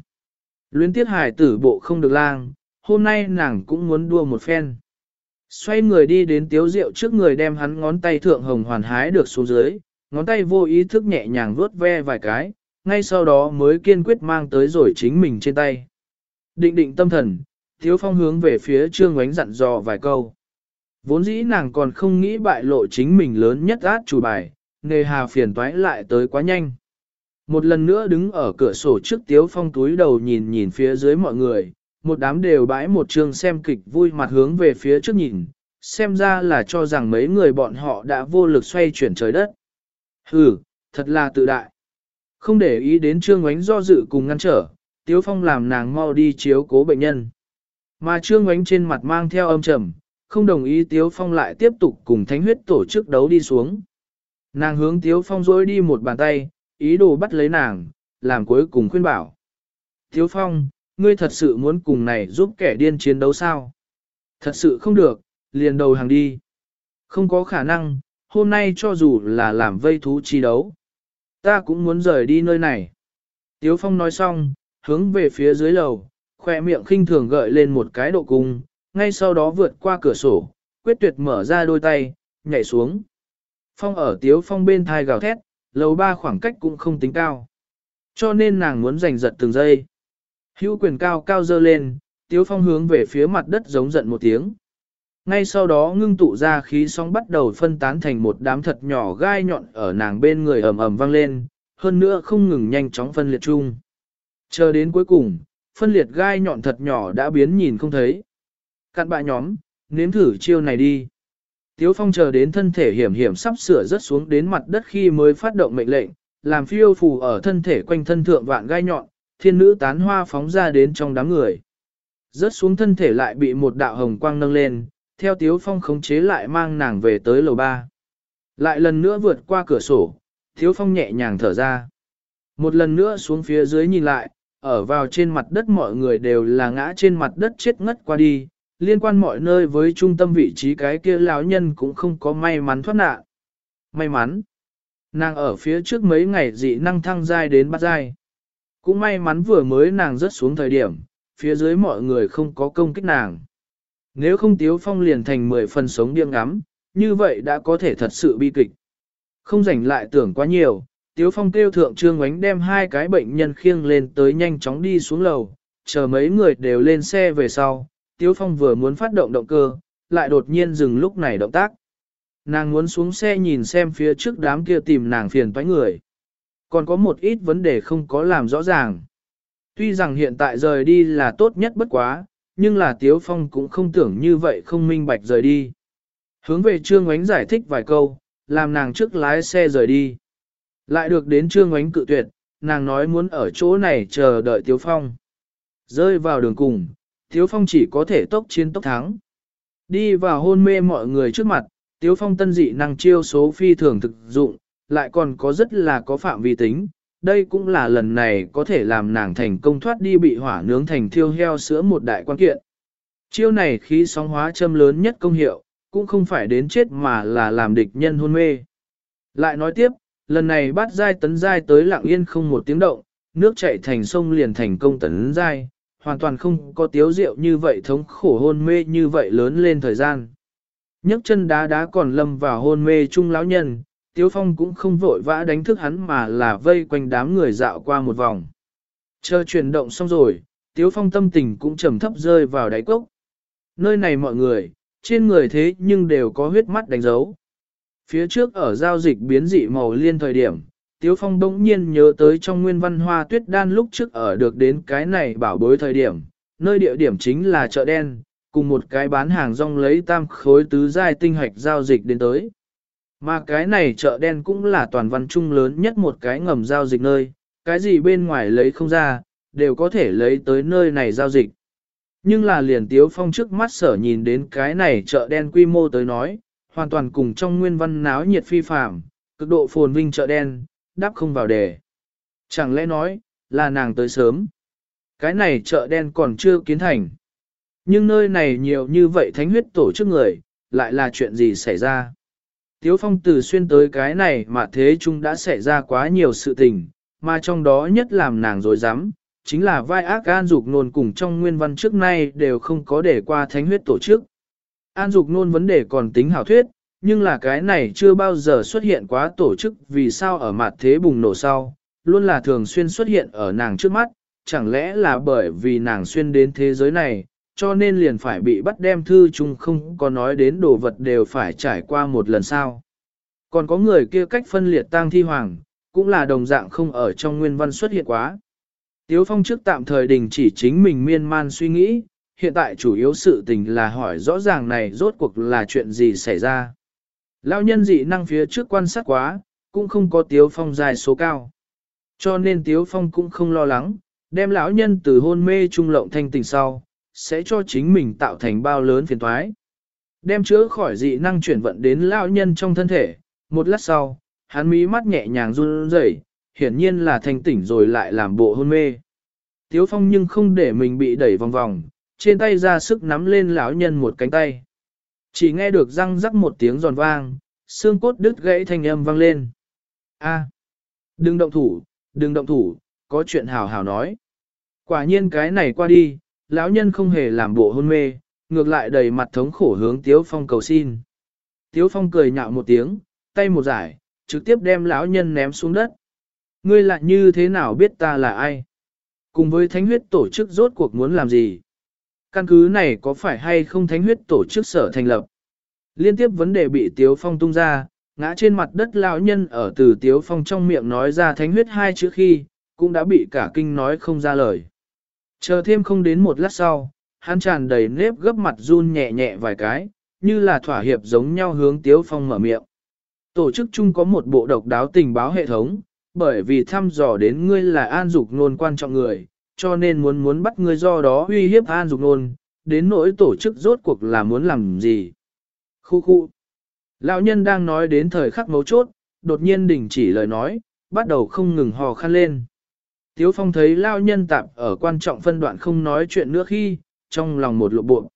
Luyến tiết hải tử bộ không được lang, hôm nay nàng cũng muốn đua một phen. Xoay người đi đến tiếu rượu trước người đem hắn ngón tay thượng hồng hoàn hái được xuống dưới, ngón tay vô ý thức nhẹ nhàng vuốt ve vài cái, ngay sau đó mới kiên quyết mang tới rồi chính mình trên tay. Định định tâm thần, thiếu phong hướng về phía trương ánh dặn dò vài câu. Vốn dĩ nàng còn không nghĩ bại lộ chính mình lớn nhất át chủ bài, nề hà phiền toái lại tới quá nhanh. Một lần nữa đứng ở cửa sổ trước tiếu phong túi đầu nhìn nhìn phía dưới mọi người, một đám đều bãi một trường xem kịch vui mặt hướng về phía trước nhìn, xem ra là cho rằng mấy người bọn họ đã vô lực xoay chuyển trời đất. Hừ, thật là tự đại. Không để ý đến Trương Ngoánh do dự cùng ngăn trở, Tiếu Phong làm nàng mau đi chiếu cố bệnh nhân. Mà Trương Ngoánh trên mặt mang theo âm trầm, không đồng ý Tiếu Phong lại tiếp tục cùng thánh huyết tổ chức đấu đi xuống. Nàng hướng Tiếu Phong dối đi một bàn tay, ý đồ bắt lấy nàng, làm cuối cùng khuyên bảo. Tiếu Phong, ngươi thật sự muốn cùng này giúp kẻ điên chiến đấu sao? Thật sự không được, liền đầu hàng đi. Không có khả năng, hôm nay cho dù là làm vây thú chi đấu. Ta cũng muốn rời đi nơi này. Tiếu Phong nói xong, hướng về phía dưới lầu, khoe miệng khinh thường gợi lên một cái độ cung, ngay sau đó vượt qua cửa sổ, quyết tuyệt mở ra đôi tay, nhảy xuống. Phong ở Tiếu Phong bên thai gào thét, lầu ba khoảng cách cũng không tính cao. Cho nên nàng muốn giành giật từng giây. Hữu quyền cao cao dơ lên, Tiếu Phong hướng về phía mặt đất giống giận một tiếng. Ngay sau đó ngưng tụ ra khí sóng bắt đầu phân tán thành một đám thật nhỏ gai nhọn ở nàng bên người ầm ầm vang lên, hơn nữa không ngừng nhanh chóng phân liệt chung. Chờ đến cuối cùng, phân liệt gai nhọn thật nhỏ đã biến nhìn không thấy. Cạn bạ nhóm, nếm thử chiêu này đi. Tiếu Phong chờ đến thân thể hiểm hiểm sắp sửa rớt xuống đến mặt đất khi mới phát động mệnh lệnh, làm phiêu phù ở thân thể quanh thân thượng vạn gai nhọn, thiên nữ tán hoa phóng ra đến trong đám người. Rớt xuống thân thể lại bị một đạo hồng quang nâng lên, theo Tiếu Phong khống chế lại mang nàng về tới lầu ba. Lại lần nữa vượt qua cửa sổ, Tiếu Phong nhẹ nhàng thở ra. Một lần nữa xuống phía dưới nhìn lại, ở vào trên mặt đất mọi người đều là ngã trên mặt đất chết ngất qua đi, liên quan mọi nơi với trung tâm vị trí cái kia lão nhân cũng không có may mắn thoát nạn. May mắn, nàng ở phía trước mấy ngày dị năng thăng giai đến bắt giai. Cũng may mắn vừa mới nàng rớt xuống thời điểm, phía dưới mọi người không có công kích nàng. Nếu không Tiếu Phong liền thành 10 phần sống điên ngắm, như vậy đã có thể thật sự bi kịch. Không rảnh lại tưởng quá nhiều, Tiếu Phong kêu thượng trương ánh đem hai cái bệnh nhân khiêng lên tới nhanh chóng đi xuống lầu, chờ mấy người đều lên xe về sau. Tiếu Phong vừa muốn phát động động cơ, lại đột nhiên dừng lúc này động tác. Nàng muốn xuống xe nhìn xem phía trước đám kia tìm nàng phiền toái người. Còn có một ít vấn đề không có làm rõ ràng. Tuy rằng hiện tại rời đi là tốt nhất bất quá, nhưng là Tiếu Phong cũng không tưởng như vậy không minh bạch rời đi. Hướng về Trương Ngoánh giải thích vài câu, làm nàng trước lái xe rời đi. Lại được đến trương ánh cự tuyệt, nàng nói muốn ở chỗ này chờ đợi Tiếu Phong. Rơi vào đường cùng, Tiếu Phong chỉ có thể tốc chiến tốc thắng. Đi vào hôn mê mọi người trước mặt, Tiếu Phong tân dị năng chiêu số phi thường thực dụng, lại còn có rất là có phạm vi tính. Đây cũng là lần này có thể làm nàng thành công thoát đi bị hỏa nướng thành thiêu heo sữa một đại quan kiện. Chiêu này khí sóng hóa châm lớn nhất công hiệu, cũng không phải đến chết mà là làm địch nhân hôn mê. Lại nói tiếp, lần này bắt dai tấn dai tới lặng yên không một tiếng động, nước chảy thành sông liền thành công tấn dai, hoàn toàn không có tiếu rượu như vậy thống khổ hôn mê như vậy lớn lên thời gian. nhấc chân đá đá còn lâm vào hôn mê chung lão nhân, tiếu phong cũng không vội vã đánh thức hắn mà là vây quanh đám người dạo qua một vòng. Chờ chuyển động xong rồi, tiếu phong tâm tình cũng trầm thấp rơi vào đáy cốc. Nơi này mọi người, trên người thế nhưng đều có huyết mắt đánh dấu. Phía trước ở giao dịch biến dị màu liên thời điểm, Tiếu Phong bỗng nhiên nhớ tới trong nguyên văn hoa tuyết đan lúc trước ở được đến cái này bảo bối thời điểm, nơi địa điểm chính là chợ đen, cùng một cái bán hàng rong lấy tam khối tứ giai tinh hạch giao dịch đến tới. Mà cái này chợ đen cũng là toàn văn trung lớn nhất một cái ngầm giao dịch nơi, cái gì bên ngoài lấy không ra, đều có thể lấy tới nơi này giao dịch. Nhưng là liền Tiếu Phong trước mắt sở nhìn đến cái này chợ đen quy mô tới nói, hoàn toàn cùng trong nguyên văn náo nhiệt phi phạm, cực độ phồn vinh chợ đen, đáp không vào đề. Chẳng lẽ nói, là nàng tới sớm. Cái này chợ đen còn chưa kiến thành. Nhưng nơi này nhiều như vậy thánh huyết tổ chức người, lại là chuyện gì xảy ra? Tiếu phong từ xuyên tới cái này mà thế chung đã xảy ra quá nhiều sự tình, mà trong đó nhất làm nàng dối rắm chính là vai ác an dục nôn cùng trong nguyên văn trước nay đều không có để qua thánh huyết tổ chức. An dục nôn vấn đề còn tính hảo thuyết, nhưng là cái này chưa bao giờ xuất hiện quá tổ chức vì sao ở mặt thế bùng nổ sau, luôn là thường xuyên xuất hiện ở nàng trước mắt, chẳng lẽ là bởi vì nàng xuyên đến thế giới này, cho nên liền phải bị bắt đem thư chung không có nói đến đồ vật đều phải trải qua một lần sao. Còn có người kia cách phân liệt tang thi hoàng, cũng là đồng dạng không ở trong nguyên văn xuất hiện quá. Tiếu Phong trước tạm thời đình chỉ chính mình miên man suy nghĩ, hiện tại chủ yếu sự tình là hỏi rõ ràng này rốt cuộc là chuyện gì xảy ra. Lão nhân dị năng phía trước quan sát quá, cũng không có Tiếu Phong dài số cao. Cho nên Tiếu Phong cũng không lo lắng, đem lão nhân từ hôn mê trung lộng thanh tình sau, sẽ cho chính mình tạo thành bao lớn phiền toái. Đem chữa khỏi dị năng chuyển vận đến lão nhân trong thân thể, một lát sau, hắn mí mắt nhẹ nhàng run rẩy, hiển nhiên là thanh tỉnh rồi lại làm bộ hôn mê. Tiếu Phong nhưng không để mình bị đẩy vòng vòng, trên tay ra sức nắm lên lão nhân một cánh tay. Chỉ nghe được răng rắc một tiếng giòn vang, xương cốt đứt gãy thanh âm vang lên. A, đừng động thủ, đừng động thủ, có chuyện hào hào nói. Quả nhiên cái này qua đi, lão nhân không hề làm bộ hôn mê, ngược lại đầy mặt thống khổ hướng Tiếu Phong cầu xin. Tiếu Phong cười nhạo một tiếng, tay một giải, trực tiếp đem lão nhân ném xuống đất. Ngươi lại như thế nào biết ta là ai? Cùng với thánh huyết tổ chức rốt cuộc muốn làm gì? Căn cứ này có phải hay không thánh huyết tổ chức sở thành lập? Liên tiếp vấn đề bị Tiếu Phong tung ra, ngã trên mặt đất lão nhân ở từ Tiếu Phong trong miệng nói ra thánh huyết hai chữ khi, cũng đã bị cả kinh nói không ra lời. Chờ thêm không đến một lát sau, hắn tràn đầy nếp gấp mặt run nhẹ nhẹ vài cái, như là thỏa hiệp giống nhau hướng Tiếu Phong mở miệng. Tổ chức chung có một bộ độc đáo tình báo hệ thống, bởi vì thăm dò đến ngươi là an dục nôn quan trọng người, cho nên muốn muốn bắt ngươi do đó uy hiếp an dục nôn, đến nỗi tổ chức rốt cuộc là muốn làm gì. Khu khu. Lão nhân đang nói đến thời khắc mấu chốt, đột nhiên đình chỉ lời nói, bắt đầu không ngừng hò khăn lên. Tiếu phong thấy lão nhân tạm ở quan trọng phân đoạn không nói chuyện nữa khi, trong lòng một lộ bộ.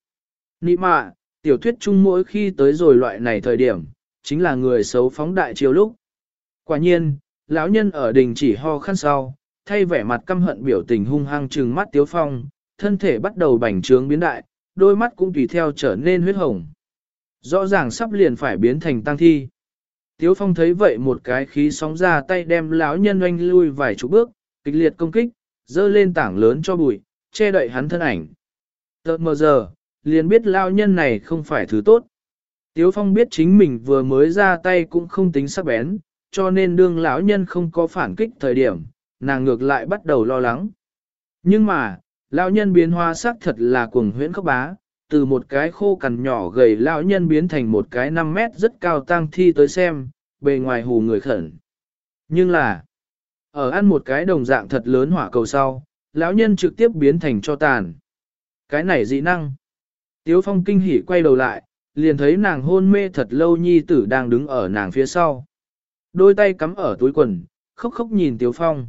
Nị mạ, tiểu thuyết chung mỗi khi tới rồi loại này thời điểm, chính là người xấu phóng đại chiều lúc. Quả nhiên, lão nhân ở đình chỉ ho khăn sau, thay vẻ mặt căm hận biểu tình hung hăng trừng mắt Tiếu Phong, thân thể bắt đầu bành trướng biến đại, đôi mắt cũng tùy theo trở nên huyết hồng. Rõ ràng sắp liền phải biến thành tăng thi. Tiếu Phong thấy vậy một cái khí sóng ra tay đem lão nhân oanh lui vài chục bước, kịch liệt công kích, dơ lên tảng lớn cho bụi, che đậy hắn thân ảnh. Tợt mờ giờ, liền biết lão nhân này không phải thứ tốt. Tiếu Phong biết chính mình vừa mới ra tay cũng không tính sắc bén, cho nên đương lão nhân không có phản kích thời điểm, nàng ngược lại bắt đầu lo lắng. Nhưng mà, lão nhân biến hóa sắc thật là cuồng huyễn khốc bá, từ một cái khô cằn nhỏ gầy lão nhân biến thành một cái 5 mét rất cao tang thi tới xem, bề ngoài hù người khẩn. Nhưng là, ở ăn một cái đồng dạng thật lớn hỏa cầu sau, lão nhân trực tiếp biến thành cho tàn. Cái này dị năng. Tiếu phong kinh hỉ quay đầu lại, liền thấy nàng hôn mê thật lâu nhi tử đang đứng ở nàng phía sau. Đôi tay cắm ở túi quần, khóc khóc nhìn Tiếu Phong.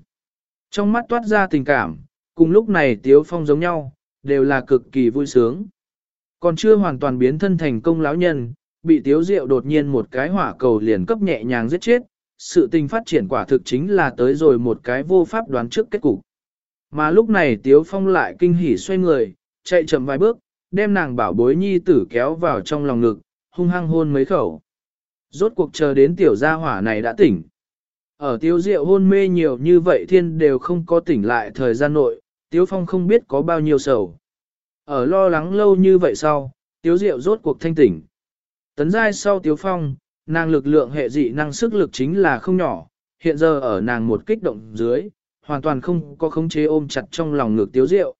Trong mắt toát ra tình cảm, cùng lúc này Tiếu Phong giống nhau, đều là cực kỳ vui sướng. Còn chưa hoàn toàn biến thân thành công lão nhân, bị Tiếu Diệu đột nhiên một cái hỏa cầu liền cấp nhẹ nhàng giết chết, sự tình phát triển quả thực chính là tới rồi một cái vô pháp đoán trước kết cục. Mà lúc này Tiếu Phong lại kinh hỉ xoay người, chạy chậm vài bước, đem nàng bảo bối nhi tử kéo vào trong lòng ngực, hung hăng hôn mấy khẩu. Rốt cuộc chờ đến tiểu gia hỏa này đã tỉnh. Ở Tiếu Diệu hôn mê nhiều như vậy thiên đều không có tỉnh lại thời gian nội, Tiếu Phong không biết có bao nhiêu sầu. Ở lo lắng lâu như vậy sau, Tiếu Diệu rốt cuộc thanh tỉnh. Tấn giai sau Tiếu Phong, nàng lực lượng hệ dị năng sức lực chính là không nhỏ, hiện giờ ở nàng một kích động dưới, hoàn toàn không có khống chế ôm chặt trong lòng ngược Tiếu Diệu.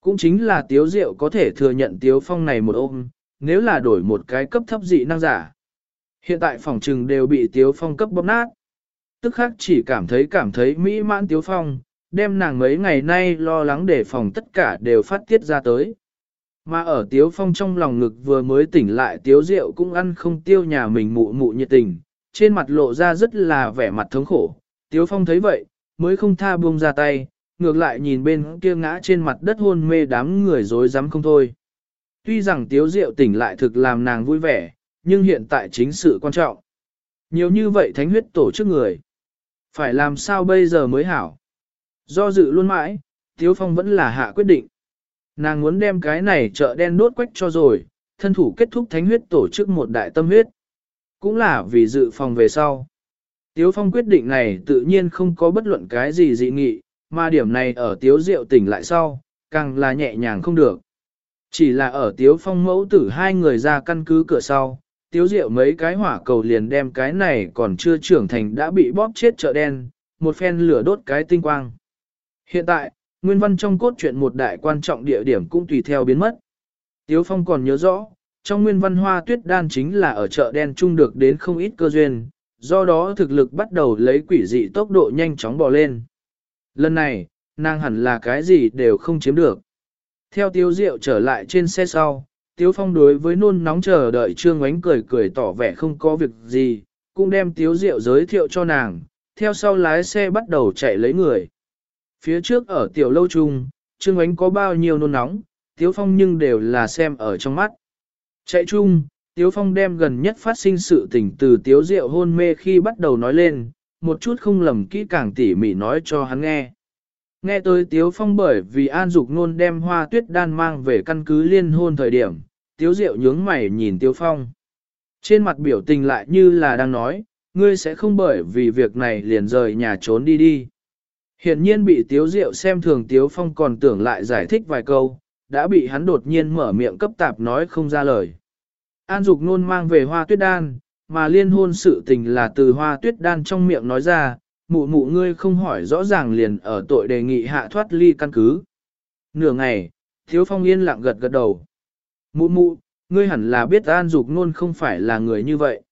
Cũng chính là Tiếu Diệu có thể thừa nhận Tiếu Phong này một ôm, nếu là đổi một cái cấp thấp dị năng giả. Hiện tại phòng trừng đều bị Tiếu Phong cấp bóp nát. Tức khác chỉ cảm thấy cảm thấy mỹ mãn Tiếu Phong, đem nàng mấy ngày nay lo lắng để phòng tất cả đều phát tiết ra tới. Mà ở Tiếu Phong trong lòng ngực vừa mới tỉnh lại Tiếu Diệu cũng ăn không tiêu nhà mình mụ mụ nhiệt tình, trên mặt lộ ra rất là vẻ mặt thống khổ. Tiếu Phong thấy vậy, mới không tha buông ra tay, ngược lại nhìn bên kia ngã trên mặt đất hôn mê đám người dối rắm không thôi. Tuy rằng Tiếu Diệu tỉnh lại thực làm nàng vui vẻ, nhưng hiện tại chính sự quan trọng. Nhiều như vậy thánh huyết tổ chức người. Phải làm sao bây giờ mới hảo? Do dự luôn mãi, Tiếu Phong vẫn là hạ quyết định. Nàng muốn đem cái này chợ đen đốt quách cho rồi, thân thủ kết thúc thánh huyết tổ chức một đại tâm huyết. Cũng là vì dự phòng về sau. Tiếu Phong quyết định này tự nhiên không có bất luận cái gì dị nghị, mà điểm này ở Tiếu Diệu tỉnh lại sau, càng là nhẹ nhàng không được. Chỉ là ở Tiếu Phong mẫu tử hai người ra căn cứ cửa sau, Tiếu Diệu mấy cái hỏa cầu liền đem cái này còn chưa trưởng thành đã bị bóp chết chợ đen, một phen lửa đốt cái tinh quang. Hiện tại, nguyên văn trong cốt truyện một đại quan trọng địa điểm cũng tùy theo biến mất. Tiếu Phong còn nhớ rõ, trong nguyên văn hoa tuyết đan chính là ở chợ đen chung được đến không ít cơ duyên, do đó thực lực bắt đầu lấy quỷ dị tốc độ nhanh chóng bò lên. Lần này, nàng hẳn là cái gì đều không chiếm được. Theo Tiếu Diệu trở lại trên xe sau, Tiếu Phong đối với nôn nóng chờ đợi Trương Ánh cười cười tỏ vẻ không có việc gì, cũng đem Tiếu Diệu giới thiệu cho nàng, theo sau lái xe bắt đầu chạy lấy người. Phía trước ở tiểu lâu trung, Trương Ánh có bao nhiêu nôn nóng, Tiếu Phong nhưng đều là xem ở trong mắt. Chạy chung, Tiếu Phong đem gần nhất phát sinh sự tình từ Tiếu Diệu hôn mê khi bắt đầu nói lên, một chút không lầm kỹ càng tỉ mỉ nói cho hắn nghe. Nghe tới Tiếu Phong bởi vì An Dục Nôn đem hoa tuyết đan mang về căn cứ liên hôn thời điểm, Tiếu Diệu nhướng mày nhìn Tiếu Phong. Trên mặt biểu tình lại như là đang nói, ngươi sẽ không bởi vì việc này liền rời nhà trốn đi đi. Hiện nhiên bị Tiếu Diệu xem thường Tiếu Phong còn tưởng lại giải thích vài câu, đã bị hắn đột nhiên mở miệng cấp tạp nói không ra lời. An Dục Nôn mang về hoa tuyết đan, mà liên hôn sự tình là từ hoa tuyết đan trong miệng nói ra, mụ mụ ngươi không hỏi rõ ràng liền ở tội đề nghị hạ thoát ly căn cứ. Nửa ngày, Tiếu Phong yên lặng gật gật đầu. Mụ mụ, ngươi hẳn là biết An Dục Nôn không phải là người như vậy.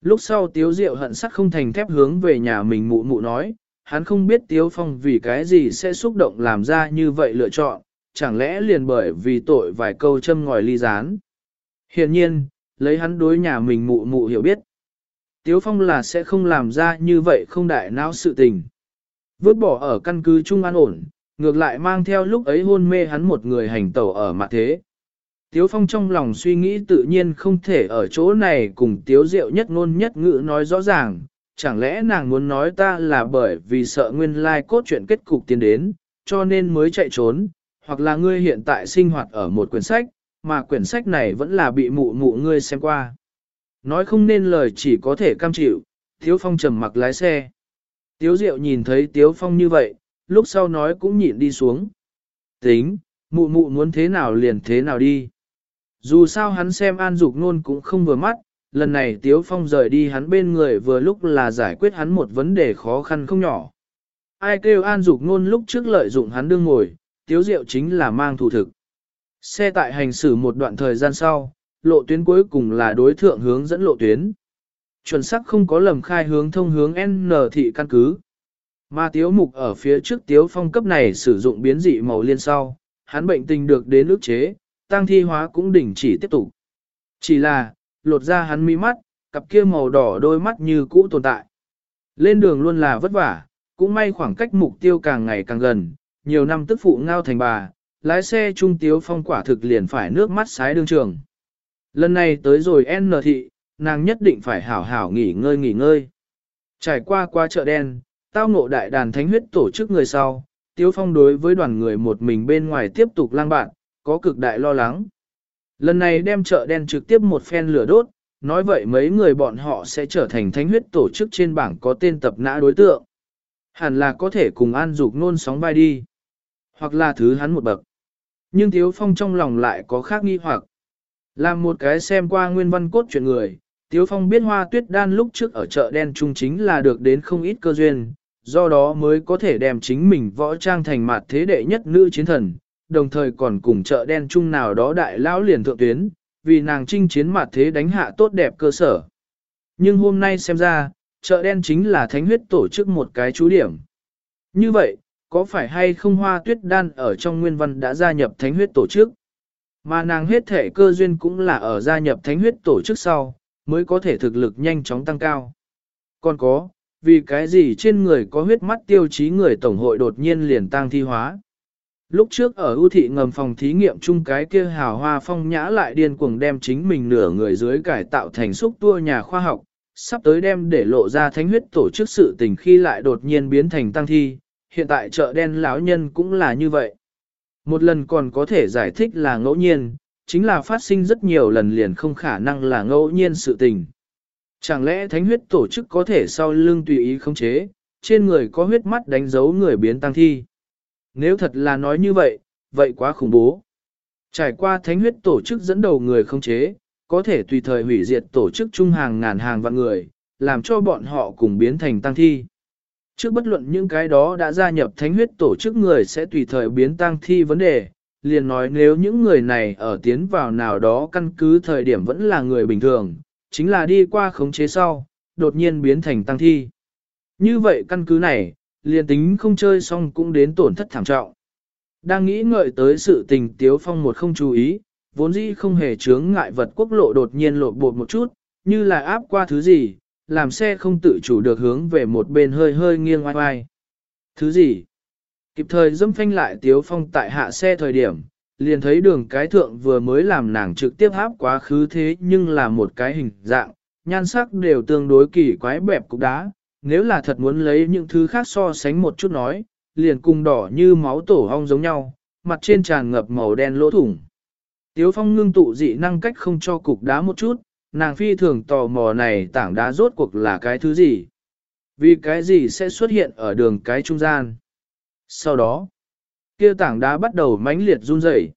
Lúc sau Tiếu Diệu hận sắt không thành thép hướng về nhà mình mụ mụ nói, hắn không biết Tiếu Phong vì cái gì sẽ xúc động làm ra như vậy lựa chọn, chẳng lẽ liền bởi vì tội vài câu châm ngòi ly gián. Hiện nhiên, lấy hắn đối nhà mình mụ mụ hiểu biết. Tiếu Phong là sẽ không làm ra như vậy không đại não sự tình. Vứt bỏ ở căn cứ trung an ổn, ngược lại mang theo lúc ấy hôn mê hắn một người hành tẩu ở mặt thế. Tiếu Phong trong lòng suy nghĩ tự nhiên không thể ở chỗ này cùng Tiếu Diệu nhất ngôn nhất ngữ nói rõ ràng, chẳng lẽ nàng muốn nói ta là bởi vì sợ nguyên lai cốt truyện kết cục tiến đến, cho nên mới chạy trốn, hoặc là ngươi hiện tại sinh hoạt ở một quyển sách, mà quyển sách này vẫn là bị mụ mụ ngươi xem qua. Nói không nên lời chỉ có thể cam chịu, Tiếu Phong trầm mặc lái xe. Tiếu Diệu nhìn thấy Tiếu Phong như vậy, lúc sau nói cũng nhịn đi xuống. Tính, mụ mụ muốn thế nào liền thế nào đi. Dù sao hắn xem An Dục Nôn cũng không vừa mắt, lần này Tiếu Phong rời đi hắn bên người vừa lúc là giải quyết hắn một vấn đề khó khăn không nhỏ. Ai kêu An Dục Ngôn lúc trước lợi dụng hắn đương ngồi, Tiếu Diệu chính là mang thủ thực. Xe tại hành xử một đoạn thời gian sau, lộ tuyến cuối cùng là đối thượng hướng dẫn lộ tuyến. chuẩn xác không có lầm khai hướng thông hướng N thị căn cứ. Mà tiếu mục ở phía trước tiếu phong cấp này sử dụng biến dị màu liên sau, hắn bệnh tình được đến ức chế, tăng thi hóa cũng đình chỉ tiếp tục. Chỉ là, lột ra hắn mi mắt, cặp kia màu đỏ đôi mắt như cũ tồn tại. Lên đường luôn là vất vả, cũng may khoảng cách mục tiêu càng ngày càng gần, nhiều năm tức phụ ngao thành bà, lái xe trung tiếu phong quả thực liền phải nước mắt sái đương trường. Lần này tới rồi N thị, nàng nhất định phải hảo hảo nghỉ ngơi nghỉ ngơi. Trải qua qua chợ đen, tao ngộ đại đàn thánh huyết tổ chức người sau, tiếu phong đối với đoàn người một mình bên ngoài tiếp tục lang bạn, có cực đại lo lắng. Lần này đem chợ đen trực tiếp một phen lửa đốt, nói vậy mấy người bọn họ sẽ trở thành thánh huyết tổ chức trên bảng có tên tập nã đối tượng. Hẳn là có thể cùng an dục nôn sóng vai đi. Hoặc là thứ hắn một bậc. Nhưng Tiếu Phong trong lòng lại có khác nghi hoặc. Làm một cái xem qua nguyên văn cốt chuyện người, Tiếu Phong biết hoa tuyết đan lúc trước ở chợ đen trung chính là được đến không ít cơ duyên, do đó mới có thể đem chính mình võ trang thành mặt thế đệ nhất nữ chiến thần, đồng thời còn cùng chợ đen chung nào đó đại lão liền thượng tuyến, vì nàng chinh chiến mặt thế đánh hạ tốt đẹp cơ sở. Nhưng hôm nay xem ra, chợ đen chính là thánh huyết tổ chức một cái chú điểm. Như vậy, có phải hay không hoa tuyết đan ở trong nguyên văn đã gia nhập thánh huyết tổ chức? Mà nàng hết thể cơ duyên cũng là ở gia nhập thánh huyết tổ chức sau, mới có thể thực lực nhanh chóng tăng cao. Còn có, vì cái gì trên người có huyết mắt tiêu chí người tổng hội đột nhiên liền tăng thi hóa? Lúc trước ở ưu thị ngầm phòng thí nghiệm chung cái kia hào hoa phong nhã lại điên cuồng đem chính mình nửa người dưới cải tạo thành xúc tua nhà khoa học, sắp tới đem để lộ ra thánh huyết tổ chức sự tình khi lại đột nhiên biến thành tăng thi, hiện tại chợ đen lão nhân cũng là như vậy. Một lần còn có thể giải thích là ngẫu nhiên, chính là phát sinh rất nhiều lần liền không khả năng là ngẫu nhiên sự tình. Chẳng lẽ thánh huyết tổ chức có thể sau lưng tùy ý khống chế, trên người có huyết mắt đánh dấu người biến tăng thi? Nếu thật là nói như vậy, vậy quá khủng bố. Trải qua thánh huyết tổ chức dẫn đầu người không chế, có thể tùy thời hủy diệt tổ chức trung hàng ngàn hàng vạn người, làm cho bọn họ cùng biến thành tăng thi. Trước bất luận những cái đó đã gia nhập thánh huyết tổ chức người sẽ tùy thời biến tăng thi vấn đề, liền nói nếu những người này ở tiến vào nào đó căn cứ thời điểm vẫn là người bình thường, chính là đi qua khống chế sau, đột nhiên biến thành tăng thi. Như vậy căn cứ này, liền tính không chơi xong cũng đến tổn thất thảm trọng. Đang nghĩ ngợi tới sự tình Tiếu Phong một không chú ý, vốn dĩ không hề chướng ngại vật quốc lộ đột nhiên lộ bột một chút, như là áp qua thứ gì, làm xe không tự chủ được hướng về một bên hơi hơi nghiêng oai oai. Thứ gì? Kịp thời dâm phanh lại Tiếu Phong tại hạ xe thời điểm, liền thấy đường cái thượng vừa mới làm nàng trực tiếp áp quá khứ thế nhưng là một cái hình dạng, nhan sắc đều tương đối kỳ quái bẹp cục đá, nếu là thật muốn lấy những thứ khác so sánh một chút nói, liền cùng đỏ như máu tổ hong giống nhau, mặt trên tràn ngập màu đen lỗ thủng. Tiếu phong ngưng tụ dị năng cách không cho cục đá một chút, nàng phi thường tò mò này tảng đá rốt cuộc là cái thứ gì. Vì cái gì sẽ xuất hiện ở đường cái trung gian. Sau đó, kia tảng đá bắt đầu mãnh liệt run rẩy,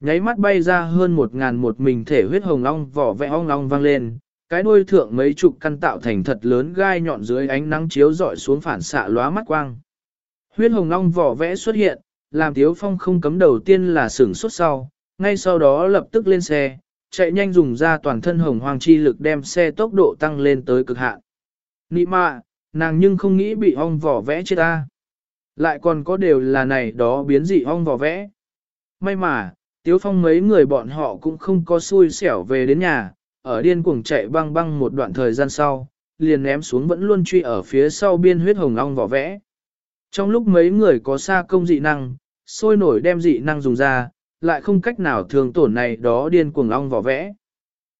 Nháy mắt bay ra hơn một ngàn một mình thể huyết hồng long vỏ vẽ ong long vang lên, cái đuôi thượng mấy chục căn tạo thành thật lớn gai nhọn dưới ánh nắng chiếu rọi xuống phản xạ lóa mắt quang. Huyết hồng long vỏ vẽ xuất hiện, làm Tiếu Phong không cấm đầu tiên là sửng sốt sau, ngay sau đó lập tức lên xe, chạy nhanh dùng ra toàn thân hồng hoàng chi lực đem xe tốc độ tăng lên tới cực hạn. Nị mạ, nàng nhưng không nghĩ bị ong vỏ vẽ chết ta. Lại còn có đều là này đó biến dị ong vỏ vẽ. May mà, Tiếu Phong mấy người bọn họ cũng không có xui xẻo về đến nhà, ở điên cuồng chạy băng băng một đoạn thời gian sau, liền ném xuống vẫn luôn truy ở phía sau biên huyết hồng ong vỏ vẽ. Trong lúc mấy người có xa công dị năng, sôi nổi đem dị năng dùng ra, lại không cách nào thường tổn này đó điên cuồng ong vỏ vẽ.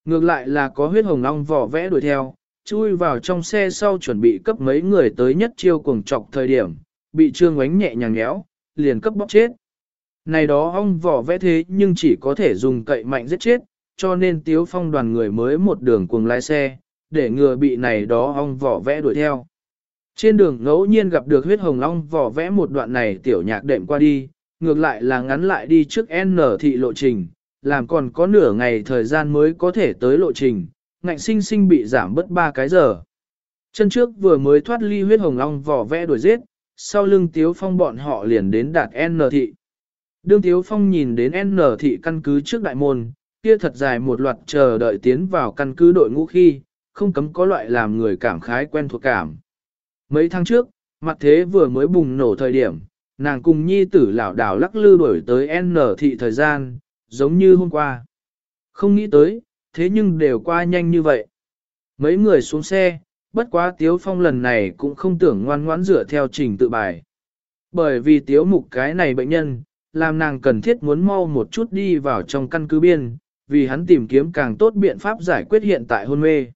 Ngược lại là có huyết hồng ong vỏ vẽ đuổi theo, chui vào trong xe sau chuẩn bị cấp mấy người tới nhất chiêu cuồng trọc thời điểm, bị trương ánh nhẹ nhàng nhéo, liền cấp bóc chết. Này đó ong vỏ vẽ thế nhưng chỉ có thể dùng cậy mạnh giết chết, cho nên tiếu phong đoàn người mới một đường cuồng lái xe, để ngừa bị này đó ong vỏ vẽ đuổi theo. Trên đường ngẫu nhiên gặp được huyết hồng long vỏ vẽ một đoạn này tiểu nhạc đệm qua đi, ngược lại là ngắn lại đi trước N thị lộ trình, làm còn có nửa ngày thời gian mới có thể tới lộ trình, ngạnh sinh sinh bị giảm bớt 3 cái giờ. Chân trước vừa mới thoát ly huyết hồng long vỏ vẽ đuổi giết, sau lưng tiếu phong bọn họ liền đến đạt N thị. Đương tiếu phong nhìn đến N thị căn cứ trước đại môn, kia thật dài một loạt chờ đợi tiến vào căn cứ đội ngũ khi, không cấm có loại làm người cảm khái quen thuộc cảm. Mấy tháng trước, mặt thế vừa mới bùng nổ thời điểm, nàng cùng nhi tử lão đảo lắc lư đổi tới N thị thời gian, giống như hôm qua. Không nghĩ tới, thế nhưng đều qua nhanh như vậy. Mấy người xuống xe, bất quá Tiếu Phong lần này cũng không tưởng ngoan ngoãn dựa theo trình tự bài. Bởi vì Tiếu Mục cái này bệnh nhân, làm nàng cần thiết muốn mau một chút đi vào trong căn cứ biên, vì hắn tìm kiếm càng tốt biện pháp giải quyết hiện tại hôn mê.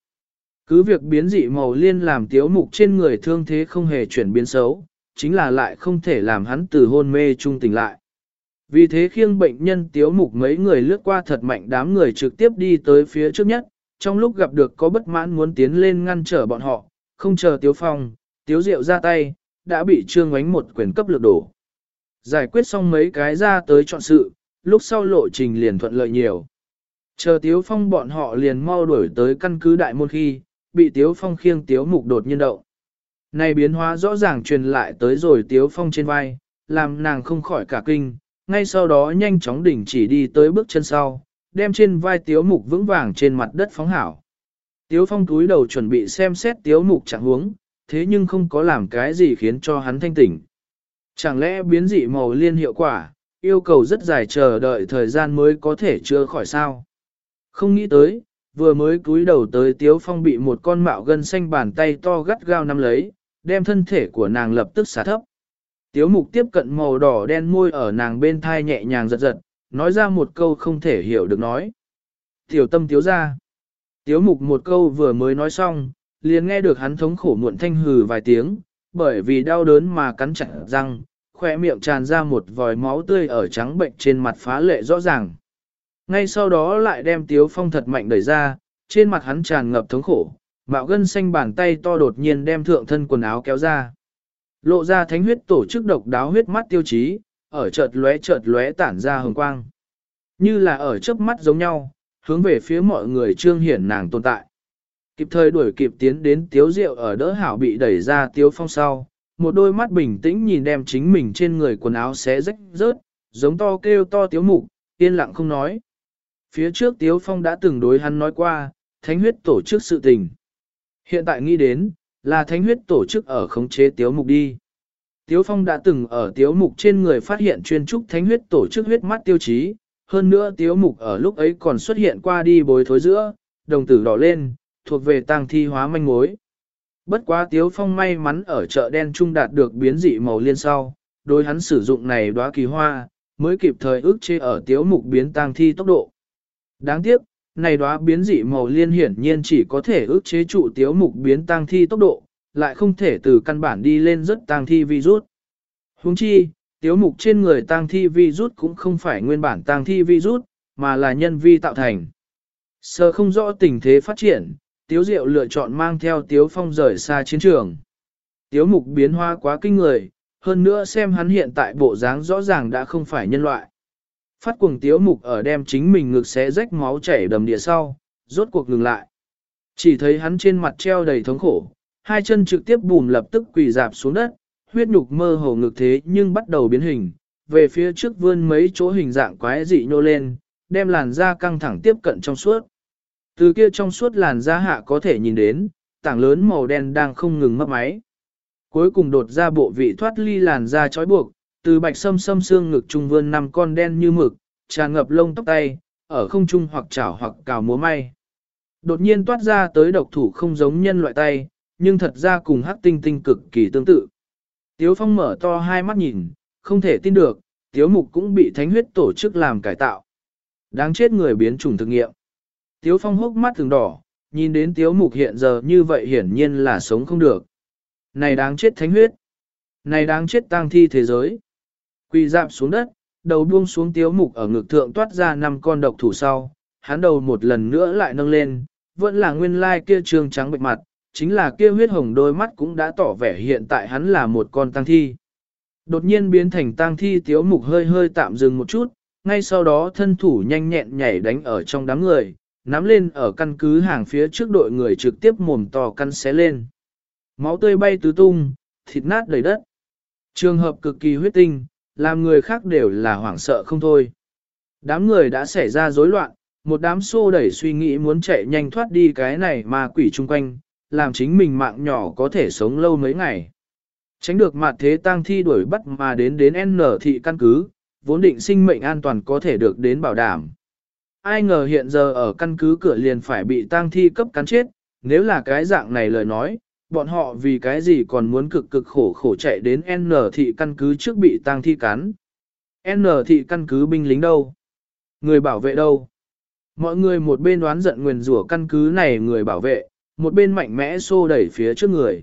Cứ việc biến dị màu liên làm Tiếu Mục trên người thương thế không hề chuyển biến xấu, chính là lại không thể làm hắn từ hôn mê trung tỉnh lại. Vì thế khiêng bệnh nhân tiếu mục mấy người lướt qua thật mạnh đám người trực tiếp đi tới phía trước nhất, trong lúc gặp được có bất mãn muốn tiến lên ngăn trở bọn họ, không chờ tiếu phong, tiếu diệu ra tay, đã bị trương ánh một quyền cấp lược đổ. Giải quyết xong mấy cái ra tới chọn sự, lúc sau lộ trình liền thuận lợi nhiều. Chờ tiếu phong bọn họ liền mau đuổi tới căn cứ đại môn khi, bị tiếu phong khiêng tiếu mục đột nhiên động. Này biến hóa rõ ràng truyền lại tới rồi tiếu phong trên vai, làm nàng không khỏi cả kinh, ngay sau đó nhanh chóng đỉnh chỉ đi tới bước chân sau, đem trên vai tiếu mục vững vàng trên mặt đất phóng hảo. Tiếu phong túi đầu chuẩn bị xem xét tiếu mục trạng huống, thế nhưng không có làm cái gì khiến cho hắn thanh tỉnh. Chẳng lẽ biến dị màu liên hiệu quả, yêu cầu rất dài chờ đợi thời gian mới có thể chữa khỏi sao? Không nghĩ tới, vừa mới cúi đầu tới tiếu phong bị một con mạo gân xanh bàn tay to gắt gao nắm lấy, đem thân thể của nàng lập tức xả thấp. Tiếu mục tiếp cận màu đỏ đen môi ở nàng bên thai nhẹ nhàng giật giật, nói ra một câu không thể hiểu được nói. Tiểu tâm tiếu ra. Tiếu mục một câu vừa mới nói xong, liền nghe được hắn thống khổ muộn thanh hừ vài tiếng, bởi vì đau đớn mà cắn chặt răng, khỏe miệng tràn ra một vòi máu tươi ở trắng bệnh trên mặt phá lệ rõ ràng. Ngay sau đó lại đem tiếu phong thật mạnh đẩy ra, trên mặt hắn tràn ngập thống khổ, mạo gân xanh bàn tay to đột nhiên đem thượng thân quần áo kéo ra. Lộ ra thánh huyết tổ chức độc đáo huyết mắt tiêu chí, ở chợt lóe chợt lóe tản ra hồng quang. Như là ở chớp mắt giống nhau, hướng về phía mọi người trương hiển nàng tồn tại. Kịp thời đuổi kịp tiến đến tiếu rượu ở đỡ hảo bị đẩy ra tiếu phong sau, một đôi mắt bình tĩnh nhìn đem chính mình trên người quần áo xé rách rớt, giống to kêu to tiếu mục, yên lặng không nói. Phía trước tiếu phong đã từng đối hắn nói qua, thánh huyết tổ chức sự tình. Hiện tại nghĩ đến, là thánh huyết tổ chức ở khống chế tiếu mục đi. Tiếu phong đã từng ở tiếu mục trên người phát hiện chuyên trúc thánh huyết tổ chức huyết mắt tiêu chí, hơn nữa tiếu mục ở lúc ấy còn xuất hiện qua đi bối thối giữa, đồng tử đỏ lên, thuộc về tang thi hóa manh mối. Bất quá tiếu phong may mắn ở chợ đen trung đạt được biến dị màu liên sau, đối hắn sử dụng này đóa kỳ hoa, mới kịp thời ước chế ở tiếu mục biến tang thi tốc độ. Đáng tiếc, này đóa biến dị màu liên hiển nhiên chỉ có thể ước chế trụ tiếu mục biến tăng thi tốc độ, lại không thể từ căn bản đi lên rất tăng thi virus. Huống chi, tiếu mục trên người tăng thi virus cũng không phải nguyên bản tăng thi virus, mà là nhân vi tạo thành. Sơ không rõ tình thế phát triển, tiếu diệu lựa chọn mang theo tiếu phong rời xa chiến trường. Tiếu mục biến hoa quá kinh người, hơn nữa xem hắn hiện tại bộ dáng rõ ràng đã không phải nhân loại. Phát cuồng tiếu mục ở đem chính mình ngực xé rách máu chảy đầm địa sau, rốt cuộc ngừng lại. Chỉ thấy hắn trên mặt treo đầy thống khổ, hai chân trực tiếp bùm lập tức quỳ dạp xuống đất, huyết nhục mơ hồ ngực thế nhưng bắt đầu biến hình, về phía trước vươn mấy chỗ hình dạng quái dị nhô lên, đem làn da căng thẳng tiếp cận trong suốt. Từ kia trong suốt làn da hạ có thể nhìn đến, tảng lớn màu đen đang không ngừng mất máy. Cuối cùng đột ra bộ vị thoát ly làn da trói buộc, từ bạch sâm sâm xương ngực trung vươn năm con đen như mực, tràn ngập lông tóc tay, ở không trung hoặc chảo hoặc cào múa may. Đột nhiên toát ra tới độc thủ không giống nhân loại tay, nhưng thật ra cùng hắc tinh tinh cực kỳ tương tự. Tiếu Phong mở to hai mắt nhìn, không thể tin được, Tiếu Mục cũng bị thánh huyết tổ chức làm cải tạo. Đáng chết người biến chủng thực nghiệm. Tiếu Phong hốc mắt thường đỏ, nhìn đến Tiếu Mục hiện giờ như vậy hiển nhiên là sống không được. Này đáng chết thánh huyết. Này đáng chết tang thi thế giới. Quỳ dạp xuống đất, đầu buông xuống tiếu mục ở ngực thượng toát ra năm con độc thủ sau, hắn đầu một lần nữa lại nâng lên, vẫn là nguyên lai kia trương trắng bệnh mặt, chính là kia huyết hồng đôi mắt cũng đã tỏ vẻ hiện tại hắn là một con tăng thi. Đột nhiên biến thành tang thi tiếu mục hơi hơi tạm dừng một chút, ngay sau đó thân thủ nhanh nhẹn nhảy đánh ở trong đám người, nắm lên ở căn cứ hàng phía trước đội người trực tiếp mồm to căn xé lên. Máu tươi bay tứ tung, thịt nát đầy đất. Trường hợp cực kỳ huyết tinh, làm người khác đều là hoảng sợ không thôi. Đám người đã xảy ra rối loạn, một đám xô đẩy suy nghĩ muốn chạy nhanh thoát đi cái này mà quỷ chung quanh, làm chính mình mạng nhỏ có thể sống lâu mấy ngày. Tránh được mặt thế tang thi đuổi bắt mà đến đến N thị căn cứ, vốn định sinh mệnh an toàn có thể được đến bảo đảm. Ai ngờ hiện giờ ở căn cứ cửa liền phải bị tang thi cấp cắn chết, nếu là cái dạng này lời nói, bọn họ vì cái gì còn muốn cực cực khổ khổ chạy đến N thị căn cứ trước bị tang thi cắn. N thị căn cứ binh lính đâu? Người bảo vệ đâu? Mọi người một bên đoán giận nguyền rủa căn cứ này người bảo vệ, một bên mạnh mẽ xô đẩy phía trước người.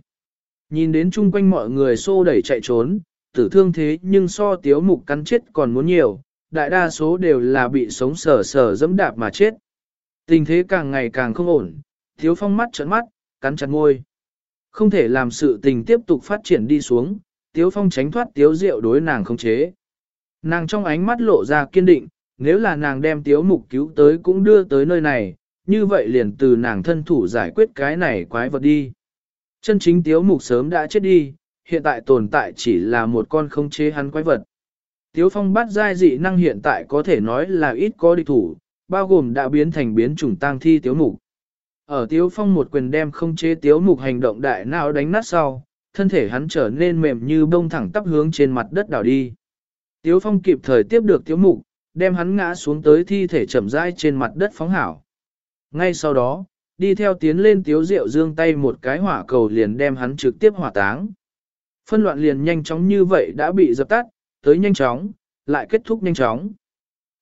Nhìn đến chung quanh mọi người xô đẩy chạy trốn, tử thương thế nhưng so tiếu mục cắn chết còn muốn nhiều, đại đa số đều là bị sống sờ sờ dẫm đạp mà chết. Tình thế càng ngày càng không ổn, thiếu phong mắt trợn mắt, cắn chặt môi. Không thể làm sự tình tiếp tục phát triển đi xuống, tiếu phong tránh thoát tiếu Diệu đối nàng không chế. Nàng trong ánh mắt lộ ra kiên định, nếu là nàng đem tiếu mục cứu tới cũng đưa tới nơi này, như vậy liền từ nàng thân thủ giải quyết cái này quái vật đi. Chân chính tiếu mục sớm đã chết đi, hiện tại tồn tại chỉ là một con không chế hắn quái vật. Tiếu phong bát giai dị năng hiện tại có thể nói là ít có địch thủ, bao gồm đã biến thành biến chủng tang thi tiếu mục. Ở tiếu phong một quyền đem không chế tiếu mục hành động đại não đánh nát sau, thân thể hắn trở nên mềm như bông thẳng tắp hướng trên mặt đất đảo đi. Tiếu phong kịp thời tiếp được tiếu mục, đem hắn ngã xuống tới thi thể chậm rãi trên mặt đất phóng hảo. Ngay sau đó, đi theo tiến lên tiếu Diệu dương tay một cái hỏa cầu liền đem hắn trực tiếp hỏa táng. Phân loạn liền nhanh chóng như vậy đã bị dập tắt, tới nhanh chóng, lại kết thúc nhanh chóng.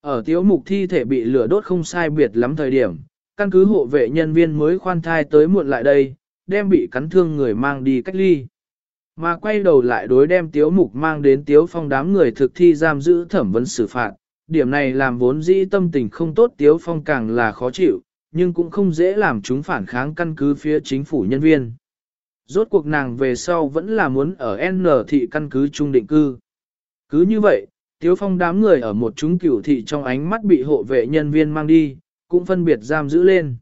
Ở tiếu mục thi thể bị lửa đốt không sai biệt lắm thời điểm, căn cứ hộ vệ nhân viên mới khoan thai tới muộn lại đây, đem bị cắn thương người mang đi cách ly. Mà quay đầu lại đối đem tiếu mục mang đến tiếu phong đám người thực thi giam giữ thẩm vấn xử phạt. Điểm này làm vốn dĩ tâm tình không tốt tiếu phong càng là khó chịu, nhưng cũng không dễ làm chúng phản kháng căn cứ phía chính phủ nhân viên. Rốt cuộc nàng về sau vẫn là muốn ở N thị căn cứ trung định cư. Cứ như vậy, Tiếu Phong đám người ở một chúng cửu thị trong ánh mắt bị hộ vệ nhân viên mang đi, cũng phân biệt giam giữ lên.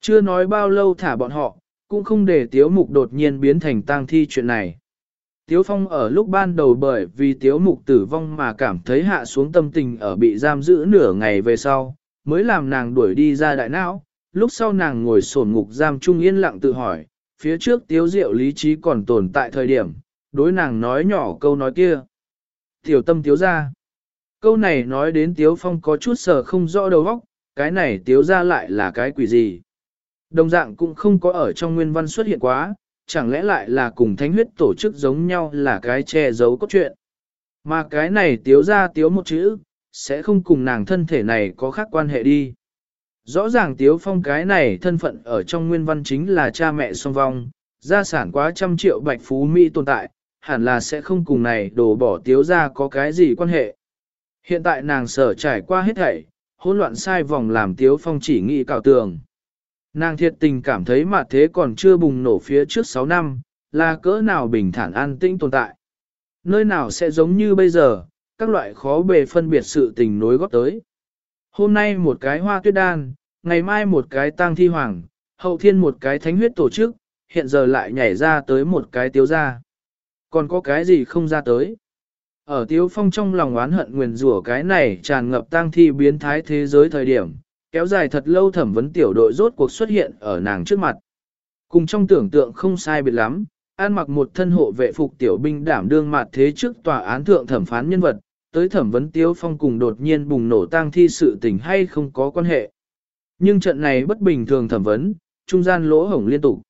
Chưa nói bao lâu thả bọn họ, cũng không để Tiếu Mục đột nhiên biến thành tang thi chuyện này. Tiếu Phong ở lúc ban đầu bởi vì Tiếu Mục tử vong mà cảm thấy hạ xuống tâm tình ở bị giam giữ nửa ngày về sau, mới làm nàng đuổi đi ra đại não, lúc sau nàng ngồi sổn ngục giam trung yên lặng tự hỏi, phía trước tiếu diệu lý trí còn tồn tại thời điểm, đối nàng nói nhỏ câu nói kia. Tiểu tâm tiếu ra. Câu này nói đến tiếu phong có chút sờ không rõ đầu óc, cái này tiếu ra lại là cái quỷ gì. Đồng dạng cũng không có ở trong nguyên văn xuất hiện quá, chẳng lẽ lại là cùng thánh huyết tổ chức giống nhau là cái che giấu cốt truyện. Mà cái này tiếu ra tiếu một chữ, sẽ không cùng nàng thân thể này có khác quan hệ đi. Rõ ràng Tiếu Phong cái này thân phận ở trong nguyên văn chính là cha mẹ song vong, gia sản quá trăm triệu bạch phú Mỹ tồn tại, hẳn là sẽ không cùng này đổ bỏ Tiếu ra có cái gì quan hệ. Hiện tại nàng sở trải qua hết thảy, hỗn loạn sai vòng làm Tiếu Phong chỉ nghĩ cào tường. Nàng thiệt tình cảm thấy mà thế còn chưa bùng nổ phía trước 6 năm, là cỡ nào bình thản an tĩnh tồn tại. Nơi nào sẽ giống như bây giờ, các loại khó bề phân biệt sự tình nối góp tới. Hôm nay một cái hoa tuyết đan, ngày mai một cái tang thi hoàng, hậu thiên một cái thánh huyết tổ chức, hiện giờ lại nhảy ra tới một cái tiếu gia Còn có cái gì không ra tới? Ở tiếu phong trong lòng oán hận nguyền rủa cái này tràn ngập tang thi biến thái thế giới thời điểm, kéo dài thật lâu thẩm vấn tiểu đội rốt cuộc xuất hiện ở nàng trước mặt. Cùng trong tưởng tượng không sai biệt lắm, an mặc một thân hộ vệ phục tiểu binh đảm đương mặt thế trước tòa án thượng thẩm phán nhân vật, tới thẩm vấn Tiếu Phong cùng đột nhiên bùng nổ tang thi sự tình hay không có quan hệ. Nhưng trận này bất bình thường thẩm vấn, trung gian lỗ hổng liên tục.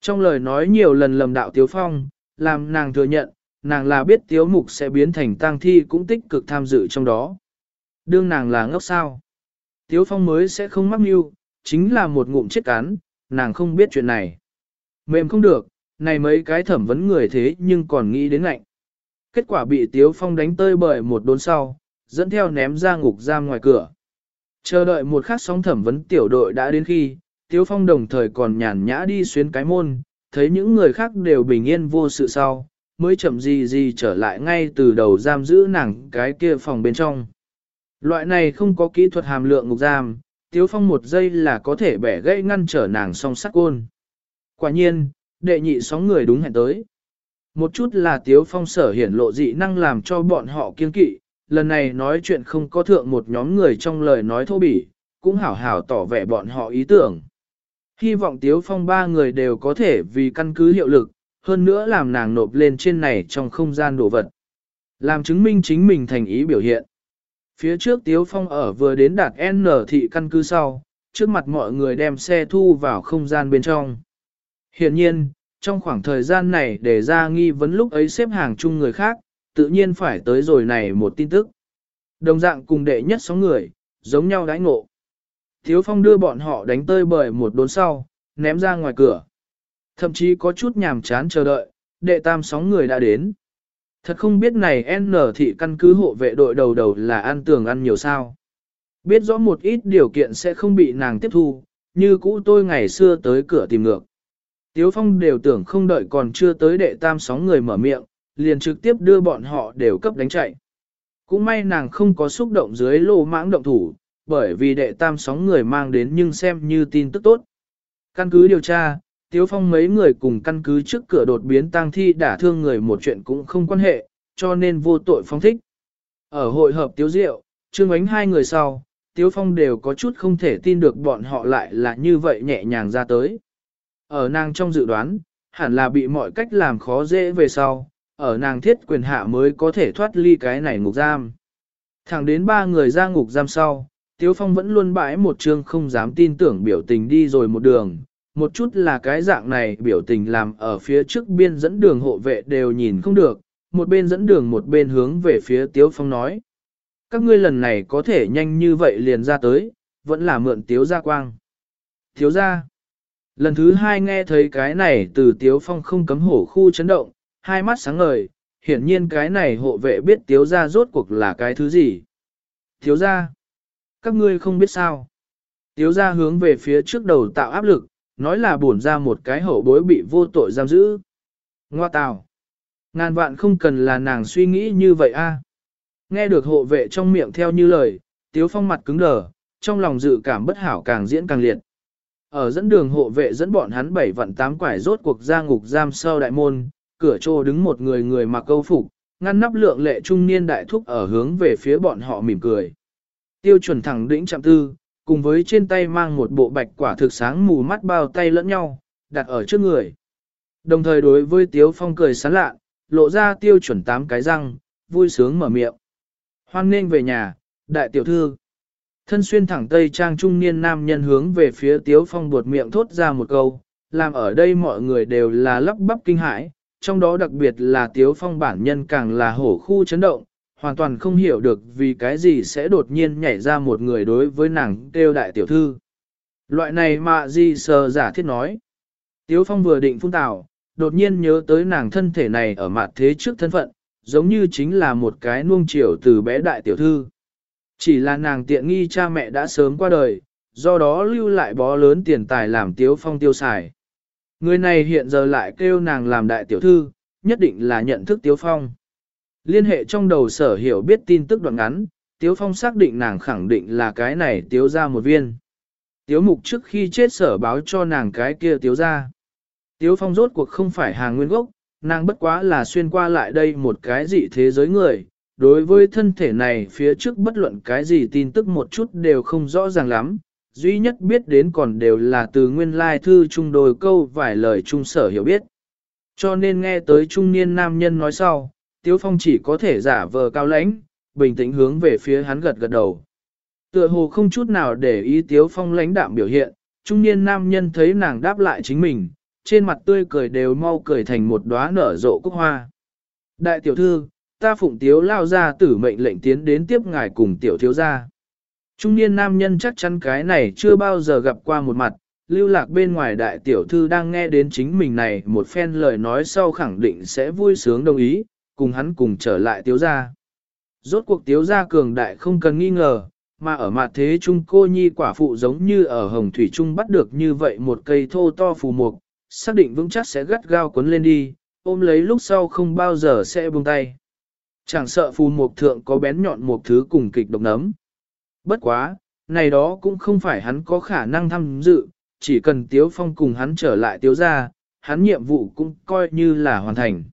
Trong lời nói nhiều lần lầm đạo Tiếu Phong, làm nàng thừa nhận, nàng là biết Tiếu Mục sẽ biến thành tang thi cũng tích cực tham dự trong đó. Đương nàng là ngốc sao. Tiếu Phong mới sẽ không mắc mưu, chính là một ngụm chết cán, nàng không biết chuyện này. Mềm không được, này mấy cái thẩm vấn người thế nhưng còn nghĩ đến lạnh. Kết quả bị Tiếu Phong đánh tơi bởi một đốn sau, dẫn theo ném ra ngục giam ngoài cửa. Chờ đợi một khắc sóng thẩm vấn tiểu đội đã đến khi, Tiếu Phong đồng thời còn nhàn nhã đi xuyên cái môn, thấy những người khác đều bình yên vô sự sau, mới chậm gì gì trở lại ngay từ đầu giam giữ nàng cái kia phòng bên trong. Loại này không có kỹ thuật hàm lượng ngục giam, Tiếu Phong một giây là có thể bẻ gãy ngăn trở nàng song sắt côn. Quả nhiên, đệ nhị sóng người đúng hẹn tới. Một chút là Tiếu Phong sở hiển lộ dị năng làm cho bọn họ kiên kỵ, lần này nói chuyện không có thượng một nhóm người trong lời nói thô bỉ, cũng hảo hảo tỏ vẻ bọn họ ý tưởng. Hy vọng Tiếu Phong ba người đều có thể vì căn cứ hiệu lực, hơn nữa làm nàng nộp lên trên này trong không gian đồ vật. Làm chứng minh chính mình thành ý biểu hiện. Phía trước Tiếu Phong ở vừa đến đạt N thị căn cứ sau, trước mặt mọi người đem xe thu vào không gian bên trong. Hiện nhiên, trong khoảng thời gian này để ra nghi vấn lúc ấy xếp hàng chung người khác, tự nhiên phải tới rồi này một tin tức. Đồng dạng cùng đệ nhất sáu người, giống nhau đãi ngộ. Thiếu Phong đưa bọn họ đánh tơi bởi một đốn sau, ném ra ngoài cửa. Thậm chí có chút nhàm chán chờ đợi, đệ tam sóng người đã đến. Thật không biết này N thị căn cứ hộ vệ đội đầu đầu là ăn tường ăn nhiều sao. Biết rõ một ít điều kiện sẽ không bị nàng tiếp thu, như cũ tôi ngày xưa tới cửa tìm ngược. Tiếu Phong đều tưởng không đợi còn chưa tới đệ tam sóng người mở miệng, liền trực tiếp đưa bọn họ đều cấp đánh chạy. Cũng may nàng không có xúc động dưới lô mãng động thủ, bởi vì đệ tam sóng người mang đến nhưng xem như tin tức tốt. Căn cứ điều tra, Tiếu Phong mấy người cùng căn cứ trước cửa đột biến tang thi đả thương người một chuyện cũng không quan hệ, cho nên vô tội phong thích. Ở hội hợp Tiếu Diệu, Trương Ánh hai người sau, Tiếu Phong đều có chút không thể tin được bọn họ lại là như vậy nhẹ nhàng ra tới. Ở nàng trong dự đoán, hẳn là bị mọi cách làm khó dễ về sau, ở nàng thiết quyền hạ mới có thể thoát ly cái này ngục giam. Thẳng đến ba người ra ngục giam sau, Tiếu Phong vẫn luôn bãi một trương không dám tin tưởng biểu tình đi rồi một đường, một chút là cái dạng này biểu tình làm ở phía trước biên dẫn đường hộ vệ đều nhìn không được, một bên dẫn đường một bên hướng về phía Tiếu Phong nói. Các ngươi lần này có thể nhanh như vậy liền ra tới, vẫn là mượn Tiếu gia quang. Tiếu gia. Lần thứ hai nghe thấy cái này từ Tiếu Phong không cấm hổ khu chấn động, hai mắt sáng ngời, hiển nhiên cái này hộ vệ biết Tiếu gia rốt cuộc là cái thứ gì. Tiếu gia. Các ngươi không biết sao. Tiếu gia hướng về phía trước đầu tạo áp lực, nói là buồn ra một cái hậu bối bị vô tội giam giữ. Ngoa tào. Ngàn vạn không cần là nàng suy nghĩ như vậy a. Nghe được hộ vệ trong miệng theo như lời, Tiếu Phong mặt cứng đờ, trong lòng dự cảm bất hảo càng diễn càng liệt. Ở dẫn đường hộ vệ dẫn bọn hắn bảy vạn tám quải rốt cuộc ra ngục giam sâu đại môn, cửa trô đứng một người người mặc câu phục, ngăn nắp lượng lệ trung niên đại thúc ở hướng về phía bọn họ mỉm cười. Tiêu chuẩn thẳng đỉnh chạm tư, cùng với trên tay mang một bộ bạch quả thực sáng mù mắt bao tay lẫn nhau, đặt ở trước người. Đồng thời đối với Tiếu Phong cười sán lạ, lộ ra tiêu chuẩn tám cái răng, vui sướng mở miệng. Hoan nên về nhà, đại tiểu thư. Thân xuyên thẳng tây trang trung niên nam nhân hướng về phía Tiếu Phong buột miệng thốt ra một câu, làm ở đây mọi người đều là lắp bắp kinh hãi, trong đó đặc biệt là Tiếu Phong bản nhân càng là hổ khu chấn động, hoàn toàn không hiểu được vì cái gì sẽ đột nhiên nhảy ra một người đối với nàng kêu đại tiểu thư. Loại này mà gì sờ giả thiết nói. Tiếu Phong vừa định phun tào, đột nhiên nhớ tới nàng thân thể này ở mặt thế trước thân phận, giống như chính là một cái nuông chiều từ bé đại tiểu thư. Chỉ là nàng tiện nghi cha mẹ đã sớm qua đời, do đó lưu lại bó lớn tiền tài làm Tiếu Phong tiêu xài. Người này hiện giờ lại kêu nàng làm đại tiểu thư, nhất định là nhận thức Tiếu Phong. Liên hệ trong đầu sở hiểu biết tin tức đoạn ngắn, Tiếu Phong xác định nàng khẳng định là cái này Tiếu ra một viên. Tiếu mục trước khi chết sở báo cho nàng cái kia Tiếu ra. Tiếu Phong rốt cuộc không phải hàng nguyên gốc, nàng bất quá là xuyên qua lại đây một cái dị thế giới người. Đối với thân thể này phía trước bất luận cái gì tin tức một chút đều không rõ ràng lắm, duy nhất biết đến còn đều là từ nguyên lai thư trung đồi câu vài lời trung sở hiểu biết. Cho nên nghe tới trung niên nam nhân nói sau, Tiếu Phong chỉ có thể giả vờ cao lãnh, bình tĩnh hướng về phía hắn gật gật đầu. Tựa hồ không chút nào để ý Tiếu Phong lãnh đạm biểu hiện, trung niên nam nhân thấy nàng đáp lại chính mình, trên mặt tươi cười đều mau cười thành một đóa nở rộ cúc hoa. Đại tiểu thư, ta phụng Tiếu lao ra tử mệnh lệnh tiến đến tiếp ngài cùng tiểu thiếu gia. Trung niên nam nhân chắc chắn cái này chưa bao giờ gặp qua một mặt, lưu lạc bên ngoài đại tiểu thư đang nghe đến chính mình này một phen lời nói sau khẳng định sẽ vui sướng đồng ý, cùng hắn cùng trở lại tiếu gia. Rốt cuộc tiếu gia cường đại không cần nghi ngờ, mà ở mặt thế trung cô nhi quả phụ giống như ở hồng thủy trung bắt được như vậy một cây thô to phù mục, xác định vững chắc sẽ gắt gao cuốn lên đi, ôm lấy lúc sau không bao giờ sẽ buông tay. Chẳng sợ phù mục thượng có bén nhọn một thứ cùng kịch độc nấm. Bất quá, này đó cũng không phải hắn có khả năng tham dự, chỉ cần Tiếu Phong cùng hắn trở lại Tiếu gia, hắn nhiệm vụ cũng coi như là hoàn thành.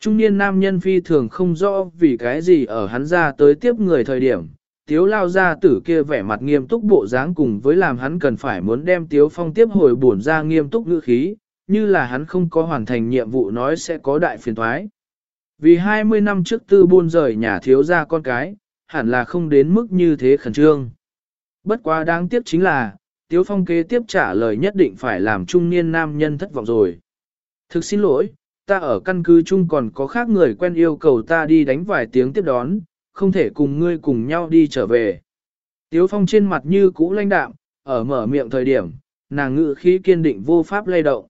Trung niên nam nhân phi thường không rõ vì cái gì ở hắn ra tới tiếp người thời điểm, tiếu lao ra tử kia vẻ mặt nghiêm túc bộ dáng cùng với làm hắn cần phải muốn đem tiếu phong tiếp hồi bổn ra nghiêm túc ngữ khí, như là hắn không có hoàn thành nhiệm vụ nói sẽ có đại phiền thoái. Vì 20 năm trước tư buôn rời nhà thiếu ra con cái, hẳn là không đến mức như thế khẩn trương. Bất quá đáng tiếc chính là, Tiếu Phong kế tiếp trả lời nhất định phải làm trung niên nam nhân thất vọng rồi. Thực xin lỗi, ta ở căn cứ chung còn có khác người quen yêu cầu ta đi đánh vài tiếng tiếp đón, không thể cùng ngươi cùng nhau đi trở về. Tiếu Phong trên mặt như cũ lãnh đạm, ở mở miệng thời điểm, nàng ngự khí kiên định vô pháp lay động.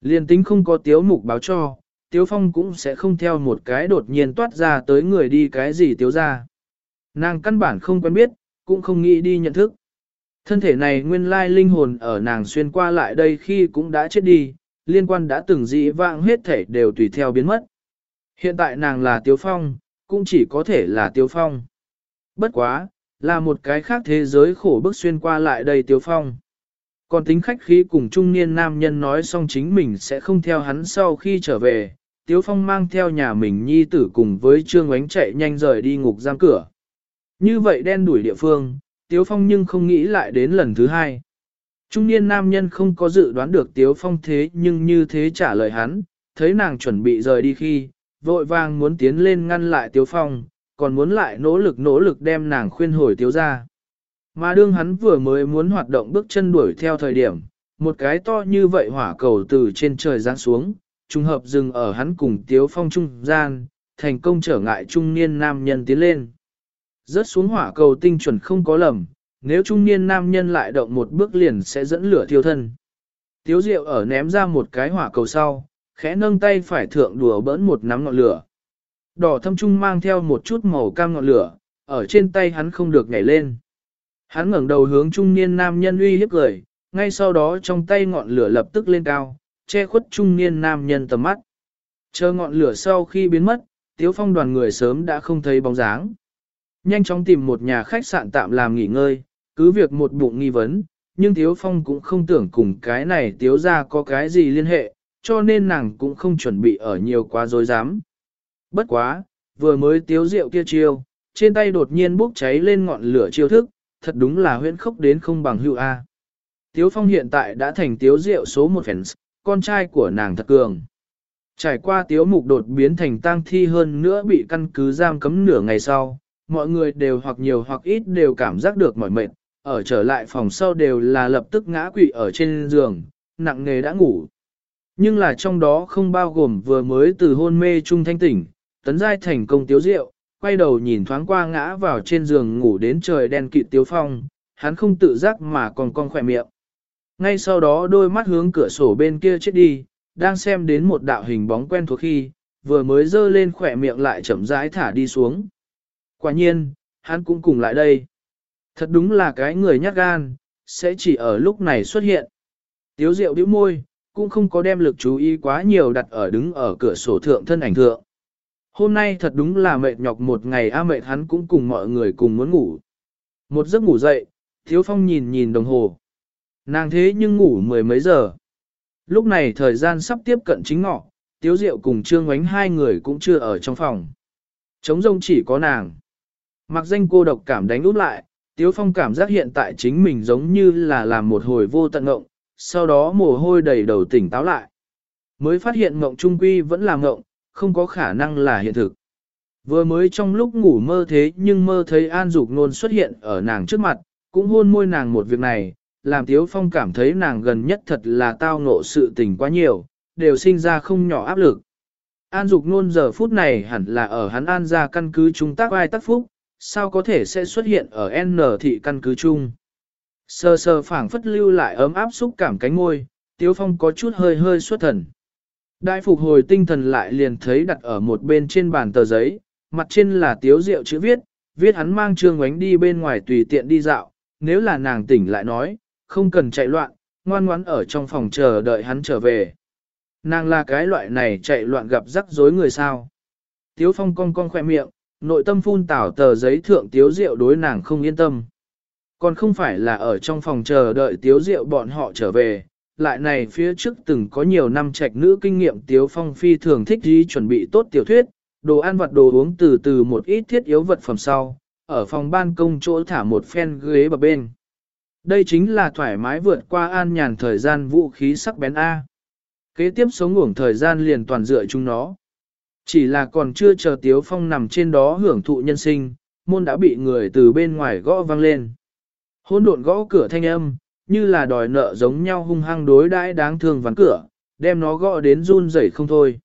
Liên tính không có Tiếu Mục báo cho, Tiếu Phong cũng sẽ không theo một cái đột nhiên toát ra tới người đi cái gì Tiếu ra. Nàng căn bản không quen biết, cũng không nghĩ đi nhận thức. Thân thể này nguyên lai linh hồn ở nàng xuyên qua lại đây khi cũng đã chết đi, liên quan đã từng dĩ vãng hết thể đều tùy theo biến mất. Hiện tại nàng là Tiếu Phong, cũng chỉ có thể là Tiếu Phong. Bất quá, là một cái khác thế giới khổ bức xuyên qua lại đây Tiếu Phong. Còn tính khách khí cùng trung niên nam nhân nói xong chính mình sẽ không theo hắn sau khi trở về, Tiếu Phong mang theo nhà mình nhi tử cùng với Trương Ánh chạy nhanh rời đi ngục giam cửa. Như vậy đen đuổi địa phương, Tiếu Phong nhưng không nghĩ lại đến lần thứ hai. Trung niên nam nhân không có dự đoán được Tiếu Phong thế nhưng như thế trả lời hắn, thấy nàng chuẩn bị rời đi khi, vội vàng muốn tiến lên ngăn lại Tiếu Phong, còn muốn lại nỗ lực nỗ lực đem nàng khuyên hồi Tiếu ra. Mà đương hắn vừa mới muốn hoạt động bước chân đuổi theo thời điểm, một cái to như vậy hỏa cầu từ trên trời giáng xuống, trùng hợp dừng ở hắn cùng Tiếu Phong trung gian, thành công trở ngại trung niên nam nhân tiến lên. Rớt xuống hỏa cầu tinh chuẩn không có lầm, nếu trung niên nam nhân lại động một bước liền sẽ dẫn lửa thiêu thân. Tiếu diệu ở ném ra một cái hỏa cầu sau, khẽ nâng tay phải thượng đùa bỡn một nắm ngọn lửa. Đỏ thâm trung mang theo một chút màu cam ngọn lửa, ở trên tay hắn không được nhảy lên. Hắn ngẩng đầu hướng trung niên nam nhân uy hiếp cười, ngay sau đó trong tay ngọn lửa lập tức lên cao, che khuất trung niên nam nhân tầm mắt. Chờ ngọn lửa sau khi biến mất, tiếu phong đoàn người sớm đã không thấy bóng dáng. Nhanh chóng tìm một nhà khách sạn tạm làm nghỉ ngơi, cứ việc một bụng nghi vấn, nhưng Tiếu Phong cũng không tưởng cùng cái này Tiếu ra có cái gì liên hệ, cho nên nàng cũng không chuẩn bị ở nhiều quá dối dám. Bất quá, vừa mới Tiếu rượu kia chiêu, trên tay đột nhiên bốc cháy lên ngọn lửa chiêu thức, thật đúng là huyễn khốc đến không bằng hữu A. Tiếu Phong hiện tại đã thành Tiếu rượu số một fans, con trai của nàng thật cường. Trải qua Tiếu Mục đột biến thành tang thi hơn nữa bị căn cứ giam cấm nửa ngày sau, mọi người đều hoặc nhiều hoặc ít đều cảm giác được mỏi mệt, ở trở lại phòng sau đều là lập tức ngã quỵ ở trên giường, nặng nghề đã ngủ. Nhưng là trong đó không bao gồm vừa mới từ hôn mê trung thanh tỉnh, tấn giai thành công tiếu rượu, quay đầu nhìn thoáng qua ngã vào trên giường ngủ đến trời đen kịt tiếu phong, hắn không tự giác mà còn con khỏe miệng. Ngay sau đó đôi mắt hướng cửa sổ bên kia chết đi, đang xem đến một đạo hình bóng quen thuộc khi, vừa mới dơ lên khỏe miệng lại chậm rãi thả đi xuống. Quả nhiên, hắn cũng cùng lại đây. Thật đúng là cái người nhát gan, sẽ chỉ ở lúc này xuất hiện. Tiếu diệu bĩu môi, cũng không có đem lực chú ý quá nhiều đặt ở đứng ở cửa sổ thượng thân ảnh thượng. Hôm nay thật đúng là mệt nhọc một ngày a mệt hắn cũng cùng mọi người cùng muốn ngủ. Một giấc ngủ dậy, Thiếu Phong nhìn nhìn đồng hồ. Nàng thế nhưng ngủ mười mấy giờ. Lúc này thời gian sắp tiếp cận chính ngọ, Tiếu Diệu cùng Trương Ngoánh hai người cũng chưa ở trong phòng. Trống rông chỉ có nàng. Mặc danh cô độc cảm đánh út lại, Tiếu Phong cảm giác hiện tại chính mình giống như là làm một hồi vô tận ngộng, sau đó mồ hôi đầy đầu tỉnh táo lại. Mới phát hiện ngộng trung quy vẫn là ngộng, không có khả năng là hiện thực. Vừa mới trong lúc ngủ mơ thế nhưng mơ thấy An Dục Nôn xuất hiện ở nàng trước mặt, cũng hôn môi nàng một việc này, làm Tiếu Phong cảm thấy nàng gần nhất thật là tao ngộ sự tình quá nhiều, đều sinh ra không nhỏ áp lực. An Dục Nôn giờ phút này hẳn là ở hắn An ra căn cứ chúng tác ai tác phúc, sao có thể sẽ xuất hiện ở N thị căn cứ chung. Sờ sờ phảng phất lưu lại ấm áp xúc cảm cánh môi, Tiếu Phong có chút hơi hơi xuất thần. Đại phục hồi tinh thần lại liền thấy đặt ở một bên trên bàn tờ giấy, mặt trên là Tiếu Diệu chữ viết, viết hắn mang trương oánh đi bên ngoài tùy tiện đi dạo, nếu là nàng tỉnh lại nói, không cần chạy loạn, ngoan ngoãn ở trong phòng chờ đợi hắn trở về. Nàng là cái loại này chạy loạn gặp rắc rối người sao. Tiếu Phong cong cong khỏe miệng, nội tâm phun tảo tờ giấy thượng tiếu rượu đối nàng không yên tâm. Còn không phải là ở trong phòng chờ đợi tiếu rượu bọn họ trở về, lại này phía trước từng có nhiều năm trạch nữ kinh nghiệm tiếu phong phi thường thích gì chuẩn bị tốt tiểu thuyết, đồ ăn vặt đồ uống từ từ một ít thiết yếu vật phẩm sau, ở phòng ban công chỗ thả một phen ghế bập bên. Đây chính là thoải mái vượt qua an nhàn thời gian vũ khí sắc bén A. Kế tiếp sống ngủng thời gian liền toàn dựa chúng nó. Chỉ là còn chưa chờ Tiếu Phong nằm trên đó hưởng thụ nhân sinh, môn đã bị người từ bên ngoài gõ vang lên. Hôn độn gõ cửa thanh âm, như là đòi nợ giống nhau hung hăng đối đãi đáng thương ván cửa, đem nó gõ đến run rẩy không thôi.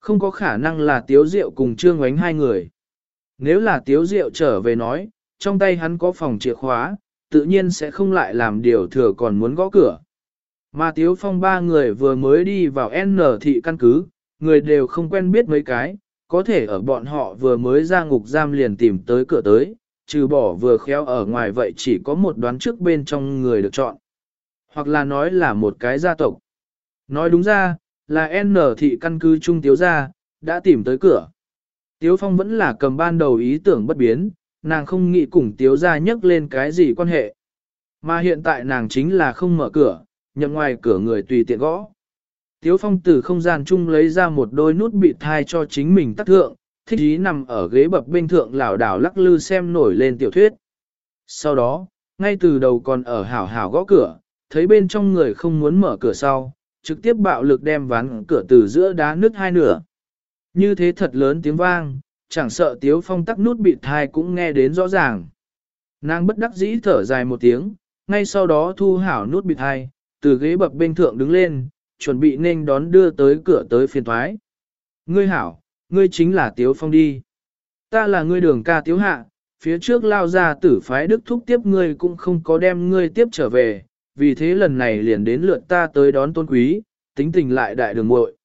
Không có khả năng là Tiếu Diệu cùng Trương Ngoánh hai người. Nếu là Tiếu Diệu trở về nói, trong tay hắn có phòng chìa khóa, tự nhiên sẽ không lại làm điều thừa còn muốn gõ cửa. Mà Tiếu Phong ba người vừa mới đi vào N thị căn cứ, người đều không quen biết mấy cái, có thể ở bọn họ vừa mới ra ngục giam liền tìm tới cửa tới, trừ bỏ vừa khéo ở ngoài vậy chỉ có một đoán trước bên trong người được chọn. Hoặc là nói là một cái gia tộc. Nói đúng ra, là N thị căn cứ trung tiếu gia, đã tìm tới cửa. Tiếu Phong vẫn là cầm ban đầu ý tưởng bất biến, nàng không nghĩ cùng tiếu gia nhắc lên cái gì quan hệ. Mà hiện tại nàng chính là không mở cửa, nhậm ngoài cửa người tùy tiện gõ. Tiếu Phong từ không gian chung lấy ra một đôi nút bị thai cho chính mình tắt thượng, thích ý nằm ở ghế bập bên thượng lảo đảo lắc lư xem nổi lên tiểu thuyết. Sau đó, ngay từ đầu còn ở hảo hảo gõ cửa, thấy bên trong người không muốn mở cửa sau, trực tiếp bạo lực đem ván cửa từ giữa đá nứt hai nửa. Như thế thật lớn tiếng vang, chẳng sợ Tiếu Phong tắt nút bị thai cũng nghe đến rõ ràng. Nàng bất đắc dĩ thở dài một tiếng, ngay sau đó thu hảo nút bị thai, từ ghế bập bên thượng đứng lên, chuẩn bị nên đón đưa tới cửa tới phiên thoái. Ngươi hảo, ngươi chính là Tiếu Phong đi. Ta là ngươi đường ca Tiếu Hạ, phía trước lao ra tử phái đức thúc tiếp ngươi cũng không có đem ngươi tiếp trở về, vì thế lần này liền đến lượt ta tới đón tôn quý, tính tình lại đại đường muội.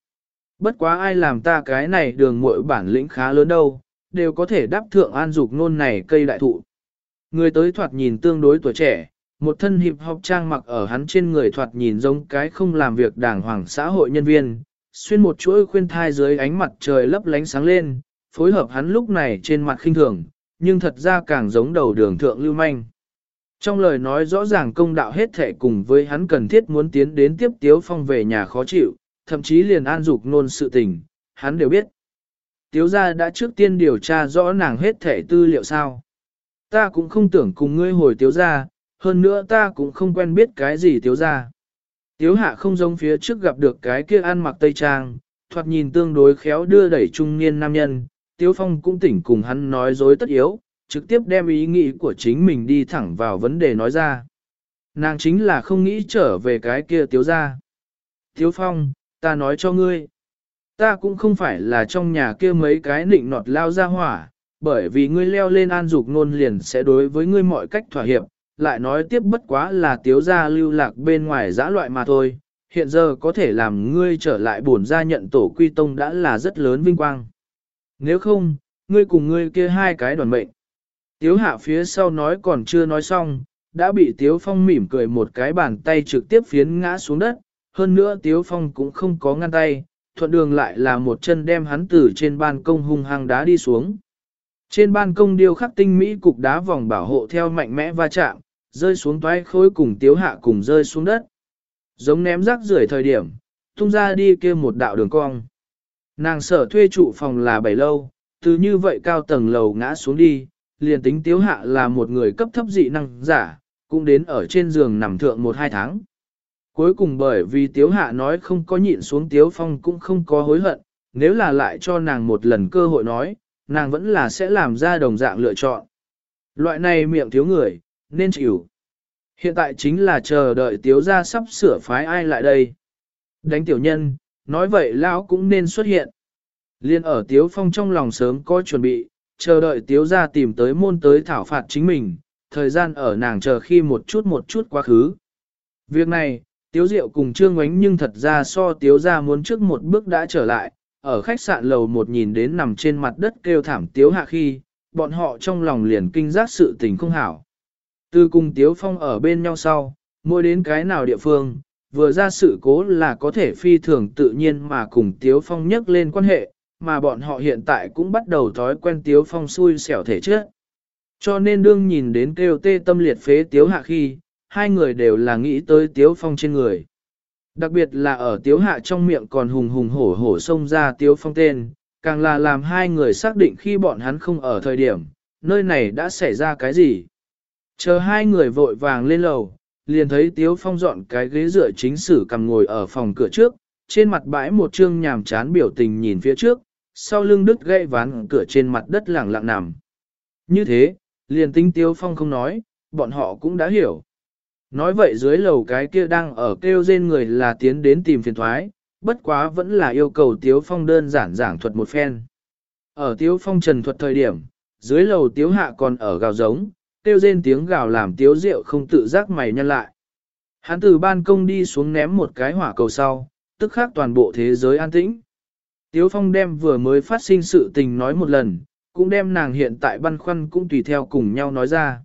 Bất quá ai làm ta cái này đường muội bản lĩnh khá lớn đâu, đều có thể đáp thượng an dục nôn này cây đại thụ. Người tới thoạt nhìn tương đối tuổi trẻ, một thân hiệp học trang mặc ở hắn trên người thoạt nhìn giống cái không làm việc đảng hoàng xã hội nhân viên, xuyên một chuỗi khuyên thai dưới ánh mặt trời lấp lánh sáng lên, phối hợp hắn lúc này trên mặt khinh thường, nhưng thật ra càng giống đầu đường thượng lưu manh. Trong lời nói rõ ràng công đạo hết thể cùng với hắn cần thiết muốn tiến đến tiếp Tiếu Phong về nhà khó chịu, thậm chí liền an dục nôn sự tình, hắn đều biết. Tiếu gia đã trước tiên điều tra rõ nàng hết thể tư liệu sao. Ta cũng không tưởng cùng ngươi hồi tiếu gia, hơn nữa ta cũng không quen biết cái gì tiếu gia. Tiếu hạ không giống phía trước gặp được cái kia ăn mặc tây trang, thoạt nhìn tương đối khéo đưa đẩy trung niên nam nhân, tiếu phong cũng tỉnh cùng hắn nói dối tất yếu, trực tiếp đem ý nghĩ của chính mình đi thẳng vào vấn đề nói ra. Nàng chính là không nghĩ trở về cái kia tiếu gia. Tiếu phong, ta nói cho ngươi. Ta cũng không phải là trong nhà kia mấy cái nịnh nọt lao ra hỏa, bởi vì ngươi leo lên an dục nôn liền sẽ đối với ngươi mọi cách thỏa hiệp, lại nói tiếp bất quá là tiếu gia lưu lạc bên ngoài giã loại mà thôi, hiện giờ có thể làm ngươi trở lại bổn gia nhận tổ quy tông đã là rất lớn vinh quang. Nếu không, ngươi cùng ngươi kia hai cái đoàn mệnh. Tiếu hạ phía sau nói còn chưa nói xong, đã bị Tiếu Phong mỉm cười một cái bàn tay trực tiếp phiến ngã xuống đất, hơn nữa Tiếu Phong cũng không có ngăn tay, thuận đường lại là một chân đem hắn từ trên ban công hung hăng đá đi xuống. Trên ban công điêu khắc tinh mỹ cục đá vòng bảo hộ theo mạnh mẽ va chạm, rơi xuống toái khối cùng tiếu hạ cùng rơi xuống đất. Giống ném rác rưởi thời điểm, tung ra đi kia một đạo đường cong. Nàng sở thuê trụ phòng là bảy lâu, từ như vậy cao tầng lầu ngã xuống đi, liền tính tiếu hạ là một người cấp thấp dị năng giả, cũng đến ở trên giường nằm thượng một hai tháng. Cuối cùng bởi vì tiếu hạ nói không có nhịn xuống tiếu phong cũng không có hối hận, nếu là lại cho nàng một lần cơ hội nói, nàng vẫn là sẽ làm ra đồng dạng lựa chọn. Loại này miệng thiếu người, nên chịu. Hiện tại chính là chờ đợi tiếu gia sắp sửa phái ai lại đây. Đánh tiểu nhân, nói vậy lão cũng nên xuất hiện. Liên ở tiếu phong trong lòng sớm có chuẩn bị, chờ đợi tiếu gia tìm tới môn tới thảo phạt chính mình, thời gian ở nàng chờ khi một chút một chút quá khứ. Việc này, tiếu diệu cùng trương ngoánh nhưng thật ra so tiếu gia muốn trước một bước đã trở lại, ở khách sạn lầu một nhìn đến nằm trên mặt đất kêu thảm tiếu hạ khi, bọn họ trong lòng liền kinh giác sự tình không hảo. Từ cùng Tiếu Phong ở bên nhau sau, mỗi đến cái nào địa phương, vừa ra sự cố là có thể phi thường tự nhiên mà cùng Tiếu Phong nhắc lên quan hệ, mà bọn họ hiện tại cũng bắt đầu thói quen Tiếu Phong xui xẻo thể trước. Cho nên đương nhìn đến kêu tê tâm liệt phế Tiếu Hạ khi, hai người đều là nghĩ tới Tiếu Phong trên người. Đặc biệt là ở Tiếu Hạ trong miệng còn hùng hùng hổ hổ xông ra Tiếu Phong tên, càng là làm hai người xác định khi bọn hắn không ở thời điểm, nơi này đã xảy ra cái gì? Chờ hai người vội vàng lên lầu, liền thấy Tiếu Phong dọn cái ghế dựa chính sử cầm ngồi ở phòng cửa trước, trên mặt bãi một trương nhàm chán biểu tình nhìn phía trước, sau lưng đứt gãy ván cửa trên mặt đất lẳng lặng nằm. Như thế, liền tinh Tiếu Phong không nói, bọn họ cũng đã hiểu. Nói vậy dưới lầu cái kia đang ở kêu rên người là tiến đến tìm phiền thoái, bất quá vẫn là yêu cầu Tiếu Phong đơn giản giảng thuật một phen. Ở Tiếu Phong trần thuật thời điểm, dưới lầu Tiếu Hạ còn ở gào giống, kêu rên tiếng gào làm Tiếu rượu không tự giác mày nhăn lại. Hắn từ ban công đi xuống ném một cái hỏa cầu sau, tức khác toàn bộ thế giới an tĩnh. Tiếu Phong đem vừa mới phát sinh sự tình nói một lần, cũng đem nàng hiện tại băn khoăn cũng tùy theo cùng nhau nói ra.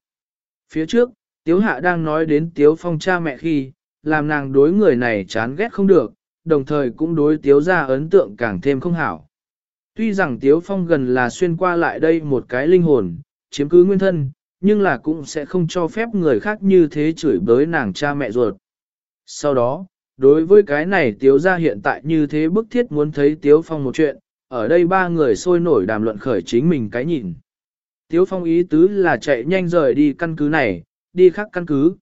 Phía trước, Tiếu Hạ đang nói đến Tiếu Phong cha mẹ khi, làm nàng đối người này chán ghét không được, đồng thời cũng đối Tiếu ra ấn tượng càng thêm không hảo. Tuy rằng Tiếu Phong gần là xuyên qua lại đây một cái linh hồn, chiếm cứ nguyên thân, nhưng là cũng sẽ không cho phép người khác như thế chửi bới nàng cha mẹ ruột. Sau đó, đối với cái này Tiếu ra hiện tại như thế bức thiết muốn thấy Tiếu Phong một chuyện, ở đây ba người sôi nổi đàm luận khởi chính mình cái nhìn. Tiếu Phong ý tứ là chạy nhanh rời đi căn cứ này, đi khác căn cứ.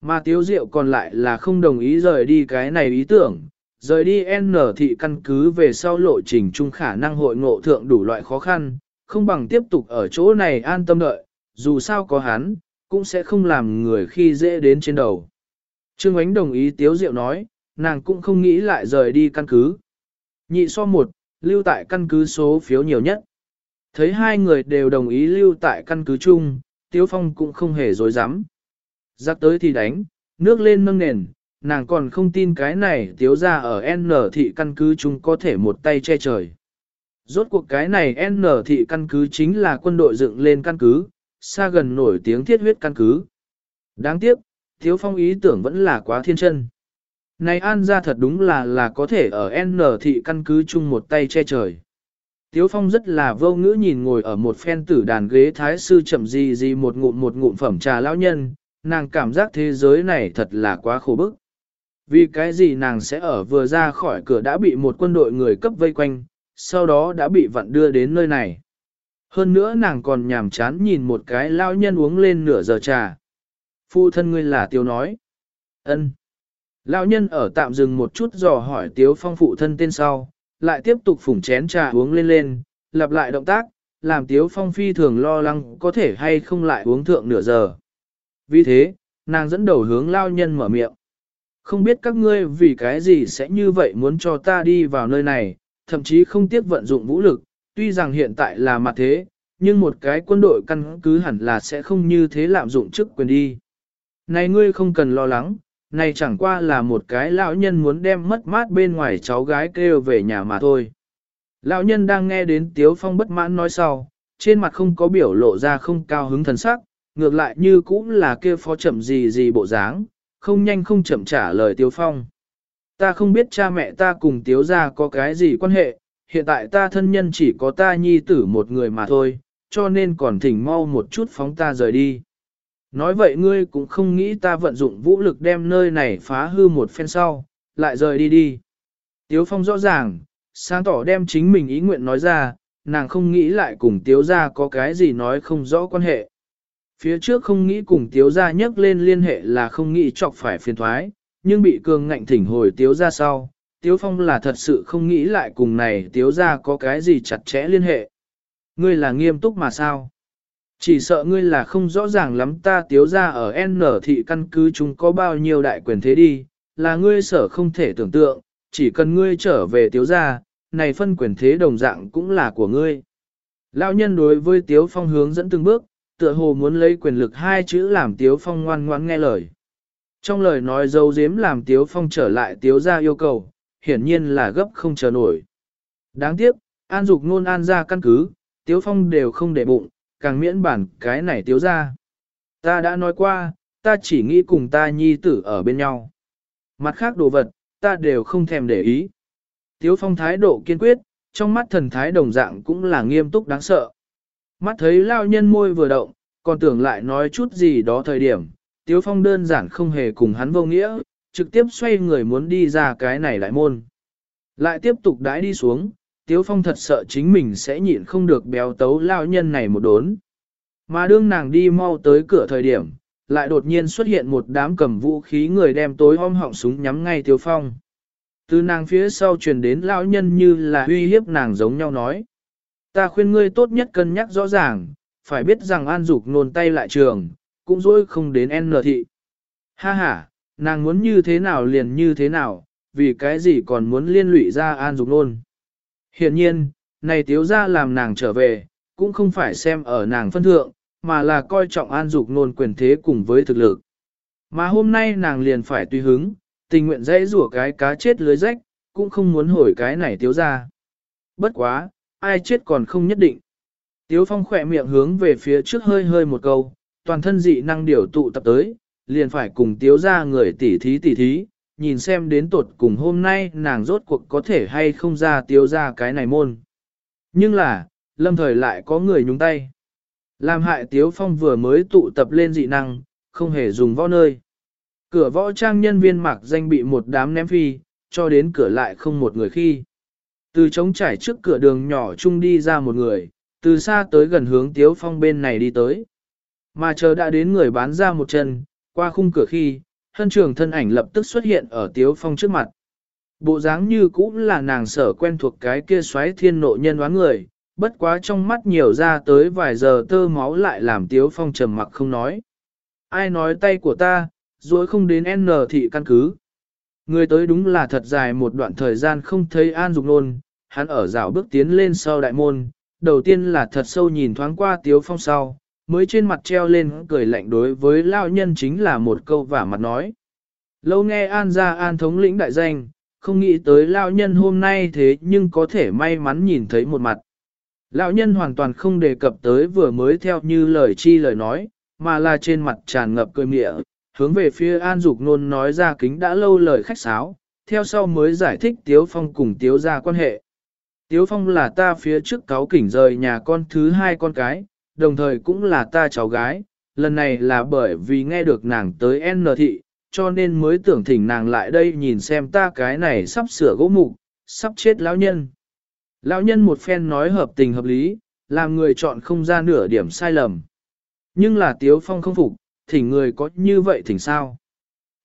Mà Tiếu Diệu còn lại là không đồng ý rời đi cái này ý tưởng, rời đi N thị căn cứ về sau lộ trình chung khả năng hội ngộ thượng đủ loại khó khăn, không bằng tiếp tục ở chỗ này an tâm đợi, dù sao có hắn, cũng sẽ không làm người khi dễ đến trên đầu. Trương Ánh đồng ý Tiếu Diệu nói, nàng cũng không nghĩ lại rời đi căn cứ. Nhị so một, lưu tại căn cứ số phiếu nhiều nhất. Thấy hai người đều đồng ý lưu tại căn cứ chung, Tiếu Phong cũng không hề dối dám. Giặc tới thì đánh, nước lên nâng nền, nàng còn không tin cái này Tiếu ra ở N thị căn cứ chung có thể một tay che trời. Rốt cuộc cái này N thị căn cứ chính là quân đội dựng lên căn cứ, xa gần nổi tiếng thiết huyết căn cứ. Đáng tiếc, Thiếu Phong ý tưởng vẫn là quá thiên chân. Này An ra thật đúng là là có thể ở N thị căn cứ chung một tay che trời. Tiếu Phong rất là vô ngữ nhìn ngồi ở một phen tử đàn ghế thái sư chậm gì gì một ngụm một ngụm phẩm trà lão nhân, nàng cảm giác thế giới này thật là quá khổ bức. Vì cái gì nàng sẽ ở vừa ra khỏi cửa đã bị một quân đội người cấp vây quanh, sau đó đã bị vặn đưa đến nơi này. Hơn nữa nàng còn nhàm chán nhìn một cái lão nhân uống lên nửa giờ trà. Phu thân ngươi là tiêu nói. ân. Lão nhân ở tạm dừng một chút dò hỏi tiếu phong phụ thân tên sau, lại tiếp tục phủng chén trà uống lên lên, lặp lại động tác, làm Tiếu Phong phi thường lo lắng có thể hay không lại uống thượng nửa giờ. Vì thế, nàng dẫn đầu hướng lao nhân mở miệng. Không biết các ngươi vì cái gì sẽ như vậy muốn cho ta đi vào nơi này, thậm chí không tiếc vận dụng vũ lực, tuy rằng hiện tại là mặt thế, nhưng một cái quân đội căn cứ hẳn là sẽ không như thế lạm dụng chức quyền đi. Này ngươi không cần lo lắng, này chẳng qua là một cái lão nhân muốn đem mất mát bên ngoài cháu gái kêu về nhà mà thôi. Lão nhân đang nghe đến Tiếu Phong bất mãn nói sau, trên mặt không có biểu lộ ra không cao hứng thần sắc, ngược lại như cũng là kia phó chậm gì gì bộ dáng, không nhanh không chậm trả lời Tiếu Phong. Ta không biết cha mẹ ta cùng Tiếu gia có cái gì quan hệ, hiện tại ta thân nhân chỉ có ta nhi tử một người mà thôi, cho nên còn thỉnh mau một chút phóng ta rời đi. Nói vậy ngươi cũng không nghĩ ta vận dụng vũ lực đem nơi này phá hư một phen sau, lại rời đi đi. Tiếu Phong rõ ràng, sáng tỏ đem chính mình ý nguyện nói ra, nàng không nghĩ lại cùng Tiếu gia có cái gì nói không rõ quan hệ. Phía trước không nghĩ cùng Tiếu gia nhắc lên liên hệ là không nghĩ chọc phải phiền thoái, nhưng bị cường ngạnh thỉnh hồi Tiếu gia sau. Tiếu Phong là thật sự không nghĩ lại cùng này Tiếu gia có cái gì chặt chẽ liên hệ. Ngươi là nghiêm túc mà sao? Chỉ sợ ngươi là không rõ ràng lắm ta tiếu ra ở N thị căn cứ chúng có bao nhiêu đại quyền thế đi, là ngươi sở không thể tưởng tượng, chỉ cần ngươi trở về tiếu ra, này phân quyền thế đồng dạng cũng là của ngươi. Lão nhân đối với tiếu phong hướng dẫn từng bước, tựa hồ muốn lấy quyền lực hai chữ làm tiếu phong ngoan ngoãn nghe lời. Trong lời nói dấu dếm làm tiếu phong trở lại tiếu ra yêu cầu, hiển nhiên là gấp không chờ nổi. Đáng tiếc, an dục nôn an ra căn cứ, tiếu phong đều không để bụng, càng miễn bản cái này tiếu ra. Ta đã nói qua, ta chỉ nghĩ cùng ta nhi tử ở bên nhau. Mặt khác đồ vật, ta đều không thèm để ý. Tiếu phong thái độ kiên quyết, trong mắt thần thái đồng dạng cũng là nghiêm túc đáng sợ. Mắt thấy lao nhân môi vừa động, còn tưởng lại nói chút gì đó thời điểm, tiếu phong đơn giản không hề cùng hắn vô nghĩa, trực tiếp xoay người muốn đi ra cái này lại môn. Lại tiếp tục đãi đi xuống, Tiếu Phong thật sợ chính mình sẽ nhịn không được béo tấu lao nhân này một đốn. Mà đương nàng đi mau tới cửa thời điểm, lại đột nhiên xuất hiện một đám cầm vũ khí người đem tối om họng súng nhắm ngay Tiếu Phong. Từ nàng phía sau truyền đến lão nhân như là uy hiếp nàng giống nhau nói. Ta khuyên ngươi tốt nhất cân nhắc rõ ràng, phải biết rằng an dục nôn tay lại trường, cũng dối không đến N thị. Ha ha, nàng muốn như thế nào liền như thế nào, vì cái gì còn muốn liên lụy ra an dục nôn. Hiện nhiên, này tiếu ra làm nàng trở về, cũng không phải xem ở nàng phân thượng, mà là coi trọng an dục nôn quyền thế cùng với thực lực. Mà hôm nay nàng liền phải tùy hứng, tình nguyện dãy rủa cái cá chết lưới rách, cũng không muốn hồi cái này tiếu ra. Bất quá, ai chết còn không nhất định. Tiếu phong khỏe miệng hướng về phía trước hơi hơi một câu, toàn thân dị năng điều tụ tập tới, liền phải cùng tiếu ra người tỉ thí tỉ thí, nhìn xem đến tột cùng hôm nay nàng rốt cuộc có thể hay không ra tiếu ra cái này môn. Nhưng là, lâm thời lại có người nhúng tay. Làm hại tiếu phong vừa mới tụ tập lên dị năng, không hề dùng võ nơi. Cửa võ trang nhân viên mặc danh bị một đám ném phi, cho đến cửa lại không một người khi. Từ trống trải trước cửa đường nhỏ chung đi ra một người, từ xa tới gần hướng tiếu phong bên này đi tới. Mà chờ đã đến người bán ra một chân, qua khung cửa khi, hân trường thân ảnh lập tức xuất hiện ở tiếu phong trước mặt. Bộ dáng như cũng là nàng sở quen thuộc cái kia xoáy thiên nộ nhân đoán người, bất quá trong mắt nhiều ra tới vài giờ tơ máu lại làm tiếu phong trầm mặc không nói. Ai nói tay của ta, dối không đến N thị căn cứ. Người tới đúng là thật dài một đoạn thời gian không thấy an dục nôn, hắn ở rào bước tiến lên sau đại môn, đầu tiên là thật sâu nhìn thoáng qua tiếu phong sau, mới trên mặt treo lên cười lạnh đối với lao nhân chính là một câu vả mặt nói. Lâu nghe an ra an thống lĩnh đại danh, không nghĩ tới lao nhân hôm nay thế nhưng có thể may mắn nhìn thấy một mặt. Lão nhân hoàn toàn không đề cập tới vừa mới theo như lời chi lời nói, mà là trên mặt tràn ngập cười mịa, hướng về phía An Dục Nôn nói ra kính đã lâu lời khách sáo, theo sau mới giải thích Tiếu Phong cùng Tiếu ra quan hệ. Tiếu Phong là ta phía trước cáo kỉnh rời nhà con thứ hai con cái, đồng thời cũng là ta cháu gái, lần này là bởi vì nghe được nàng tới N thị, cho nên mới tưởng thỉnh nàng lại đây nhìn xem ta cái này sắp sửa gỗ mục, sắp chết lão nhân. Lão nhân một phen nói hợp tình hợp lý, làm người chọn không ra nửa điểm sai lầm. Nhưng là Tiếu Phong không phục, thỉnh người có như vậy thỉnh sao?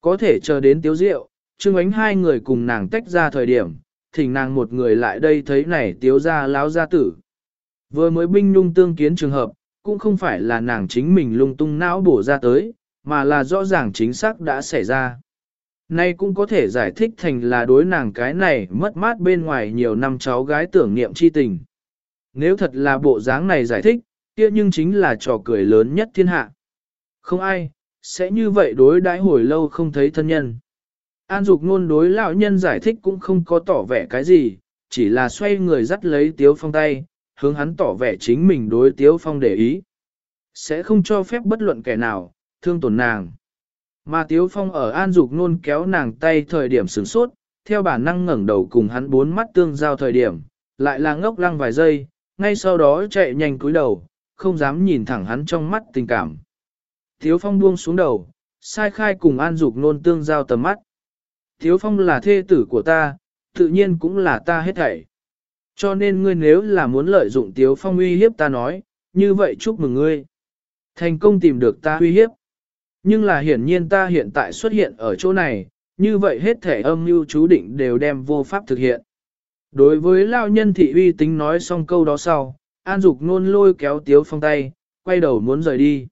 Có thể chờ đến Tiếu Diệu, Trương Ánh hai người cùng nàng tách ra thời điểm, thỉnh nàng một người lại đây thấy này Tiếu ra láo gia tử. Vừa mới binh nhung tương kiến trường hợp, cũng không phải là nàng chính mình lung tung não bổ ra tới, mà là rõ ràng chính xác đã xảy ra. Nay cũng có thể giải thích thành là đối nàng cái này mất mát bên ngoài nhiều năm cháu gái tưởng niệm chi tình. Nếu thật là bộ dáng này giải thích, kia nhưng chính là trò cười lớn nhất thiên hạ. Không ai, sẽ như vậy đối đãi hồi lâu không thấy thân nhân. An dục ngôn đối lão nhân giải thích cũng không có tỏ vẻ cái gì, chỉ là xoay người dắt lấy tiếu phong tay, hướng hắn tỏ vẻ chính mình đối tiếu phong để ý. Sẽ không cho phép bất luận kẻ nào, thương tổn nàng. Mà tiếu phong ở an dục nôn kéo nàng tay thời điểm sửng sốt, theo bản năng ngẩng đầu cùng hắn bốn mắt tương giao thời điểm, lại là ngốc lăng vài giây, ngay sau đó chạy nhanh cúi đầu, không dám nhìn thẳng hắn trong mắt tình cảm. Tiếu phong buông xuống đầu, sai khai cùng an dục nôn tương giao tầm mắt. Tiếu phong là thê tử của ta, tự nhiên cũng là ta hết thảy. Cho nên ngươi nếu là muốn lợi dụng Tiếu Phong uy hiếp ta nói, như vậy chúc mừng ngươi. Thành công tìm được ta uy hiếp. Nhưng là hiển nhiên ta hiện tại xuất hiện ở chỗ này, như vậy hết thể âm mưu chú định đều đem vô pháp thực hiện. Đối với lao nhân thị uy tính nói xong câu đó sau, An Dục nôn lôi kéo Tiếu Phong tay, quay đầu muốn rời đi.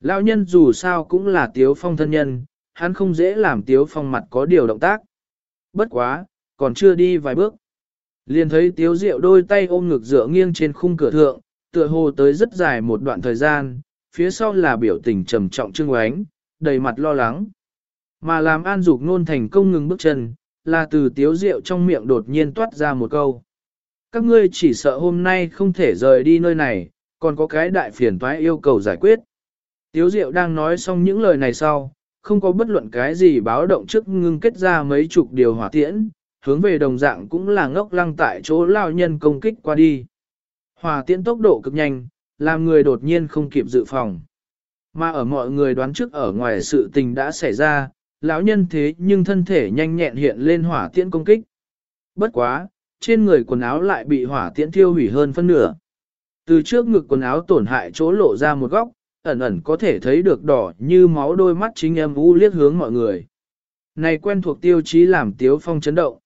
Lao nhân dù sao cũng là Tiếu Phong thân nhân, hắn không dễ làm Tiếu Phong mặt có điều động tác. Bất quá, còn chưa đi vài bước. Liền thấy tiếu diệu đôi tay ôm ngực dựa nghiêng trên khung cửa thượng, tựa hồ tới rất dài một đoạn thời gian, phía sau là biểu tình trầm trọng trương oánh, đầy mặt lo lắng. Mà làm an dục nôn thành công ngừng bước chân, là từ tiếu diệu trong miệng đột nhiên toát ra một câu. Các ngươi chỉ sợ hôm nay không thể rời đi nơi này, còn có cái đại phiền toái yêu cầu giải quyết. Tiếu diệu đang nói xong những lời này sau, không có bất luận cái gì báo động trước ngưng kết ra mấy chục điều hỏa tiễn, hướng về đồng dạng cũng là ngốc lăng tại chỗ lao nhân công kích qua đi. Hòa tiễn tốc độ cực nhanh, làm người đột nhiên không kịp dự phòng. Mà ở mọi người đoán trước ở ngoài sự tình đã xảy ra, lão nhân thế nhưng thân thể nhanh nhẹn hiện lên hỏa tiễn công kích. Bất quá, trên người quần áo lại bị hỏa tiễn thiêu hủy hơn phân nửa. Từ trước ngực quần áo tổn hại chỗ lộ ra một góc, ẩn ẩn có thể thấy được đỏ như máu đôi mắt chính em u liếc hướng mọi người. Này quen thuộc tiêu chí làm Tiếu Phong chấn động.